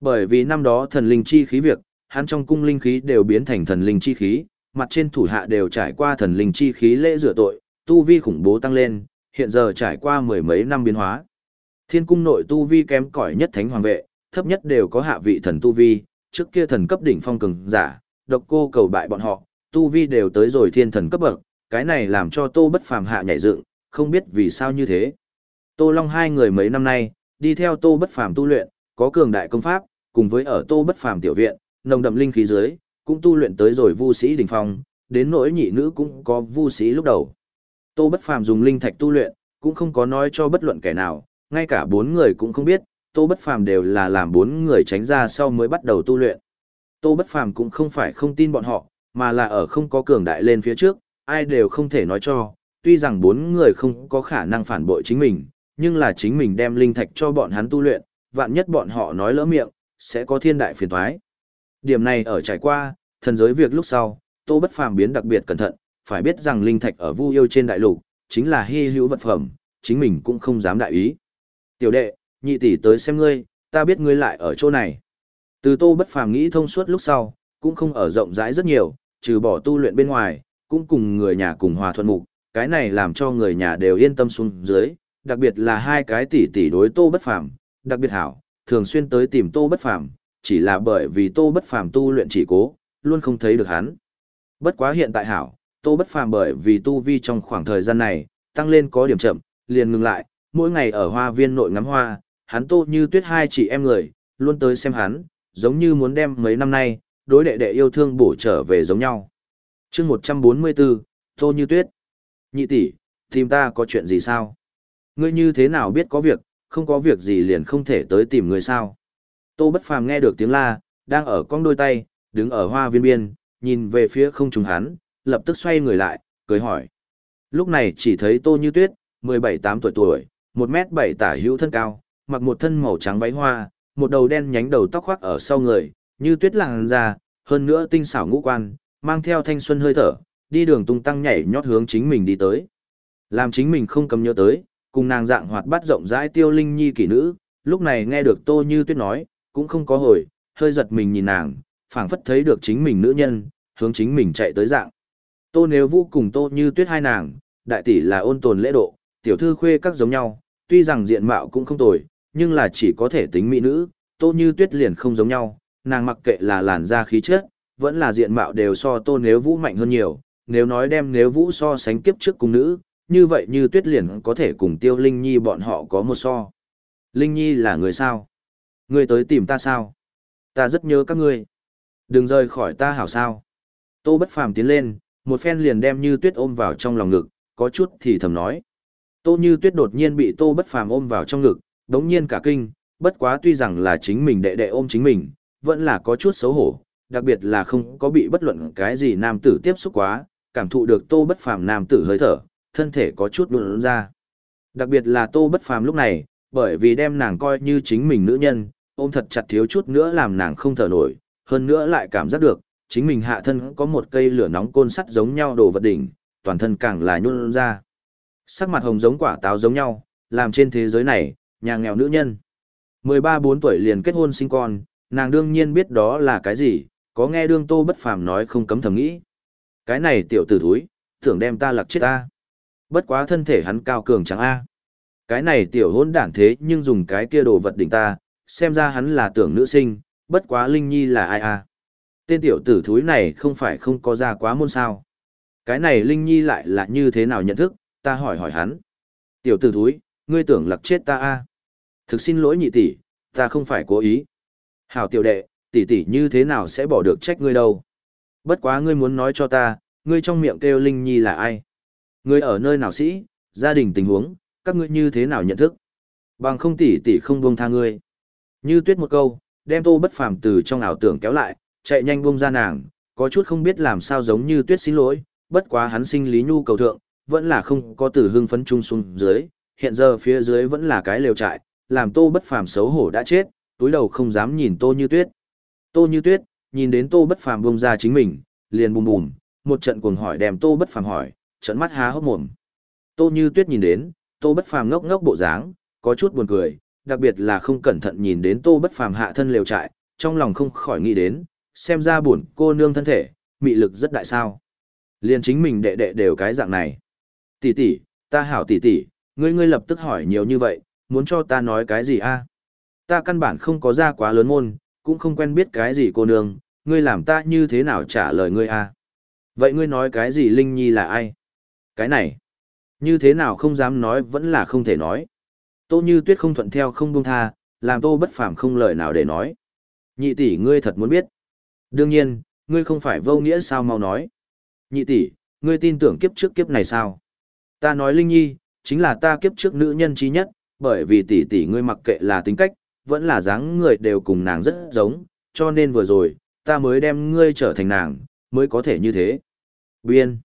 Bởi vì năm đó thần linh chi khí việc, hắn trong cung linh khí đều biến thành thần linh chi khí, mặt trên thủ hạ đều trải qua thần linh chi khí lễ rửa tội, tu vi khủng bố tăng lên, hiện giờ trải qua mười mấy năm biến hóa. Thiên cung nội tu vi kém cỏi nhất thánh hoàng vệ, thấp nhất đều có hạ vị thần tu vi, trước kia thần cấp đỉnh phong cường giả, độc cô cầu bại bọn họ, tu vi đều tới rồi thiên thần cấp bậc, cái này làm cho Tô Bất Phàm hạ nhảy dựng, không biết vì sao như thế. Tô Long hai người mấy năm nay, đi theo Tô Bất Phàm tu luyện, có cường đại công pháp, cùng với ở Tô Bất Phàm tiểu viện, nồng đậm linh khí dưới, cũng tu luyện tới rồi vu sĩ đỉnh phong, đến nỗi nhị nữ cũng có vu sĩ lúc đầu. Tô Bất Phàm dùng linh thạch tu luyện, cũng không có nói cho bất luận kẻ nào, ngay cả bốn người cũng không biết, Tô Bất Phàm đều là làm bốn người tránh ra sau mới bắt đầu tu luyện. Tô Bất Phàm cũng không phải không tin bọn họ, mà là ở không có cường đại lên phía trước, ai đều không thể nói cho, tuy rằng bốn người không có khả năng phản bội chính mình, nhưng là chính mình đem linh thạch cho bọn hắn tu luyện, vạn nhất bọn họ nói lỡ miệng, sẽ có thiên đại phiền toái. Điểm này ở trải qua, thần giới việc lúc sau, Tô Bất Phàm biến đặc biệt cẩn thận, phải biết rằng linh thạch ở Vu Yêu trên đại lục chính là hi hữu vật phẩm, chính mình cũng không dám đại ý. Tiểu đệ, nhị tỷ tới xem ngươi, ta biết ngươi lại ở chỗ này. Từ Tô Bất Phàm nghĩ thông suốt lúc sau, cũng không ở rộng rãi rất nhiều, trừ bỏ tu luyện bên ngoài, cũng cùng người nhà cùng hòa thuận mục, cái này làm cho người nhà đều yên tâm xuống dưới, đặc biệt là hai cái tỷ tỷ đối Tô Bất Phàm, đặc biệt hảo, thường xuyên tới tìm Tô Bất Phàm, chỉ là bởi vì Tô Bất Phàm tu luyện chỉ cố, luôn không thấy được hắn. Bất quá hiện tại hảo, Tô Bất Phàm bởi vì tu vi trong khoảng thời gian này, tăng lên có điểm chậm, liền ngừng lại, mỗi ngày ở hoa viên nội ngắm hoa, hắn Tô Như Tuyết hai chị em người, luôn tới xem hắn, giống như muốn đem mấy năm nay, đối đệ đệ yêu thương bổ trở về giống nhau. chương 144, Tô Như Tuyết. Nhị tỷ, tìm ta có chuyện gì sao? Ngươi như thế nào biết có việc, không có việc gì liền không thể tới tìm người sao? Tô Bất Phàm nghe được tiếng la, đang ở cong đôi tay, đứng ở hoa viên biên, nhìn về phía không trùng hắn, lập tức xoay người lại, cười hỏi. Lúc này chỉ thấy Tô Như Tuyết, 17-8 tuổi tuổi, 1 mét 7 tả hữu thân cao, mặc một thân màu trắng váy hoa, một đầu đen nhánh đầu tóc khoác ở sau người, như tuyết làng ra, hơn nữa tinh xảo ngũ quan, mang theo thanh xuân hơi thở, đi đường tung tăng nhảy nhót hướng chính mình đi tới. Làm chính mình không cầm nhớ tới, cùng nàng dạng hoạt bát rộng rãi tiêu linh nhi kỷ nữ, lúc này nghe được Tô Như Tuyết nói, cũng không có hồi, hơi giật mình nhìn nàng, phảng phất thấy được chính mình nữ nhân, hướng chính mình chạy tới dạng. Tô Nếu Vũ cùng Tô Như Tuyết hai nàng, đại tỷ là ôn tồn lễ độ, tiểu thư khuê các giống nhau, tuy rằng diện mạo cũng không tồi, nhưng là chỉ có thể tính mỹ nữ, Tô Như Tuyết liền không giống nhau, nàng mặc kệ là làn da khí chất, vẫn là diện mạo đều so Tô Nếu Vũ mạnh hơn nhiều, nếu nói đem Nếu Vũ so sánh kiếp trước cùng nữ, như vậy như Tuyết liền có thể cùng Tiêu Linh Nhi bọn họ có một so. Linh Nhi là người sao? Người tới tìm ta sao? Ta rất nhớ các ngươi. Đừng rời khỏi ta hảo sao? Tô Bất Phàm tiến lên, một phen liền đem Như Tuyết ôm vào trong lòng ngực, có chút thì thầm nói. Tô Như Tuyết đột nhiên bị Tô Bất Phàm ôm vào trong ngực, đống nhiên cả kinh, bất quá tuy rằng là chính mình đệ đệ ôm chính mình, vẫn là có chút xấu hổ, đặc biệt là không có bị bất luận cái gì nam tử tiếp xúc quá, cảm thụ được Tô Bất Phàm nam tử hơi thở, thân thể có chút luồn ra. Đặc biệt là Tô Bất Phàm lúc này, bởi vì đem nàng coi như chính mình nữ nhân, ôm thật chặt thiếu chút nữa làm nàng không thở nổi, hơn nữa lại cảm giác được, chính mình hạ thân có một cây lửa nóng côn sắt giống nhau đồ vật đỉnh, toàn thân càng là nhún ra. Sắc mặt hồng giống quả táo giống nhau, làm trên thế giới này, nhà nghèo nữ nhân. 13-4 tuổi liền kết hôn sinh con, nàng đương nhiên biết đó là cái gì, có nghe đương tô bất phàm nói không cấm thầm nghĩ. Cái này tiểu tử thúi, tưởng đem ta lạc chết ta. Bất quá thân thể hắn cao cường chẳng a. Cái này tiểu hôn đản thế nhưng dùng cái kia đồ vật đỉnh ta, xem ra hắn là tưởng nữ sinh, bất quá Linh Nhi là ai a? Tên tiểu tử thúi này không phải không có ra quá môn sao. Cái này Linh Nhi lại là như thế nào nhận thức, ta hỏi hỏi hắn. Tiểu tử thúi, ngươi tưởng lạc chết ta a? Thực xin lỗi nhị tỷ, ta không phải cố ý. Hảo tiểu đệ, tỷ tỷ như thế nào sẽ bỏ được trách ngươi đâu. Bất quá ngươi muốn nói cho ta, ngươi trong miệng kêu Linh Nhi là ai? Ngươi ở nơi nào sĩ, gia đình tình huống, các ngươi như thế nào nhận thức? Bằng không tỷ tỷ không buông tha ngươi. Như tuyết một câu, đem tô bất phàm từ trong ảo tưởng kéo lại, chạy nhanh buông ra nàng, có chút không biết làm sao giống như tuyết xin lỗi, bất quá hắn sinh lý nhu cầu thượng, vẫn là không có từ hưng phấn trung xuống dưới, hiện giờ phía dưới vẫn là cái lều trại, làm tô bất phàm xấu hổ đã chết, túi đầu không dám nhìn tô như tuyết. Tô như tuyết, nhìn đến tô bất phàm bông ra chính mình, liền bùm bùm, một trận cuồng hỏi đem tô bất phàm hỏi, trận mắt há hốc mồm. Tô như tuyết nhìn đến, tô bất phàm ngốc ngốc bộ dáng, có chút buồn cười, đặc biệt là không cẩn thận nhìn đến tô bất phàm hạ thân lều trại, trong lòng không khỏi nghĩ đến, xem ra buồn cô nương thân thể, mị lực rất đại sao. Liền chính mình đệ đệ đều cái dạng này. Tỷ tỷ, ta hảo tỷ tỷ, ngươi ngươi lập tức hỏi nhiều như vậy, muốn cho ta nói cái gì a? Ta căn bản không có ra quá lớn môn, cũng không quen biết cái gì cô nương, ngươi làm ta như thế nào trả lời ngươi a? Vậy ngươi nói cái gì Linh Nhi là ai? Cái này, như thế nào không dám nói vẫn là không thể nói. Tô Như Tuyết không thuận theo không buông tha, làm Tô Bất Phàm không lời nào để nói. Nhị tỷ ngươi thật muốn biết. Đương nhiên, ngươi không phải vô nghĩa sao mau nói. Nhị tỷ, ngươi tin tưởng kiếp trước kiếp này sao? Ta nói Linh Nhi, chính là ta kiếp trước nữ nhân trí nhất, bởi vì tỷ tỷ ngươi mặc kệ là tính cách, vẫn là dáng người đều cùng nàng rất giống, cho nên vừa rồi, ta mới đem ngươi trở thành nàng, mới có thể như thế. Biên.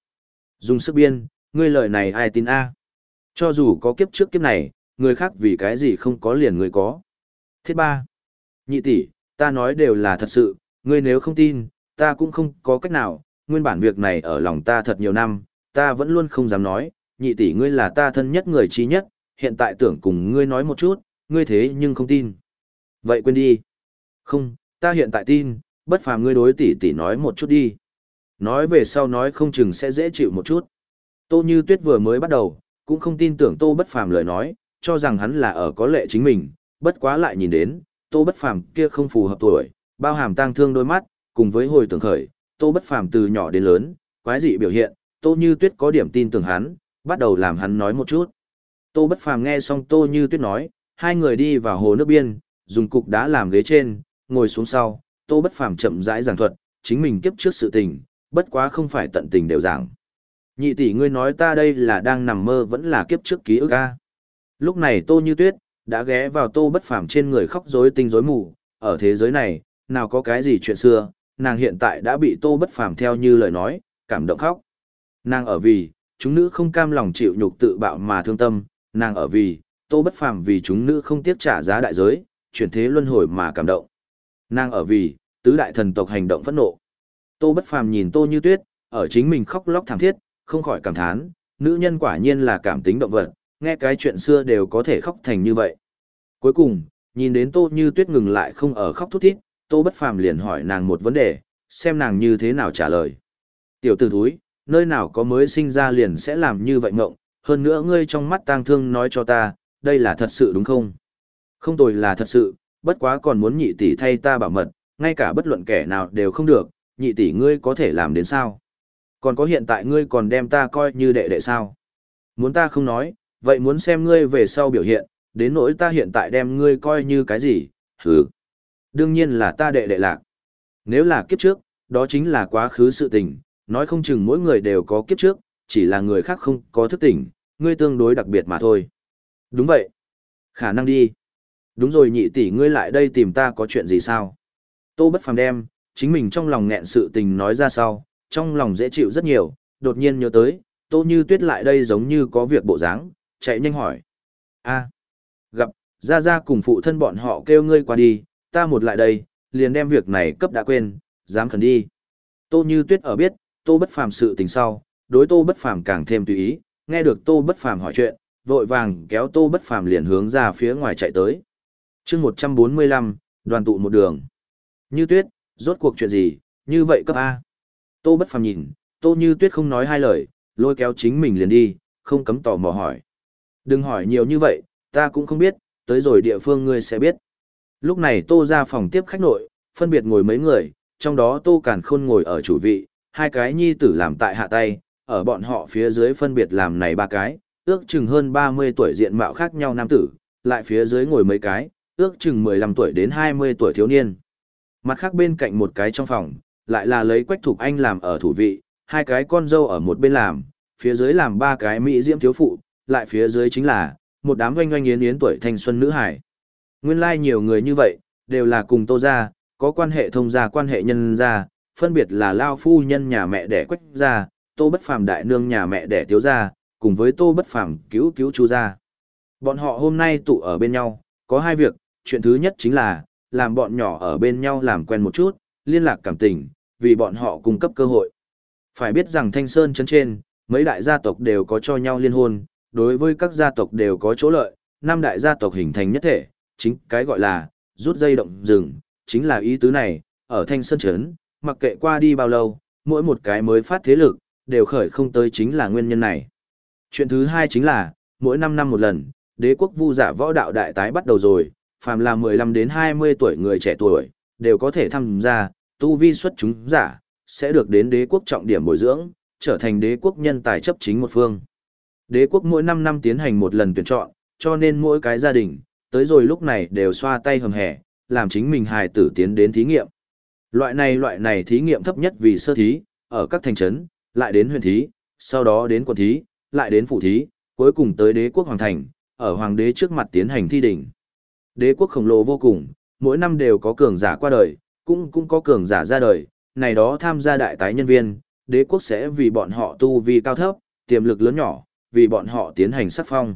Dùng sức biên, ngươi lời này ai tin a? Cho dù có kiếp trước kiếp này, người khác vì cái gì không có liền người có. Thiết ba. Nhị tỷ, ta nói đều là thật sự, ngươi nếu không tin, ta cũng không có cách nào, nguyên bản việc này ở lòng ta thật nhiều năm, ta vẫn luôn không dám nói, nhị tỷ ngươi là ta thân nhất người trí nhất, hiện tại tưởng cùng ngươi nói một chút, ngươi thế nhưng không tin. Vậy quên đi. Không, ta hiện tại tin, bất phàm ngươi đối tỷ tỷ nói một chút đi. Nói về sau nói không chừng sẽ dễ chịu một chút. Tô Như Tuyết vừa mới bắt đầu, cũng không tin tưởng Tô Bất Phàm lời nói, cho rằng hắn là ở có lệ chính mình, bất quá lại nhìn đến, Tô Bất Phàm kia không phù hợp tuổi, bao hàm tang thương đôi mắt, cùng với hồi tưởng khởi, Tô Bất Phàm từ nhỏ đến lớn, quái dị biểu hiện, Tô Như Tuyết có điểm tin tưởng hắn, bắt đầu làm hắn nói một chút. Tô Bất Phàm nghe xong Tô Như Tuyết nói, hai người đi vào hồ nước biên, dùng cục đá làm ghế trên, ngồi xuống sau, Tô Bất Phàm chậm rãi giảng thuật, chính mình kiếp trước sự tình, bất quá không phải tận tình đều giảng. Nhị tỷ ngươi nói ta đây là đang nằm mơ vẫn là kiếp trước ký ức a. Lúc này Tô Như Tuyết đã ghé vào Tô Bất Phàm trên người khóc rối tinh rối mù, ở thế giới này, nào có cái gì chuyện xưa, nàng hiện tại đã bị Tô Bất Phàm theo như lời nói, cảm động khóc. Nàng ở vì, chúng nữ không cam lòng chịu nhục tự bạo mà thương tâm, nàng ở vì, Tô Bất Phàm vì chúng nữ không tiếc trả giá đại giới, chuyển thế luân hồi mà cảm động. Nàng ở vì, tứ đại thần tộc hành động phẫn nộ. Tô Bất Phàm nhìn Tô Như Tuyết, ở chính mình khóc lóc thảm thiết, không khỏi cảm thán, nữ nhân quả nhiên là cảm tính động vật, nghe cái chuyện xưa đều có thể khóc thành như vậy. Cuối cùng, nhìn đến Tô Như Tuyết ngừng lại không ở khóc thút thít, Tô Bất Phàm liền hỏi nàng một vấn đề, xem nàng như thế nào trả lời. Tiểu tử thúi, nơi nào có mới sinh ra liền sẽ làm như vậy ngộng, hơn nữa ngươi trong mắt tang thương nói cho ta, đây là thật sự đúng không? Không tồi là thật sự, bất quá còn muốn nhị tỷ thay ta bảo mật, ngay cả bất luận kẻ nào đều không được, nhị tỷ ngươi có thể làm đến sao? Còn có hiện tại ngươi còn đem ta coi như đệ đệ sao? Muốn ta không nói, vậy muốn xem ngươi về sau biểu hiện, đến nỗi ta hiện tại đem ngươi coi như cái gì? Hừ. Đương nhiên là ta đệ đệ lạc. Nếu là kiếp trước, đó chính là quá khứ sự tình, nói không chừng mỗi người đều có kiếp trước, chỉ là người khác không có thức tỉnh, ngươi tương đối đặc biệt mà thôi. Đúng vậy. Khả năng đi. Đúng rồi nhị tỷ ngươi lại đây tìm ta có chuyện gì sao? Tô bất phàm đem, chính mình trong lòng nghẹn sự tình nói ra sau, trong lòng dễ chịu rất nhiều, đột nhiên nhớ tới, tô như tuyết lại đây giống như có việc bộ dáng, chạy nhanh hỏi. a gặp, ra ra cùng phụ thân bọn họ kêu ngươi qua đi, ta một lại đây, liền đem việc này cấp đã quên, dám khẩn đi. Tô như tuyết ở biết, tô bất phàm sự tình sau, đối tô bất phàm càng thêm tùy ý, nghe được tô bất phàm hỏi chuyện, vội vàng kéo tô bất phàm liền hướng ra phía ngoài chạy tới. chương 145, đoàn tụ một đường. Như tuyết, rốt cuộc chuyện gì, như vậy cấp A. Tô bất phàm nhìn, tô như tuyết không nói hai lời, lôi kéo chính mình liền đi, không cấm tò mò hỏi. Đừng hỏi nhiều như vậy, ta cũng không biết, tới rồi địa phương ngươi sẽ biết. Lúc này tô ra phòng tiếp khách nội, phân biệt ngồi mấy người, trong đó tô cản khôn ngồi ở chủ vị, hai cái nhi tử làm tại hạ tay, ở bọn họ phía dưới phân biệt làm này ba cái, ước chừng hơn 30 tuổi diện mạo khác nhau nam tử, lại phía dưới ngồi mấy cái, ước chừng 15 tuổi đến 20 tuổi thiếu niên. Mặt khác bên cạnh một cái trong phòng, lại là lấy quách thục anh làm ở thủ vị, hai cái con dâu ở một bên làm, phía dưới làm ba cái mỹ diễm thiếu phụ, lại phía dưới chính là một đám oanh oanh yến yến tuổi thanh xuân nữ hải. Nguyên lai like nhiều người như vậy, đều là cùng tô gia, có quan hệ thông gia quan hệ nhân gia, phân biệt là Lao Phu nhân nhà mẹ đẻ quách gia, tô bất phàm đại nương nhà mẹ đẻ tiếu gia, cùng với tô bất phàm cứu cứu chu gia. Bọn họ hôm nay tụ ở bên nhau, có hai việc, chuyện thứ nhất chính là, làm bọn nhỏ ở bên nhau làm quen một chút, liên lạc cảm tình, vì bọn họ cung cấp cơ hội. Phải biết rằng Thanh Sơn chấn trên, mấy đại gia tộc đều có cho nhau liên hôn, đối với các gia tộc đều có chỗ lợi, năm đại gia tộc hình thành nhất thể, chính cái gọi là rút dây động rừng, chính là ý tứ này, ở Thanh Sơn chấn, mặc kệ qua đi bao lâu, mỗi một cái mới phát thế lực, đều khởi không tới chính là nguyên nhân này. Chuyện thứ hai chính là, mỗi 5 năm một lần, đế quốc vu giả võ đạo đại tái bắt đầu rồi, phàm là 15 đến 20 tuổi người trẻ tuổi, đều có thể tham gia, tu vi xuất chúng giả, sẽ được đến đế quốc trọng điểm bồi dưỡng, trở thành đế quốc nhân tài chấp chính một phương. Đế quốc mỗi 5 năm tiến hành một lần tuyển chọn, cho nên mỗi cái gia đình, tới rồi lúc này đều xoa tay hầm hẻ, làm chính mình hài tử tiến đến thí nghiệm. Loại này loại này thí nghiệm thấp nhất vì sơ thí, ở các thành trấn, lại đến huyện thí, sau đó đến quận thí, lại đến phủ thí, cuối cùng tới đế quốc hoàng thành, ở hoàng đế trước mặt tiến hành thi đỉnh. Đế quốc khổng lồ vô cùng, mỗi năm đều có cường giả qua đời, cũng cũng có cường giả ra đời, này đó tham gia đại tái nhân viên, đế quốc sẽ vì bọn họ tu vi cao thấp, tiềm lực lớn nhỏ, vì bọn họ tiến hành sắc phong.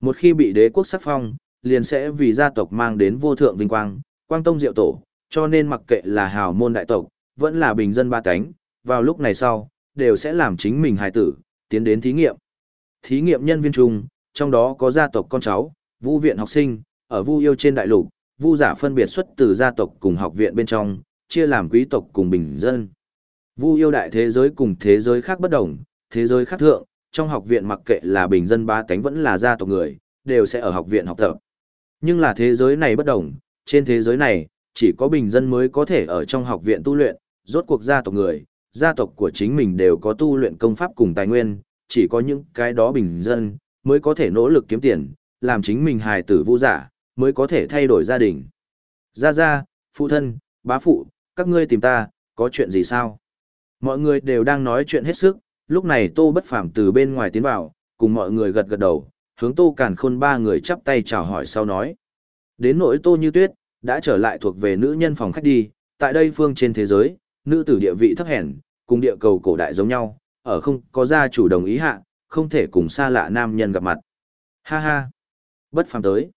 Một khi bị đế quốc sắc phong, liền sẽ vì gia tộc mang đến vô thượng vinh quang, quang tông diệu tổ, cho nên mặc kệ là hào môn đại tộc, vẫn là bình dân ba cánh, vào lúc này sau, đều sẽ làm chính mình hài tử, tiến đến thí nghiệm. Thí nghiệm nhân viên chung, trong đó có gia tộc con cháu, vu viện học sinh, ở vu yêu trên đại lục, vu giả phân biệt xuất từ gia tộc cùng học viện bên trong, chia làm quý tộc cùng bình dân. Vu yêu đại thế giới cùng thế giới khác bất đồng, thế giới khác thượng, trong học viện mặc kệ là bình dân ba tánh vẫn là gia tộc người, đều sẽ ở học viện học tập. Nhưng là thế giới này bất đồng, trên thế giới này, chỉ có bình dân mới có thể ở trong học viện tu luyện, rốt cuộc gia tộc người, gia tộc của chính mình đều có tu luyện công pháp cùng tài nguyên, chỉ có những cái đó bình dân, mới có thể nỗ lực kiếm tiền, làm chính mình hài tử vũ giả, mới có thể thay đổi gia đình. Gia gia, phụ thân, bá phụ, các ngươi tìm ta, có chuyện gì sao? Mọi người đều đang nói chuyện hết sức, lúc này Tô Bất Phàm từ bên ngoài tiến vào, cùng mọi người gật gật đầu, hướng Tô Càn Khôn ba người chắp tay chào hỏi sau nói. Đến nỗi Tô Như Tuyết, đã trở lại thuộc về nữ nhân phòng khách đi, tại đây phương trên thế giới, nữ tử địa vị thấp hèn, cùng địa cầu cổ đại giống nhau, ở không có gia chủ đồng ý hạ, không thể cùng xa lạ nam nhân gặp mặt. Ha ha, bất phàm tới.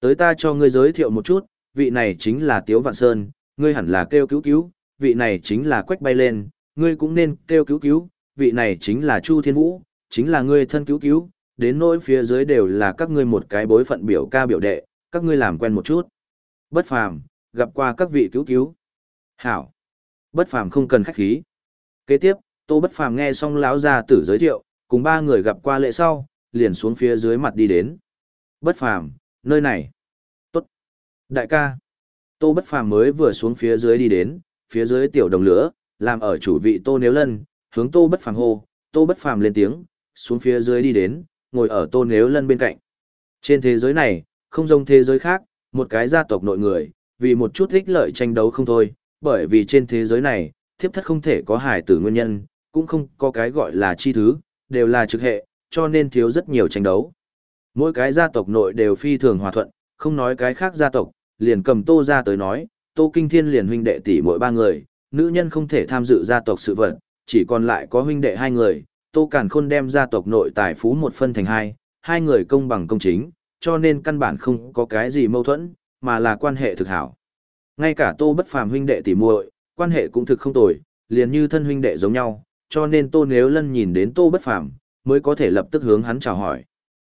Tới ta cho ngươi giới thiệu một chút, vị này chính là Tiếu Vạn Sơn, ngươi hẳn là kêu cứu cứu, vị này chính là Quách bay lên, ngươi cũng nên kêu cứu cứu, vị này chính là Chu Thiên Vũ, chính là ngươi thân cứu cứu, đến nỗi phía dưới đều là các ngươi một cái bối phận biểu ca biểu đệ, các ngươi làm quen một chút. Bất phàm, gặp qua các vị cứu cứu. Hảo. Bất phàm không cần khách khí. Kế tiếp, Tô Bất phàm nghe xong lão gia tử giới thiệu, cùng ba người gặp qua lễ sau, liền xuống phía dưới mặt đi đến. Bất phàm, nơi này. Tốt. Đại ca. Tô Bất phàm mới vừa xuống phía dưới đi đến, phía dưới tiểu đồng lửa, làm ở chủ vị Tô Nếu Lân, hướng Tô Bất phàm hô, Tô Bất phàm lên tiếng, xuống phía dưới đi đến, ngồi ở Tô Nếu Lân bên cạnh. Trên thế giới này, không giống thế giới khác, một cái gia tộc nội người, vì một chút ích lợi tranh đấu không thôi, bởi vì trên thế giới này, thiếp thất không thể có hài tử nguyên nhân, cũng không có cái gọi là chi thứ, đều là trực hệ, cho nên thiếu rất nhiều tranh đấu. Mỗi cái gia tộc nội đều phi thường hòa thuận, không nói cái khác gia tộc, liền cầm tô ra tới nói, tô kinh thiên liền huynh đệ tỷ mỗi ba người, nữ nhân không thể tham dự gia tộc sự vật, chỉ còn lại có huynh đệ hai người, tô cản khôn đem gia tộc nội tài phú một phân thành hai, hai người công bằng công chính, cho nên căn bản không có cái gì mâu thuẫn, mà là quan hệ thực hảo. Ngay cả tô bất phàm huynh đệ tỷ muội, quan hệ cũng thực không tồi, liền như thân huynh đệ giống nhau, cho nên tô nếu lân nhìn đến tô bất phàm, mới có thể lập tức hướng hắn chào hỏi.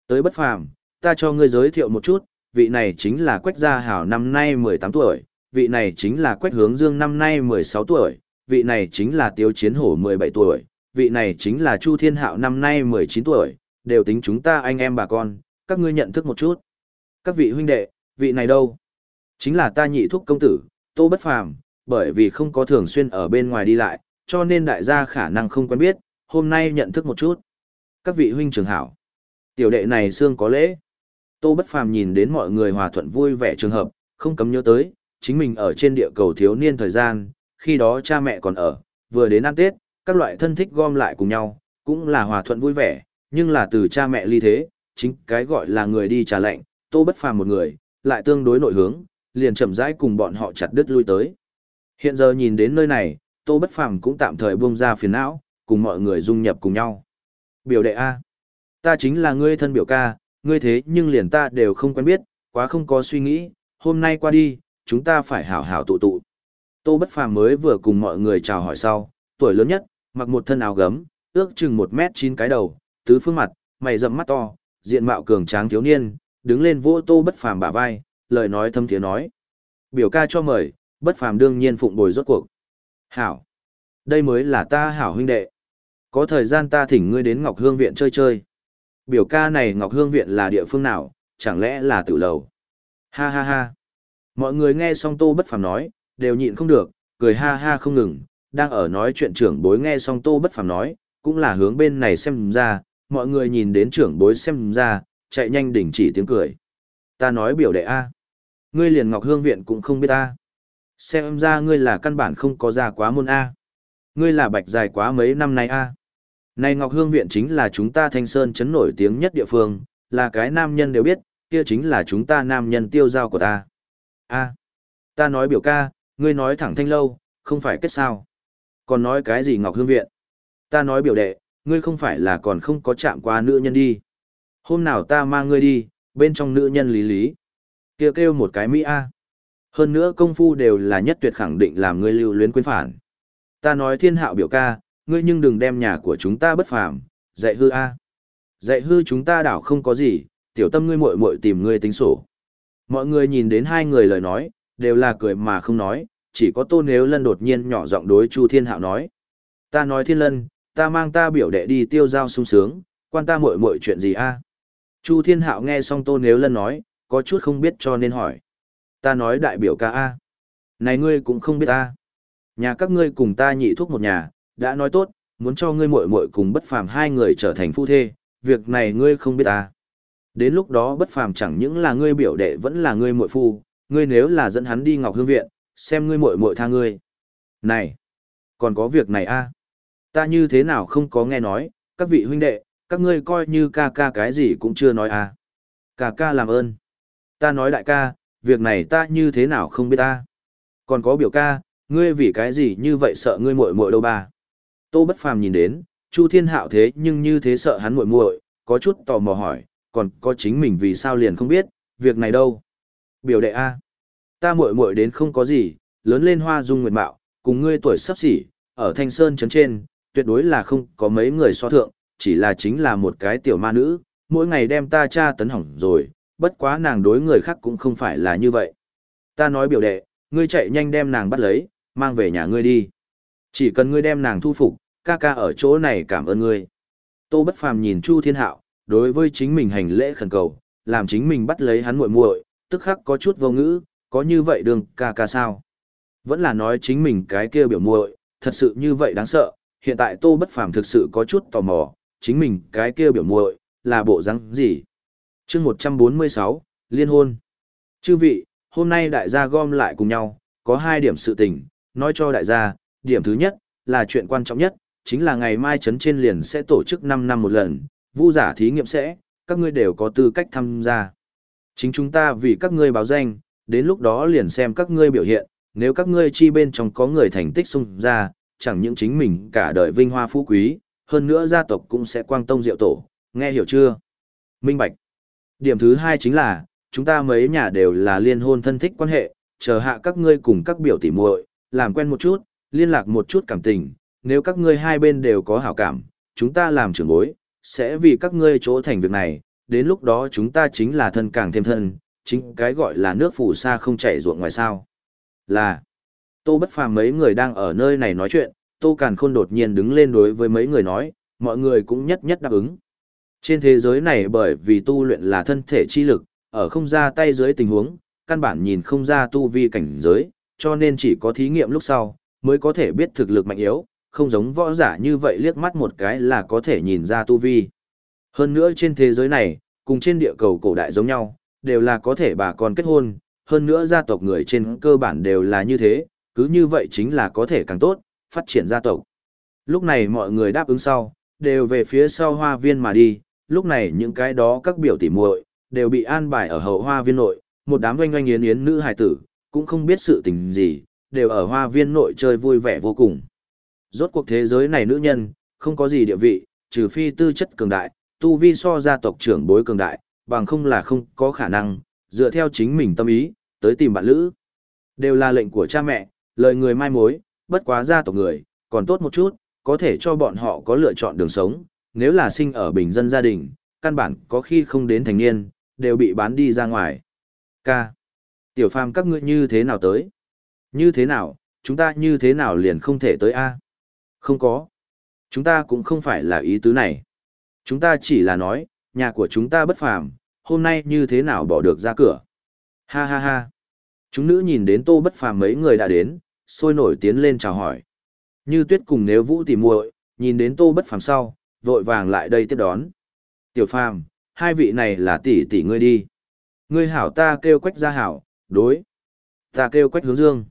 Tới bất phàm, ta cho ngươi giới thiệu một chút, vị này chính là Quách Gia Hảo năm nay 18 tuổi, vị này chính là Quách Hướng Dương năm nay 16 tuổi, vị này chính là Tiêu Chiến Hổ 17 tuổi, vị này chính là Chu Thiên Hạo năm nay 19 tuổi, đều tính chúng ta anh em bà con, các ngươi nhận thức một chút. Các vị huynh đệ, vị này đâu? Chính là ta nhị thúc công tử, Tô Bất Phàm, bởi vì không có thường xuyên ở bên ngoài đi lại, cho nên đại gia khả năng không quen biết, hôm nay nhận thức một chút. Các vị huynh trưởng hảo. Tiểu đệ này xương có lễ. Tô Bất Phàm nhìn đến mọi người hòa thuận vui vẻ trường hợp, không cấm nhớ tới, chính mình ở trên địa cầu thiếu niên thời gian, khi đó cha mẹ còn ở, vừa đến ăn Tết, các loại thân thích gom lại cùng nhau, cũng là hòa thuận vui vẻ, nhưng là từ cha mẹ ly thế, chính cái gọi là người đi trả lệnh, Tô Bất Phàm một người, lại tương đối nội hướng, liền chậm rãi cùng bọn họ chặt đứt lui tới. Hiện giờ nhìn đến nơi này, Tô Bất Phàm cũng tạm thời buông ra phiền não, cùng mọi người dung nhập cùng nhau. Biểu đệ A. Ta chính là ngươi thân biểu ca, ngươi thế nhưng liền ta đều không quen biết, quá không có suy nghĩ, hôm nay qua đi, chúng ta phải hảo hảo tụ tụ. Tô Bất Phàm mới vừa cùng mọi người chào hỏi sau, tuổi lớn nhất, mặc một thân áo gấm, ước chừng 1 mét 9 cái đầu, tứ phương mặt, mày rậm mắt to, diện mạo cường tráng thiếu niên, đứng lên vỗ Tô Bất Phàm bả vai, lời nói thâm thiế nói. Biểu ca cho mời, Bất Phàm đương nhiên phụng bồi rốt cuộc. Hảo. Đây mới là ta hảo huynh đệ. Có thời gian ta thỉnh ngươi đến Ngọc Hương Viện chơi chơi. Biểu ca này Ngọc Hương Viện là địa phương nào, chẳng lẽ là tử lầu? Ha ha ha. Mọi người nghe xong Tô Bất Phàm nói, đều nhịn không được, cười ha ha không ngừng, đang ở nói chuyện trưởng bối nghe xong Tô Bất Phàm nói, cũng là hướng bên này xem ra, mọi người nhìn đến trưởng bối xem ra, chạy nhanh đình chỉ tiếng cười. Ta nói biểu đệ A. Ngươi liền Ngọc Hương Viện cũng không biết ta. Xem ra ngươi là căn bản không có ra quá môn A. Ngươi là bạch dài quá mấy năm nay A. Này Ngọc Hương Viện chính là chúng ta Thanh Sơn chấn nổi tiếng nhất địa phương, là cái nam nhân đều biết, kia chính là chúng ta nam nhân tiêu giao của ta. A. Ta nói biểu ca, ngươi nói thẳng thanh lâu, không phải kết sao. Còn nói cái gì Ngọc Hương Viện? Ta nói biểu đệ, ngươi không phải là còn không có chạm qua nữ nhân đi. Hôm nào ta mang ngươi đi, bên trong nữ nhân lý lý kêu kêu một cái Mỹ A. Hơn nữa công phu đều là nhất tuyệt khẳng định làm ngươi lưu luyến quên phản. Ta nói thiên hạo biểu ca, ngươi nhưng đừng đem nhà của chúng ta bất phàm, dạy hư a. Dạy hư chúng ta đảo không có gì, tiểu tâm ngươi muội muội tìm ngươi tính sổ. Mọi người nhìn đến hai người lời nói, đều là cười mà không nói, chỉ có Tô Nếu Lân đột nhiên nhỏ giọng đối Chu Thiên Hạo nói. Ta nói Thiên Lân, ta mang ta biểu đệ đi tiêu giao sung sướng, quan ta muội muội chuyện gì a? Chu Thiên Hạo nghe xong Tô Nếu Lân nói, có chút không biết cho nên hỏi. Ta nói đại biểu ca a. Này ngươi cũng không biết ta. Nhà các ngươi cùng ta nhị thuốc một nhà, đã nói tốt, muốn cho ngươi muội muội cùng bất phàm hai người trở thành phu thê, việc này ngươi không biết ta. Đến lúc đó bất phàm chẳng những là ngươi biểu đệ vẫn là ngươi muội phu, ngươi nếu là dẫn hắn đi Ngọc Hương viện, xem ngươi muội muội tha ngươi. Này, còn có việc này a? Ta như thế nào không có nghe nói, các vị huynh đệ, các ngươi coi như ca ca cái gì cũng chưa nói a. Ca ca làm ơn. Ta nói đại ca, việc này ta như thế nào không biết ta. Còn có biểu ca, ngươi vì cái gì như vậy sợ ngươi muội muội đâu ba. Tô Bất Phàm nhìn đến, Chu Thiên Hạo thế nhưng như thế sợ hắn muội muội, có chút tò mò hỏi, còn có chính mình vì sao liền không biết, việc này đâu? Biểu đệ a, ta muội muội đến không có gì, lớn lên hoa dung nguyệt mạo, cùng ngươi tuổi sắp xỉ, ở Thanh Sơn trấn trên, tuyệt đối là không có mấy người so thượng, chỉ là chính là một cái tiểu ma nữ, mỗi ngày đem ta tra tấn hỏng rồi, bất quá nàng đối người khác cũng không phải là như vậy. Ta nói biểu đệ, ngươi chạy nhanh đem nàng bắt lấy, mang về nhà ngươi đi. Chỉ cần ngươi đem nàng thu phục, ca ca ở chỗ này cảm ơn ngươi. Tô Bất Phàm nhìn Chu Thiên Hạo, đối với chính mình hành lễ khẩn cầu, làm chính mình bắt lấy hắn muội muội, tức khắc có chút vô ngữ, có như vậy đường ca ca sao? Vẫn là nói chính mình cái kia biểu muội, thật sự như vậy đáng sợ, hiện tại Tô Bất Phàm thực sự có chút tò mò, chính mình cái kia biểu muội là bộ răng gì? Chương 146, Liên hôn. Chư vị, hôm nay đại gia gom lại cùng nhau, có hai điểm sự tình, nói cho đại gia, điểm thứ nhất, là chuyện quan trọng nhất, chính là ngày mai chấn trên liền sẽ tổ chức 5 năm một lần, vu giả thí nghiệm sẽ, các ngươi đều có tư cách tham gia. Chính chúng ta vì các ngươi báo danh, đến lúc đó liền xem các ngươi biểu hiện, nếu các ngươi chi bên trong có người thành tích xung ra, chẳng những chính mình cả đời vinh hoa phú quý, hơn nữa gia tộc cũng sẽ quang tông diệu tổ, nghe hiểu chưa? Minh Bạch. Điểm thứ hai chính là, chúng ta mấy nhà đều là liên hôn thân thích quan hệ, chờ hạ các ngươi cùng các biểu tỉ muội, làm quen một chút, liên lạc một chút cảm tình, nếu các ngươi hai bên đều có hảo cảm, chúng ta làm trưởng bối, sẽ vì các ngươi chỗ thành việc này, đến lúc đó chúng ta chính là thân càng thêm thân, chính cái gọi là nước phù sa không chảy ruộng ngoài sao. Là, Tô Bất Phàm mấy người đang ở nơi này nói chuyện, Tô Càn Khôn đột nhiên đứng lên đối với mấy người nói, mọi người cũng nhất nhất đáp ứng. Trên thế giới này bởi vì tu luyện là thân thể chi lực, ở không ra tay dưới tình huống, căn bản nhìn không ra tu vi cảnh giới, cho nên chỉ có thí nghiệm lúc sau, mới có thể biết thực lực mạnh yếu, không giống võ giả như vậy liếc mắt một cái là có thể nhìn ra tu vi. Hơn nữa trên thế giới này, cùng trên địa cầu cổ đại giống nhau, đều là có thể bà con kết hôn, hơn nữa gia tộc người trên cơ bản đều là như thế, cứ như vậy chính là có thể càng tốt, phát triển gia tộc. Lúc này mọi người đáp ứng sau, đều về phía sau hoa viên mà đi, lúc này những cái đó các biểu tỉ muội đều bị an bài ở hậu hoa viên nội, một đám oanh oanh yến yến nữ hài tử, cũng không biết sự tình gì, đều ở hoa viên nội chơi vui vẻ vô cùng. Rốt cuộc thế giới này nữ nhân, không có gì địa vị, trừ phi tư chất cường đại, tu vi so gia tộc trưởng bối cường đại, bằng không là không có khả năng, dựa theo chính mình tâm ý, tới tìm bạn lữ. Đều là lệnh của cha mẹ, lời người mai mối, bất quá gia tộc người, còn tốt một chút, có thể cho bọn họ có lựa chọn đường sống, nếu là sinh ở bình dân gia đình, căn bản có khi không đến thành niên, đều bị bán đi ra ngoài. Ca. Tiểu phàm các ngươi như thế nào tới? Như thế nào, chúng ta như thế nào liền không thể tới A? Không có. Chúng ta cũng không phải là ý tứ này. Chúng ta chỉ là nói, nhà của chúng ta bất phàm, hôm nay như thế nào bỏ được ra cửa. Ha ha ha. Chúng nữ nhìn đến tô bất phàm mấy người đã đến, sôi nổi tiến lên chào hỏi. Như tuyết cùng nếu vũ tỉ muội, nhìn đến tô bất phàm sau, vội vàng lại đây tiếp đón. Tiểu phàm, hai vị này là tỷ tỷ ngươi đi. Ngươi hảo ta kêu quách gia hảo, đối. Ta kêu quách hướng dương.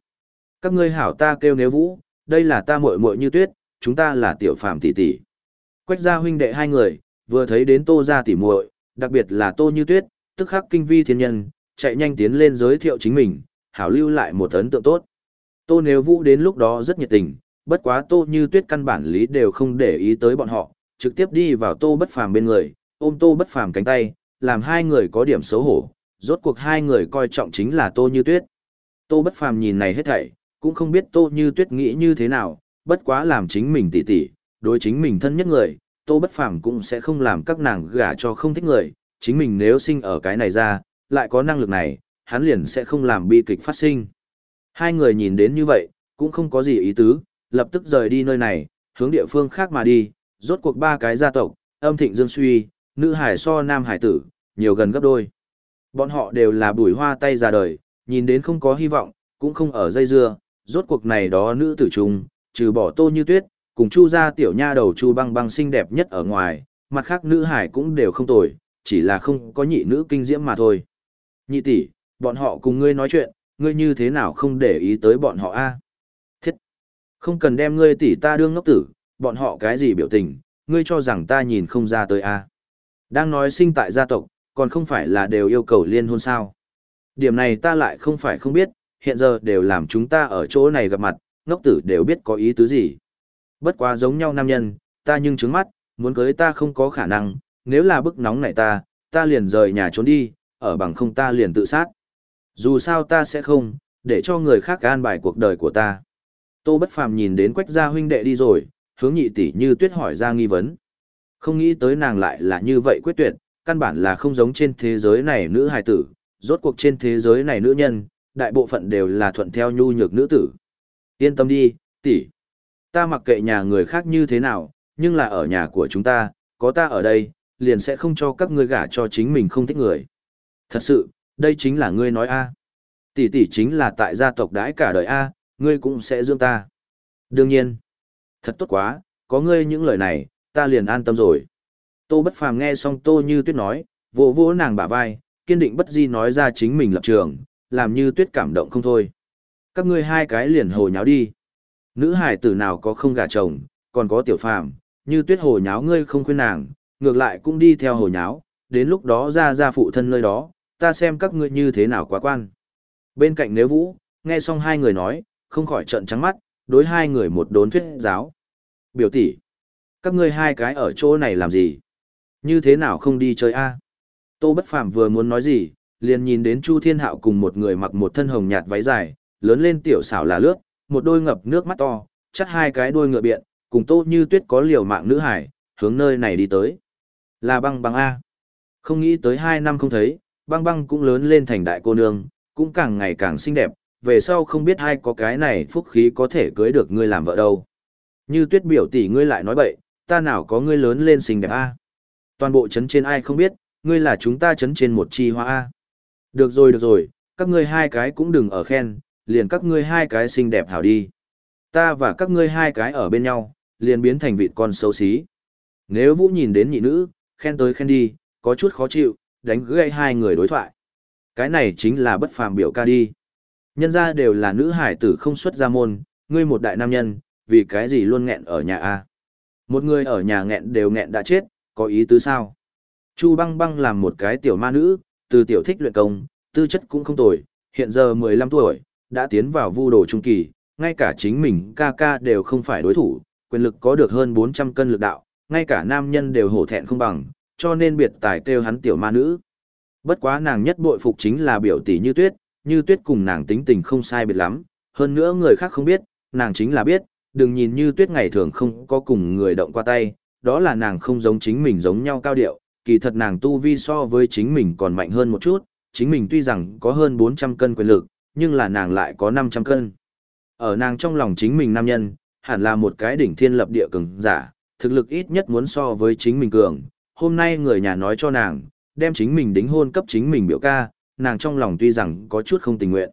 Các ngươi hảo ta kêu nếu vũ, đây là ta muội muội như tuyết, chúng ta là tiểu phàm tỷ tỷ. Quách gia huynh đệ hai người, vừa thấy đến tô gia tỷ muội, đặc biệt là tô như tuyết, tức khắc kinh vi thiên nhân, chạy nhanh tiến lên giới thiệu chính mình, hảo lưu lại một ấn tượng tốt. Tô nếu vũ đến lúc đó rất nhiệt tình, bất quá tô như tuyết căn bản lý đều không để ý tới bọn họ, trực tiếp đi vào tô bất phàm bên người, ôm tô bất phàm cánh tay, làm hai người có điểm xấu hổ, rốt cuộc hai người coi trọng chính là tô như tuyết. Tô bất phàm nhìn này hết thảy, cũng không biết tô như tuyết nghĩ như thế nào, bất quá làm chính mình tỉ tỉ, đối chính mình thân nhất người, Tô Bất Phàm cũng sẽ không làm các nàng gả cho không thích người, chính mình nếu sinh ở cái này ra, lại có năng lực này, hắn liền sẽ không làm bi kịch phát sinh. Hai người nhìn đến như vậy, cũng không có gì ý tứ, lập tức rời đi nơi này, hướng địa phương khác mà đi, rốt cuộc ba cái gia tộc, âm thịnh dương suy, nữ hải so nam hải tử, nhiều gần gấp đôi. Bọn họ đều là bùi hoa tay ra đời, nhìn đến không có hy vọng, cũng không ở dây dưa, rốt cuộc này đó nữ tử trùng, trừ bỏ tô như tuyết, cùng chu gia tiểu nha đầu chu băng băng xinh đẹp nhất ở ngoài, mặt khác nữ hải cũng đều không tồi, chỉ là không có nhị nữ kinh diễm mà thôi. Nhị tỷ, bọn họ cùng ngươi nói chuyện, ngươi như thế nào không để ý tới bọn họ a? Thiết! Không cần đem ngươi tỷ ta đương ngốc tử, bọn họ cái gì biểu tình, ngươi cho rằng ta nhìn không ra tới a? Đang nói sinh tại gia tộc, còn không phải là đều yêu cầu liên hôn sao? Điểm này ta lại không phải không biết, hiện giờ đều làm chúng ta ở chỗ này gặp mặt, ngốc tử đều biết có ý tứ gì. Bất quá giống nhau nam nhân, ta nhưng trứng mắt, muốn cưới ta không có khả năng, nếu là bức nóng này ta, ta liền rời nhà trốn đi, ở bằng không ta liền tự sát. Dù sao ta sẽ không, để cho người khác an bài cuộc đời của ta. Tô Bất Phàm nhìn đến Quách gia huynh đệ đi rồi, hướng nhị tỷ Như Tuyết hỏi ra nghi vấn. Không nghĩ tới nàng lại là như vậy quyết tuyệt, căn bản là không giống trên thế giới này nữ hài tử, rốt cuộc trên thế giới này nữ nhân, đại bộ phận đều là thuận theo nhu nhược nữ tử. Yên tâm đi, tỷ. Ta mặc kệ nhà người khác như thế nào, nhưng là ở nhà của chúng ta, có ta ở đây, liền sẽ không cho các ngươi gả cho chính mình không thích người. Thật sự, đây chính là ngươi nói a. Tỷ tỷ chính là tại gia tộc đãi cả đời a, ngươi cũng sẽ dưỡng ta. Đương nhiên. Thật tốt quá, có ngươi những lời này, ta liền an tâm rồi. Tô Bất Phàm nghe xong Tô Như Tuyết nói, vỗ vỗ nàng bả vai, kiên định bất di nói ra chính mình lập trường, làm Như Tuyết cảm động không thôi. Các ngươi hai cái liền hồ nháo đi. Nữ hải tử nào có không gả chồng, còn có tiểu phàm, Như Tuyết hồ nháo ngươi không khuyên nàng, ngược lại cũng đi theo hồ nháo, đến lúc đó ra ra phụ thân nơi đó, ta xem các ngươi như thế nào quá quan. Bên cạnh nếu vũ, nghe xong hai người nói, không khỏi trợn trắng mắt, đối hai người một đốn thuyết giáo. Biểu tỷ, các ngươi hai cái ở chỗ này làm gì? Như thế nào không đi chơi a? Tô Bất Phàm vừa muốn nói gì, liền nhìn đến Chu Thiên Hạo cùng một người mặc một thân hồng nhạt váy dài, lớn lên tiểu xảo là lướt, một đôi ngập nước mắt to, chắt hai cái đuôi ngựa biện, cùng Tô Như Tuyết có liều mạng nữ hải, hướng nơi này đi tới. Là băng băng A. Không nghĩ tới hai năm không thấy, băng băng cũng lớn lên thành đại cô nương, cũng càng ngày càng xinh đẹp, về sau không biết ai có cái này phúc khí có thể cưới được ngươi làm vợ đâu. Như tuyết biểu tỷ ngươi lại nói bậy, ta nào có ngươi lớn lên xinh đẹp A. Toàn bộ chấn trên ai không biết, ngươi là chúng ta chấn trên một chi hoa A. Được rồi được rồi, các ngươi hai cái cũng đừng ở khen, liền các ngươi hai cái xinh đẹp hảo đi. Ta và các ngươi hai cái ở bên nhau, liền biến thành vị con xấu xí. Nếu Vũ nhìn đến nhị nữ, khen tới khen đi, có chút khó chịu, đánh gây hai người đối thoại. Cái này chính là bất phàm biểu ca đi. Nhân ra đều là nữ hải tử không xuất ra môn, ngươi một đại nam nhân, vì cái gì luôn nghẹn ở nhà a Một người ở nhà nghẹn đều nghẹn đã chết, có ý tứ sao? Chu băng băng làm một cái tiểu ma nữ, từ tiểu thích luyện công, tư chất cũng không tồi, hiện giờ 15 tuổi, đã tiến vào vu đồ trung kỳ, ngay cả chính mình ca ca đều không phải đối thủ, quyền lực có được hơn 400 cân lực đạo, ngay cả nam nhân đều hổ thẹn không bằng, cho nên biệt tài kêu hắn tiểu ma nữ. Bất quá nàng nhất bội phục chính là biểu tỷ như tuyết, như tuyết cùng nàng tính tình không sai biệt lắm, hơn nữa người khác không biết, nàng chính là biết, đừng nhìn như tuyết ngày thường không có cùng người động qua tay, đó là nàng không giống chính mình giống nhau cao điệu, kỳ thật nàng tu vi so với chính mình còn mạnh hơn một chút, chính mình tuy rằng có hơn 400 cân quyền lực, nhưng là nàng lại có 500 cân. Ở nàng trong lòng chính mình nam nhân, hẳn là một cái đỉnh thiên lập địa cường giả, thực lực ít nhất muốn so với chính mình cường, hôm nay người nhà nói cho nàng, đem chính mình đính hôn cấp chính mình biểu ca, nàng trong lòng tuy rằng có chút không tình nguyện.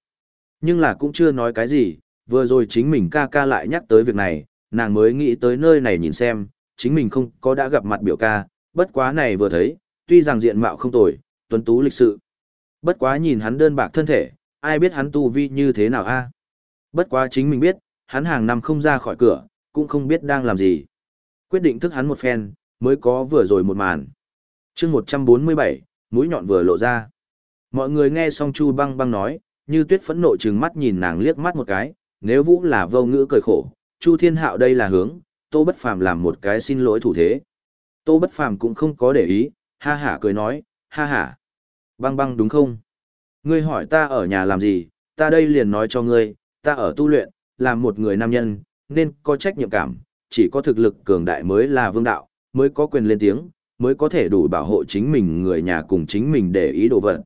Nhưng là cũng chưa nói cái gì, vừa rồi chính mình ca ca lại nhắc tới việc này, nàng mới nghĩ tới nơi này nhìn xem, chính mình không có đã gặp mặt biểu ca, bất quá này vừa thấy, tuy rằng diện mạo không tồi, tuấn tú lịch sự. Bất quá nhìn hắn đơn bạc thân thể, ai biết hắn tu vi như thế nào a? Bất quá chính mình biết, hắn hàng năm không ra khỏi cửa, cũng không biết đang làm gì. Quyết định thức hắn một phen, mới có vừa rồi một màn. chương 147, mũi nhọn vừa lộ ra. Mọi người nghe xong Chu băng băng nói, như tuyết phẫn nộ trừng mắt nhìn nàng liếc mắt một cái, nếu vũ là vô ngữ cười khổ, Chu thiên hạo đây là hướng, tô bất phàm làm một cái xin lỗi thủ thế. Tô bất phàm cũng không có để ý, ha hả cười nói, ha hả. Băng băng đúng không? Ngươi hỏi ta ở nhà làm gì, ta đây liền nói cho ngươi, ta ở tu luyện, làm một người nam nhân, nên có trách nhiệm cảm, chỉ có thực lực cường đại mới là vương đạo, mới có quyền lên tiếng, mới có thể đủ bảo hộ chính mình người nhà cùng chính mình để ý đồ vật.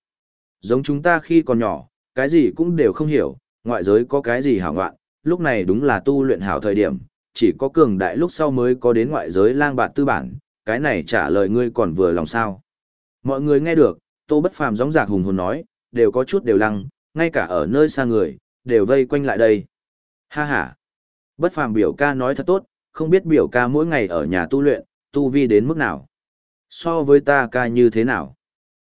Giống chúng ta khi còn nhỏ, cái gì cũng đều không hiểu, ngoại giới có cái gì hảo ngoạn, lúc này đúng là tu luyện hảo thời điểm, chỉ có cường đại lúc sau mới có đến ngoại giới lang bạt tư bản, cái này trả lời ngươi còn vừa lòng sao. Mọi người nghe được, Tô Bất Phàm gióng giạc hùng hồn nói, đều có chút đều lăng, ngay cả ở nơi xa người, đều vây quanh lại đây. Ha ha. Bất Phàm biểu ca nói thật tốt, không biết biểu ca mỗi ngày ở nhà tu luyện, tu vi đến mức nào. So với ta ca như thế nào?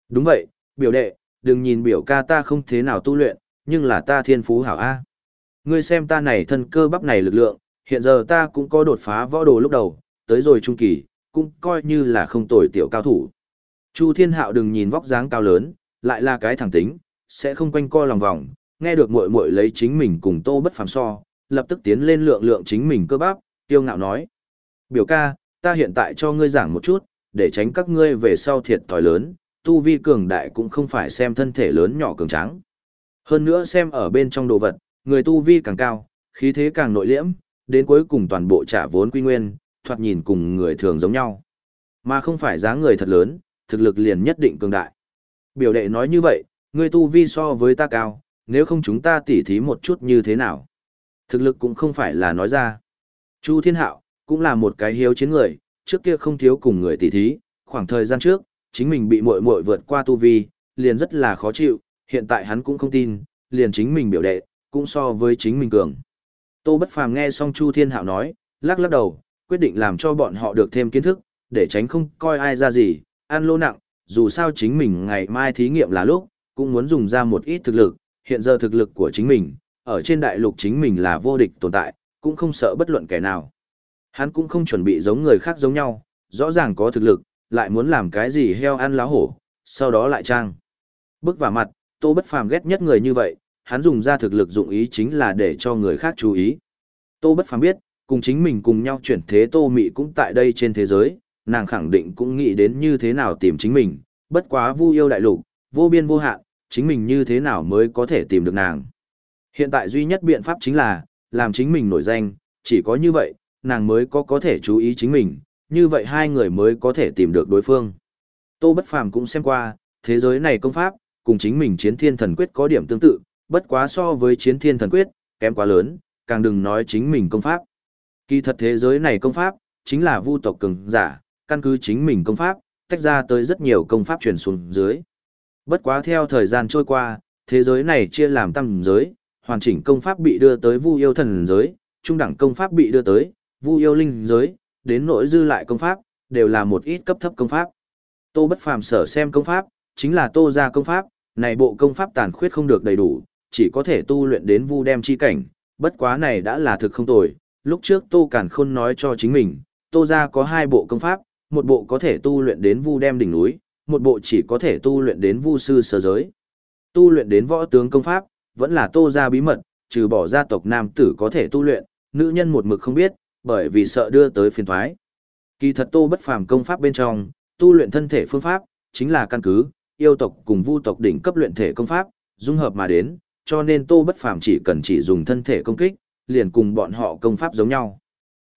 Đúng vậy, biểu đệ, đừng nhìn biểu ca ta không thế nào tu luyện, nhưng là ta thiên phú hảo A. Ngươi xem ta này thân cơ bắp này lực lượng, hiện giờ ta cũng có đột phá võ đồ lúc đầu, tới rồi trung kỳ, cũng coi như là không tồi tiểu cao thủ. Chu Thiên Hạo đừng nhìn vóc dáng cao lớn, lại là cái thẳng tính, sẽ không quanh co lòng vòng, nghe được muội muội lấy chính mình cùng Tô Bất Phàm so, lập tức tiến lên lượng lượng chính mình cơ bắp, tiêu ngạo nói: "Biểu ca, ta hiện tại cho ngươi giảng một chút, để tránh các ngươi về sau thiệt thòi lớn, tu vi cường đại cũng không phải xem thân thể lớn nhỏ cường tráng. Hơn nữa xem ở bên trong đồ vật, người tu vi càng cao, khí thế càng nội liễm, đến cuối cùng toàn bộ trả vốn quy nguyên, thoạt nhìn cùng người thường giống nhau. Mà không phải dáng người thật lớn, thực lực liền nhất định cường đại. Biểu đệ nói như vậy, người tu vi so với ta cao, nếu không chúng ta tỉ thí một chút như thế nào. Thực lực cũng không phải là nói ra. Chu Thiên Hạo, cũng là một cái hiếu chiến người, trước kia không thiếu cùng người tỉ thí, khoảng thời gian trước, chính mình bị muội muội vượt qua tu vi, liền rất là khó chịu, hiện tại hắn cũng không tin, liền chính mình biểu đệ, cũng so với chính mình cường. Tô Bất Phàm nghe xong Chu Thiên Hạo nói, lắc lắc đầu, quyết định làm cho bọn họ được thêm kiến thức, để tránh không coi ai ra gì, ăn lô nặng, dù sao chính mình ngày mai thí nghiệm là lúc, cũng muốn dùng ra một ít thực lực, hiện giờ thực lực của chính mình, ở trên đại lục chính mình là vô địch tồn tại, cũng không sợ bất luận kẻ nào. Hắn cũng không chuẩn bị giống người khác giống nhau, rõ ràng có thực lực, lại muốn làm cái gì heo ăn lá hổ, sau đó lại trang. Bước vào mặt, Tô Bất Phàm ghét nhất người như vậy, hắn dùng ra thực lực dụng ý chính là để cho người khác chú ý. Tô Bất Phàm biết, cùng chính mình cùng nhau chuyển thế Tô Mị cũng tại đây trên thế giới, nàng khẳng định cũng nghĩ đến như thế nào tìm chính mình, bất quá vu yêu đại lục, vô biên vô hạn, chính mình như thế nào mới có thể tìm được nàng. Hiện tại duy nhất biện pháp chính là, làm chính mình nổi danh, chỉ có như vậy, nàng mới có có thể chú ý chính mình, như vậy hai người mới có thể tìm được đối phương. Tô Bất Phàm cũng xem qua, thế giới này công pháp, cùng chính mình chiến thiên thần quyết có điểm tương tự, bất quá so với chiến thiên thần quyết, kém quá lớn, càng đừng nói chính mình công pháp. Kỳ thật thế giới này công pháp, chính là vu tộc cường giả, căn cứ chính mình công pháp, tách ra tới rất nhiều công pháp truyền xuống dưới. Bất quá theo thời gian trôi qua, thế giới này chia làm tam giới, hoàn chỉnh công pháp bị đưa tới vu yêu thần giới, trung đẳng công pháp bị đưa tới vu yêu linh giới, đến nỗi dư lại công pháp, đều là một ít cấp thấp công pháp. Tô Bất Phàm sở xem công pháp, chính là Tô gia công pháp, này bộ công pháp tàn khuyết không được đầy đủ, chỉ có thể tu luyện đến vu đem chi cảnh, bất quá này đã là thực không tồi. Lúc trước Tô Cản Khôn nói cho chính mình, Tô gia có hai bộ công pháp, một bộ có thể tu luyện đến vu đem đỉnh núi, một bộ chỉ có thể tu luyện đến vu sư sở giới. Tu luyện đến võ tướng công pháp, vẫn là Tô gia bí mật, trừ bỏ gia tộc nam tử có thể tu luyện, nữ nhân một mực không biết, bởi vì sợ đưa tới phiền thoái. Kỳ thật Tô bất phàm công pháp bên trong, tu luyện thân thể phương pháp, chính là căn cứ, yêu tộc cùng vu tộc đỉnh cấp luyện thể công pháp, dung hợp mà đến, cho nên Tô bất phàm chỉ cần chỉ dùng thân thể công kích, liền cùng bọn họ công pháp giống nhau.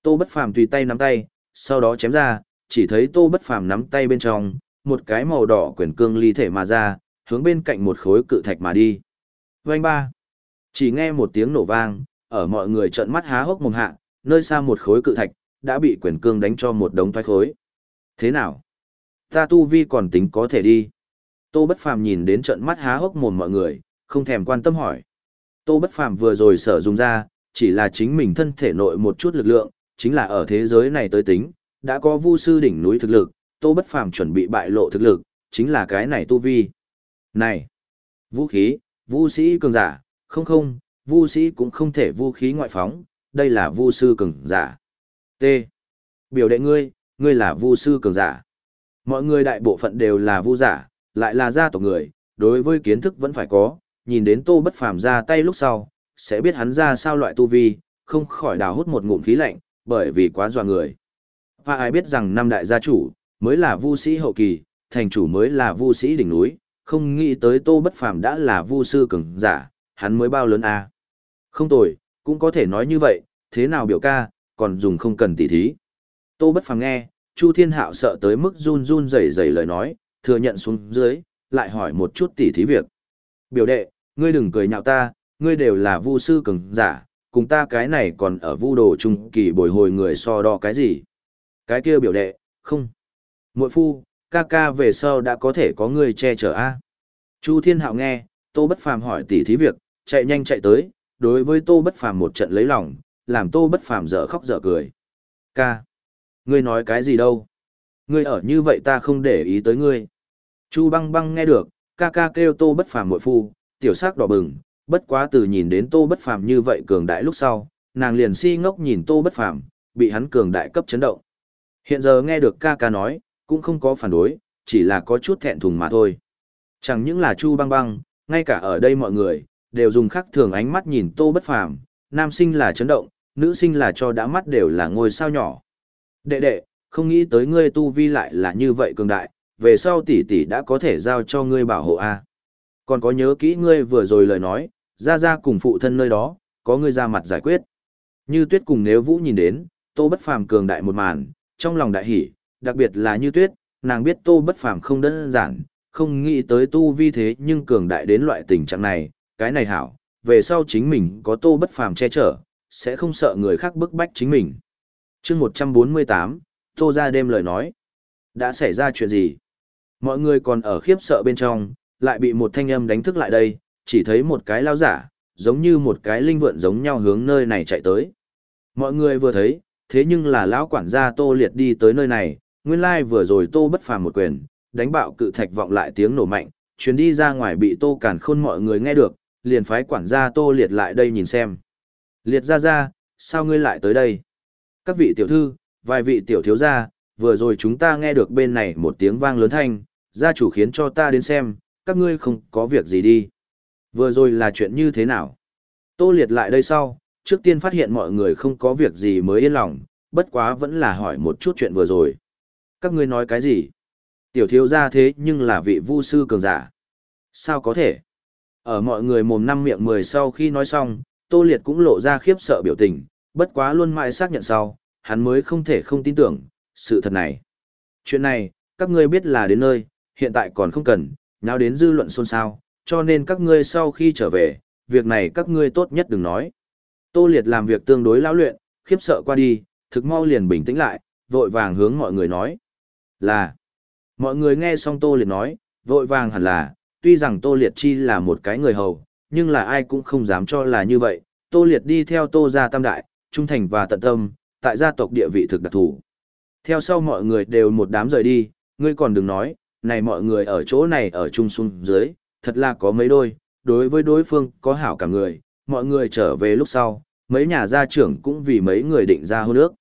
Tô bất phàm tùy tay nắm tay, sau đó chém ra, chỉ thấy Tô bất phàm nắm tay bên trong, một cái màu đỏ quyển cương ly thể mà ra, hướng bên cạnh một khối cự thạch mà đi. Vành ba. Chỉ nghe một tiếng nổ vang, ở mọi người trợn mắt há hốc mồm hạ, nơi xa một khối cự thạch, đã bị quyền cương đánh cho một đống thoái khối. Thế nào? Ta tu vi còn tính có thể đi. Tô Bất Phàm nhìn đến trận mắt há hốc mồm mọi người, không thèm quan tâm hỏi. Tô Bất Phàm vừa rồi sở dùng ra, chỉ là chính mình thân thể nội một chút lực lượng, chính là ở thế giới này tới tính, đã có vu sư đỉnh núi thực lực, Tô Bất Phàm chuẩn bị bại lộ thực lực, chính là cái này tu vi. Này, vũ khí, vu sĩ cường giả, không không, vu sĩ cũng không thể vũ khí ngoại phóng, đây là vu sư cường giả. T. Biểu đệ ngươi, ngươi là vu sư cường giả. Mọi người đại bộ phận đều là vu giả, lại là gia tộc người, đối với kiến thức vẫn phải có, nhìn đến tô bất phàm ra tay lúc sau, sẽ biết hắn ra sao loại tu vi, không khỏi đào hút một ngụm khí lạnh, bởi vì quá dọa người. Và ai biết rằng năm đại gia chủ, mới là vu sĩ hậu kỳ, thành chủ mới là vu sĩ đỉnh núi, không nghĩ tới tô bất phàm đã là vu sư cường giả, hắn mới bao lớn à. Không tồi, cũng có thể nói như vậy, thế nào biểu ca, còn dùng không cần tỉ thí. Tô Bất Phàm nghe, Chu Thiên Hạo sợ tới mức run run rẩy rẩy lời nói, thừa nhận xuống dưới, lại hỏi một chút tỉ thí việc. Biểu đệ, ngươi đừng cười nhạo ta, ngươi đều là vu sư cường giả, cùng ta cái này còn ở vu đồ trung kỳ bồi hồi người so đo cái gì. Cái kia biểu đệ, không. Muội phu, ca ca về sau đã có thể có người che chở a. Chu Thiên Hạo nghe, Tô Bất Phàm hỏi tỉ thí việc, chạy nhanh chạy tới, đối với Tô Bất Phàm một trận lấy lòng, làm Tô Bất Phàm dở khóc dở cười. Ca, ngươi nói cái gì đâu? Ngươi ở như vậy ta không để ý tới ngươi. Chu Băng Băng nghe được, ca ca kêu Tô Bất Phàm muội phu, tiểu sắc đỏ bừng, bất quá từ nhìn đến Tô Bất Phàm như vậy cường đại lúc sau, nàng liền si ngốc nhìn Tô Bất Phàm, bị hắn cường đại cấp chấn động. Hiện giờ nghe được ca ca nói, cũng không có phản đối, chỉ là có chút thẹn thùng mà thôi. Chẳng những là Chu Băng Băng, ngay cả ở đây mọi người, đều dùng khắc thường ánh mắt nhìn Tô Bất Phàm, nam sinh là chấn động, nữ sinh là cho đã mắt đều là ngôi sao nhỏ. Đệ đệ, không nghĩ tới ngươi tu vi lại là như vậy cường đại, về sau tỷ tỷ đã có thể giao cho ngươi bảo hộ a. Còn có nhớ kỹ ngươi vừa rồi lời nói, ra ra cùng phụ thân nơi đó, có ngươi ra mặt giải quyết. Như Tuyết cùng Nếu Vũ nhìn đến, Tô Bất Phàm cường đại một màn, trong lòng đại hỉ, đặc biệt là Như Tuyết, nàng biết Tô Bất Phàm không đơn giản, không nghĩ tới tu vi thế nhưng cường đại đến loại tình trạng này, cái này hảo, về sau chính mình có Tô Bất Phàm che chở, sẽ không sợ người khác bức bách chính mình. Chương 148, Tô ra đêm lời nói. Đã xảy ra chuyện gì? Mọi người còn ở khiếp sợ bên trong, lại bị một thanh âm đánh thức lại đây, chỉ thấy một cái lao giả, giống như một cái linh vượn giống nhau hướng nơi này chạy tới. Mọi người vừa thấy, thế nhưng là lão quản gia Tô Liệt đi tới nơi này, nguyên lai vừa rồi Tô bất phàm một quyền, đánh bạo cự thạch vọng lại tiếng nổ mạnh, chuyến đi ra ngoài bị Tô cản Khôn mọi người nghe được, liền phái quản gia Tô Liệt lại đây nhìn xem. Liệt ra ra, sao ngươi lại tới đây? Các vị tiểu thư, vài vị tiểu thiếu gia, vừa rồi chúng ta nghe được bên này một tiếng vang lớn thanh, gia chủ khiến cho ta đến xem, các ngươi không có việc gì đi. Vừa rồi là chuyện như thế nào? Tô liệt lại đây sau, trước tiên phát hiện mọi người không có việc gì mới yên lòng, bất quá vẫn là hỏi một chút chuyện vừa rồi. Các ngươi nói cái gì? Tiểu thiếu gia thế nhưng là vị vu sư cường giả. Sao có thể? Ở mọi người mồm năm miệng mười sau khi nói xong, Tô Liệt cũng lộ ra khiếp sợ biểu tình, bất quá luôn mãi xác nhận sau, hắn mới không thể không tin tưởng, sự thật này. Chuyện này, các ngươi biết là đến nơi, hiện tại còn không cần, nháo đến dư luận xôn xao, cho nên các ngươi sau khi trở về, việc này các ngươi tốt nhất đừng nói. Tô Liệt làm việc tương đối lão luyện, khiếp sợ qua đi, thực mau liền bình tĩnh lại, vội vàng hướng mọi người nói. Là, mọi người nghe xong Tô Liệt nói, vội vàng hẳn là, tuy rằng Tô Liệt chi là một cái người hầu, nhưng là ai cũng không dám cho là như vậy. Tô Liệt đi theo Tô gia tam đại, trung thành và tận tâm, tại gia tộc địa vị thực đặc thù. Theo sau mọi người đều một đám rời đi, ngươi còn đừng nói, này mọi người ở chỗ này ở trung xuống dưới, thật là có mấy đôi, đối với đối phương có hảo cả người, mọi người trở về lúc sau, mấy nhà gia trưởng cũng vì mấy người định ra hôn ước.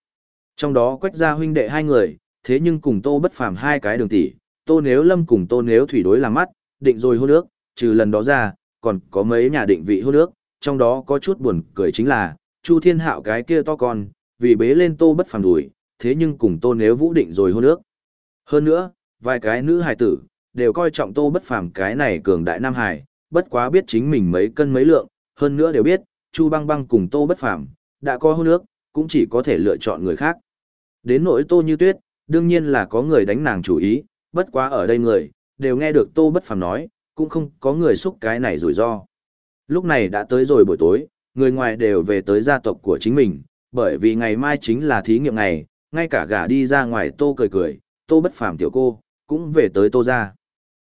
Trong đó quách gia huynh đệ hai người, thế nhưng cùng tô bất phàm hai cái đường tỷ, tô nếu lâm cùng tô nếu thủy đối làm mắt, định rồi hôn ước, trừ lần đó ra, còn có mấy nhà định vị hôn ước, trong đó có chút buồn cười chính là, Chu Thiên Hạo cái kia to con, vì bế lên tô bất phàm đuổi, thế nhưng cùng tô nếu vũ định rồi hôn ước. Hơn nữa, vài cái nữ hài tử, đều coi trọng tô bất phàm cái này cường đại nam hài, bất quá biết chính mình mấy cân mấy lượng, hơn nữa đều biết, Chu băng băng cùng tô bất phàm, đã có hôn ước, cũng chỉ có thể lựa chọn người khác. Đến nỗi tô như tuyết, đương nhiên là có người đánh nàng chủ ý, bất quá ở đây người, đều nghe được tô bất phàm nói, cũng không có người xúc cái này rủi ro. Lúc này đã tới rồi buổi tối, người ngoài đều về tới gia tộc của chính mình, bởi vì ngày mai chính là thí nghiệm ngày, ngay cả gả đi ra ngoài tô cười cười, tô bất phàm tiểu cô, cũng về tới tô gia.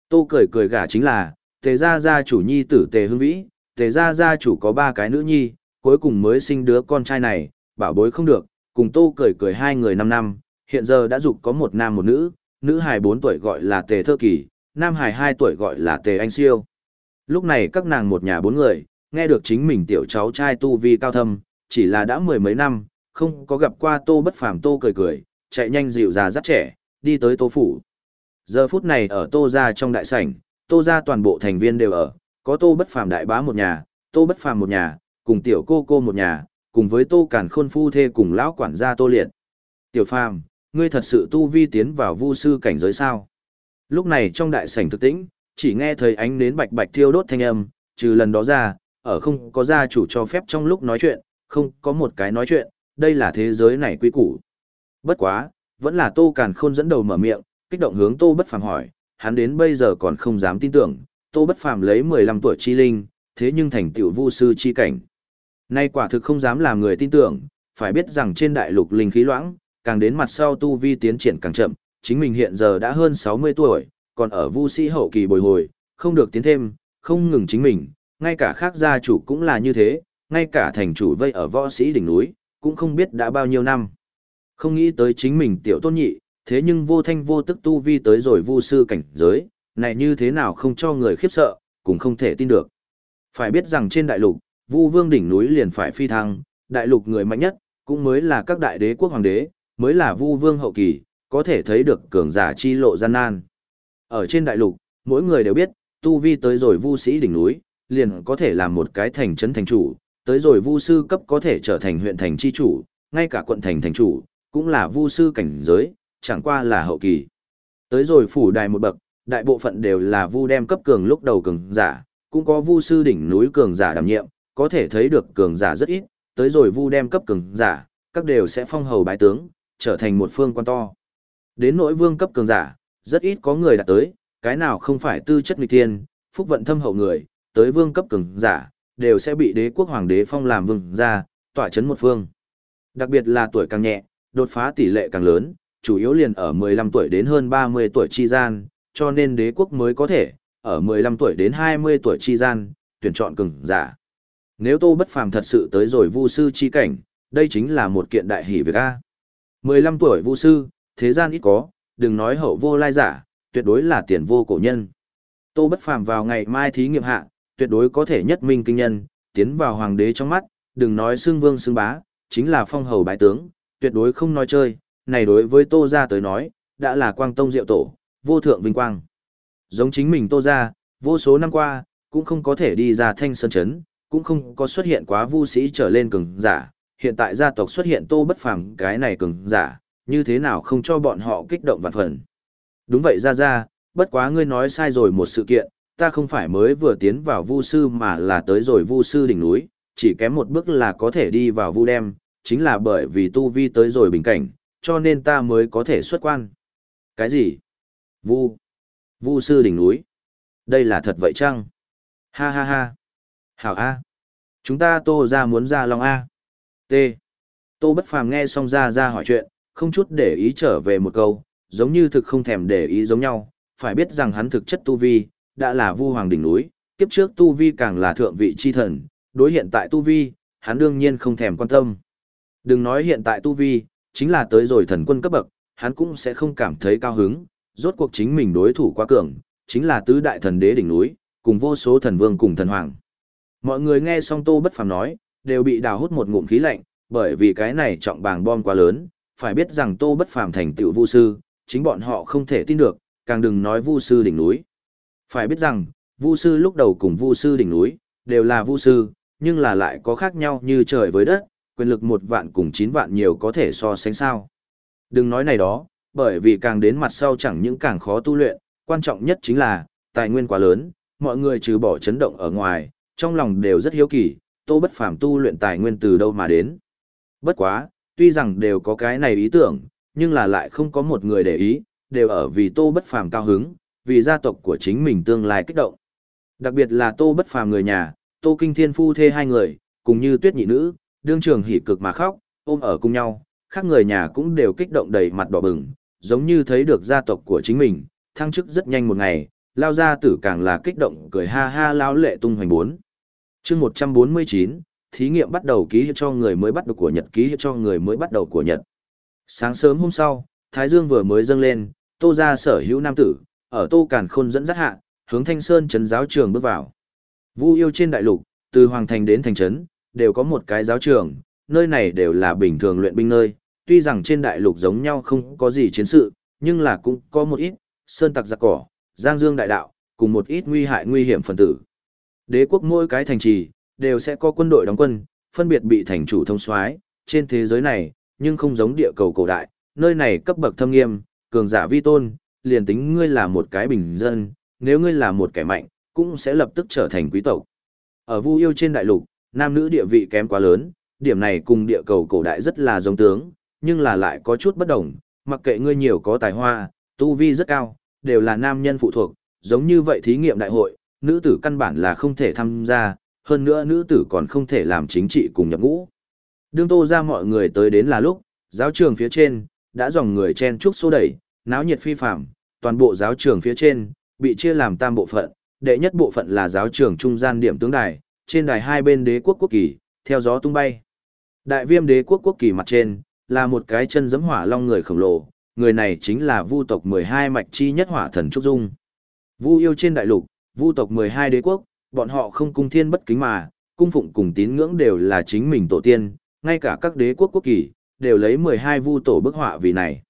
Tô cười cười gả chính là, tề gia gia chủ nhi tử tề hương vĩ, tề gia gia chủ có ba cái nữ nhi, cuối cùng mới sinh đứa con trai này, bảo bối không được, cùng tô cười cười hai người năm năm, hiện giờ đã dục có một nam một nữ, nữ hài bốn tuổi gọi là tề thơ kỳ, nam hải hai tuổi gọi là tề anh siêu. Lúc này các nàng một nhà bốn người, nghe được chính mình tiểu cháu trai tu vi cao thâm, chỉ là đã mười mấy năm, không có gặp qua tô bất phàm tô cười cười, chạy nhanh dịu già rất trẻ, đi tới tô phủ. Giờ phút này ở tô gia trong đại sảnh, tô gia toàn bộ thành viên đều ở, có tô bất phàm đại bá một nhà, tô bất phàm một nhà, cùng tiểu cô cô một nhà, cùng với tô cản khôn phu thê cùng lão quản gia tô liệt. Tiểu phàm, ngươi thật sự tu vi tiến vào vu sư cảnh giới sao? Lúc này trong đại sảnh thực tĩnh, chỉ nghe thấy ánh nến bạch bạch thiêu đốt thanh âm, trừ lần đó ra, ở không có gia chủ cho phép trong lúc nói chuyện, không có một cái nói chuyện, đây là thế giới này quy củ. Bất quá, vẫn là Tô Càn Khôn dẫn đầu mở miệng, kích động hướng Tô Bất Phàm hỏi, hắn đến bây giờ còn không dám tin tưởng, Tô Bất Phàm lấy 15 tuổi chi linh, thế nhưng thành tựu vu sư chi cảnh. Nay quả thực không dám làm người tin tưởng, phải biết rằng trên đại lục linh khí loãng, càng đến mặt sau tu vi tiến triển càng chậm, chính mình hiện giờ đã hơn 60 tuổi, còn ở vu sĩ hậu kỳ bồi hồi, không được tiến thêm, không ngừng chính mình, ngay cả khác gia chủ cũng là như thế, ngay cả thành chủ vây ở võ sĩ đỉnh núi, cũng không biết đã bao nhiêu năm. Không nghĩ tới chính mình tiểu tôn nhị, thế nhưng vô thanh vô tức tu vi tới rồi vu sư cảnh giới, này như thế nào không cho người khiếp sợ, cũng không thể tin được. Phải biết rằng trên đại lục, vu vương đỉnh núi liền phải phi thăng, đại lục người mạnh nhất, cũng mới là các đại đế quốc hoàng đế, mới là vu vương hậu kỳ, có thể thấy được cường giả chi lộ gian nan. Ở trên đại lục, mỗi người đều biết, tu vi tới rồi vu sĩ đỉnh núi, liền có thể làm một cái thành trấn thành chủ, tới rồi vu sư cấp có thể trở thành huyện thành chi chủ, ngay cả quận thành thành chủ, cũng là vu sư cảnh giới, chẳng qua là hậu kỳ. Tới rồi phủ đài một bậc, đại bộ phận đều là vu đem cấp cường lúc đầu cường giả, cũng có vu sư đỉnh núi cường giả đảm nhiệm, có thể thấy được cường giả rất ít, tới rồi vu đem cấp cường giả, các đều sẽ phong hầu bái tướng, trở thành một phương quan to. Đến nỗi vương cấp cường giả, rất ít có người đạt tới, cái nào không phải tư chất nghịch thiên, phúc vận thâm hậu người, tới vương cấp cường giả, đều sẽ bị đế quốc hoàng đế phong làm vương gia, tỏa chấn một phương. Đặc biệt là tuổi càng nhẹ, đột phá tỷ lệ càng lớn, chủ yếu liền ở 15 tuổi đến hơn 30 tuổi chi gian, cho nên đế quốc mới có thể, ở 15 tuổi đến 20 tuổi chi gian, tuyển chọn cường giả. Nếu Tô Bất Phàm thật sự tới rồi vu sư chi cảnh, đây chính là một kiện đại hỷ việc a. 15 tuổi vu sư, thế gian ít có, đừng nói hậu vô lai giả, tuyệt đối là tiền vô cổ nhân. Tô Bất Phàm vào ngày mai thí nghiệm hạ, tuyệt đối có thể nhất minh kinh nhân, tiến vào hoàng đế trong mắt, đừng nói xương vương xương bá, chính là phong hầu bái tướng, tuyệt đối không nói chơi, này đối với Tô gia tới nói, đã là quang tông diệu tổ, vô thượng vinh quang. Giống chính mình Tô gia, vô số năm qua, cũng không có thể đi ra thanh sơn chấn, cũng không có xuất hiện quá vu sĩ trở lên cường giả, hiện tại gia tộc xuất hiện Tô bất phàm cái này cường giả, như thế nào không cho bọn họ kích động vạn phần. Đúng vậy ra ra, bất quá ngươi nói sai rồi một sự kiện, ta không phải mới vừa tiến vào vu sư mà là tới rồi vu sư đỉnh núi, chỉ kém một bước là có thể đi vào vu đem, chính là bởi vì tu vi tới rồi bình cảnh, cho nên ta mới có thể xuất quan. Cái gì? Vu. Vu sư đỉnh núi. Đây là thật vậy chăng? Ha ha ha. Hảo A. Chúng ta tô ra muốn ra lòng A. T. Tô bất phàm nghe xong ra ra hỏi chuyện, không chút để ý trở về một câu, giống như thực không thèm để ý giống nhau, phải biết rằng hắn thực chất tu vi, đã là vu hoàng đỉnh núi, kiếp trước tu vi càng là thượng vị chi thần, đối hiện tại tu vi, hắn đương nhiên không thèm quan tâm. Đừng nói hiện tại tu vi, chính là tới rồi thần quân cấp bậc, hắn cũng sẽ không cảm thấy cao hứng, rốt cuộc chính mình đối thủ quá cường, chính là tứ đại thần đế đỉnh núi, cùng vô số thần vương cùng thần hoàng. Mọi người nghe xong Tô Bất Phàm nói, đều bị đào hút một ngụm khí lạnh, bởi vì cái này trọng bàng bom quá lớn, phải biết rằng Tô Bất Phàm thành tựu vu sư, chính bọn họ không thể tin được, càng đừng nói vu sư đỉnh núi. Phải biết rằng, vu sư lúc đầu cùng vu sư đỉnh núi, đều là vu sư, nhưng là lại có khác nhau như trời với đất, quyền lực một vạn cùng chín vạn nhiều có thể so sánh sao. Đừng nói này đó, bởi vì càng đến mặt sau chẳng những càng khó tu luyện, quan trọng nhất chính là, tài nguyên quá lớn, mọi người trừ bỏ chấn động ở ngoài, trong lòng đều rất hiếu kỳ, tô bất phàm tu luyện tài nguyên từ đâu mà đến. Bất quá, tuy rằng đều có cái này ý tưởng, nhưng là lại không có một người để ý, đều ở vì tô bất phàm cao hứng, vì gia tộc của chính mình tương lai kích động. Đặc biệt là tô bất phàm người nhà, tô kinh thiên phu thê hai người, cùng như tuyết nhị nữ, đương trường hỉ cực mà khóc, ôm ở cùng nhau, khác người nhà cũng đều kích động đầy mặt đỏ bừng, giống như thấy được gia tộc của chính mình, thăng chức rất nhanh một ngày, lao ra tử càng là kích động cười ha ha lao lệ tung hoành bốn. chương 149, thí nghiệm bắt đầu ký hiệu cho người mới bắt đầu của Nhật ký hiệu cho người mới bắt đầu của Nhật. Sáng sớm hôm sau, Thái Dương vừa mới dâng lên, tô ra sở hữu nam tử, ở tô càn khôn dẫn dắt hạ, hướng thanh sơn trấn giáo trường bước vào. Vu yêu trên đại lục, từ hoàng thành đến thành trấn, đều có một cái giáo trường, nơi này đều là bình thường luyện binh nơi, tuy rằng trên đại lục giống nhau không có gì chiến sự, nhưng là cũng có một ít, sơn tặc giặc cỏ, giang dương đại đạo, cùng một ít nguy hại nguy hiểm phần tử. Đế quốc mỗi cái thành trì, đều sẽ có quân đội đóng quân, phân biệt bị thành chủ thông soái trên thế giới này, nhưng không giống địa cầu cổ đại, nơi này cấp bậc thâm nghiêm, cường giả vi tôn, liền tính ngươi là một cái bình dân, nếu ngươi là một kẻ mạnh, cũng sẽ lập tức trở thành quý tộc. Ở Vu Yêu trên đại lục, nam nữ địa vị kém quá lớn, điểm này cùng địa cầu cổ đại rất là giống tướng, nhưng là lại có chút bất đồng, mặc kệ ngươi nhiều có tài hoa, tu vi rất cao, đều là nam nhân phụ thuộc, giống như vậy thí nghiệm đại hội, nữ tử căn bản là không thể tham gia, hơn nữa nữ tử còn không thể làm chính trị cùng nhập ngũ. Đương tô ra mọi người tới đến là lúc, giáo trường phía trên, đã dòng người chen trúc xô đẩy, náo nhiệt phi phạm, toàn bộ giáo trường phía trên, bị chia làm tam bộ phận, đệ nhất bộ phận là giáo trường trung gian điểm tướng đài, trên đài hai bên đế quốc quốc kỳ, theo gió tung bay. Đại viêm đế quốc quốc kỳ mặt trên, là một cái chân giấm hỏa long người khổng lồ, người này chính là vu tộc 12 mạch chi nhất hỏa thần Trúc Dung. Vu yêu trên đại lục, vu tộc 12 đế quốc, bọn họ không cung thiên bất kính mà, cung phụng cùng tín ngưỡng đều là chính mình tổ tiên, ngay cả các đế quốc quốc kỳ, đều lấy 12 vu tổ bức họa vì này.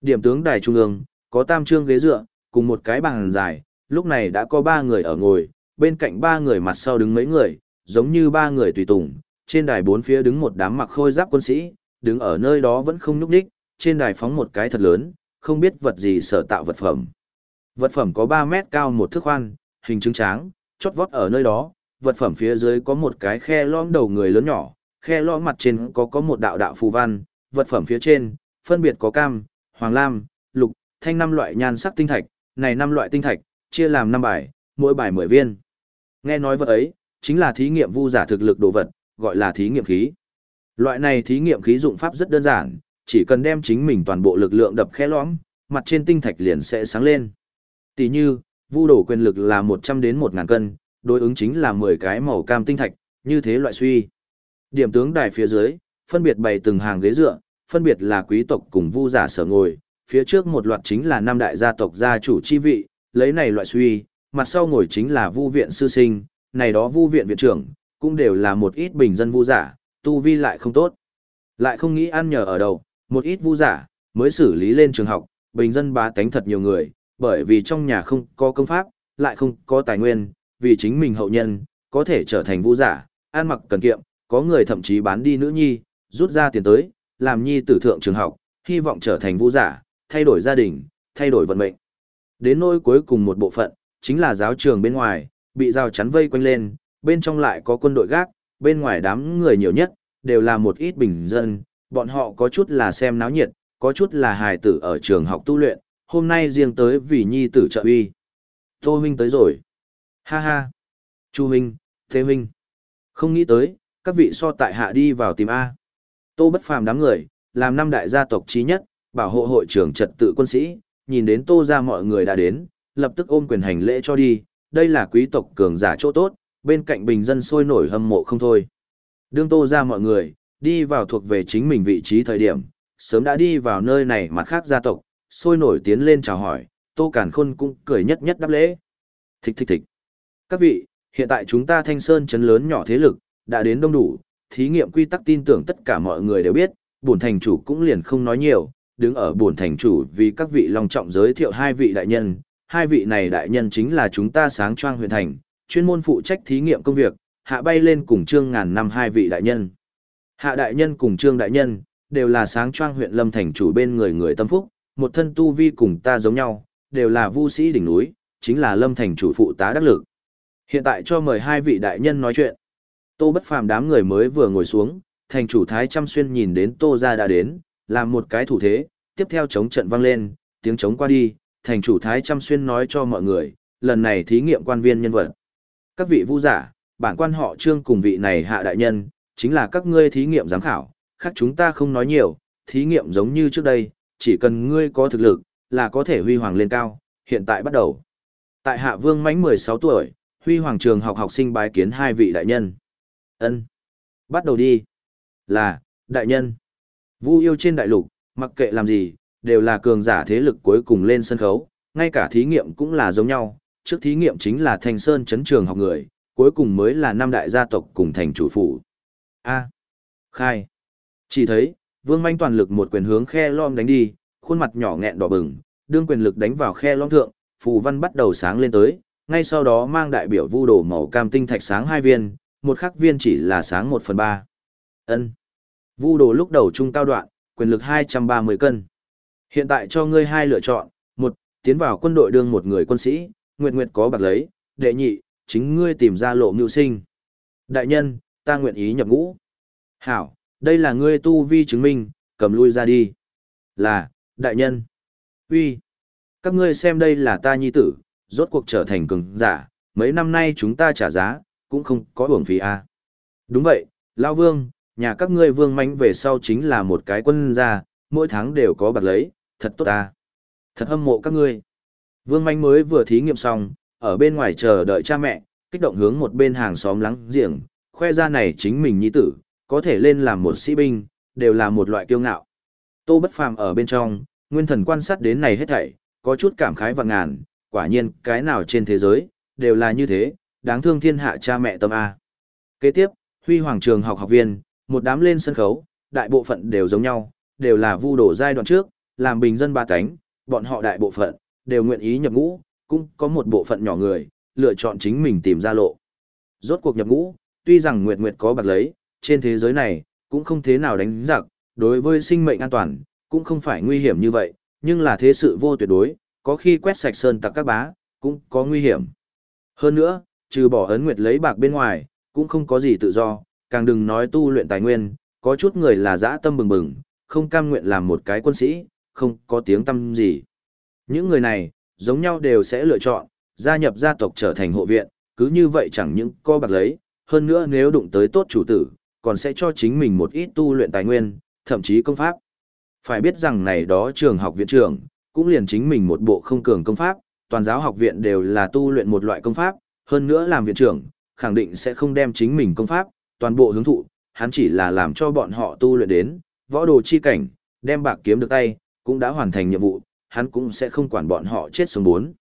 Điểm tướng đài trung ương, có tam trương ghế dựa, cùng một cái bàn dài, lúc này đã có ba người ở ngồi, bên cạnh ba người mặt sau đứng mấy người, giống như ba người tùy tùng, trên đài bốn phía đứng một đám mặc khôi giáp quân sĩ, đứng ở nơi đó vẫn không nhúc nhích, trên đài phóng một cái thật lớn, không biết vật gì sở tạo vật phẩm. Vật phẩm có 3 mét cao một thước khoan, hình trứng tráng, chót vót ở nơi đó, vật phẩm phía dưới có một cái khe lõm đầu người lớn nhỏ, khe lõm mặt trên có có một đạo đạo phù văn, vật phẩm phía trên, phân biệt có cam, hoàng lam, lục, thanh năm loại nhan sắc tinh thạch, này năm loại tinh thạch, chia làm năm bài, mỗi bài 10 viên. Nghe nói vật ấy, chính là thí nghiệm vu giả thực lực đồ vật, gọi là thí nghiệm khí. Loại này thí nghiệm khí dụng pháp rất đơn giản, chỉ cần đem chính mình toàn bộ lực lượng đập khe lõm, mặt trên tinh thạch liền sẽ sáng lên. Tỷ như, vu đổ quyền lực là 100 đến 1000 cân, đối ứng chính là 10 cái màu cam tinh thạch, như thế loại suy. Điểm tướng đài phía dưới, phân biệt bày từng hàng ghế dựa, phân biệt là quý tộc cùng vu giả sở ngồi, phía trước một loạt chính là năm đại gia tộc gia chủ chi vị, lấy này loại suy, mặt sau ngồi chính là vu viện sư sinh, này đó vu viện viện trưởng, cũng đều là một ít bình dân vu giả, tu vi lại không tốt. Lại không nghĩ ăn nhờ ở đâu, một ít vu giả, mới xử lý lên trường học, bình dân bá tánh thật nhiều người, bởi vì trong nhà không có công pháp, lại không có tài nguyên, vì chính mình hậu nhân, có thể trở thành vũ giả, ăn mặc cần kiệm, có người thậm chí bán đi nữ nhi, rút ra tiền tới, làm nhi tử thượng trường học, hy vọng trở thành vũ giả, thay đổi gia đình, thay đổi vận mệnh. Đến nỗi cuối cùng một bộ phận, chính là giáo trường bên ngoài, bị rào chắn vây quanh lên, bên trong lại có quân đội gác, bên ngoài đám người nhiều nhất, đều là một ít bình dân, bọn họ có chút là xem náo nhiệt, có chút là hài tử ở trường học tu luyện, hôm nay riêng tới vì nhi tử trợ uy. Tô huynh tới rồi. Ha ha. Chu huynh, Thế huynh. Không nghĩ tới, các vị so tại hạ đi vào tìm A. Tô bất phàm đám người, làm năm đại gia tộc trí nhất, bảo hộ hội trưởng trật tự quân sĩ, nhìn đến tô gia mọi người đã đến, lập tức ôm quyền hành lễ cho đi, đây là quý tộc cường giả chỗ tốt, bên cạnh bình dân sôi nổi hâm mộ không thôi. Đương tô gia mọi người, đi vào thuộc về chính mình vị trí thời điểm, sớm đã đi vào nơi này mặt khác gia tộc, sôi nổi tiến lên chào hỏi, tô cản khôn cũng cười nhất nhất đáp lễ. Thịch thịch thịch. Các vị, hiện tại chúng ta thanh sơn chấn lớn nhỏ thế lực, đã đến đông đủ, thí nghiệm quy tắc tin tưởng tất cả mọi người đều biết, bổn thành chủ cũng liền không nói nhiều, đứng ở bổn thành chủ vì các vị long trọng giới thiệu hai vị đại nhân, hai vị này đại nhân chính là chúng ta sáng choang huyện thành, chuyên môn phụ trách thí nghiệm công việc, hạ bay lên cùng trương ngàn năm hai vị đại nhân. Hạ đại nhân cùng trương đại nhân, đều là sáng choang huyện lâm thành chủ bên người người tâm phúc, một thân tu vi cùng ta giống nhau, đều là vu sĩ đỉnh núi, chính là lâm thành chủ phụ tá đắc lực. Hiện tại cho mời hai vị đại nhân nói chuyện. Tô bất phàm đám người mới vừa ngồi xuống, thành chủ Thái Trăm Xuyên nhìn đến Tô gia đã đến, làm một cái thủ thế, tiếp theo chống trận vang lên, tiếng chống qua đi, thành chủ Thái Trăm Xuyên nói cho mọi người, lần này thí nghiệm quan viên nhân vật. Các vị vu giả, bản quan họ trương cùng vị này hạ đại nhân, chính là các ngươi thí nghiệm giám khảo, khác chúng ta không nói nhiều, thí nghiệm giống như trước đây, chỉ cần ngươi có thực lực, là có thể huy hoàng lên cao, hiện tại bắt đầu. Tại hạ vương mãnh 16 tuổi, huy hoàng trường học học sinh bái kiến hai vị đại nhân. ân Bắt đầu đi. Là, đại nhân. Vu yêu trên đại lục, mặc kệ làm gì, đều là cường giả thế lực cuối cùng lên sân khấu, ngay cả thí nghiệm cũng là giống nhau, trước thí nghiệm chính là Thanh Sơn chấn trường học người, cuối cùng mới là năm đại gia tộc cùng thành chủ phủ. A. Khai. Chỉ thấy, Vương Manh toàn lực một quyền hướng khe lom đánh đi, khuôn mặt nhỏ nghẹn đỏ bừng, đương quyền lực đánh vào khe lom thượng, phù văn bắt đầu sáng lên tới, ngay sau đó mang đại biểu vu đồ màu cam tinh thạch sáng hai viên, một khắc viên chỉ là sáng một phần ba. Ân. Vu đồ lúc đầu trung cao đoạn, quyền lực 230 cân. Hiện tại cho ngươi hai lựa chọn, một, tiến vào quân đội đương một người quân sĩ, nguyệt nguyệt có bạc lấy, đệ nhị, chính ngươi tìm ra lộ mưu sinh. Đại nhân, ta nguyện ý nhập ngũ. Hảo, đây là ngươi tu vi chứng minh, cầm lui ra đi. Là, đại nhân. uy Các ngươi xem đây là ta nhi tử, rốt cuộc trở thành cường giả, mấy năm nay chúng ta trả giá, cũng không có uổng phí à. Đúng vậy, Lao Vương, nhà các ngươi vương mánh về sau chính là một cái quân gia, mỗi tháng đều có bạc lấy, thật tốt ta. Thật hâm mộ các ngươi. Vương mánh mới vừa thí nghiệm xong, ở bên ngoài chờ đợi cha mẹ, kích động hướng một bên hàng xóm lắng giềng, khoe ra này chính mình nhi tử, có thể lên làm một sĩ binh, đều là một loại kiêu ngạo. Tô Bất Phàm ở bên trong, nguyên thần quan sát đến này hết thảy, có chút cảm khái và ngàn, quả nhiên, cái nào trên thế giới, đều là như thế, đáng thương thiên hạ cha mẹ tâm A. Kế tiếp, Huy Hoàng trường học học viên, một đám lên sân khấu, đại bộ phận đều giống nhau, đều là vu đổ giai đoạn trước, làm bình dân ba cánh, bọn họ đại bộ phận, đều nguyện ý nhập ngũ, cũng có một bộ phận nhỏ người, lựa chọn chính mình tìm ra lộ. Rốt cuộc nhập ngũ, tuy rằng Nguyệt Nguyệt có bạc lấy, trên thế giới này, cũng không thế nào đánh giặc, đối với sinh mệnh an toàn, cũng không phải nguy hiểm như vậy, nhưng là thế sự vô tuyệt đối, có khi quét sạch sơn tặc các bá, cũng có nguy hiểm. Hơn nữa, trừ bỏ ấn nguyệt lấy bạc bên ngoài, cũng không có gì tự do, càng đừng nói tu luyện tài nguyên, có chút người là dã tâm bừng bừng, không cam nguyện làm một cái quân sĩ, không có tiếng tâm gì. Những người này, giống nhau đều sẽ lựa chọn, gia nhập gia tộc trở thành hộ viện, cứ như vậy chẳng những co bạc lấy, hơn nữa nếu đụng tới tốt chủ tử, còn sẽ cho chính mình một ít tu luyện tài nguyên, thậm chí công pháp. Phải biết rằng này đó trường học viện trưởng, cũng liền chính mình một bộ không cường công pháp, toàn giáo học viện đều là tu luyện một loại công pháp, hơn nữa làm viện trưởng, khẳng định sẽ không đem chính mình công pháp, toàn bộ hướng thụ, hắn chỉ là làm cho bọn họ tu luyện đến, võ đồ chi cảnh, đem bạc kiếm được tay, cũng đã hoàn thành nhiệm vụ, hắn cũng sẽ không quản bọn họ chết sống bốn.